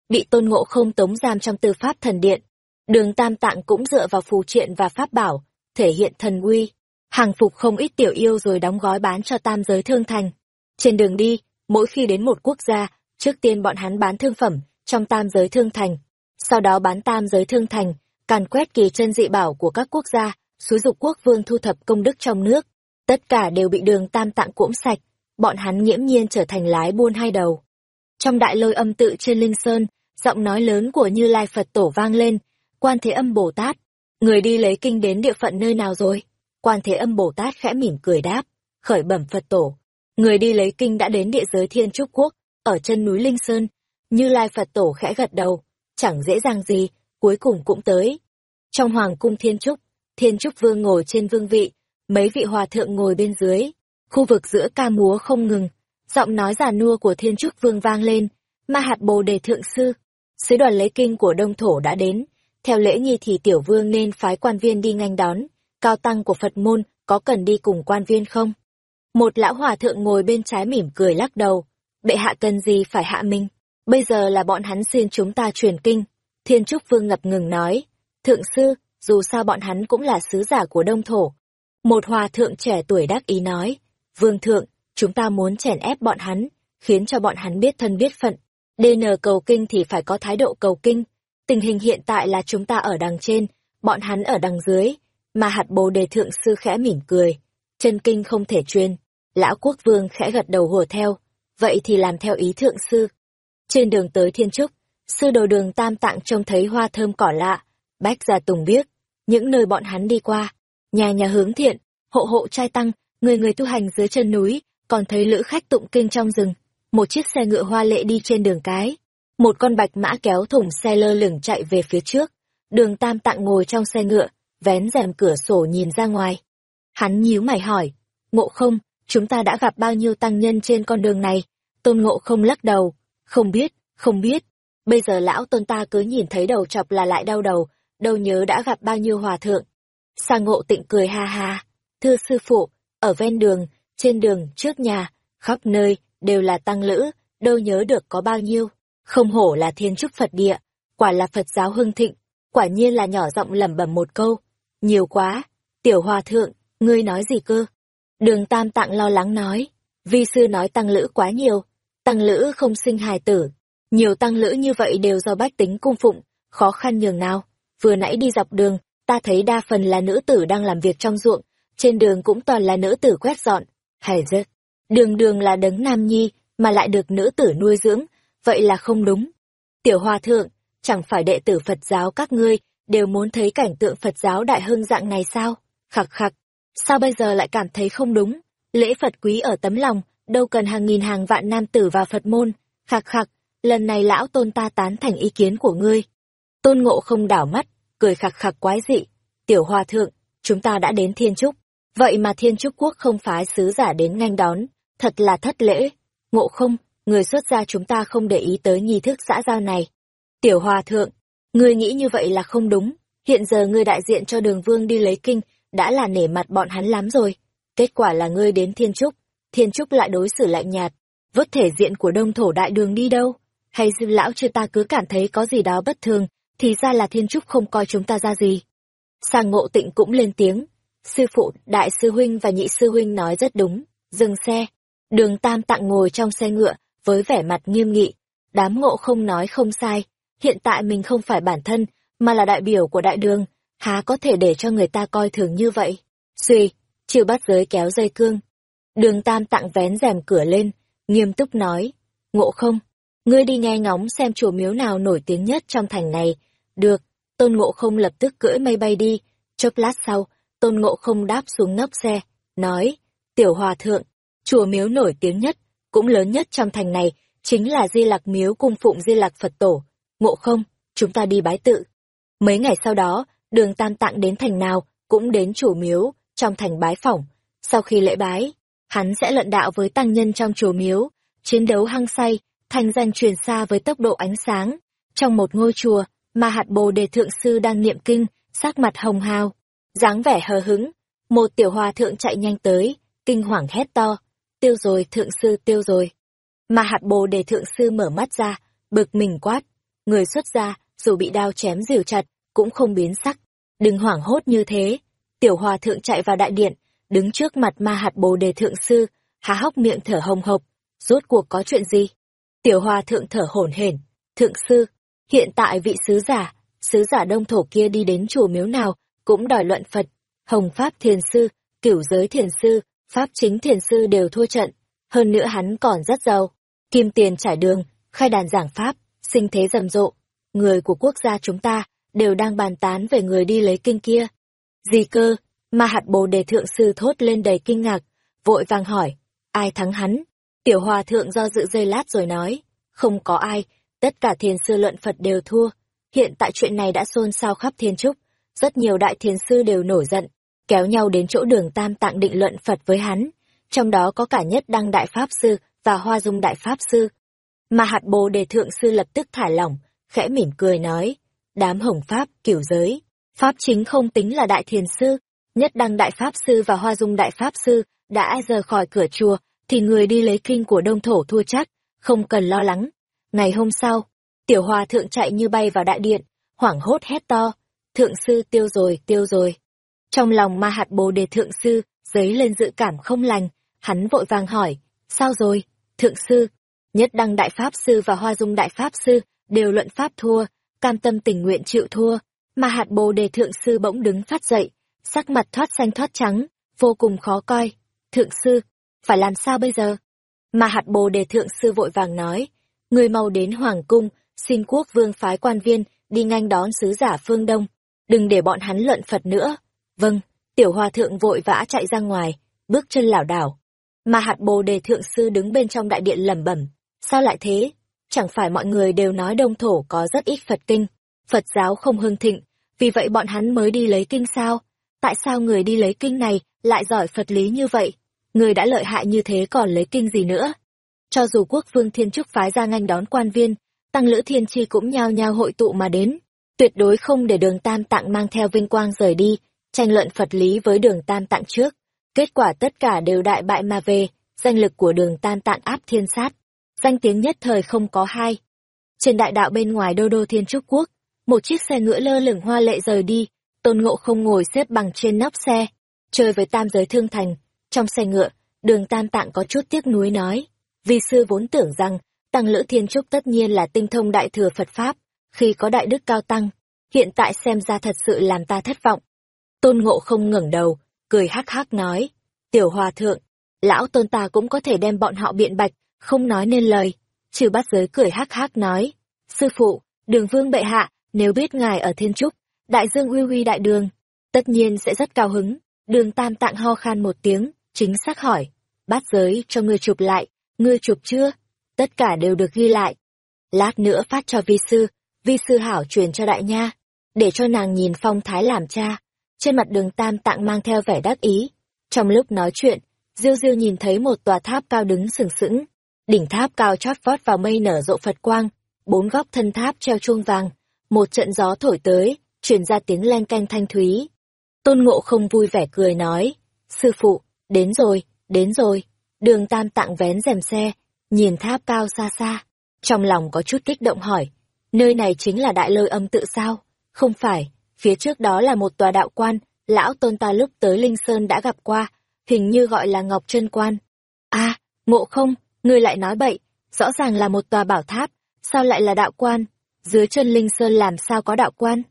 A: Bị tôn ngộ không tống giam trong tư pháp thần điện. Đường Tam Tạng cũng dựa vào phù triện và pháp bảo, thể hiện thần uy. Hàng phục không ít tiểu yêu rồi đóng gói bán cho tam giới thương thành. Trên đường đi, mỗi khi đến một quốc gia, trước tiên bọn hắn bán thương phẩm, trong tam giới thương thành, sau đó bán tam giới thương thành, càn quét kỳ chân dị bảo của các quốc gia, xúi dục quốc vương thu thập công đức trong nước. Tất cả đều bị đường tam tạng cuỗm sạch, bọn hắn nghiễm nhiên trở thành lái buôn hai đầu. Trong đại lôi âm tự trên Linh Sơn, giọng nói lớn của Như Lai Phật Tổ vang lên, quan thế âm Bồ Tát, người đi lấy kinh đến địa phận nơi nào rồi? Quan thế âm Bồ Tát khẽ mỉm cười đáp, khởi bẩm Phật Tổ, người đi lấy kinh đã đến địa giới Thiên Trúc Quốc, ở chân núi Linh Sơn. Như Lai Phật Tổ khẽ gật đầu, chẳng dễ dàng gì, cuối cùng cũng tới. Trong hoàng cung Thiên Trúc, Thiên Trúc Vương ngồi trên vương vị, mấy vị hòa thượng ngồi bên dưới, khu vực giữa ca múa không ngừng, giọng nói già nua của Thiên Trúc Vương vang lên, ma hạt bồ đề thượng sư, sứ đoàn lấy kinh của Đông Thổ đã đến, theo lễ nghi thì tiểu vương nên phái quan viên đi nghênh đón, cao tăng của Phật môn có cần đi cùng quan viên không? Một lão hòa thượng ngồi bên trái mỉm cười lắc đầu, bệ hạ cần gì phải hạ mình? Bây giờ là bọn hắn xin chúng ta truyền kinh. Thiên Trúc Vương ngập ngừng nói. Thượng sư, dù sao bọn hắn cũng là sứ giả của Đông Thổ. Một hòa thượng trẻ tuổi đắc ý nói. Vương thượng, chúng ta muốn chèn ép bọn hắn, khiến cho bọn hắn biết thân biết phận. DN cầu kinh thì phải có thái độ cầu kinh. Tình hình hiện tại là chúng ta ở đằng trên, bọn hắn ở đằng dưới. Mà hạt bồ đề thượng sư khẽ mỉm cười. Chân kinh không thể truyền. Lão quốc vương khẽ gật đầu hùa theo. Vậy thì làm theo ý thượng sư. Trên đường tới Thiên Trúc, sư đồ đường tam tạng trông thấy hoa thơm cỏ lạ, bách ra tùng biết, những nơi bọn hắn đi qua, nhà nhà hướng thiện, hộ hộ trai tăng, người người tu hành dưới chân núi, còn thấy lữ khách tụng kinh trong rừng, một chiếc xe ngựa hoa lệ đi trên đường cái, một con bạch mã kéo thùng xe lơ lửng chạy về phía trước, đường tam tạng ngồi trong xe ngựa, vén rèm cửa sổ nhìn ra ngoài. Hắn nhíu mày hỏi, ngộ không, chúng ta đã gặp bao nhiêu tăng nhân trên con đường này, tôn ngộ không lắc đầu, không biết, không biết. Bây giờ lão tôn ta cứ nhìn thấy đầu chọc là lại đau đầu, đâu nhớ đã gặp bao nhiêu hòa thượng. Sa ngộ tịnh cười ha ha. thưa sư phụ, ở ven đường, trên đường, trước nhà, khắp nơi, đều là tăng lữ, đâu nhớ được có bao nhiêu. Không hổ là thiên trúc Phật địa, quả là Phật giáo hưng thịnh, quả nhiên là nhỏ giọng lẩm bẩm một câu. Nhiều quá, tiểu hòa thượng, ngươi nói gì cơ? Đường Tam Tạng lo lắng nói, vi sư nói tăng lữ quá nhiều, tăng lữ không sinh hài tử. Nhiều tăng lữ như vậy đều do bách tính cung phụng, khó khăn nhường nào. Vừa nãy đi dọc đường, ta thấy đa phần là nữ tử đang làm việc trong ruộng, trên đường cũng toàn là nữ tử quét dọn. Hài dứt, đường đường là đấng nam nhi, mà lại được nữ tử nuôi dưỡng, vậy là không đúng. Tiểu hòa thượng, chẳng phải đệ tử Phật giáo các ngươi, đều muốn thấy cảnh tượng Phật giáo đại hưng dạng này sao? Khặc khặc, sao bây giờ lại cảm thấy không đúng? Lễ Phật quý ở tấm lòng, đâu cần hàng nghìn hàng vạn nam tử vào Phật môn. Khặc khặc, lần này lão tôn ta tán thành ý kiến của ngươi. Tôn ngộ không đảo mắt, cười khặc khặc quái dị. Tiểu hòa thượng, chúng ta đã đến Thiên Trúc. Vậy mà Thiên Trúc Quốc không phái sứ giả đến nghênh đón, thật là thất lễ. Ngộ không, người xuất gia chúng ta không để ý tới nghi thức xã giao này. Tiểu hòa thượng, ngươi nghĩ như vậy là không đúng. Hiện giờ ngươi đại diện cho đường vương đi lấy kinh, đã là nể mặt bọn hắn lắm rồi. Kết quả là ngươi đến Thiên Trúc, Thiên Trúc lại đối xử lạnh nhạt, vứt thể diện của đông thổ đại đường đi đâu. Hay dư lão chưa ta cứ cảm thấy có gì đó bất thường, thì ra là Thiên Trúc không coi chúng ta ra gì. Sang ngộ tịnh cũng lên tiếng, sư phụ, đại sư huynh và nhị sư huynh nói rất đúng, dừng xe. Đường Tam tặng ngồi trong xe ngựa, với vẻ mặt nghiêm nghị. Đám ngộ không nói không sai, hiện tại mình không phải bản thân, mà là đại biểu của đại đường, há có thể để cho người ta coi thường như vậy. Suy, chiều bắt giới kéo dây cương. Đường Tam tặng vén rèm cửa lên, nghiêm túc nói, ngộ không, ngươi đi nghe ngóng xem chùa miếu nào nổi tiếng nhất trong thành này. Được, tôn ngộ không lập tức cưỡi mây bay đi, chốc lát sau, tôn ngộ không đáp xuống nóc xe, nói, tiểu hòa thượng, chùa miếu nổi tiếng nhất, cũng lớn nhất trong thành này, chính là Di Lặc miếu cung phụng Di Lặc Phật Tổ. Ngộ không, chúng ta đi bái tự. Mấy ngày sau đó, đường tam tạng đến thành nào, cũng đến chủ miếu, trong thành bái phỏng. Sau khi lễ bái, hắn sẽ luận đạo với tăng nhân trong chùa miếu, chiến đấu hăng say, thành danh truyền xa với tốc độ ánh sáng. Trong một ngôi chùa, mà hạt bồ đề thượng sư đang niệm kinh, sắc mặt hồng hào, dáng vẻ hờ hứng. Một tiểu hòa thượng chạy nhanh tới, kinh hoàng hét to, tiêu rồi thượng sư tiêu rồi. Mà hạt bồ đề thượng sư mở mắt ra, bực mình quát, người xuất gia, dù bị đao chém dìu chặt, cũng không biến sắc. Đừng hoảng hốt như thế. Tiểu hòa thượng chạy vào đại điện, đứng trước mặt ma hạt bồ đề thượng sư, há hốc miệng thở hồng hộc. Rốt cuộc có chuyện gì? Tiểu hòa thượng thở hổn hển. Thượng sư, hiện tại vị sứ giả, sứ giả đông thổ kia đi đến chùa miếu nào, cũng đòi luận Phật. Hồng Pháp Thiền Sư, Cửu Giới Thiền Sư, Pháp Chính Thiền Sư đều thua trận. Hơn nữa hắn còn rất giàu. Kim tiền trải đường, khai đàn giảng Pháp, sinh thế rầm rộ. Người của quốc gia chúng ta đều đang bàn tán về người đi lấy kinh kia. Gì cơ? Ma hạt bồ đề thượng sư thốt lên đầy kinh ngạc, vội vàng hỏi, ai thắng hắn? Tiểu hòa thượng do dự dây lát rồi nói, không có ai, tất cả thiền sư luận Phật đều thua. Hiện tại chuyện này đã xôn xao khắp thiên trúc, rất nhiều đại thiền sư đều nổi giận, kéo nhau đến chỗ đường tam tạng định luận Phật với hắn, trong đó có cả nhất đăng đại pháp sư và hoa dung đại pháp sư. Mà hạt bồ đề thượng sư lập tức thả lỏng, khẽ mỉm cười nói, đám hồng pháp, kiểu giới, pháp chính không tính là đại thiền sư, nhất đăng đại pháp sư và hoa dung đại pháp sư đã rời khỏi cửa chùa, thì người đi lấy kinh của đông thổ thua chắc, không cần lo lắng. Ngày hôm sau, tiểu hòa thượng chạy như bay vào đại điện, hoảng hốt hét to, thượng sư tiêu rồi, tiêu rồi. Trong lòng ma hạt bồ đề thượng sư, dấy lên dự cảm không lành, hắn vội vàng hỏi, sao rồi, thượng sư? Nhất đăng đại pháp sư và hoa dung đại pháp sư đều luận pháp thua, cam tâm tình nguyện chịu thua, mà hạt bồ đề thượng sư bỗng đứng phát dậy, sắc mặt thoát xanh thoát trắng, vô cùng khó coi. Thượng sư, phải làm sao bây giờ? Mà hạt bồ đề thượng sư vội vàng nói, người mau đến hoàng cung, xin quốc vương phái quan viên, đi nhanh đón sứ giả phương Đông, đừng để bọn hắn luận Phật nữa. Vâng, tiểu hòa thượng vội vã chạy ra ngoài, bước chân lảo đảo. Mà hạt bồ đề thượng sư đứng bên trong đại điện lẩm bẩm, sao lại thế? Chẳng phải mọi người đều nói đông thổ có rất ít Phật kinh, Phật giáo không hưng thịnh, vì vậy bọn hắn mới đi lấy kinh sao? Tại sao người đi lấy kinh này lại giỏi Phật lý như vậy? Người đã lợi hại như thế còn lấy kinh gì nữa? Cho dù quốc vương thiên trúc phái ra nganh đón quan viên, tăng lữ thiên chi cũng nhao nhao hội tụ mà đến, tuyệt đối không để đường tam tạng mang theo vinh quang rời đi, tranh luận Phật lý với đường tam tạng trước. Kết quả tất cả đều đại bại mà về, danh lực của đường tam tạng áp thiên sát. Danh tiếng nhất thời không có hai. Trên đại đạo bên ngoài đô đô thiên trúc quốc, một chiếc xe ngựa lơ lửng hoa lệ rời đi, tôn ngộ không ngồi xếp bằng trên nóc xe, chơi với tam giới thương thành. Trong xe ngựa, đường tam tạng có chút tiếc nuối nói. vì sư vốn tưởng rằng, tăng lữ thiên trúc tất nhiên là tinh thông đại thừa Phật Pháp, khi có đại đức cao tăng, hiện tại xem ra thật sự làm ta thất vọng. Tôn ngộ không ngẩng đầu, cười hắc hắc nói, tiểu hòa thượng, lão tôn ta cũng có thể đem bọn họ biện bạch, không nói nên lời. Trừ bát giới cười hắc hắc nói, sư phụ, đường vương bệ hạ, nếu biết ngài ở thiên trúc, đại dương uy uy đại đường, tất nhiên sẽ rất cao hứng. Đường tam tạng ho khan một tiếng, chính xác hỏi, bát giới cho ngươi chụp lại, ngươi chụp chưa? Tất cả đều được ghi lại. Lát nữa phát cho vi sư, vi sư hảo truyền cho đại nha, để cho nàng nhìn phong thái làm cha. Trên mặt đường tam tạng mang theo vẻ đắc ý. Trong lúc nói chuyện, Diêu Diêu nhìn thấy một tòa tháp cao đứng sừng sững. Đỉnh tháp cao chót vót vào mây nở rộ Phật quang, bốn góc thân tháp treo chuông vàng. Một trận gió thổi tới, truyền ra tiếng len canh thanh thúy. Tôn Ngộ không vui vẻ cười nói, Sư phụ, đến rồi, đến rồi. Đường tam tạng vén rèm xe, nhìn tháp cao xa xa. Trong lòng có chút kích động hỏi, nơi này chính là đại lôi âm tự sao? Không phải, phía trước đó là một tòa đạo quan, lão tôn ta lúc tới Linh Sơn đã gặp qua, hình như gọi là Ngọc Trân Quan. a à, ngộ không, ngươi lại nói bậy, rõ ràng là một tòa bảo tháp, sao lại là đạo quan? Dưới chân Linh Sơn làm sao có đạo quan?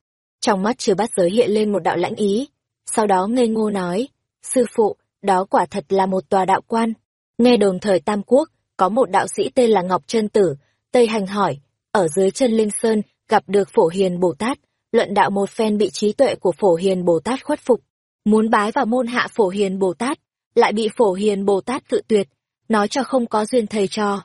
A: Trong mắt chưa bắt giới hiện lên một đạo lãnh ý, sau đó ngây ngô nói, sư phụ, đó quả thật là một tòa đạo quan. Nghe đồn thời Tam Quốc, có một đạo sĩ tên là Ngọc Trân Tử, Tây Hành hỏi, ở dưới chân Linh Sơn gặp được Phổ Hiền Bồ Tát, luận đạo một phen bị trí tuệ của Phổ Hiền Bồ Tát khuất phục, muốn bái vào môn hạ Phổ Hiền Bồ Tát, lại bị Phổ Hiền Bồ Tát cự tuyệt, nói cho không có duyên thầy trò.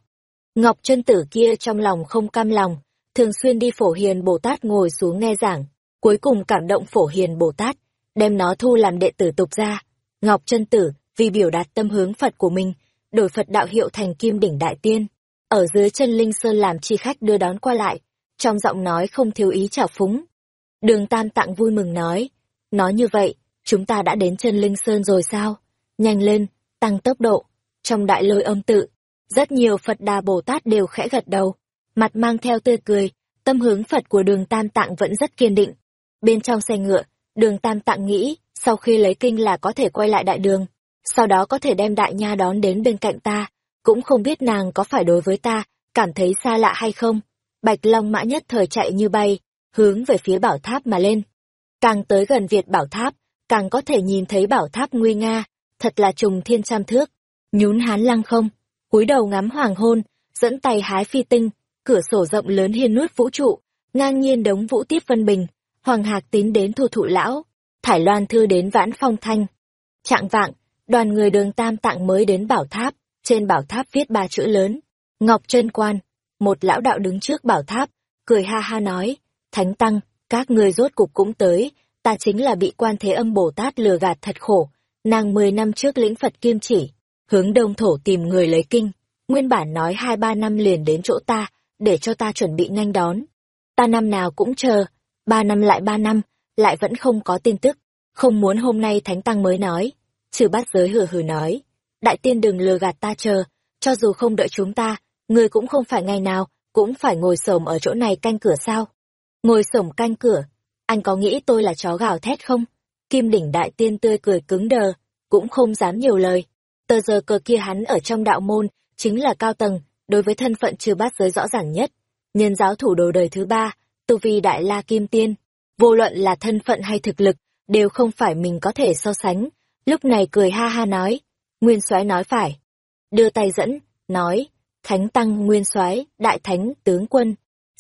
A: Ngọc chân tử kia trong lòng không cam lòng, thường xuyên đi Phổ Hiền Bồ Tát ngồi xuống nghe giảng, cuối cùng cảm động Phổ Hiền Bồ Tát, đem nó thu làm đệ tử tục ra. Ngọc chân tử, vì biểu đạt tâm hướng Phật của mình, đổi Phật đạo hiệu thành Kim Đỉnh Đại Tiên, ở dưới chân Linh Sơn làm chi khách đưa đón qua lại, trong giọng nói không thiếu ý chào phúng. Đường Tam Tạng vui mừng nói, nói như vậy, chúng ta đã đến chân Linh Sơn rồi sao? Nhanh lên, tăng tốc độ. Trong đại lôi âm tự, rất nhiều Phật Đà Bồ Tát đều khẽ gật đầu, mặt mang theo tươi cười, tâm hướng Phật của đường Tam Tạng vẫn rất kiên định. Bên trong xe ngựa, đường Tam Tạng nghĩ, sau khi lấy kinh là có thể quay lại đại đường, sau đó có thể đem đại nha đón đến bên cạnh ta, cũng không biết nàng có phải đối với ta, cảm thấy xa lạ hay không. Bạch Long mã nhất thời chạy như bay, hướng về phía bảo tháp mà lên. Càng tới gần Việt bảo tháp, càng có thể nhìn thấy bảo tháp nguy nga, thật là trùng thiên trăm thước. Nhún hán lăng không, cúi đầu ngắm hoàng hôn, dẫn tay hái phi tinh, cửa sổ rộng lớn hiên nuốt vũ trụ, ngang nhiên đống vũ tiếp vân bình, hoàng hạc tín đến thu thụ lão, thải loan thư đến vãn phong thanh. Trạng vạng, đoàn người đường tam tạng mới đến bảo tháp, trên bảo tháp viết ba chữ lớn, Ngọc chân Quan, một lão đạo đứng trước bảo tháp, cười ha ha nói, Thánh Tăng, các người rốt cục cũng tới, ta chính là bị quan thế âm Bồ Tát lừa gạt thật khổ, nàng mười năm trước lĩnh Phật kim chỉ, hướng đông thổ tìm người lấy kinh, nguyên bản nói hai ba năm liền đến chỗ ta, để cho ta chuẩn bị nhanh đón. Ta năm nào cũng chờ, ba năm lại ba năm, lại vẫn không có tin tức, không muốn hôm nay Thánh Tăng mới nói. Trừ bát giới hừ hừ nói, đại tiên đừng lừa gạt ta chờ, cho dù không đợi chúng ta, người cũng không phải ngày nào, cũng phải ngồi xổm ở chỗ này canh cửa sao. Ngồi xổm canh cửa, anh có nghĩ tôi là chó gào thét không? Kim đỉnh đại tiên tươi cười cứng đờ, cũng không dám nhiều lời. Tờ giờ cờ kia hắn ở trong đạo môn, chính là cao tầng, đối với thân phận trừ bát giới rõ ràng nhất. Nhân giáo thủ đồ đời thứ ba, tu vi đại la kim tiên, vô luận là thân phận hay thực lực, đều không phải mình có thể so sánh. Lúc này cười ha ha nói, Nguyên soái nói phải. Đưa tay dẫn, nói, Thánh Tăng Nguyên soái Đại Thánh, Tướng Quân,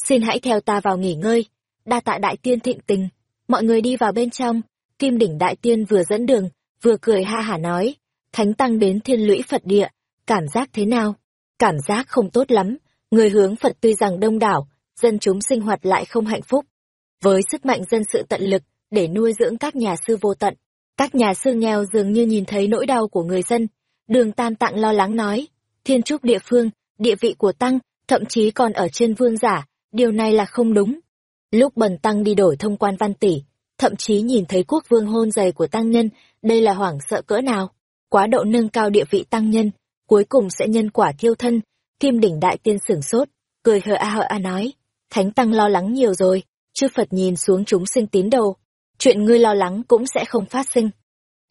A: xin hãy theo ta vào nghỉ ngơi, đa tạ Đại Tiên thịnh tình. Mọi người đi vào bên trong, Kim Đỉnh Đại Tiên vừa dẫn đường, vừa cười ha hả nói, Thánh Tăng đến thiên lũy Phật địa, cảm giác thế nào? Cảm giác không tốt lắm, người hướng Phật tuy rằng đông đảo, dân chúng sinh hoạt lại không hạnh phúc. Với sức mạnh dân sự tận lực, để nuôi dưỡng các nhà sư vô tận, các nhà sư nghèo dường như nhìn thấy nỗi đau của người dân. Đường Tam Tạng lo lắng nói, thiên trúc địa phương, địa vị của Tăng, thậm chí còn ở trên vương giả, điều này là không đúng. Lúc bần Tăng đi đổi thông quan văn tỷ, thậm chí nhìn thấy quốc vương hôn giày của Tăng nhân, đây là hoảng sợ cỡ nào. quá độ nâng cao địa vị tăng nhân, cuối cùng sẽ nhân quả thiêu thân, kim đỉnh đại tiên sửng sốt, cười hờ a hờ a nói, thánh tăng lo lắng nhiều rồi, chư Phật nhìn xuống chúng sinh tín đồ, chuyện ngươi lo lắng cũng sẽ không phát sinh.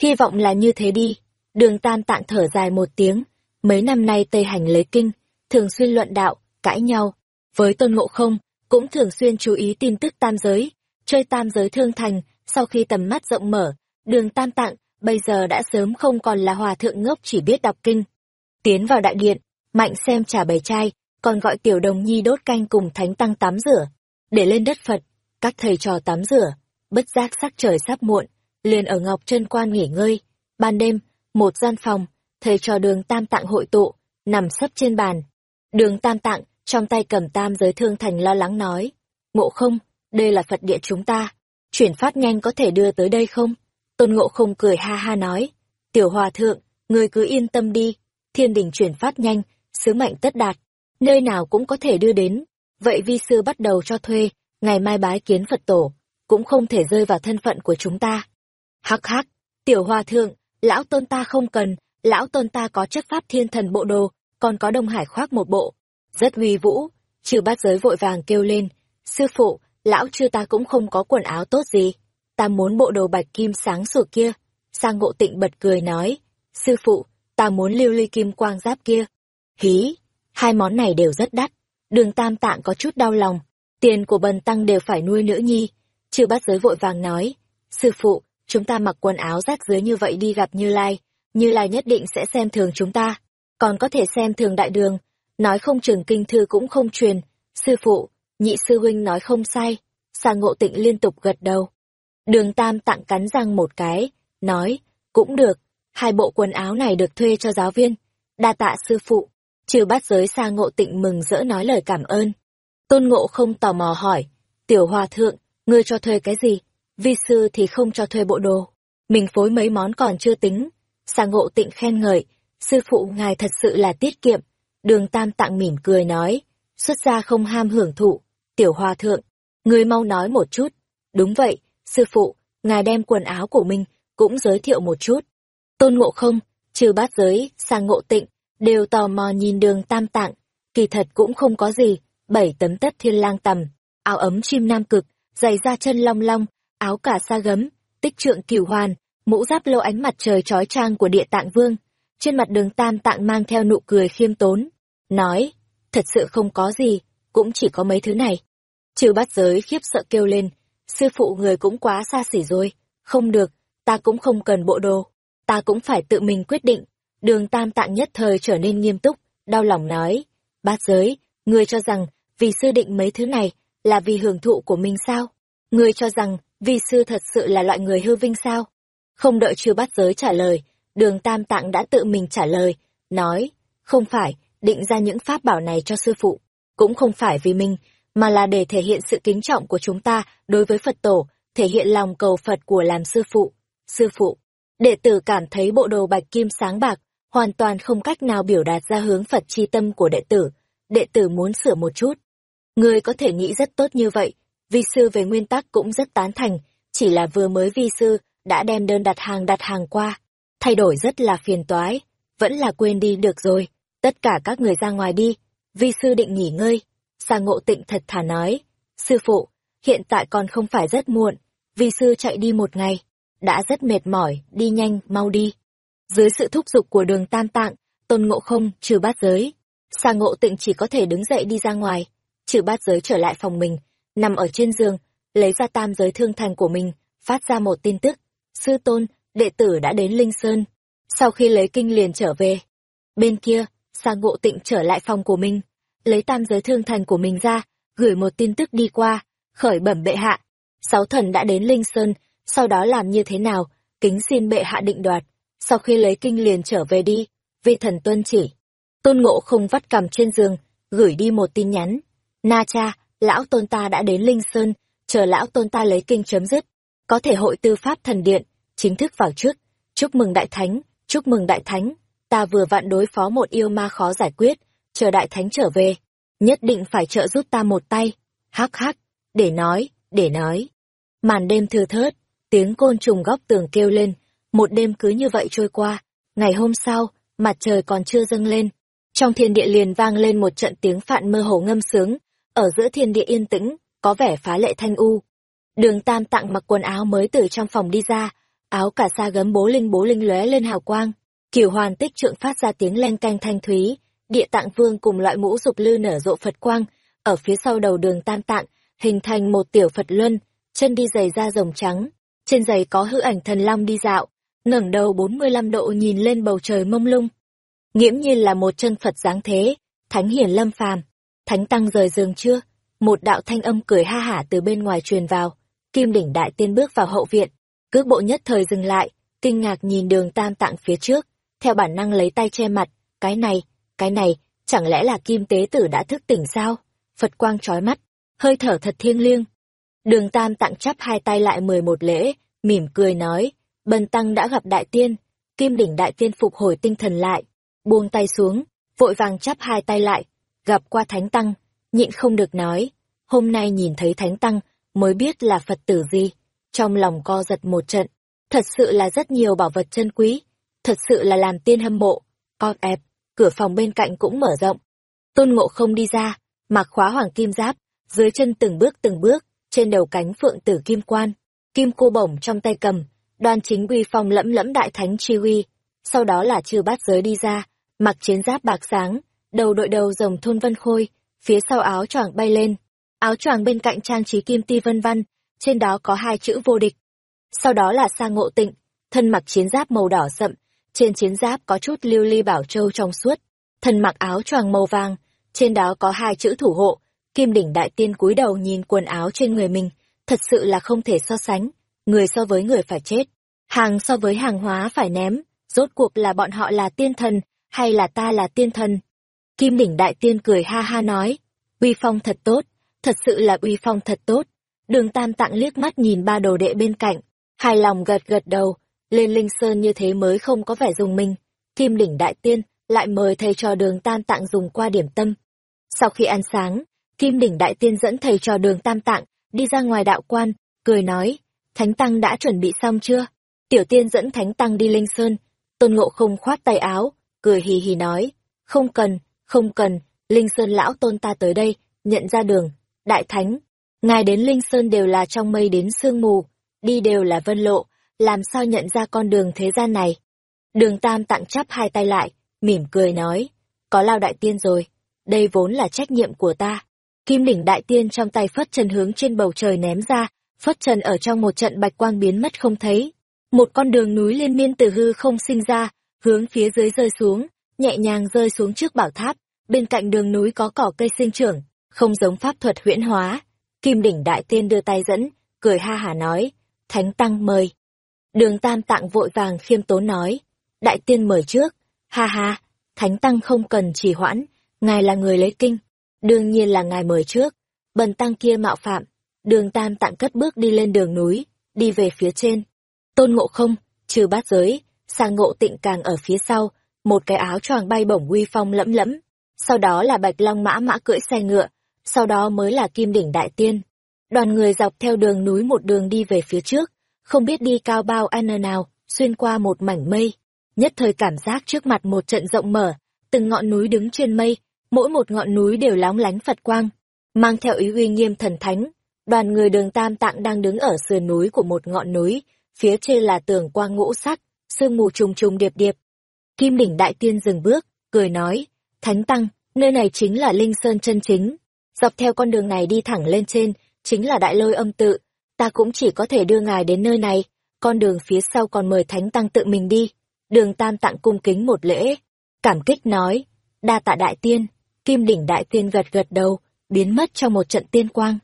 A: Hy vọng là như thế đi, đường tam tạng thở dài một tiếng, mấy năm nay Tây Hành lấy kinh, thường xuyên luận đạo, cãi nhau, với tôn ngộ không, cũng thường xuyên chú ý tin tức tam giới, chơi tam giới thương thành, sau khi tầm mắt rộng mở, đường tam tạng, bây giờ đã sớm không còn là hòa thượng ngốc chỉ biết đọc kinh. Tiến vào đại điện, mạnh xem trả bày trai, còn gọi tiểu đồng nhi đốt canh cùng thánh tăng tắm rửa. Để lên đất Phật, các thầy trò tắm rửa, bất giác sắc trời sắp muộn, liền ở ngọc chân quan nghỉ ngơi. Ban đêm, một gian phòng, thầy trò đường tam tạng hội tụ, nằm sấp trên bàn. Đường tam tạng, trong tay cầm tam giới thương thành lo lắng nói, ngộ không, đây là Phật địa chúng ta, chuyển phát nhanh có thể đưa tới đây không? Tôn ngộ không cười ha ha nói, tiểu hòa thượng, người cứ yên tâm đi, thiên đình chuyển phát nhanh, sứ mệnh tất đạt, nơi nào cũng có thể đưa đến. Vậy vi sư bắt đầu cho thuê, ngày mai bái kiến Phật tổ, cũng không thể rơi vào thân phận của chúng ta. Hắc hắc, tiểu hòa thượng, lão tôn ta không cần, lão tôn ta có chất pháp thiên thần bộ đồ, còn có đông hải khoác một bộ. Rất huy vũ, trừ bát giới vội vàng kêu lên, sư phụ, lão chư ta cũng không có quần áo tốt gì. Ta muốn bộ đồ bạch kim sáng sủa kia. Sang ngộ tịnh bật cười nói, sư phụ, ta muốn lưu ly kim quang giáp kia. Hí, hai món này đều rất đắt. Đường tam tạng có chút đau lòng, tiền của bần tăng đều phải nuôi nữ nhi. Trừ bát giới vội vàng nói, sư phụ, chúng ta mặc quần áo rách dưới như vậy đi gặp Như Lai, Như Lai nhất định sẽ xem thường chúng ta, còn có thể xem thường đại đường, nói không trường kinh thư cũng không truyền. Sư phụ, nhị sư huynh nói không sai, Sa ngộ tịnh liên tục gật đầu. Đường tam tặng cắn răng một cái, nói, cũng được, hai bộ quần áo này được thuê cho giáo viên, đa tạ sư phụ. Trừ bát giới Sa ngộ tịnh mừng rỡ nói lời cảm ơn. Tôn ngộ không tò mò hỏi, tiểu hòa thượng, ngươi cho thuê cái gì? Vi sư thì không cho thuê bộ đồ. Mình phối mấy món còn chưa tính. Sa ngộ tịnh khen ngợi, sư phụ ngài thật sự là tiết kiệm. Đường tam tạng mỉm cười nói, xuất gia không ham hưởng thụ. Tiểu hòa thượng, ngươi mau nói một chút. Đúng vậy, sư phụ, ngài đem quần áo của mình, cũng giới thiệu một chút. Tôn ngộ không, trừ bát giới, sang ngộ tịnh, đều tò mò nhìn đường tam tạng. Kỳ thật cũng không có gì, bảy tấm tất thiên lang tầm, áo ấm chim nam cực, giày da chân long long, áo cả sa gấm, tích trượng cửu hoàn, mũ giáp lô ánh mặt trời trói trang của địa tạng vương. Trên mặt đường tam tạng mang theo nụ cười khiêm tốn, nói, thật sự không có gì, cũng chỉ có mấy thứ này. Trừ bát giới khiếp sợ kêu lên, sư phụ người cũng quá xa xỉ rồi, không được, ta cũng không cần bộ đồ, ta cũng phải tự mình quyết định. Đường tam tạng nhất thời trở nên nghiêm túc, đau lòng nói, bát giới, người cho rằng, vì sư định mấy thứ này, là vì hưởng thụ của mình sao? Người cho rằng, vì sư thật sự là loại người hư vinh sao? Không đợi chư bát giới trả lời, đường tam tạng đã tự mình trả lời, nói, không phải, định ra những pháp bảo này cho sư phụ, cũng không phải vì mình, mà là để thể hiện sự kính trọng của chúng ta đối với Phật tổ, thể hiện lòng cầu Phật của làm sư phụ. Sư phụ, đệ tử cảm thấy bộ đồ bạch kim sáng bạc, hoàn toàn không cách nào biểu đạt ra hướng Phật chi tâm của đệ tử, đệ tử muốn sửa một chút. Ngươi có thể nghĩ rất tốt như vậy, vi sư về nguyên tắc cũng rất tán thành, chỉ là vừa mới vi sư đã đem đơn đặt hàng đặt hàng qua, thay đổi rất là phiền toái, vẫn là quên đi được rồi, tất cả các người ra ngoài đi, vi sư định nghỉ ngơi. Sa ngộ tịnh thật thà nói, sư phụ, hiện tại còn không phải rất muộn, vi sư chạy đi một ngày, đã rất mệt mỏi, đi nhanh, mau đi. Dưới sự thúc giục của đường tam tạng, tôn ngộ không, trừ bát giới, Sa ngộ tịnh chỉ có thể đứng dậy đi ra ngoài, trừ bát giới trở lại phòng mình, nằm ở trên giường, lấy ra tam giới thương thành của mình, phát ra một tin tức. Sư tôn, đệ tử đã đến Linh Sơn. Sau khi lấy kinh liền trở về. Bên kia, Sa ngộ tịnh trở lại phòng của mình, lấy tam giới thương thành của mình ra, gửi một tin tức đi qua, khởi bẩm bệ hạ. Sáu thần đã đến Linh Sơn, sau đó làm như thế nào, kính xin bệ hạ định đoạt. Sau khi lấy kinh liền trở về đi, vi thần tuân chỉ. Tôn ngộ không vắt cầm trên giường, gửi đi một tin nhắn. Na cha, lão tôn ta đã đến Linh Sơn, chờ lão tôn ta lấy kinh chấm dứt. Có thể hội tư pháp thần điện, chính thức vào trước. Chúc mừng đại thánh, chúc mừng đại thánh. Ta vừa vặn đối phó một yêu ma khó giải quyết, chờ đại thánh trở về. Nhất định phải trợ giúp ta một tay. Hắc hắc, để nói, để nói. Màn đêm thưa thớt, tiếng côn trùng góc tường kêu lên, một đêm cứ như vậy trôi qua. Ngày hôm sau, mặt trời còn chưa dâng lên. Trong thiên địa liền vang lên một trận tiếng phạn mơ hồ ngâm sướng, ở giữa thiên địa yên tĩnh, có vẻ phá lệ thanh u. Đường Tam tặng mặc quần áo mới từ trong phòng đi ra, áo cả sa gấm bố linh bố linh lóe lên hào quang, kiều hoàn tích trượng phát ra tiếng len canh thanh thúy, địa tạng vương cùng loại mũ dục lư nở rộ Phật quang, ở phía sau đầu đường Tam tạng, hình thành một tiểu Phật luân, chân đi giày da rồng trắng, trên giày có hư ảnh thần long đi dạo, ngẩng đầu 45 độ nhìn lên bầu trời mông lung. Nghiễm nhiên là một chân Phật dáng thế, thánh hiển lâm phàm. Thánh tăng rời giường chưa? Một đạo thanh âm cười ha hả từ bên ngoài truyền vào. Kim đỉnh đại tiên bước vào hậu viện. Cước bộ nhất thời dừng lại, kinh ngạc nhìn đường tam tạng phía trước. Theo bản năng lấy tay che mặt. Cái này, cái này, chẳng lẽ là kim tế tử đã thức tỉnh sao? Phật quang trói mắt, hơi thở thật thiêng liêng. Đường tam tạng chắp hai tay lại mười một lễ, mỉm cười nói, bần tăng đã gặp đại tiên, kim đỉnh đại tiên phục hồi tinh thần lại, buông tay xuống, vội vàng chắp hai tay lại, gặp qua thánh tăng, nhịn không được nói, hôm nay nhìn thấy thánh tăng, mới biết là Phật tử gì, trong lòng co giật một trận, thật sự là rất nhiều bảo vật chân quý, thật sự là làm tiên hâm mộ, co ép, cửa phòng bên cạnh cũng mở rộng. Tôn ngộ không đi ra, mặc khóa hoàng kim giáp, dưới chân từng bước từng bước, trên đầu cánh phượng tử kim quan, kim cô bổng trong tay cầm, đoan chính uy phong lẫm lẫm đại thánh chi uy. Sau đó là chư bát giới đi ra, mặc chiến giáp bạc sáng, đầu đội đầu rồng thôn vân khôi, phía sau áo choàng bay lên. Áo choàng bên cạnh trang trí kim ti vân văn, trên đó có hai chữ vô địch. Sau đó là sa ngộ tịnh, thân mặc chiến giáp màu đỏ sậm, trên chiến giáp có chút lưu ly bảo châu trong suốt, thân mặc áo choàng màu vàng, trên đó có hai chữ thủ hộ, kim đỉnh đại tiên cúi đầu nhìn quần áo trên người mình, thật sự là không thể so sánh, người so với người phải chết, hàng so với hàng hóa phải ném, rốt cuộc là bọn họ là tiên thần, hay là ta là tiên thần. Kim đỉnh đại tiên cười ha ha nói, uy phong thật tốt, thật sự là uy phong thật tốt. Đường tam tạng liếc mắt nhìn ba đồ đệ bên cạnh, hài lòng gật gật đầu, lên linh sơn như thế mới không có vẻ dùng mình. Kim đỉnh đại tiên lại mời thầy trò đường tam tạng dùng qua điểm tâm. Sau khi ăn sáng, Kim đỉnh đại tiên dẫn thầy trò đường tam tạng đi ra ngoài đạo quan, cười nói, Thánh Tăng đã chuẩn bị xong chưa? Tiểu tiên dẫn Thánh Tăng đi Linh Sơn, tôn ngộ không khoát tay áo, cười hì hì nói, không cần, không cần, Linh Sơn lão tôn ta tới đây, nhận ra đường, đại thánh, ngài đến Linh Sơn đều là trong mây đến sương mù, đi đều là vân lộ, làm sao nhận ra con đường thế gian này? Đường Tam tặng chắp hai tay lại, mỉm cười nói, có lao đại tiên rồi, đây vốn là trách nhiệm của ta. Kim đỉnh đại tiên trong tay phất trần hướng trên bầu trời ném ra, phất trần ở trong một trận bạch quang biến mất không thấy. Một con đường núi liên miên từ hư không sinh ra, hướng phía dưới rơi xuống, nhẹ nhàng rơi xuống trước bảo tháp, bên cạnh đường núi có cỏ cây sinh trưởng, không giống pháp thuật huyễn hóa. Kim đỉnh đại tiên đưa tay dẫn, cười ha hà nói, thánh tăng mời. Đường tam tạng vội vàng khiêm tốn nói, đại tiên mời trước, ha ha, thánh tăng không cần trì hoãn, ngài là người lấy kinh, đương nhiên là ngài mời trước, bần tăng kia mạo phạm, đường tam tạng cất bước đi lên đường núi, đi về phía trên. Tôn ngộ không, trừ bát giới, sang ngộ tịnh càng ở phía sau, một cái áo choàng bay bổng uy phong lẫm lẫm, sau đó là bạch long mã mã cưỡi xe ngựa, sau đó mới là kim đỉnh đại tiên. Đoàn người dọc theo đường núi một đường đi về phía trước, không biết đi cao bao n nào, xuyên qua một mảnh mây. Nhất thời cảm giác trước mặt một trận rộng mở, từng ngọn núi đứng trên mây, mỗi một ngọn núi đều lóng lánh Phật quang, mang theo ý uy nghiêm thần thánh. Đoàn người đường Tam Tạng đang đứng ở sườn núi của một ngọn núi, phía trên là tường quang ngũ sắc, sương mù trùng trùng điệp điệp. Kim đỉnh đại tiên dừng bước, cười nói, Thánh Tăng, nơi này chính là Linh Sơn chân chính. Dọc theo con đường này đi thẳng lên trên, chính là đại lôi âm tự. Ta cũng chỉ có thể đưa ngài đến nơi này, con đường phía sau còn mời Thánh Tăng tự mình đi. Đường Tam Tạng cung kính một lễ, cảm kích nói, đa tạ đại tiên. Kim đỉnh đại tiên gật gật đầu, biến mất trong một trận tiên quang.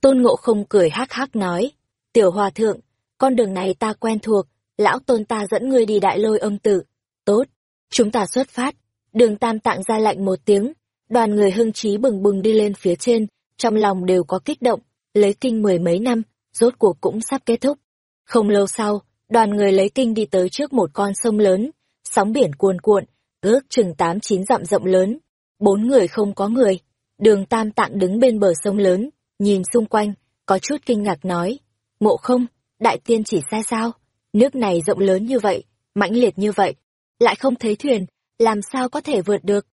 A: Tôn ngộ không cười hắc hắc nói, tiểu hòa thượng, con đường này ta quen thuộc, lão tôn ta dẫn ngươi đi đại lôi âm tử. Tốt, chúng ta xuất phát. Đường tam tạng ra lạnh một tiếng, đoàn người hưng trí bừng bừng đi lên phía trên, trong lòng đều có kích động, lấy kinh mười mấy năm, rốt cuộc cũng sắp kết thúc. Không lâu sau, đoàn người lấy kinh đi tới trước một con sông lớn, sóng biển cuồn cuộn, ước chừng tám chín dặm rộng lớn, Bốn người không có người. Đường Tam Tạng đứng bên bờ sông lớn, nhìn xung quanh, có chút kinh ngạc nói. Ngộ không, đại tiên chỉ sai sao? Nước này rộng lớn như vậy, mãnh liệt như vậy. lại không thấy thuyền, làm sao có thể vượt được.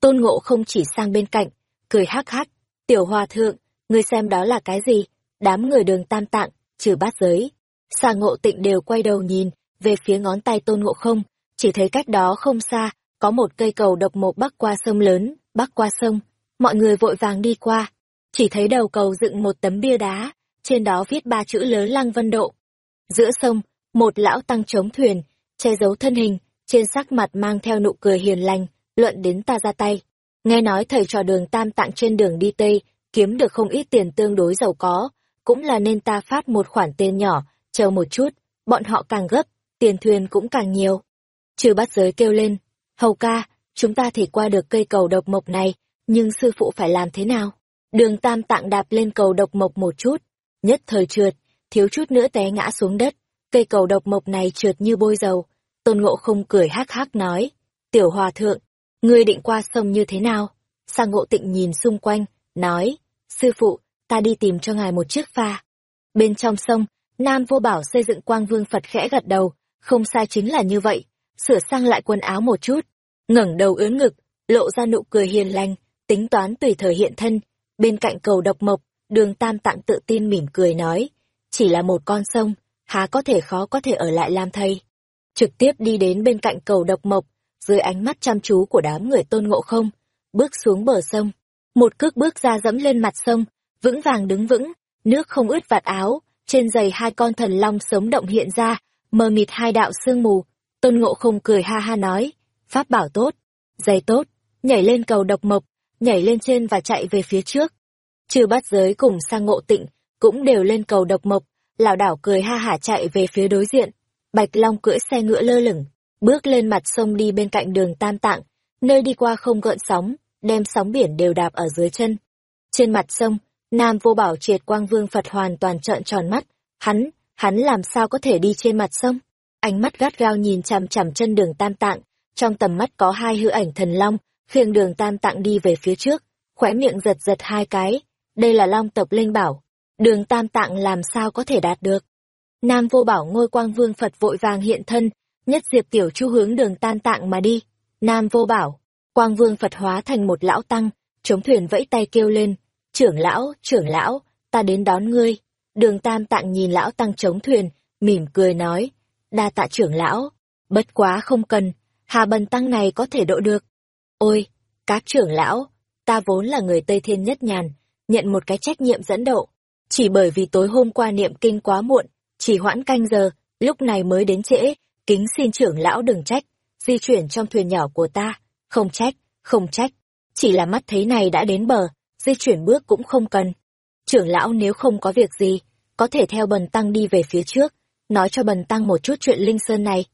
A: Tôn ngộ không chỉ sang bên cạnh, cười hắc hắc, tiểu hòa thượng, ngươi xem đó là cái gì, đám người đường tam tạng, trừ bát giới. Sa ngộ tịnh đều quay đầu nhìn, về phía ngón tay tôn ngộ không, chỉ thấy cách đó không xa, có một cây cầu độc mộc bắc qua sông lớn, bắc qua sông, mọi người vội vàng đi qua, chỉ thấy đầu cầu dựng một tấm bia đá, trên đó viết ba chữ lớn lăng vân độ. Giữa sông, một lão tăng chống thuyền, che giấu thân hình, trên sắc mặt mang theo nụ cười hiền lành, luận đến ta ra tay. Nghe nói thầy trò đường tam tạng trên đường đi Tây, kiếm được không ít tiền tương đối giàu có, cũng là nên ta phát một khoản tiền nhỏ, chờ một chút, bọn họ càng gấp, tiền thuyền cũng càng nhiều. Trừ bắt giới kêu lên, hầu ca, chúng ta thì qua được cây cầu độc mộc này, nhưng sư phụ phải làm thế nào? Đường tam tạng đạp lên cầu độc mộc một chút, nhất thời trượt, thiếu chút nữa té ngã xuống đất, cây cầu độc mộc này trượt như bôi dầu. Tôn ngộ không cười hắc hắc nói, tiểu hòa thượng, ngươi định qua sông như thế nào? Sang ngộ tịnh nhìn xung quanh, nói, sư phụ, ta đi tìm cho ngài một chiếc pha. Bên trong sông, Nam vô bảo xây dựng quang vương Phật khẽ gật đầu, không sai chính là như vậy, sửa sang lại quần áo một chút, ngẩng đầu ướn ngực, lộ ra nụ cười hiền lành, tính toán tùy thời hiện thân. Bên cạnh cầu độc mộc, đường tam tạng tự tin mỉm cười nói, chỉ là một con sông, há có thể khó có thể ở lại làm thầy. Trực tiếp đi đến bên cạnh cầu độc mộc, dưới ánh mắt chăm chú của đám người tôn ngộ không, bước xuống bờ sông. Một cước bước ra dẫm lên mặt sông, vững vàng đứng vững, nước không ướt vạt áo, trên giày hai con thần long sống động hiện ra, mờ mịt hai đạo sương mù. Tôn ngộ không cười ha ha nói, pháp bảo tốt, giày tốt, nhảy lên cầu độc mộc, nhảy lên trên và chạy về phía trước. Trừ bắt giới cùng sang ngộ tịnh, cũng đều lên cầu độc mộc, lảo đảo cười ha hả chạy về phía đối diện. Bạch Long cưỡi xe ngựa lơ lửng, bước lên mặt sông đi bên cạnh đường Tam Tạng, nơi đi qua không gợn sóng, đem sóng biển đều đạp ở dưới chân. Trên mặt sông, Nam Vô Bảo triệt quang vương Phật hoàn toàn trợn tròn mắt, hắn, hắn làm sao có thể đi trên mặt sông? Ánh mắt gắt gao nhìn chằm chằm chân đường Tam Tạng, trong tầm mắt có hai hư ảnh thần long, khiêng đường Tam Tạng đi về phía trước, khóe miệng giật giật hai cái, đây là long tộc linh bảo, đường Tam Tạng làm sao có thể đạt được? Nam Vô Bảo ngôi quang vương Phật vội vàng hiện thân, nhất diệp tiểu chu hướng đường Tam Tạng mà đi. Nam Vô Bảo, quang vương Phật hóa thành một lão tăng, chống thuyền vẫy tay kêu lên, trưởng lão, trưởng lão, ta đến đón ngươi. Đường Tam Tạng nhìn lão tăng chống thuyền, mỉm cười nói, đa tạ trưởng lão, bất quá không cần, hà bần tăng này có thể độ được. Ôi, các trưởng lão, ta vốn là người Tây Thiên nhất nhàn, nhận một cái trách nhiệm dẫn độ. Chỉ bởi vì tối hôm qua niệm kinh quá muộn, chỉ hoãn canh giờ, lúc này mới đến trễ, kính xin trưởng lão đừng trách, di chuyển trong thuyền nhỏ của ta, không trách, không trách, chỉ là mắt thấy này đã đến bờ, di chuyển bước cũng không cần. Trưởng lão nếu không có việc gì, có thể theo bần tăng đi về phía trước, nói cho bần tăng một chút chuyện linh sơn này.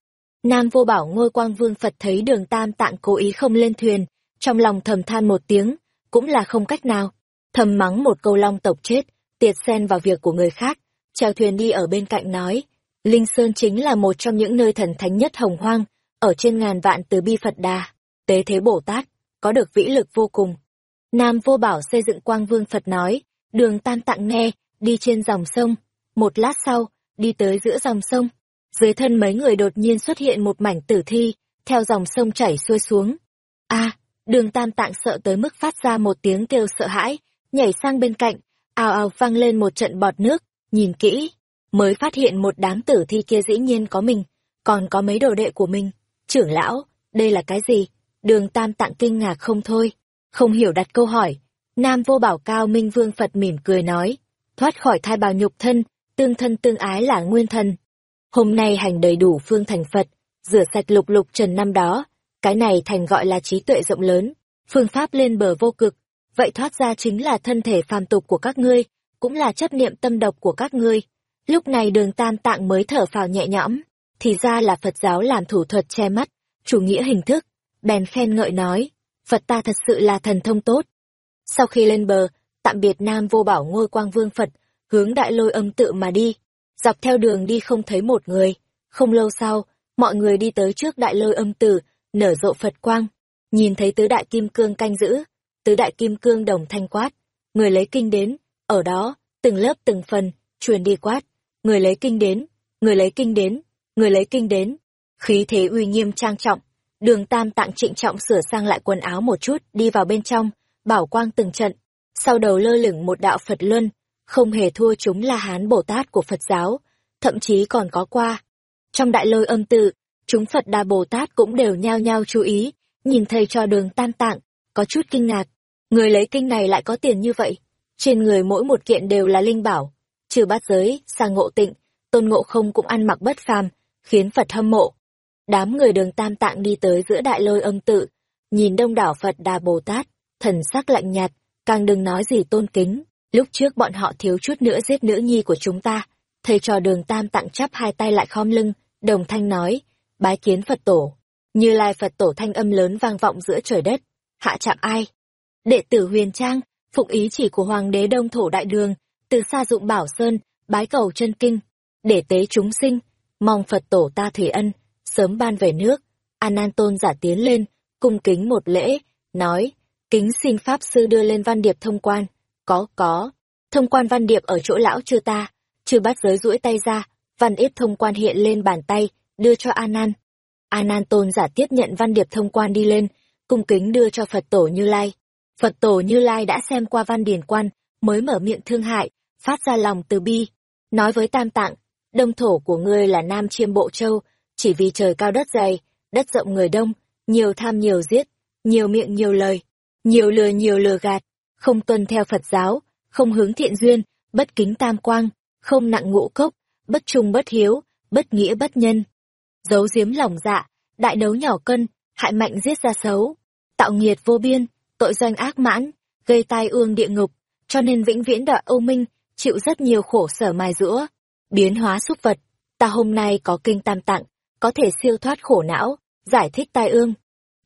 A: Nam vô bảo ngôi quang vương Phật thấy đường tam tạng cố ý không lên thuyền, trong lòng thầm than một tiếng, cũng là không cách nào. Thầm mắng một câu long tộc chết, tiệt xen vào việc của người khác, treo thuyền đi ở bên cạnh nói. Linh Sơn chính là một trong những nơi thần thánh nhất hồng hoang, ở trên ngàn vạn từ bi Phật Đà, tế thế Bồ Tát, có được vĩ lực vô cùng. Nam vô bảo xây dựng quang vương Phật nói, đường tam tạng nghe, đi trên dòng sông. Một lát sau, đi tới giữa dòng sông. Dưới thân mấy người đột nhiên xuất hiện một mảnh tử thi, theo dòng sông chảy xuôi xuống. a đường tam tạng sợ tới mức phát ra một tiếng kêu sợ hãi, nhảy sang bên cạnh, ào ào vang lên một trận bọt nước, nhìn kỹ, mới phát hiện một đám tử thi kia dĩ nhiên có mình, còn có mấy đồ đệ của mình. Trưởng lão, đây là cái gì? Đường tam tạng kinh ngạc không thôi, không hiểu đặt câu hỏi. Nam vô bảo cao minh vương Phật mỉm cười nói, thoát khỏi thai bào nhục thân, tương thân tương ái là nguyên thần. Hôm nay hành đầy đủ phương thành Phật, rửa sạch lục lục trần năm đó, cái này thành gọi là trí tuệ rộng lớn, phương pháp lên bờ vô cực, vậy thoát ra chính là thân thể phàm tục của các ngươi, cũng là chấp niệm tâm độc của các ngươi. Lúc này đường tam tạng mới thở phào nhẹ nhõm, thì ra là Phật giáo làm thủ thuật che mắt, chủ nghĩa hình thức, bèn khen ngợi nói, Phật ta thật sự là thần thông tốt. Sau khi lên bờ, tạm biệt Nam vô bảo ngôi quang vương Phật, hướng đại lôi âm tự mà đi, dọc theo đường đi không thấy một người. Không lâu sau, mọi người đi tới trước đại lôi âm tử, nở rộ Phật quang, nhìn thấy tứ đại kim cương canh giữ, tứ đại kim cương đồng thanh quát, người lấy kinh đến, ở đó, từng lớp từng phần, truyền đi quát, người lấy kinh đến, người lấy kinh đến, người lấy kinh đến. Khí thế uy nghiêm trang trọng, Đường Tam Tạng trịnh trọng sửa sang lại quần áo một chút, đi vào bên trong, bảo quang từng trận. Sau đầu lơ lửng một đạo Phật luân, không hề thua chúng là Hán Bồ Tát của Phật giáo, thậm chí còn có qua. Trong đại lôi âm tự, chúng Phật Đà Bồ Tát cũng đều nhao nhao chú ý, nhìn thầy cho đường Tam Tạng, có chút kinh ngạc. Người lấy kinh này lại có tiền như vậy. Trên người mỗi một kiện đều là linh bảo, trừ bát giới, sang ngộ tịnh, tôn ngộ không cũng ăn mặc bất phàm, khiến Phật hâm mộ. Đám người đường tam tạng đi tới giữa đại lôi âm tự, nhìn đông đảo Phật Đà Bồ Tát, thần sắc lạnh nhạt, càng đừng nói gì tôn kính. Lúc trước bọn họ thiếu chút nữa giết nữ nhi của chúng ta, thầy trò đường tam tạng chắp hai tay lại khom lưng, đồng thanh nói, bái kiến Phật tổ. Như lai Phật tổ thanh âm lớn vang vọng giữa trời đất, hạ chạm ai? Đệ tử huyền trang, phụng ý chỉ của Hoàng đế Đông Thổ Đại Đường, từ xa dụng bảo sơn, bái cầu chân kinh, để tế chúng sinh, mong Phật tổ ta thủy ân, sớm ban về nước. anan Tôn giả tiến lên, cung kính một lễ, nói, kính xin Pháp Sư đưa lên văn điệp thông quan. Có, có, thông quan văn điệp ở chỗ lão chưa ta, chưa bắt giới duỗi tay ra, văn ít thông quan hiện lên bàn tay, đưa cho anan anan Tôn giả tiếp nhận văn điệp thông quan đi lên, cung kính đưa cho Phật tổ Như Lai. Phật tổ Như Lai đã xem qua văn điền quan, mới mở miệng thương hại, phát ra lòng từ bi. Nói với Tam Tạng, đông thổ của ngươi là Nam Chiêm Bộ Châu, chỉ vì trời cao đất dày, đất rộng người đông, nhiều tham nhiều giết, nhiều miệng nhiều lời, nhiều lừa nhiều lừa gạt, không tuân theo Phật giáo, không hướng thiện duyên, bất kính tam quang, không nặng ngũ cốc, bất trung bất hiếu, bất nghĩa bất nhân. Giấu giếm lòng dạ, đại đấu nhỏ cân, hại mạnh giết ra xấu, tạo nghiệt vô biên, tội doanh ác mãn, gây tai ương địa ngục, cho nên vĩnh viễn đọa ô Minh, chịu rất nhiều khổ sở mài rũa, biến hóa xúc vật. Ta hôm nay có kinh tam tạng, có thể siêu thoát khổ não, giải thích tai ương.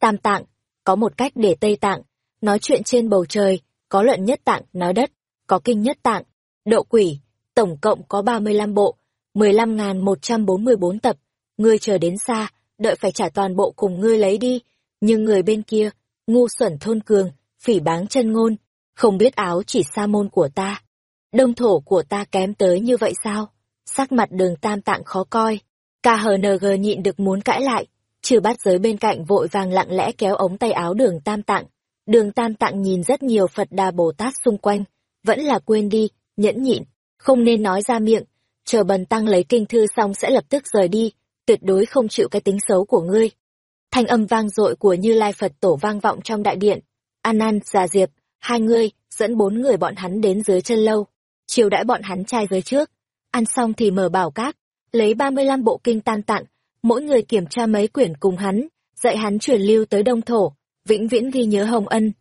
A: Tam tạng, có một cách để Tây Tạng, nói chuyện trên bầu trời, có luận nhất tạng, nói đất, có kinh nhất tạng, độ quỷ, tổng cộng có 35 bộ, 15.144 tập, ngươi chờ đến xa, đợi phải trả toàn bộ cùng ngươi lấy đi, nhưng người bên kia, ngu xuẩn thôn cường, phỉ báng chân ngôn, không biết áo chỉ sa môn của ta. Đông thổ của ta kém tới như vậy sao? Sắc mặt đường tam tạng khó coi. KHNG nhịn được muốn cãi lại, trừ bát giới bên cạnh vội vàng lặng lẽ kéo ống tay áo đường tam tạng. Đường tam tạng nhìn rất nhiều Phật đà Bồ Tát xung quanh, vẫn là quên đi, nhẫn nhịn, không nên nói ra miệng, chờ bần tăng lấy kinh thư xong sẽ lập tức rời đi, tuyệt đối không chịu cái tính xấu của ngươi. Thanh âm vang dội của Như Lai Phật tổ vang vọng trong đại điện. An An, Già Diệp, hai ngươi, dẫn bốn người bọn hắn đến dưới chân lâu, chiều đãi bọn hắn trai giới trước. Ăn xong thì mở bảo cát, lấy ba mươi lăm bộ kinh tan tặng, mỗi người kiểm tra mấy quyển cùng hắn, dạy hắn truyền lưu tới đông thổ, vĩnh viễn ghi nhớ hồng ân.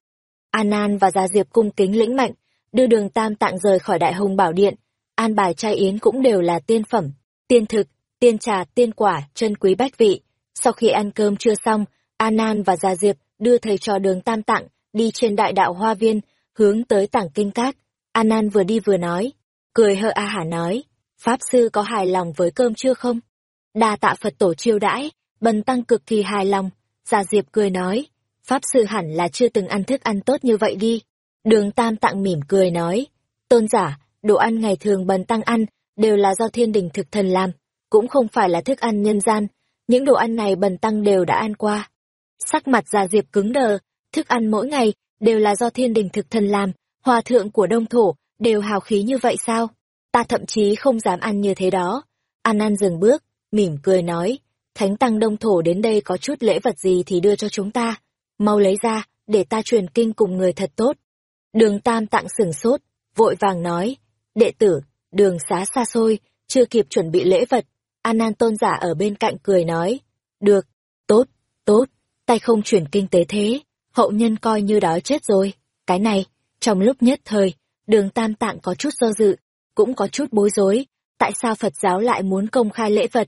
A: An An và gia Diệp cung kính lĩnh mạnh, đưa đường tam tạng rời khỏi đại hùng bảo điện, an bài trai yến cũng đều là tiên phẩm, tiên thực, tiên trà, tiên quả, chân quý bách vị. Sau khi ăn cơm chưa xong, An An và Gia Diệp đưa thầy trò đường tam tạng đi trên đại đạo hoa viên, hướng tới tảng kinh cát. Anan vừa đi vừa nói, cười hơ a hả nói, Pháp Sư có hài lòng với cơm chưa không? Đa tạ Phật tổ chiêu đãi, bần tăng cực kỳ hài lòng. Già Diệp cười nói, Pháp Sư hẳn là chưa từng ăn thức ăn tốt như vậy đi. Đường Tam Tạng mỉm cười nói, tôn giả, đồ ăn ngày thường bần tăng ăn, đều là do thiên đình thực thần làm, cũng không phải là thức ăn nhân gian, những đồ ăn này bần tăng đều đã ăn qua. Sắc mặt già diệp cứng đờ, thức ăn mỗi ngày đều là do thiên đình thực thần làm, hòa thượng của đông thổ đều hào khí như vậy sao? Ta thậm chí không dám ăn như thế đó. An An dừng bước, mỉm cười nói, thánh tăng đông thổ đến đây có chút lễ vật gì thì đưa cho chúng ta, mau lấy ra, để ta truyền kinh cùng người thật tốt. Đường Tam tặng sửng sốt, vội vàng nói, đệ tử, đường xá xa xôi, chưa kịp chuẩn bị lễ vật, An An tôn giả ở bên cạnh cười nói, được, tốt, tốt, tay không chuyển kinh tế thế, hậu nhân coi như đói chết rồi, cái này, trong lúc nhất thời, đường tam tạng có chút do dự, cũng có chút bối rối, tại sao Phật giáo lại muốn công khai lễ vật?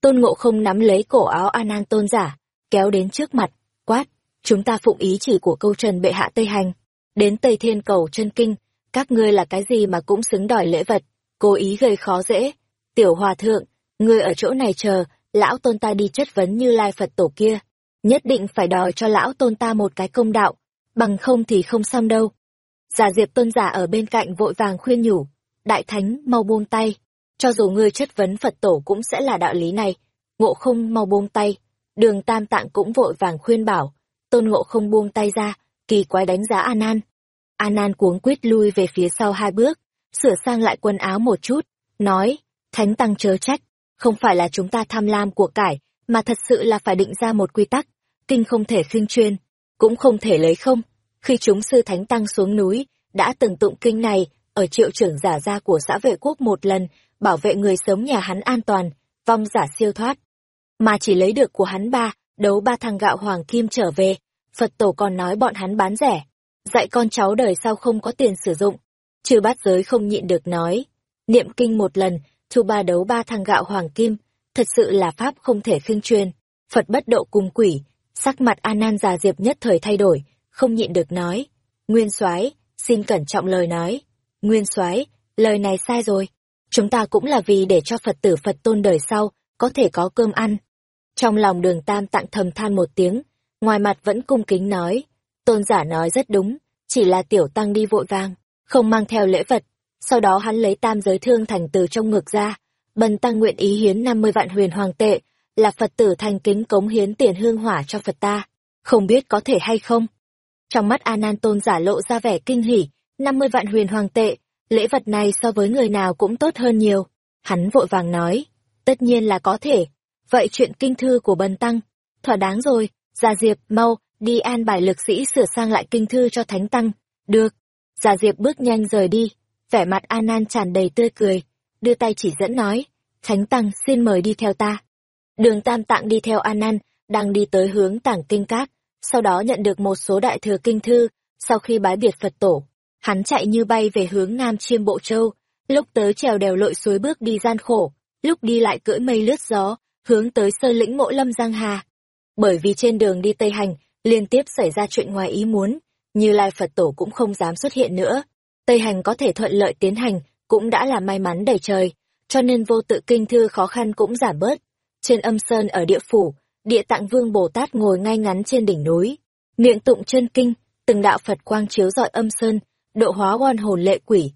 A: Tôn ngộ không nắm lấy cổ áo An An tôn giả, kéo đến trước mặt, quát, chúng ta phụng ý chỉ của câu trần bệ hạ Tây Hành, đến Tây Thiên cầu chân kinh, các ngươi là cái gì mà cũng xứng đòi lễ vật, cố ý gây khó dễ. Tiểu hòa thượng, ngươi ở chỗ này chờ, lão tôn ta đi chất vấn như lai Phật tổ kia. Nhất định phải đòi cho lão tôn ta một cái công đạo, bằng không thì không xong đâu. Giả diệp tôn giả ở bên cạnh vội vàng khuyên nhủ, đại thánh mau buông tay, cho dù ngươi chất vấn Phật tổ cũng sẽ là đạo lý này, ngộ không mau buông tay, Đường Tam Tạng cũng vội vàng khuyên bảo, Tôn Ngộ không buông tay ra, kỳ quái đánh giá An An. An An cuống quýt lui về phía sau hai bước, sửa sang lại quần áo một chút, nói, Thánh Tăng chớ trách, không phải là chúng ta tham lam của cải, mà thật sự là phải định ra một quy tắc, kinh không thể khinh chuyên, cũng không thể lấy không. Khi chúng sư Thánh Tăng xuống núi, đã từng tụng kinh này ở triệu trưởng giả gia của xã vệ quốc một lần, bảo vệ người sống nhà hắn an toàn, vong giả siêu thoát. Mà chỉ lấy được của hắn ba, đấu ba thằng gạo hoàng kim trở về, Phật tổ còn nói bọn hắn bán rẻ, dạy con cháu đời sau không có tiền sử dụng. Trừ bát giới không nhịn được nói, niệm kinh một lần, thu ba đấu ba thằng gạo hoàng kim, thật sự là pháp không thể khinh truyền. Phật bất độ cùng quỷ, sắc mặt A Nan già diệp nhất thời thay đổi, không nhịn được nói, Nguyên Soái, xin cẩn trọng lời nói. Nguyên Soái, lời này sai rồi. Chúng ta cũng là vì để cho Phật tử Phật tôn đời sau có thể có cơm ăn. Trong lòng Đường Tam tặng thầm than một tiếng, ngoài mặt vẫn cung kính nói, tôn giả nói rất đúng, chỉ là tiểu tăng đi vội vàng, không mang theo lễ vật. Sau đó hắn lấy tam giới thương thành từ trong ngực ra, bần tăng nguyện ý hiến 50 vạn huyền hoàng tệ, là Phật tử thành kính cống hiến tiền hương hỏa cho Phật ta, không biết có thể hay không. Trong mắt A Nan tôn giả lộ ra vẻ kinh hỉ, 50 vạn huyền hoàng tệ, lễ vật này so với người nào cũng tốt hơn nhiều. Hắn vội vàng nói, tất nhiên là có thể. Vậy chuyện kinh thư của bần tăng, thỏa đáng rồi, Gia Diệp, mau, đi an bài lực sĩ sửa sang lại kinh thư cho thánh tăng. Được. Gia Diệp bước nhanh rời đi, vẻ mặt A Nan tràn đầy tươi cười, đưa tay chỉ dẫn nói, thánh tăng xin mời đi theo ta. Đường Tam Tạng đi theo A Nan, đang đi tới hướng tảng kinh cát, sau đó nhận được một số đại thừa kinh thư, sau khi bái biệt Phật tổ. Hắn chạy như bay về hướng Nam Chiêm Bộ Châu, lúc tới trèo đèo lội suối bước đi gian khổ, lúc đi lại cưỡi mây lướt gió, hướng tới sơ lĩnh mộ lâm Giang Hà. Bởi vì trên đường đi Tây Hành, liên tiếp xảy ra chuyện ngoài ý muốn, như Lai Phật Tổ cũng không dám xuất hiện nữa. Tây Hành có thể thuận lợi tiến hành, cũng đã là may mắn đầy trời, cho nên vô tự kinh thư khó khăn cũng giảm bớt. Trên âm sơn ở địa phủ, địa tạng vương Bồ Tát ngồi ngay ngắn trên đỉnh núi, miệng tụng chân kinh, từng đạo Phật quang chiếu rọi âm sơn, độ hóa oan hồn lệ quỷ.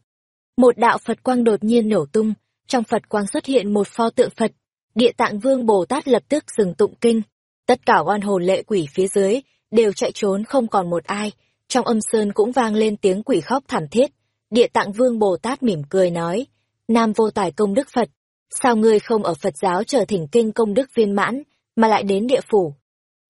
A: Một đạo Phật quang đột nhiên nổ tung, trong Phật quang xuất hiện một pho tượng Phật, địa tạng vương Bồ Tát lập tức dừng tụng kinh. Tất cả oan hồn lệ quỷ phía dưới đều chạy trốn không còn một ai, trong âm sơn cũng vang lên tiếng quỷ khóc thảm thiết. Địa tạng vương Bồ Tát mỉm cười nói, Nam vô tài công đức Phật, sao ngươi không ở Phật giáo trở thỉnh kinh công đức viên mãn, mà lại đến địa phủ?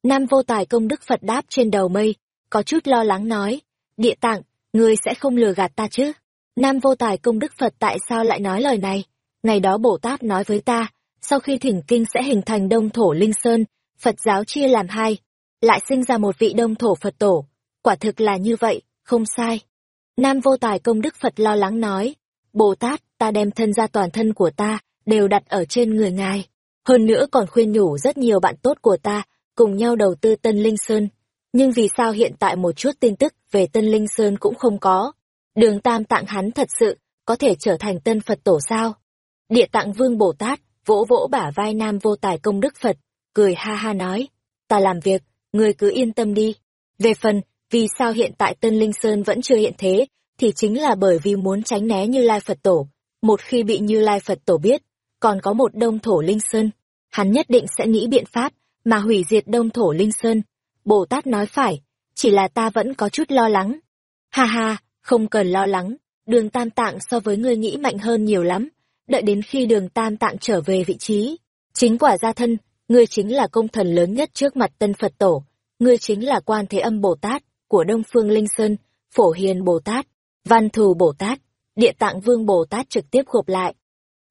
A: Nam vô tài công đức Phật đáp trên đầu mây, có chút lo lắng nói, địa tạng, ngươi sẽ không lừa gạt ta chứ? Nam vô tài công đức Phật tại sao lại nói lời này? Ngày đó Bồ Tát nói với ta, sau khi thỉnh kinh sẽ hình thành đông thổ linh sơn, Phật giáo chia làm hai, lại sinh ra một vị đông thổ Phật tổ. Quả thực là như vậy, không sai. Nam vô tài công đức Phật lo lắng nói, Bồ Tát, ta đem thân ra toàn thân của ta, đều đặt ở trên người ngài. Hơn nữa còn khuyên nhủ rất nhiều bạn tốt của ta, cùng nhau đầu tư Tân Linh Sơn. Nhưng vì sao hiện tại một chút tin tức về Tân Linh Sơn cũng không có? Đường Tam Tạng hắn thật sự, có thể trở thành tân Phật tổ sao? Địa Tạng Vương Bồ Tát, vỗ vỗ bả vai Nam vô tài công đức Phật, cười ha ha nói, ta làm việc, người cứ yên tâm đi. Về phần, vì sao hiện tại Tân Linh Sơn vẫn chưa hiện thế, thì chính là bởi vì muốn tránh né Như Lai Phật Tổ. Một khi bị Như Lai Phật Tổ biết, còn có một đông thổ Linh Sơn, hắn nhất định sẽ nghĩ biện pháp mà hủy diệt đông thổ Linh Sơn. Bồ Tát nói phải, chỉ là ta vẫn có chút lo lắng. Ha ha, không cần lo lắng, đường tam tạng so với ngươi nghĩ mạnh hơn nhiều lắm. Đợi đến khi đường tam tạng trở về vị trí, chính quả gia thân, ngươi chính là công thần lớn nhất trước mặt tân Phật Tổ, ngươi chính là quan thế âm Bồ Tát của Đông Phương Linh Sơn, phổ hiền Bồ Tát, văn thù Bồ Tát, địa tạng vương Bồ Tát trực tiếp gộp lại.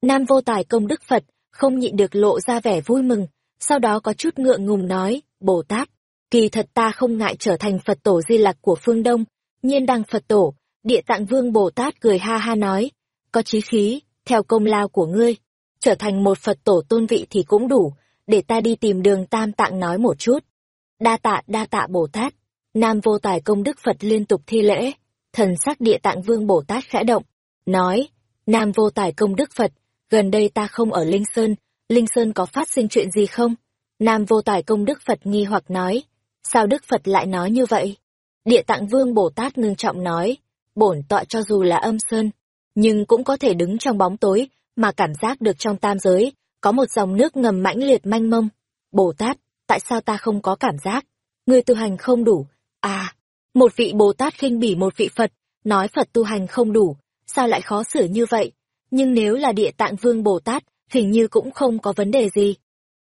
A: Nam vô tài công đức Phật, không nhịn được lộ ra vẻ vui mừng, sau đó có chút ngượng ngùng nói, Bồ Tát, kỳ thật ta không ngại trở thành Phật tổ di lạc của phương Đông, nhiên đăng Phật tổ, địa tạng vương Bồ Tát cười ha ha nói, có chí khí, theo công lao của ngươi, trở thành một Phật tổ tôn vị thì cũng đủ, để ta đi tìm đường tam tạng nói một chút. Đa tạ đa tạ Bồ Tát, Nam vô tài công đức Phật liên tục thi lễ, thần sắc địa tạng vương Bồ Tát khẽ động, nói, Nam vô tài công đức Phật, gần đây ta không ở Linh Sơn, Linh Sơn có phát sinh chuyện gì không? Nam vô tài công đức Phật nghi hoặc nói, sao Đức Phật lại nói như vậy? Địa tạng vương Bồ Tát ngưng trọng nói, bổn tọa cho dù là âm sơn, nhưng cũng có thể đứng trong bóng tối, mà cảm giác được trong tam giới, có một dòng nước ngầm mãnh liệt manh mông. Bồ Tát, tại sao ta không có cảm giác? người tu hành không đủ. À, một vị Bồ Tát khinh bỉ một vị Phật, nói Phật tu hành không đủ, sao lại khó xử như vậy? Nhưng nếu là địa tạng vương Bồ Tát, hình như cũng không có vấn đề gì.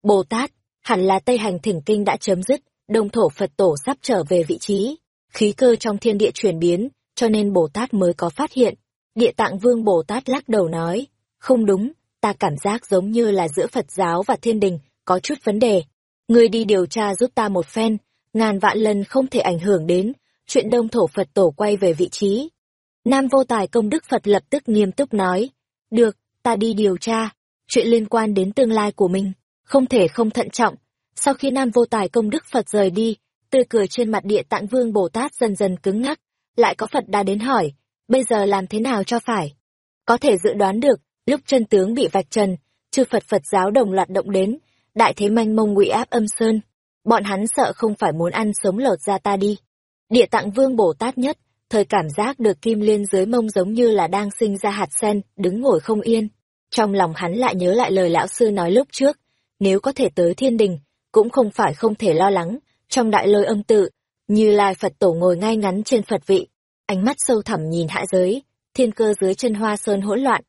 A: Bồ Tát, hẳn là Tây Hành Thỉnh Kinh đã chấm dứt, đông thổ Phật tổ sắp trở về vị trí. Khí cơ trong thiên địa chuyển biến, cho nên Bồ Tát mới có phát hiện. Địa tạng vương Bồ Tát lắc đầu nói, không đúng, ta cảm giác giống như là giữa Phật giáo và thiên đình, có chút vấn đề. Ngươi đi điều tra giúp ta một phen, ngàn vạn lần không thể ảnh hưởng đến, chuyện đông thổ Phật tổ quay về vị trí. Nam vô tài công đức Phật lập tức nghiêm túc nói, được, ta đi điều tra, chuyện liên quan đến tương lai của mình, không thể không thận trọng. Sau khi Nam vô tài công đức Phật rời đi, tươi cười trên mặt địa tạng vương Bồ Tát dần dần cứng ngắc, lại có Phật đã đến hỏi, bây giờ làm thế nào cho phải? Có thể dự đoán được, lúc chân tướng bị vạch trần, chư Phật Phật giáo đồng loạt động đến, đại thế manh mông ngụy áp âm sơn. Bọn hắn sợ không phải muốn ăn sống lột ra ta đi. Địa tạng vương Bồ Tát nhất, thời cảm giác được kim liên dưới mông giống như là đang sinh ra hạt sen, đứng ngồi không yên. Trong lòng hắn lại nhớ lại lời lão sư nói lúc trước, nếu có thể tới thiên đình, cũng không phải không thể lo lắng, trong đại lôi âm tự, như lai Phật tổ ngồi ngay ngắn trên Phật vị, ánh mắt sâu thẳm nhìn hạ giới, thiên cơ dưới chân hoa sơn hỗn loạn.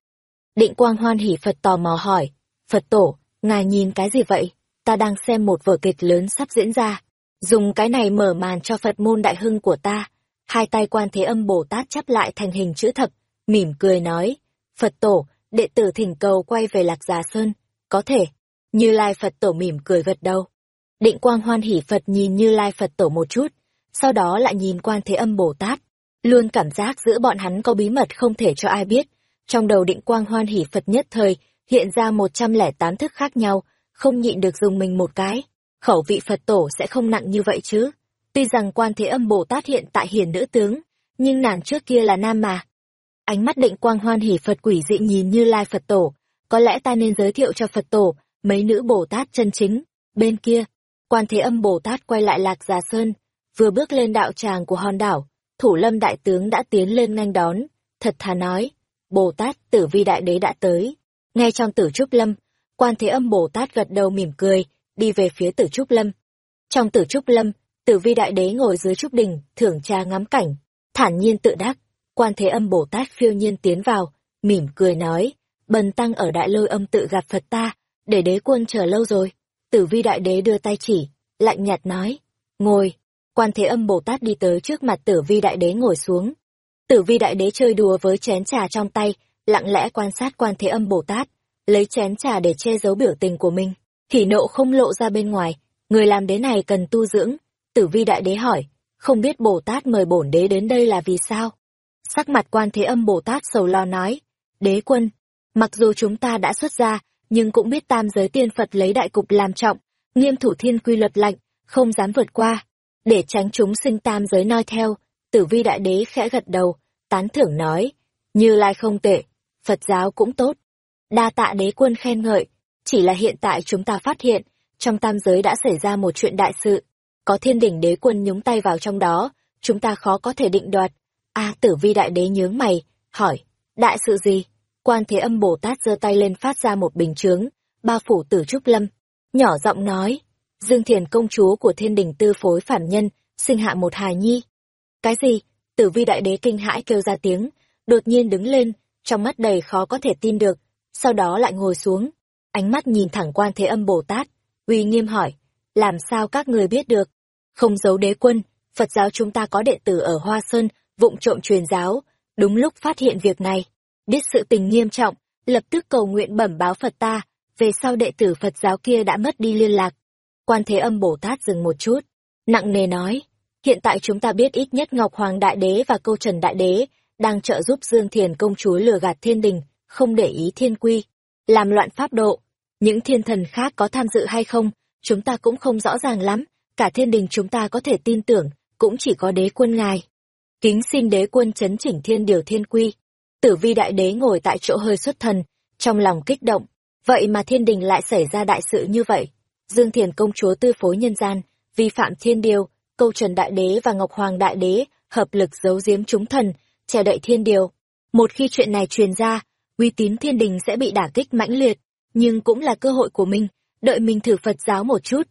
A: Định quang hoan hỉ Phật tò mò hỏi, Phật tổ, ngài nhìn cái gì vậy? Ta đang xem một vở kịch lớn sắp diễn ra, dùng cái này mở màn cho Phật môn đại hưng của ta. Hai tay quan thế âm Bồ Tát chắp lại thành hình chữ thập, mỉm cười nói, Phật tổ, đệ tử thỉnh cầu quay về Lạc Già Sơn, có thể. Như Lai Phật tổ mỉm cười gật đầu. Định quang hoan hỉ Phật nhìn Như Lai Phật tổ một chút, sau đó lại nhìn quan thế âm Bồ Tát. Luôn cảm giác giữa bọn hắn có bí mật không thể cho ai biết. Trong đầu định quang hoan hỉ Phật nhất thời, hiện ra một trăm lẻ tám thức khác nhau, không nhịn được dùng mình một cái. Khẩu vị Phật tổ sẽ không nặng như vậy chứ. Tuy rằng quan thế âm Bồ Tát hiện tại hiển nữ tướng, nhưng nàng trước kia là nam mà. Ánh mắt định quang hoan hỉ Phật quỷ dị nhìn như lai Phật tổ. Có lẽ ta nên giới thiệu cho Phật tổ, mấy nữ Bồ Tát chân chính. Bên kia, quan thế âm Bồ Tát quay lại Lạc Già Sơn, vừa bước lên đạo tràng của hòn đảo, thủ lâm đại tướng đã tiến lên nhanh đón, thật thà nói, Bồ Tát tử vi đại đế đã tới. Ngay trong tử trúc lâm, quan thế âm Bồ Tát gật đầu mỉm cười, đi về phía tử trúc lâm. Trong tử trúc lâm, tử vi đại đế ngồi dưới trúc đình, thưởng trà ngắm cảnh, thản nhiên tự đắc. Quan thế âm Bồ Tát phiêu nhiên tiến vào, mỉm cười nói, bần tăng ở đại lôi âm tự gặp Phật ta, để đế quân chờ lâu rồi. Tử vi đại đế đưa tay chỉ, lạnh nhạt nói, ngồi. Quan thế âm Bồ Tát đi tới trước mặt tử vi đại đế ngồi xuống. Tử vi đại đế chơi đùa với chén trà trong tay, lặng lẽ quan sát quan thế âm Bồ Tát, lấy chén trà để che giấu biểu tình của mình. Hỉ nộ không lộ ra bên ngoài, người làm đế này cần tu dưỡng. Tử vi đại đế hỏi, không biết Bồ Tát mời bổn đế đến đây là vì sao? Sắc mặt quan thế âm Bồ Tát sầu lo nói, đế quân, mặc dù chúng ta đã xuất ra, nhưng cũng biết tam giới tiên Phật lấy đại cục làm trọng, nghiêm thủ thiên quy luật lạnh, không dám vượt qua. Để tránh chúng sinh tam giới noi theo, tử vi đại đế khẽ gật đầu, tán thưởng nói, như lai không tệ, Phật giáo cũng tốt. Đa tạ đế quân khen ngợi, chỉ là hiện tại chúng ta phát hiện, trong tam giới đã xảy ra một chuyện đại sự. Có thiên đỉnh đế quân nhúng tay vào trong đó, chúng ta khó có thể định đoạt. a tử vi đại đế nhướng mày, hỏi, đại sự gì? Quan thế âm Bồ Tát giơ tay lên phát ra một bình chướng, ba phủ tử trúc lâm. Nhỏ giọng nói, Dương Thiền công chúa của thiên đình tư phối phản nhân, sinh hạ một hài nhi. Cái gì? Tử vi đại đế kinh hãi kêu ra tiếng, đột nhiên đứng lên, trong mắt đầy khó có thể tin được, sau đó lại ngồi xuống, ánh mắt nhìn thẳng quan thế âm Bồ Tát, uy nghiêm hỏi, làm sao các người biết được? Không giấu đế quân, Phật giáo chúng ta có đệ tử ở Hoa Sơn, vụng trộm truyền giáo, đúng lúc phát hiện việc này, biết sự tình nghiêm trọng, lập tức cầu nguyện bẩm báo Phật ta, về sau đệ tử Phật giáo kia đã mất đi liên lạc. Quan Thế Âm Bồ Tát dừng một chút, nặng nề nói, hiện tại chúng ta biết ít nhất Ngọc Hoàng Đại Đế và Câu Trần Đại Đế đang trợ giúp Dương Thiền công chúa lừa gạt thiên đình, không để ý thiên quy, làm loạn pháp độ. Những thiên thần khác có tham dự hay không, chúng ta cũng không rõ ràng lắm, cả thiên đình chúng ta có thể tin tưởng, cũng chỉ có đế quân ngài. Kính xin đế quân chấn chỉnh thiên điều thiên quy. Tử vi đại đế ngồi tại chỗ hơi xuất thần, trong lòng kích động. Vậy mà thiên đình lại xảy ra đại sự như vậy. Dương Thiền công chúa tư phối nhân gian, vi phạm thiên điều, câu trần đại đế và ngọc hoàng đại đế, hợp lực giấu giếm chúng thần, che đậy thiên điều. Một khi chuyện này truyền ra, uy tín thiên đình sẽ bị đả kích mãnh liệt, nhưng cũng là cơ hội của mình, đợi mình thử Phật giáo một chút.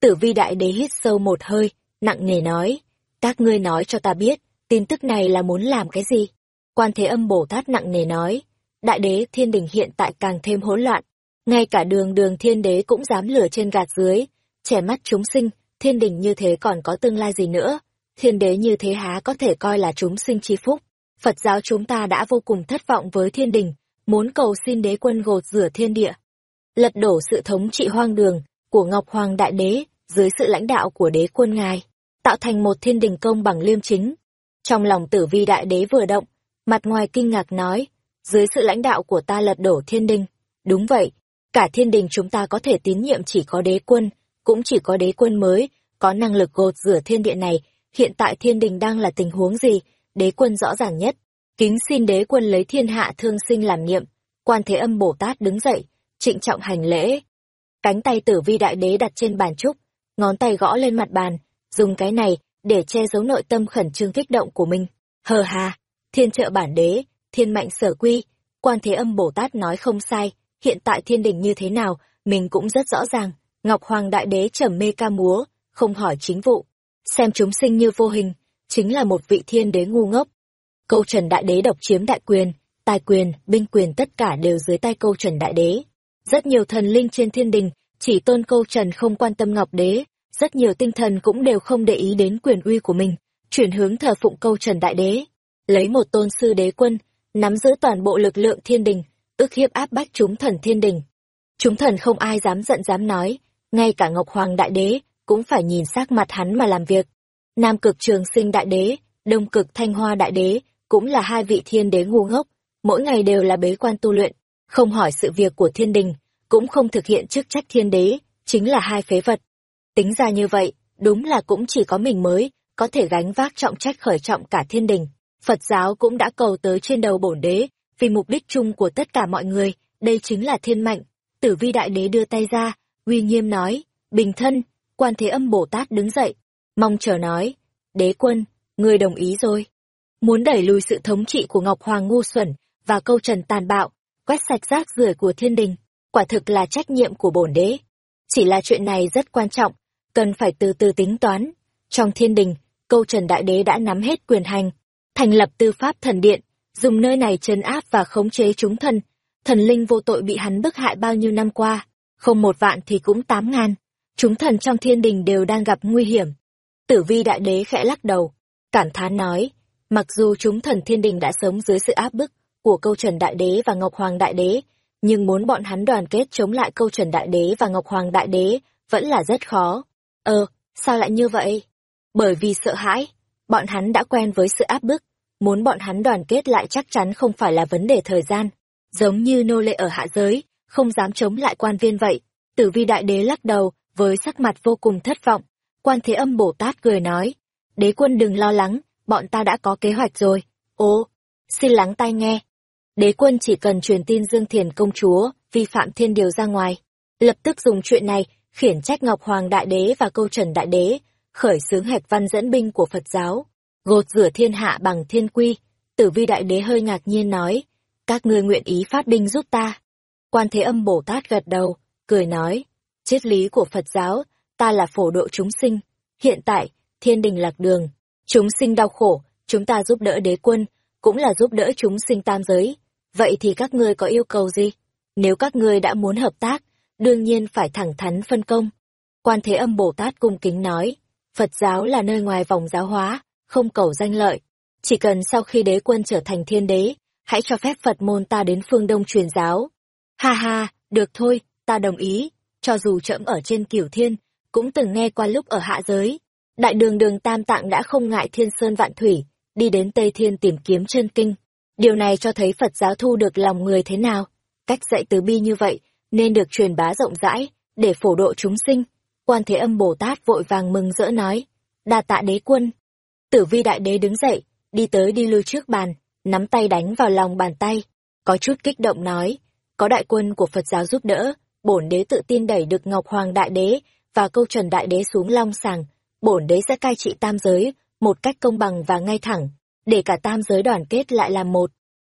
A: Tử vi đại đế hít sâu một hơi, nặng nề nói, các ngươi nói cho ta biết, tin tức này là muốn làm cái gì? Quan Thế Âm Bồ Tát nặng nề nói, đại đế thiên đình hiện tại càng thêm hỗn loạn, ngay cả đường đường thiên đế cũng dám lửa trên gạt dưới, trẻ mắt chúng sinh, thiên đình như thế còn có tương lai gì nữa, thiên đế như thế há có thể coi là chúng sinh chi phúc. Phật giáo chúng ta đã vô cùng thất vọng với thiên đình, muốn cầu xin đế quân gột rửa thiên địa. Lật đổ sự thống trị hoang đường của Ngọc Hoàng Đại Đế dưới sự lãnh đạo của đế quân ngài, tạo thành một thiên đình công bằng liêm chính. Trong lòng tử vi đại đế vừa động, mặt ngoài kinh ngạc nói, dưới sự lãnh đạo của ta lật đổ thiên đình. Đúng vậy, cả thiên đình chúng ta có thể tín nhiệm chỉ có đế quân, cũng chỉ có đế quân mới, có năng lực gột rửa thiên địa này. Hiện tại thiên đình đang là tình huống gì, đế quân rõ ràng nhất. Kính xin đế quân lấy thiên hạ thương sinh làm niệm. Quan thế âm Bồ Tát đứng dậy, trịnh trọng hành lễ. Cánh tay tử vi đại đế đặt trên bàn trúc, ngón tay gõ lên mặt bàn, dùng cái này để che giấu nội tâm khẩn trương kích động của mình. Hờ hà, thiên trợ bản đế, thiên mạnh sở quy, quan thế âm Bồ Tát nói không sai, hiện tại thiên đình như thế nào, mình cũng rất rõ ràng. Ngọc Hoàng Đại Đế trầm mê ca múa, không hỏi chính vụ. Xem chúng sinh như vô hình, chính là một vị thiên đế ngu ngốc. Câu Trần Đại Đế độc chiếm đại quyền, tài quyền, binh quyền tất cả đều dưới tay câu Trần Đại Đế. Rất nhiều thần linh trên thiên đình, chỉ tôn câu Trần không quan tâm Ngọc Đế, rất nhiều tinh thần cũng đều không để ý đến quyền uy của mình, chuyển hướng thờ phụng câu Trần Đại Đế. Lấy một tôn sư đế quân, nắm giữ toàn bộ lực lượng thiên đình, ức hiếp áp bách chúng thần thiên đình. Chúng thần không ai dám giận dám nói, ngay cả Ngọc Hoàng Đại Đế cũng phải nhìn sắc mặt hắn mà làm việc. Nam cực trường sinh Đại Đế, Đông cực Thanh Hoa Đại Đế, cũng là hai vị thiên đế ngu ngốc, mỗi ngày đều là bế quan tu luyện, không hỏi sự việc của thiên đình, cũng không thực hiện chức trách thiên đế, chính là hai phế vật. Tính ra như vậy, đúng là cũng chỉ có mình mới, có thể gánh vác trọng trách khởi trọng cả thiên đình. Phật giáo cũng đã cầu tới trên đầu bổn đế, vì mục đích chung của tất cả mọi người, đây chính là thiên mạnh. Tử vi đại đế đưa tay ra, uy nghiêm nói, bình thân, quan thế âm Bồ Tát đứng dậy, mong chờ nói, đế quân, người đồng ý rồi. Muốn đẩy lùi sự thống trị của Ngọc Hoàng ngu xuẩn và câu trần tàn bạo, quét sạch rác rưởi của thiên đình, quả thực là trách nhiệm của bổn đế. Chỉ là chuyện này rất quan trọng, cần phải từ từ tính toán. Trong thiên đình, câu trần đại đế đã nắm hết quyền hành, thành lập tư pháp thần điện, dùng nơi này trấn áp và khống chế chúng thần. Thần linh vô tội bị hắn bức hại bao nhiêu năm qua, không một vạn thì cũng tám ngàn. Chúng thần trong thiên đình đều đang gặp nguy hiểm. Tử vi đại đế khẽ lắc đầu, cảm thán nói, mặc dù chúng thần thiên đình đã sống dưới sự áp bức của câu trần đại đế và ngọc hoàng đại đế, nhưng muốn bọn hắn đoàn kết chống lại câu trần đại đế và ngọc hoàng đại đế vẫn là rất khó. Ờ, sao lại như vậy? Bởi vì sợ hãi, bọn hắn đã quen với sự áp bức, muốn bọn hắn đoàn kết lại chắc chắn không phải là vấn đề thời gian. Giống như nô lệ ở hạ giới, không dám chống lại quan viên vậy. Tử vi đại đế lắc đầu, với sắc mặt vô cùng thất vọng. Quan thế âm Bồ Tát cười nói, đế quân đừng lo lắng, bọn ta đã có kế hoạch rồi. ồ xin lắng tai nghe. Đế quân chỉ cần truyền tin Dương Thiền công chúa, vi phạm thiên điều ra ngoài. Lập tức dùng chuyện này, khiển trách Ngọc Hoàng Đại Đế và câu trần Đại Đế, khởi xướng hạch văn dẫn binh của Phật giáo, gột rửa thiên hạ bằng thiên quy. Tử vi đại đế hơi ngạc nhiên nói, các ngươi nguyện ý phát binh giúp ta. Quan thế âm Bồ Tát gật đầu, cười nói, triết lý của Phật giáo, ta là phổ độ chúng sinh. Hiện tại, thiên đình lạc đường, chúng sinh đau khổ, chúng ta giúp đỡ đế quân, cũng là giúp đỡ chúng sinh tam giới. Vậy thì các ngươi có yêu cầu gì? Nếu các ngươi đã muốn hợp tác, đương nhiên phải thẳng thắn phân công. Quan Thế Âm Bồ Tát cung kính nói, Phật giáo là nơi ngoài vòng giáo hóa, không cầu danh lợi. Chỉ cần sau khi đế quân trở thành thiên đế, hãy cho phép Phật môn ta đến phương Đông truyền giáo. Ha ha, được thôi, ta đồng ý, cho dù trẫm ở trên cửu thiên, cũng từng nghe qua lúc ở hạ giới. Đại đường đường Tam Tạng đã không ngại thiên sơn vạn thủy, đi đến Tây Thiên tìm kiếm chân kinh. Điều này cho thấy Phật giáo thu được lòng người thế nào. Cách dạy từ bi như vậy, nên được truyền bá rộng rãi, để phổ độ chúng sinh. Quan Thế Âm Bồ Tát vội vàng mừng rỡ nói, đa tạ đế quân. Tử vi đại đế đứng dậy, đi tới đi lui trước bàn, nắm tay đánh vào lòng bàn tay, có chút kích động nói, có đại quân của Phật giáo giúp đỡ, bổn đế tự tin đẩy được Ngọc Hoàng đại đế và câu trần đại đế xuống long sàng, bổn đế sẽ cai trị tam giới, một cách công bằng và ngay thẳng, để cả tam giới đoàn kết lại làm một.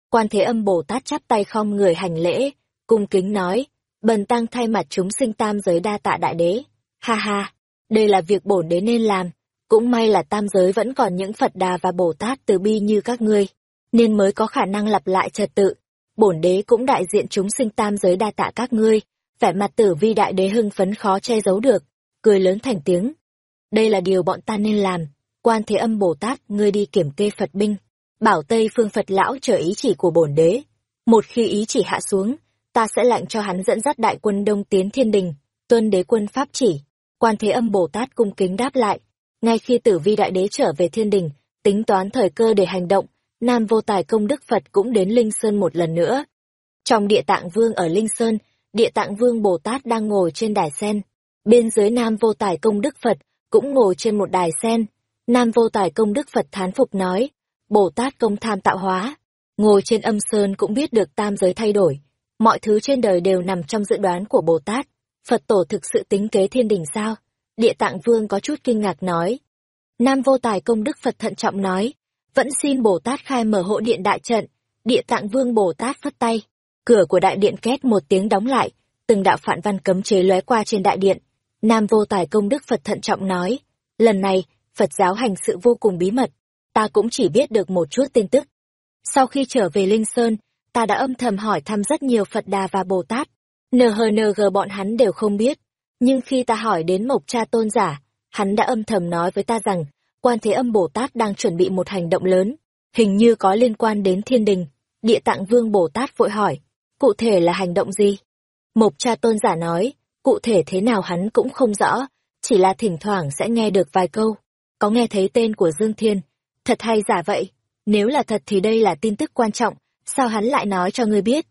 A: Quan Thế Âm Bồ Tát chắp tay khom người hành lễ, cung kính nói, bần tăng thay mặt chúng sinh tam giới đa tạ đại đế. Ha ha, Đây là việc bổn đế nên làm. Cũng may là tam giới vẫn còn những Phật Đà và Bồ Tát từ bi như các ngươi, nên mới có khả năng lặp lại trật tự. Bổn đế cũng đại diện chúng sinh tam giới đa tạ các ngươi, vẻ mặt tử vi đại đế hưng phấn khó che giấu được, cười lớn thành tiếng. Đây là điều bọn ta nên làm, quan thế âm Bồ Tát, ngươi đi kiểm kê Phật binh, bảo Tây phương Phật lão chờ ý chỉ của bổn đế. Một khi ý chỉ hạ xuống, ta sẽ lệnh cho hắn dẫn dắt đại quân đông tiến thiên đình, tuân đế quân pháp chỉ. Quan thế âm Bồ Tát cung kính đáp lại. Ngay khi tử vi đại đế trở về thiên đình, tính toán thời cơ để hành động, Nam vô tài công đức Phật cũng đến Linh Sơn một lần nữa. Trong địa tạng vương ở Linh Sơn, địa tạng vương Bồ Tát đang ngồi trên đài sen. Bên dưới Nam vô tài công đức Phật cũng ngồi trên một đài sen. Nam vô tài công đức Phật thán phục nói, Bồ Tát công tham tạo hóa. Ngồi trên âm sơn cũng biết được tam giới thay đổi. Mọi thứ trên đời đều nằm trong dự đoán của Bồ Tát. Phật tổ thực sự tính kế thiên đình sao? Địa tạng vương có chút kinh ngạc nói. Nam vô tài công đức Phật thận trọng nói, vẫn xin Bồ Tát khai mở hộ điện đại trận. Địa tạng vương Bồ Tát phất tay. Cửa của đại điện két một tiếng đóng lại, từng đạo phản văn cấm chế lóe qua trên đại điện. Nam vô tài công đức Phật thận trọng nói, lần này, Phật giáo hành sự vô cùng bí mật, ta cũng chỉ biết được một chút tin tức. Sau khi trở về Linh Sơn, ta đã âm thầm hỏi thăm rất nhiều Phật Đà và Bồ Tát. NHNG bọn hắn đều không biết. Nhưng khi ta hỏi đến Mộc Cha Tôn Giả, hắn đã âm thầm nói với ta rằng, Quan Thế Âm Bồ Tát đang chuẩn bị một hành động lớn, hình như có liên quan đến thiên đình. Địa tạng vương Bồ Tát vội hỏi, cụ thể là hành động gì? Mộc Cha Tôn Giả nói, cụ thể thế nào hắn cũng không rõ, chỉ là thỉnh thoảng sẽ nghe được vài câu. Có nghe thấy tên của Dương Thiên, thật hay giả vậy? Nếu là thật thì đây là tin tức quan trọng, sao hắn lại nói cho ngươi biết?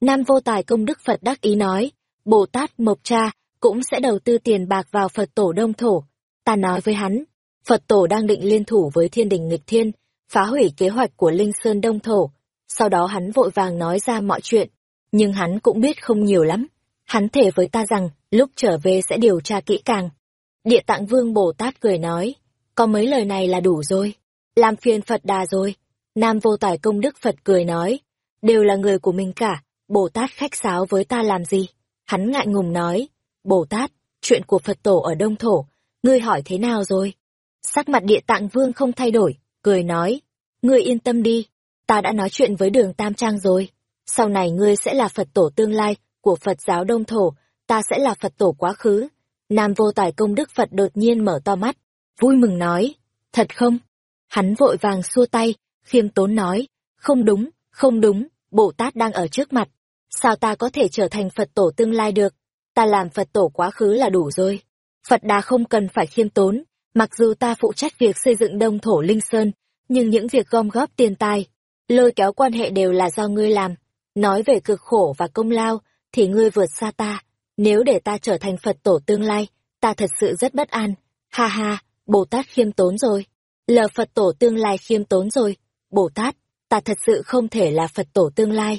A: Nam vô tài công đức Phật đắc ý nói, Bồ Tát Mộc Cha cũng sẽ đầu tư tiền bạc vào Phật tổ Đông Thổ. Ta nói với hắn, Phật tổ đang định liên thủ với thiên đình nghịch thiên, phá hủy kế hoạch của Linh Sơn Đông Thổ. Sau đó hắn vội vàng nói ra mọi chuyện, nhưng hắn cũng biết không nhiều lắm. Hắn thể với ta rằng, lúc trở về sẽ điều tra kỹ càng. Địa tạng vương Bồ Tát cười nói, có mấy lời này là đủ rồi, làm phiền Phật đà rồi. Nam vô tài công đức Phật cười nói, đều là người của mình cả, Bồ Tát khách sáo với ta làm gì? Hắn ngại ngùng nói, Bồ Tát, chuyện của Phật tổ ở Đông Thổ, ngươi hỏi thế nào rồi? Sắc mặt địa tạng vương không thay đổi, cười nói, ngươi yên tâm đi, ta đã nói chuyện với đường Tam Trang rồi. Sau này ngươi sẽ là Phật tổ tương lai của Phật giáo Đông Thổ, ta sẽ là Phật tổ quá khứ. Nam vô tài công đức Phật đột nhiên mở to mắt, vui mừng nói, thật không? Hắn vội vàng xua tay, khiêm tốn nói, không đúng, không đúng, Bồ Tát đang ở trước mặt, sao ta có thể trở thành Phật tổ tương lai được? Ta làm Phật tổ quá khứ là đủ rồi. Phật đà không cần phải khiêm tốn, mặc dù ta phụ trách việc xây dựng đông thổ linh sơn, nhưng những việc gom góp tiền tài, lôi kéo quan hệ đều là do ngươi làm. Nói về cực khổ và công lao, thì ngươi vượt xa ta. Nếu để ta trở thành Phật tổ tương lai, ta thật sự rất bất an. Ha ha, Bồ Tát khiêm tốn rồi. Lờ Phật tổ tương lai khiêm tốn rồi. Bồ Tát, ta thật sự không thể là Phật tổ tương lai.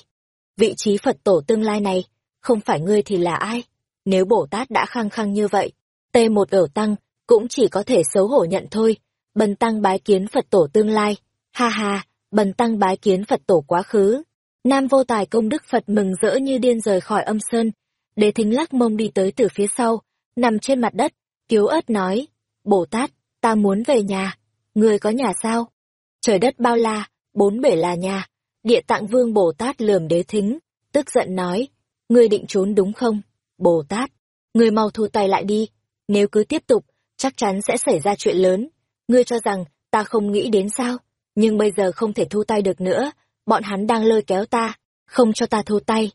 A: Vị trí Phật tổ tương lai này, không phải ngươi thì là ai? Nếu Bồ Tát đã khăng khăng như vậy, T một ở tăng, cũng chỉ có thể xấu hổ nhận thôi. Bần tăng bái kiến Phật tổ tương lai. Ha ha, bần tăng bái kiến Phật tổ quá khứ. Nam vô tài công đức Phật mừng rỡ như điên rời khỏi âm sơn. Đế thính lắc mông đi tới từ phía sau, nằm trên mặt đất, kiếu ớt nói. Bồ Tát, ta muốn về nhà. Người có nhà sao? Trời đất bao la, bốn bể là nhà. Địa tạng vương Bồ Tát lườm đế thính, tức giận nói. Ngươi định trốn đúng không? Bồ Tát, ngươi mau thu tay lại đi. Nếu cứ tiếp tục, chắc chắn sẽ xảy ra chuyện lớn. Ngươi cho rằng, ta không nghĩ đến sao? Nhưng bây giờ không thể thu tay được nữa, bọn hắn đang lôi kéo ta, không cho ta thu tay.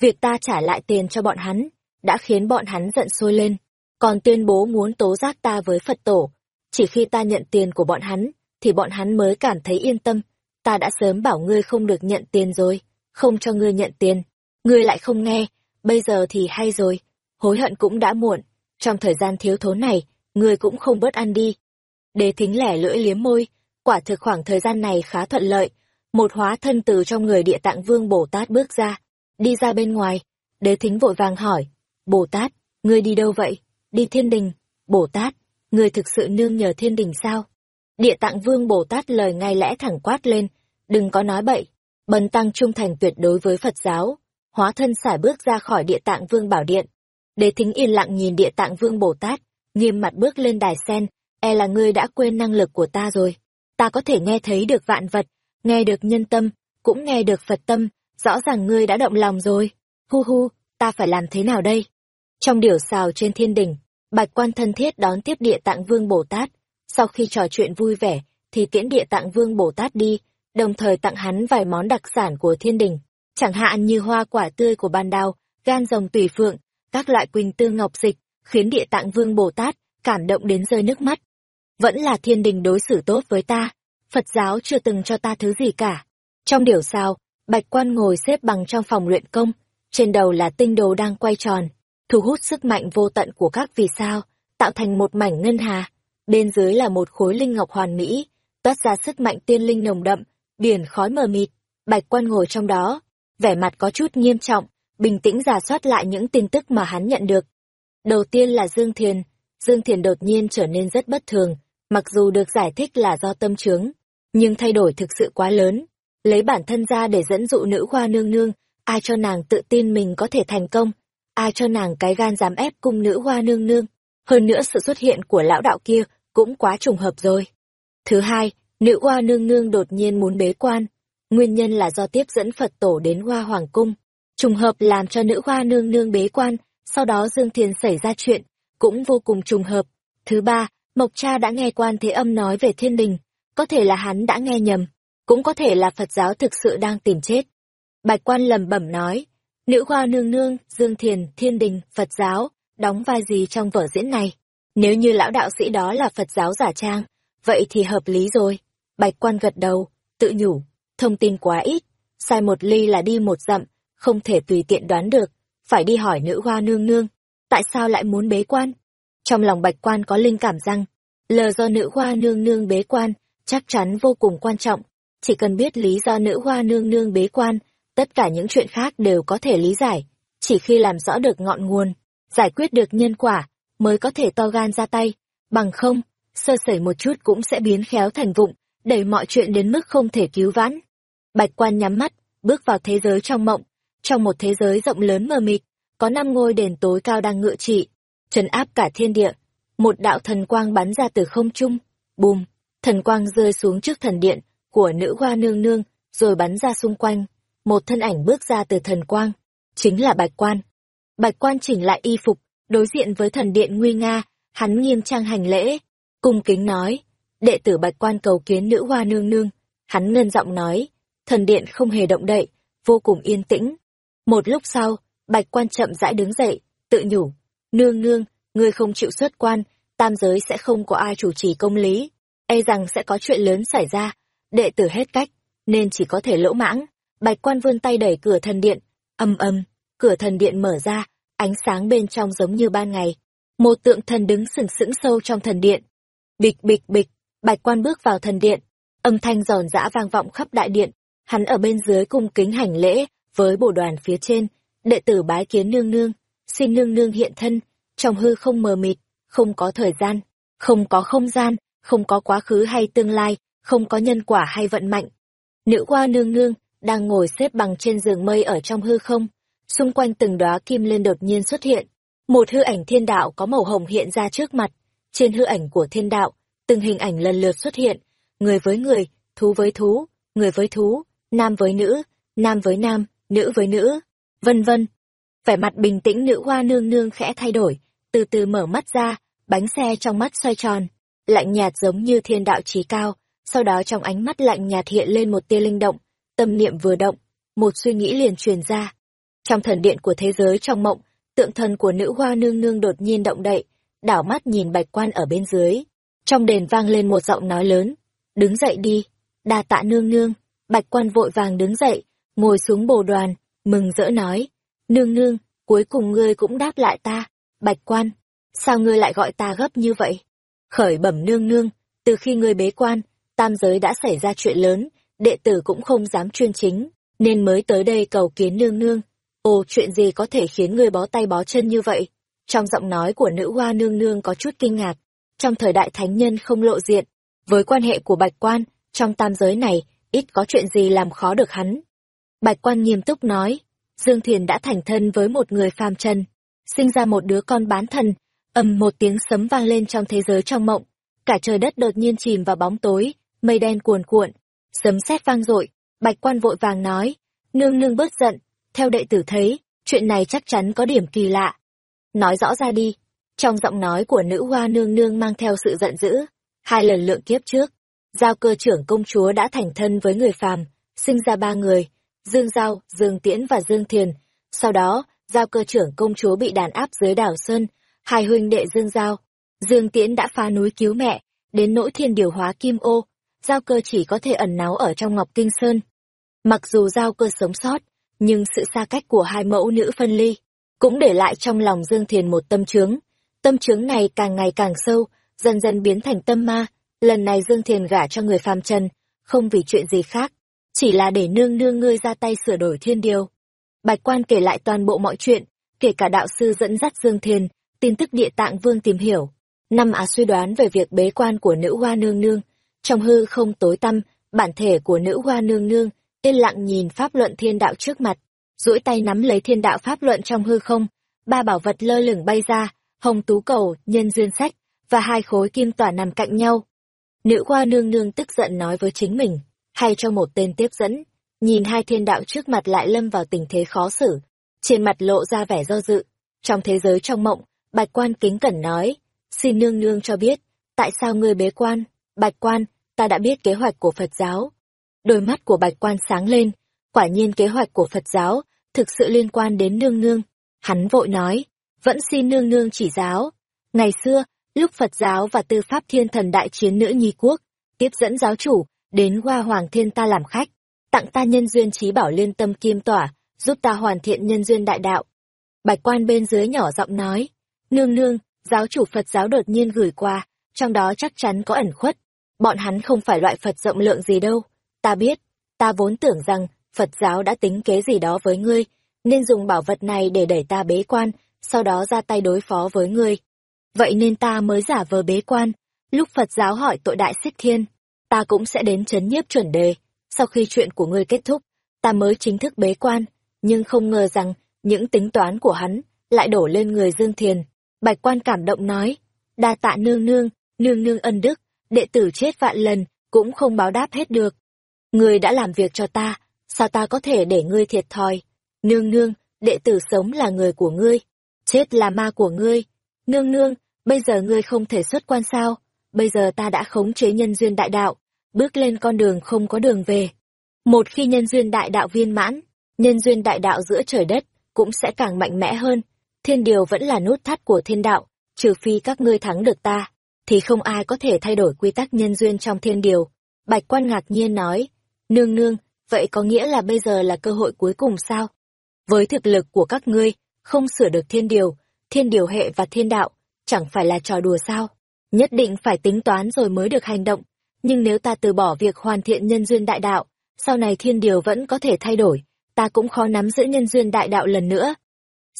A: Việc ta trả lại tiền cho bọn hắn, đã khiến bọn hắn giận sôi lên, còn tuyên bố muốn tố giác ta với Phật tổ. Chỉ khi ta nhận tiền của bọn hắn, thì bọn hắn mới cảm thấy yên tâm. Ta đã sớm bảo ngươi không được nhận tiền rồi, không cho ngươi nhận tiền. Ngươi lại không nghe, bây giờ thì hay rồi, hối hận cũng đã muộn. Trong thời gian thiếu thốn này, ngươi cũng không bớt ăn đi. Đế thính lẻ lưỡi liếm môi, quả thực khoảng thời gian này khá thuận lợi. Một hóa thân từ trong người địa tạng vương Bồ Tát bước ra, đi ra bên ngoài. Đế thính vội vàng hỏi, Bồ Tát, ngươi đi đâu vậy? Đi thiên đình. Bồ Tát, Người thực sự nương nhờ thiên đình sao? Địa tạng vương Bồ Tát lời ngay lẽ thẳng quát lên, đừng có nói bậy. Bần tăng trung thành tuyệt đối với Phật giáo. Hóa thân xả bước ra khỏi địa tạng vương bảo điện. Đế thính yên lặng nhìn địa tạng vương Bồ Tát, nghiêm mặt bước lên đài sen, e là ngươi đã quên năng lực của ta rồi. Ta có thể nghe thấy được vạn vật, nghe được nhân tâm, cũng nghe được Phật tâm, rõ ràng ngươi đã động lòng rồi. Hu hu, ta phải làm thế nào đây? Trong điểu xào trên thiên đỉnh, Bạch Quan thân thiết đón tiếp Địa Tạng Vương Bồ Tát. Sau khi trò chuyện vui vẻ, thì tiễn Địa Tạng Vương Bồ Tát đi, đồng thời tặng hắn vài món đặc sản của thiên đình, chẳng hạn như hoa quả tươi của ban đào, gan rồng tùy phượng, các loại quỳnh tương ngọc dịch, khiến Địa Tạng Vương Bồ Tát cảm động đến rơi nước mắt. Vẫn là thiên đình đối xử tốt với ta, Phật giáo chưa từng cho ta thứ gì cả. Trong điều sao, Bạch Quan ngồi xếp bằng trong phòng luyện công, trên đầu là tinh đồ đang quay tròn, thu hút sức mạnh vô tận của các vì sao, tạo thành một mảnh ngân hà. Bên dưới là một khối linh ngọc hoàn mỹ, toát ra sức mạnh tiên linh nồng đậm, biển khói mờ mịt. Bạch quan ngồi trong đó, vẻ mặt có chút nghiêm trọng, bình tĩnh giả soát lại những tin tức mà hắn nhận được. Đầu tiên là Dương Thiền. Dương Thiền đột nhiên trở nên rất bất thường, mặc dù được giải thích là do tâm trướng, nhưng thay đổi thực sự quá lớn. Lấy bản thân ra để dẫn dụ nữ hoa nương nương, ai cho nàng tự tin mình có thể thành công, ai cho nàng cái gan dám ép cung nữ hoa nương nương. Hơn nữa sự xuất hiện của lão đạo kia cũng quá trùng hợp rồi. Thứ hai, nữ hoa nương nương đột nhiên muốn bế quan. Nguyên nhân là do tiếp dẫn Phật tổ đến hoa hoàng cung. Trùng hợp làm cho nữ hoa nương nương bế quan, sau đó Dương Thiền xảy ra chuyện, cũng vô cùng trùng hợp. Thứ ba, Mộc Cha đã nghe quan thế âm nói về thiên đình, có thể là hắn đã nghe nhầm, cũng có thể là Phật giáo thực sự đang tìm chết. Bạch quan lầm bẩm nói, Nữ hoa nương nương, Dương Thiền, Thiên Đình, Phật giáo, đóng vai gì trong vở diễn này? Nếu như lão đạo sĩ đó là Phật giáo giả trang, vậy thì hợp lý rồi. Bạch quan gật đầu, tự nhủ, thông tin quá ít, sai một ly là đi một dặm, không thể tùy tiện đoán được, phải đi hỏi nữ hoa nương nương, tại sao lại muốn bế quan? Trong lòng bạch quan có linh cảm rằng, lờ do nữ hoa nương nương bế quan, chắc chắn vô cùng quan trọng, chỉ cần biết lý do nữ hoa nương nương bế quan, tất cả những chuyện khác đều có thể lý giải, chỉ khi làm rõ được ngọn nguồn, giải quyết được nhân quả, mới có thể to gan ra tay, bằng không, sơ sẩy một chút cũng sẽ biến khéo thành vụng, đẩy mọi chuyện đến mức không thể cứu vãn. Bạch quan nhắm mắt, bước vào thế giới trong mộng, trong một thế giới rộng lớn mờ mịt, có năm ngôi đền tối cao đang ngự trị, trấn áp cả thiên địa. Một đạo thần quang bắn ra từ không trung, bùm, thần quang rơi xuống trước thần điện của nữ hoa nương nương, rồi bắn ra xung quanh một thân ảnh bước ra từ thần quang, chính là Bạch Quan. Bạch Quan chỉnh lại y phục, đối diện với thần điện nguy nga, hắn nghiêm trang hành lễ, cung kính nói, đệ tử Bạch Quan cầu kiến nữ hoa nương nương, hắn ngân giọng nói, thần điện không hề động đậy, vô cùng yên tĩnh. Một lúc sau, Bạch Quan chậm rãi đứng dậy, tự nhủ, nương nương, ngươi không chịu xuất quan, tam giới sẽ không có ai chủ trì công lý, e rằng sẽ có chuyện lớn xảy ra, đệ tử hết cách, nên chỉ có thể lỗ mãng. Bạch quan vươn tay đẩy cửa thần điện, âm âm, cửa thần điện mở ra, ánh sáng bên trong giống như ban ngày. Một tượng thần đứng sừng sững sâu trong thần điện. Bịch bịch bịch, bạch quan bước vào thần điện, âm thanh giòn giã vang vọng khắp đại điện. Hắn ở bên dưới cung kính hành lễ, với bộ đoàn phía trên, đệ tử bái kiến nương nương, xin nương nương hiện thân, trong hư không mờ mịt, không có thời gian, không có không gian, không có quá khứ hay tương lai, không có nhân quả hay vận mệnh. Nữ hoa nương nương, đang ngồi xếp bằng trên giường mây ở trong hư không, xung quanh từng đóa kim liên đột nhiên xuất hiện. Một hư ảnh thiên đạo có màu hồng hiện ra trước mặt, trên hư ảnh của thiên đạo, từng hình ảnh lần lượt xuất hiện, người với người, thú với thú, người với thú, nam với nữ, nam với nam, nữ với nữ, vân vân. Vẻ mặt bình tĩnh nữ hoa nương nương khẽ thay đổi, từ từ mở mắt ra, bánh xe trong mắt xoay tròn, lạnh nhạt giống như thiên đạo trí cao, sau đó trong ánh mắt lạnh nhạt hiện lên một tia linh động, tâm niệm vừa động, một suy nghĩ liền truyền ra. Trong thần điện của thế giới trong mộng, tượng thần của nữ hoa nương nương đột nhiên động đậy, đảo mắt nhìn bạch quan ở bên dưới. Trong đền vang lên một giọng nói lớn, đứng dậy đi, đa tạ nương nương, bạch quan vội vàng đứng dậy, ngồi xuống bồ đoàn, mừng rỡ nói, nương nương, cuối cùng ngươi cũng đáp lại ta, bạch quan, sao ngươi lại gọi ta gấp như vậy? Khởi bẩm nương nương, từ khi ngươi bế quan, tam giới đã xảy ra chuyện lớn, đệ tử cũng không dám chuyên chính, nên mới tới đây cầu kiến nương nương. Ồ, chuyện gì có thể khiến người bó tay bó chân như vậy? Trong giọng nói của nữ hoa nương nương có chút kinh ngạc. Trong thời đại thánh nhân không lộ diện, với quan hệ của bạch quan, trong tam giới này, ít có chuyện gì làm khó được hắn. Bạch quan nghiêm túc nói, Dương Thiền đã thành thân với một người phàm trần, sinh ra một đứa con bán thần. ầm một tiếng sấm vang lên trong thế giới trong mộng cả trời đất đột nhiên chìm vào bóng tối mây đen cuồn cuộn sấm sét vang dội, bạch quan vội vàng nói, nương nương bớt giận, theo đệ tử thấy, chuyện này chắc chắn có điểm kỳ lạ. Nói rõ ra đi, trong giọng nói của nữ hoa nương nương mang theo sự giận dữ, hai lần lượng kiếp trước, giao cơ trưởng công chúa đã thành thân với người phàm, sinh ra ba người, dương giao, dương tiễn và dương thiền. Sau đó, giao cơ trưởng công chúa bị đàn áp dưới đảo sơn, hai huynh đệ dương giao, dương tiễn đã phá núi cứu mẹ, đến nỗi thiên điều hóa kim ô giao cơ chỉ có thể ẩn náu ở trong ngọc kinh sơn. Mặc dù giao cơ sống sót, nhưng sự xa cách của hai mẫu nữ phân ly cũng để lại trong lòng dương thiền một tâm trướng tâm trướng này càng ngày càng sâu, dần dần biến thành tâm ma. Lần này dương thiền gả cho người phàm trần, không vì chuyện gì khác, chỉ là để nương nương ngươi ra tay sửa đổi thiên điều. Bạch quan kể lại toàn bộ mọi chuyện, kể cả đạo sư dẫn dắt dương thiền, tin tức địa tạng vương tìm hiểu. Năm á suy đoán về việc bế quan của nữ hoa nương nương trong hư không tối tăm, bản thể của nữ hoa nương nương, yên lặng nhìn pháp luận thiên đạo trước mặt, duỗi tay nắm lấy thiên đạo pháp luận trong hư không, ba bảo vật lơ lửng bay ra, hồng tú cầu, nhân duyên sách, và hai khối kim tỏa nằm cạnh nhau. Nữ hoa nương nương tức giận nói với chính mình, hay cho một tên tiếp dẫn, nhìn hai thiên đạo trước mặt lại lâm vào tình thế khó xử, trên mặt lộ ra vẻ do dự. Trong thế giới trong mộng, bạch quan kính cẩn nói, xin nương nương cho biết, tại sao ngươi bế quan, bạch quan ta đã biết kế hoạch của phật giáo. Đôi mắt của bạch quan sáng lên. Quả nhiên kế hoạch của phật giáo thực sự liên quan đến nương nương. Hắn vội nói, vẫn xin nương nương chỉ giáo. Ngày xưa, lúc phật giáo và tư pháp thiên thần đại chiến nữ nhi quốc, tiếp dẫn giáo chủ đến hoa hoàng thiên ta làm khách, tặng ta nhân duyên trí bảo liên tâm kim tỏa giúp ta hoàn thiện nhân duyên đại đạo. Bạch quan bên dưới nhỏ giọng nói, nương nương, giáo chủ phật giáo đột nhiên gửi qua trong đó chắc chắn có ẩn khuất bọn hắn không phải loại phật rộng lượng gì đâu. Ta biết, ta vốn tưởng rằng phật giáo đã tính kế gì đó với ngươi, nên dùng bảo vật này để đẩy ta bế quan, sau đó ra tay đối phó với ngươi. Vậy nên ta mới giả vờ bế quan. Lúc phật giáo hỏi tội đại xích thiên, ta cũng sẽ đến chấn nhiếp chuẩn đề. Sau khi chuyện của ngươi kết thúc, ta mới chính thức bế quan. Nhưng không ngờ rằng, những tính toán của hắn lại đổ lên người dương thiền. Bạch quan cảm động nói, đa tạ nương nương nương nương ân đức đệ tử chết vạn lần cũng không báo đáp hết được. Ngươi đã làm việc cho ta, sao ta có thể để ngươi thiệt thòi? Nương nương, đệ tử sống là người của ngươi, chết là ma của ngươi. Nương nương, bây giờ ngươi không thể xuất quan sao? Bây giờ ta đã khống chế nhân duyên đại đạo, bước lên con đường không có đường về. Một khi nhân duyên đại đạo viên mãn, nhân duyên đại đạo giữa trời đất cũng sẽ càng mạnh mẽ hơn. Thiên điều vẫn là nút thắt của thiên đạo, trừ phi các ngươi thắng được ta thì không ai có thể thay đổi quy tắc nhân duyên trong thiên điều. Bạch quan ngạc nhiên nói, nương nương, vậy có nghĩa là bây giờ là cơ hội cuối cùng sao? Với thực lực của các ngươi, không sửa được thiên điều thiên điều hệ và thiên đạo, chẳng phải là trò đùa sao? Nhất định phải tính toán rồi mới được hành động. Nhưng nếu ta từ bỏ việc hoàn thiện nhân duyên đại đạo, sau này thiên điều vẫn có thể thay đổi, ta cũng khó nắm giữ nhân duyên đại đạo lần nữa.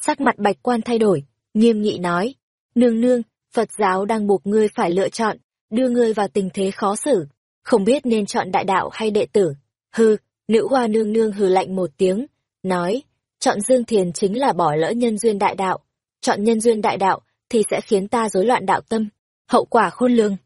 A: Sắc mặt bạch quan thay đổi, nghiêm nghị nói, nương nương phật giáo đang buộc ngươi phải lựa chọn đưa ngươi vào tình thế khó xử. Không biết nên chọn đại đạo hay đệ tử. Hừ, nữ hoa nương nương hừ lạnh một tiếng nói chọn dương thiền chính là bỏ lỡ nhân duyên đại đạo. Chọn nhân duyên đại đạo thì sẽ khiến ta rối loạn đạo tâm. Hậu quả khôn lường.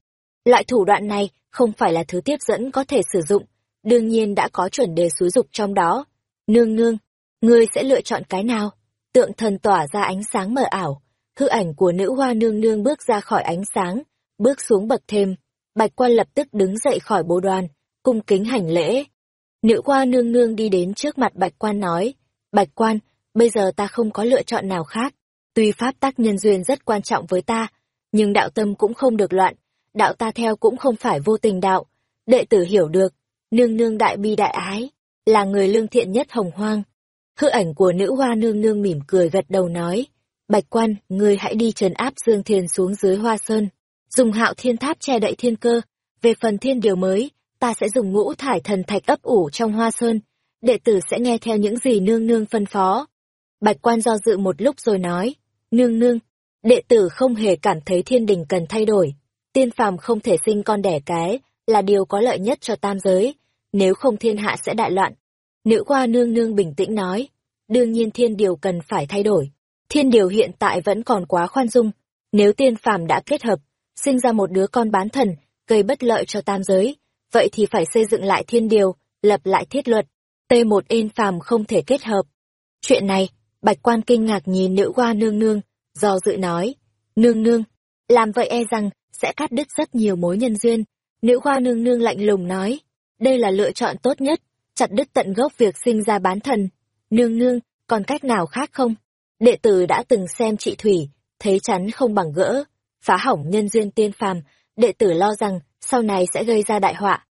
A: Loại thủ đoạn này không phải là thứ tiếp dẫn có thể sử dụng đương nhiên đã có chuẩn đề xúi dục trong đó. Nương nương ngươi sẽ lựa chọn cái nào? Tượng thần tỏa ra ánh sáng mờ ảo hư ảnh của nữ hoa nương nương bước ra khỏi ánh sáng, bước xuống bậc thềm. Bạch quan lập tức đứng dậy khỏi bồ đoàn, cung kính hành lễ. Nữ hoa nương nương đi đến trước mặt bạch quan nói, bạch quan, bây giờ ta không có lựa chọn nào khác. Tuy pháp tác nhân duyên rất quan trọng với ta, nhưng đạo tâm cũng không được loạn, đạo ta theo cũng không phải vô tình đạo. Đệ tử hiểu được, nương nương đại bi đại ái, là người lương thiện nhất hồng hoang. Hư ảnh của nữ hoa nương nương mỉm cười gật đầu nói bạch quan, ngươi hãy đi trấn áp dương thiền xuống dưới hoa sơn. Dùng hạo thiên tháp che đậy thiên cơ. Về phần thiên điều mới, ta sẽ dùng ngũ thải thần thạch ấp ủ trong hoa sơn. Đệ tử sẽ nghe theo những gì nương nương phân phó. Bạch quan do dự một lúc rồi nói, nương nương, đệ tử không hề cảm thấy thiên đình cần thay đổi. Tiên phàm không thể sinh con đẻ cái là điều có lợi nhất cho tam giới. Nếu không thiên hạ sẽ đại loạn. Nữ Qua nương nương bình tĩnh nói, đương nhiên thiên điều cần phải thay đổi thiên điều hiện tại vẫn còn quá khoan dung Nếu tiên phàm đã kết hợp, sinh ra một đứa con bán thần, gây bất lợi cho tam giới, vậy thì phải xây dựng lại thiên điều, lập lại thiết luật. T1 yên phàm không thể kết hợp. Chuyện này, bạch quan kinh ngạc nhìn nữ hoa nương nương, do dự nói, nương nương, làm vậy e rằng sẽ cắt đứt rất nhiều mối nhân duyên. Nữ hoa nương nương lạnh lùng nói, đây là lựa chọn tốt nhất, chặt đứt tận gốc việc sinh ra bán thần. Nương nương, còn cách nào khác không? Đệ tử đã từng xem chị Thủy, thấy chắn không bằng gỡ, phá hỏng nhân duyên tiên phàm, đệ tử lo rằng sau này sẽ gây ra đại họa.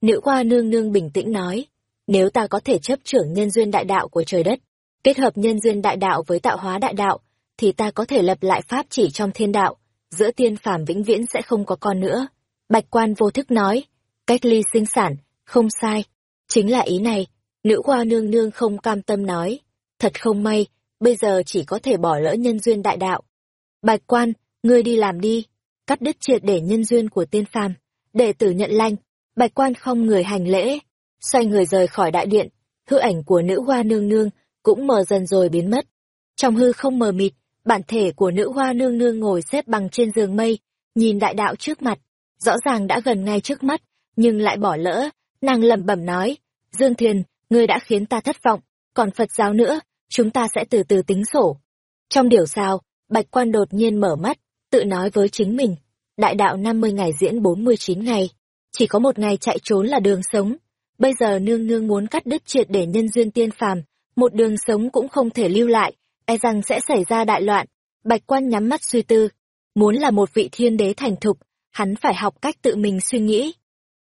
A: Nữ hoa nương nương bình tĩnh nói, nếu ta có thể chấp trưởng nhân duyên đại đạo của trời đất, kết hợp nhân duyên đại đạo với tạo hóa đại đạo, thì ta có thể lập lại pháp chỉ trong thiên đạo, giữa tiên phàm vĩnh viễn sẽ không có con nữa. Bạch quan vô thức nói, cách ly sinh sản, không sai. Chính là ý này, nữ hoa nương nương không cam tâm nói. Thật không may, bây giờ chỉ có thể bỏ lỡ nhân duyên đại đạo. Bạch quan, ngươi đi làm đi, cắt đứt triệt để nhân duyên của tiên phàm. Đệ tử nhận lanh, bạch quan không người hành lễ, xoay người rời khỏi đại điện, hư ảnh của nữ hoa nương nương cũng mờ dần rồi biến mất. Trong hư không mờ mịt, bản thể của nữ hoa nương nương ngồi xếp bằng trên giường mây, nhìn đại đạo trước mặt, rõ ràng đã gần ngay trước mắt, nhưng lại bỏ lỡ, nàng lẩm bẩm nói, Dương thiền ngươi đã khiến ta thất vọng, còn Phật giáo nữa, chúng ta sẽ từ từ tính sổ. Trong điều sao, Bạch Quan đột nhiên mở mắt, tự nói với chính mình, đại đạo 50 ngày diễn 49 ngày, chỉ có một ngày chạy trốn là đường sống. Bây giờ nương nương muốn cắt đứt triệt để nhân duyên tiên phàm, một đường sống cũng không thể lưu lại, e rằng sẽ xảy ra đại loạn. Bạch quan nhắm mắt suy tư, muốn là một vị thiên đế thành thục, hắn phải học cách tự mình suy nghĩ.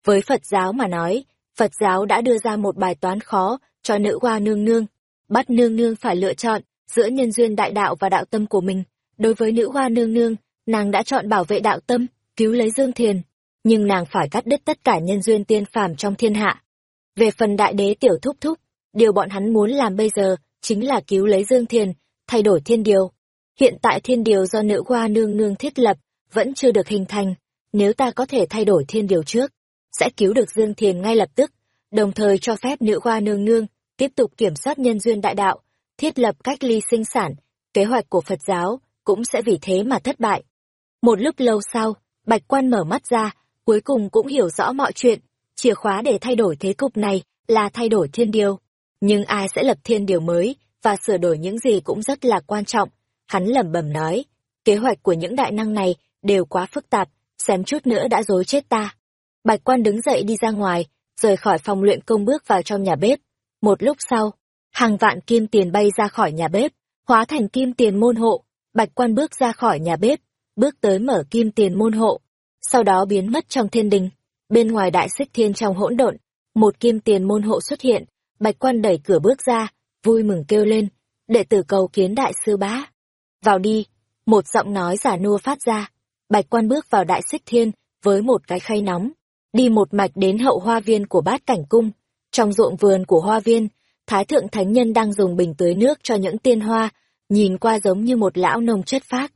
A: Với Phật giáo mà nói, Phật giáo đã đưa ra một bài toán khó cho nữ hoa nương nương, bắt nương nương phải lựa chọn giữa nhân duyên đại đạo và đạo tâm của mình. Đối với nữ hoa nương nương, nàng đã chọn bảo vệ đạo tâm, cứu lấy Dương Thiền, nhưng nàng phải cắt đứt tất cả nhân duyên tiên phàm trong thiên hạ. Về phần đại đế tiểu thúc thúc, điều bọn hắn muốn làm bây giờ chính là cứu lấy Dương Thiền, thay đổi thiên điều. Hiện tại thiên điều do nữ hoa nương nương thiết lập, vẫn chưa được hình thành. Nếu ta có thể thay đổi thiên điều trước, sẽ cứu được Dương Thiền ngay lập tức, đồng thời cho phép nữ hoa nương nương tiếp tục kiểm soát nhân duyên đại đạo, thiết lập cách ly sinh sản, kế hoạch của Phật giáo cũng sẽ vì thế mà thất bại. Một lúc lâu sau, Bạch Quan mở mắt ra, cuối cùng cũng hiểu rõ mọi chuyện, chìa khóa để thay đổi thế cục này là thay đổi thiên điều. Nhưng ai sẽ lập thiên điều mới và sửa đổi những gì cũng rất là quan trọng. Hắn lẩm bẩm nói, kế hoạch của những đại năng này đều quá phức tạp, xem chút nữa đã dối chết ta. Bạch quan đứng dậy đi ra ngoài, rời khỏi phòng luyện công bước vào trong nhà bếp. Một lúc sau, hàng vạn kim tiền bay ra khỏi nhà bếp, hóa thành kim tiền môn hộ. Bạch quan bước ra khỏi nhà bếp, bước tới mở kim tiền môn hộ, sau đó biến mất trong thiên đình. Bên ngoài đại xích thiên trong hỗn độn, một kim tiền môn hộ xuất hiện, bạch quan đẩy cửa bước ra, vui mừng kêu lên, đệ tử cầu kiến đại sư bá. Vào đi, một giọng nói giả nua phát ra, bạch quan bước vào đại xích thiên với một cái khay nóng, đi một mạch đến hậu hoa viên của bát cảnh cung. Trong ruộng vườn của hoa viên, Thái Thượng Thánh Nhân đang dùng bình tưới nước cho những tiên hoa, nhìn qua giống như một lão nông chất phác.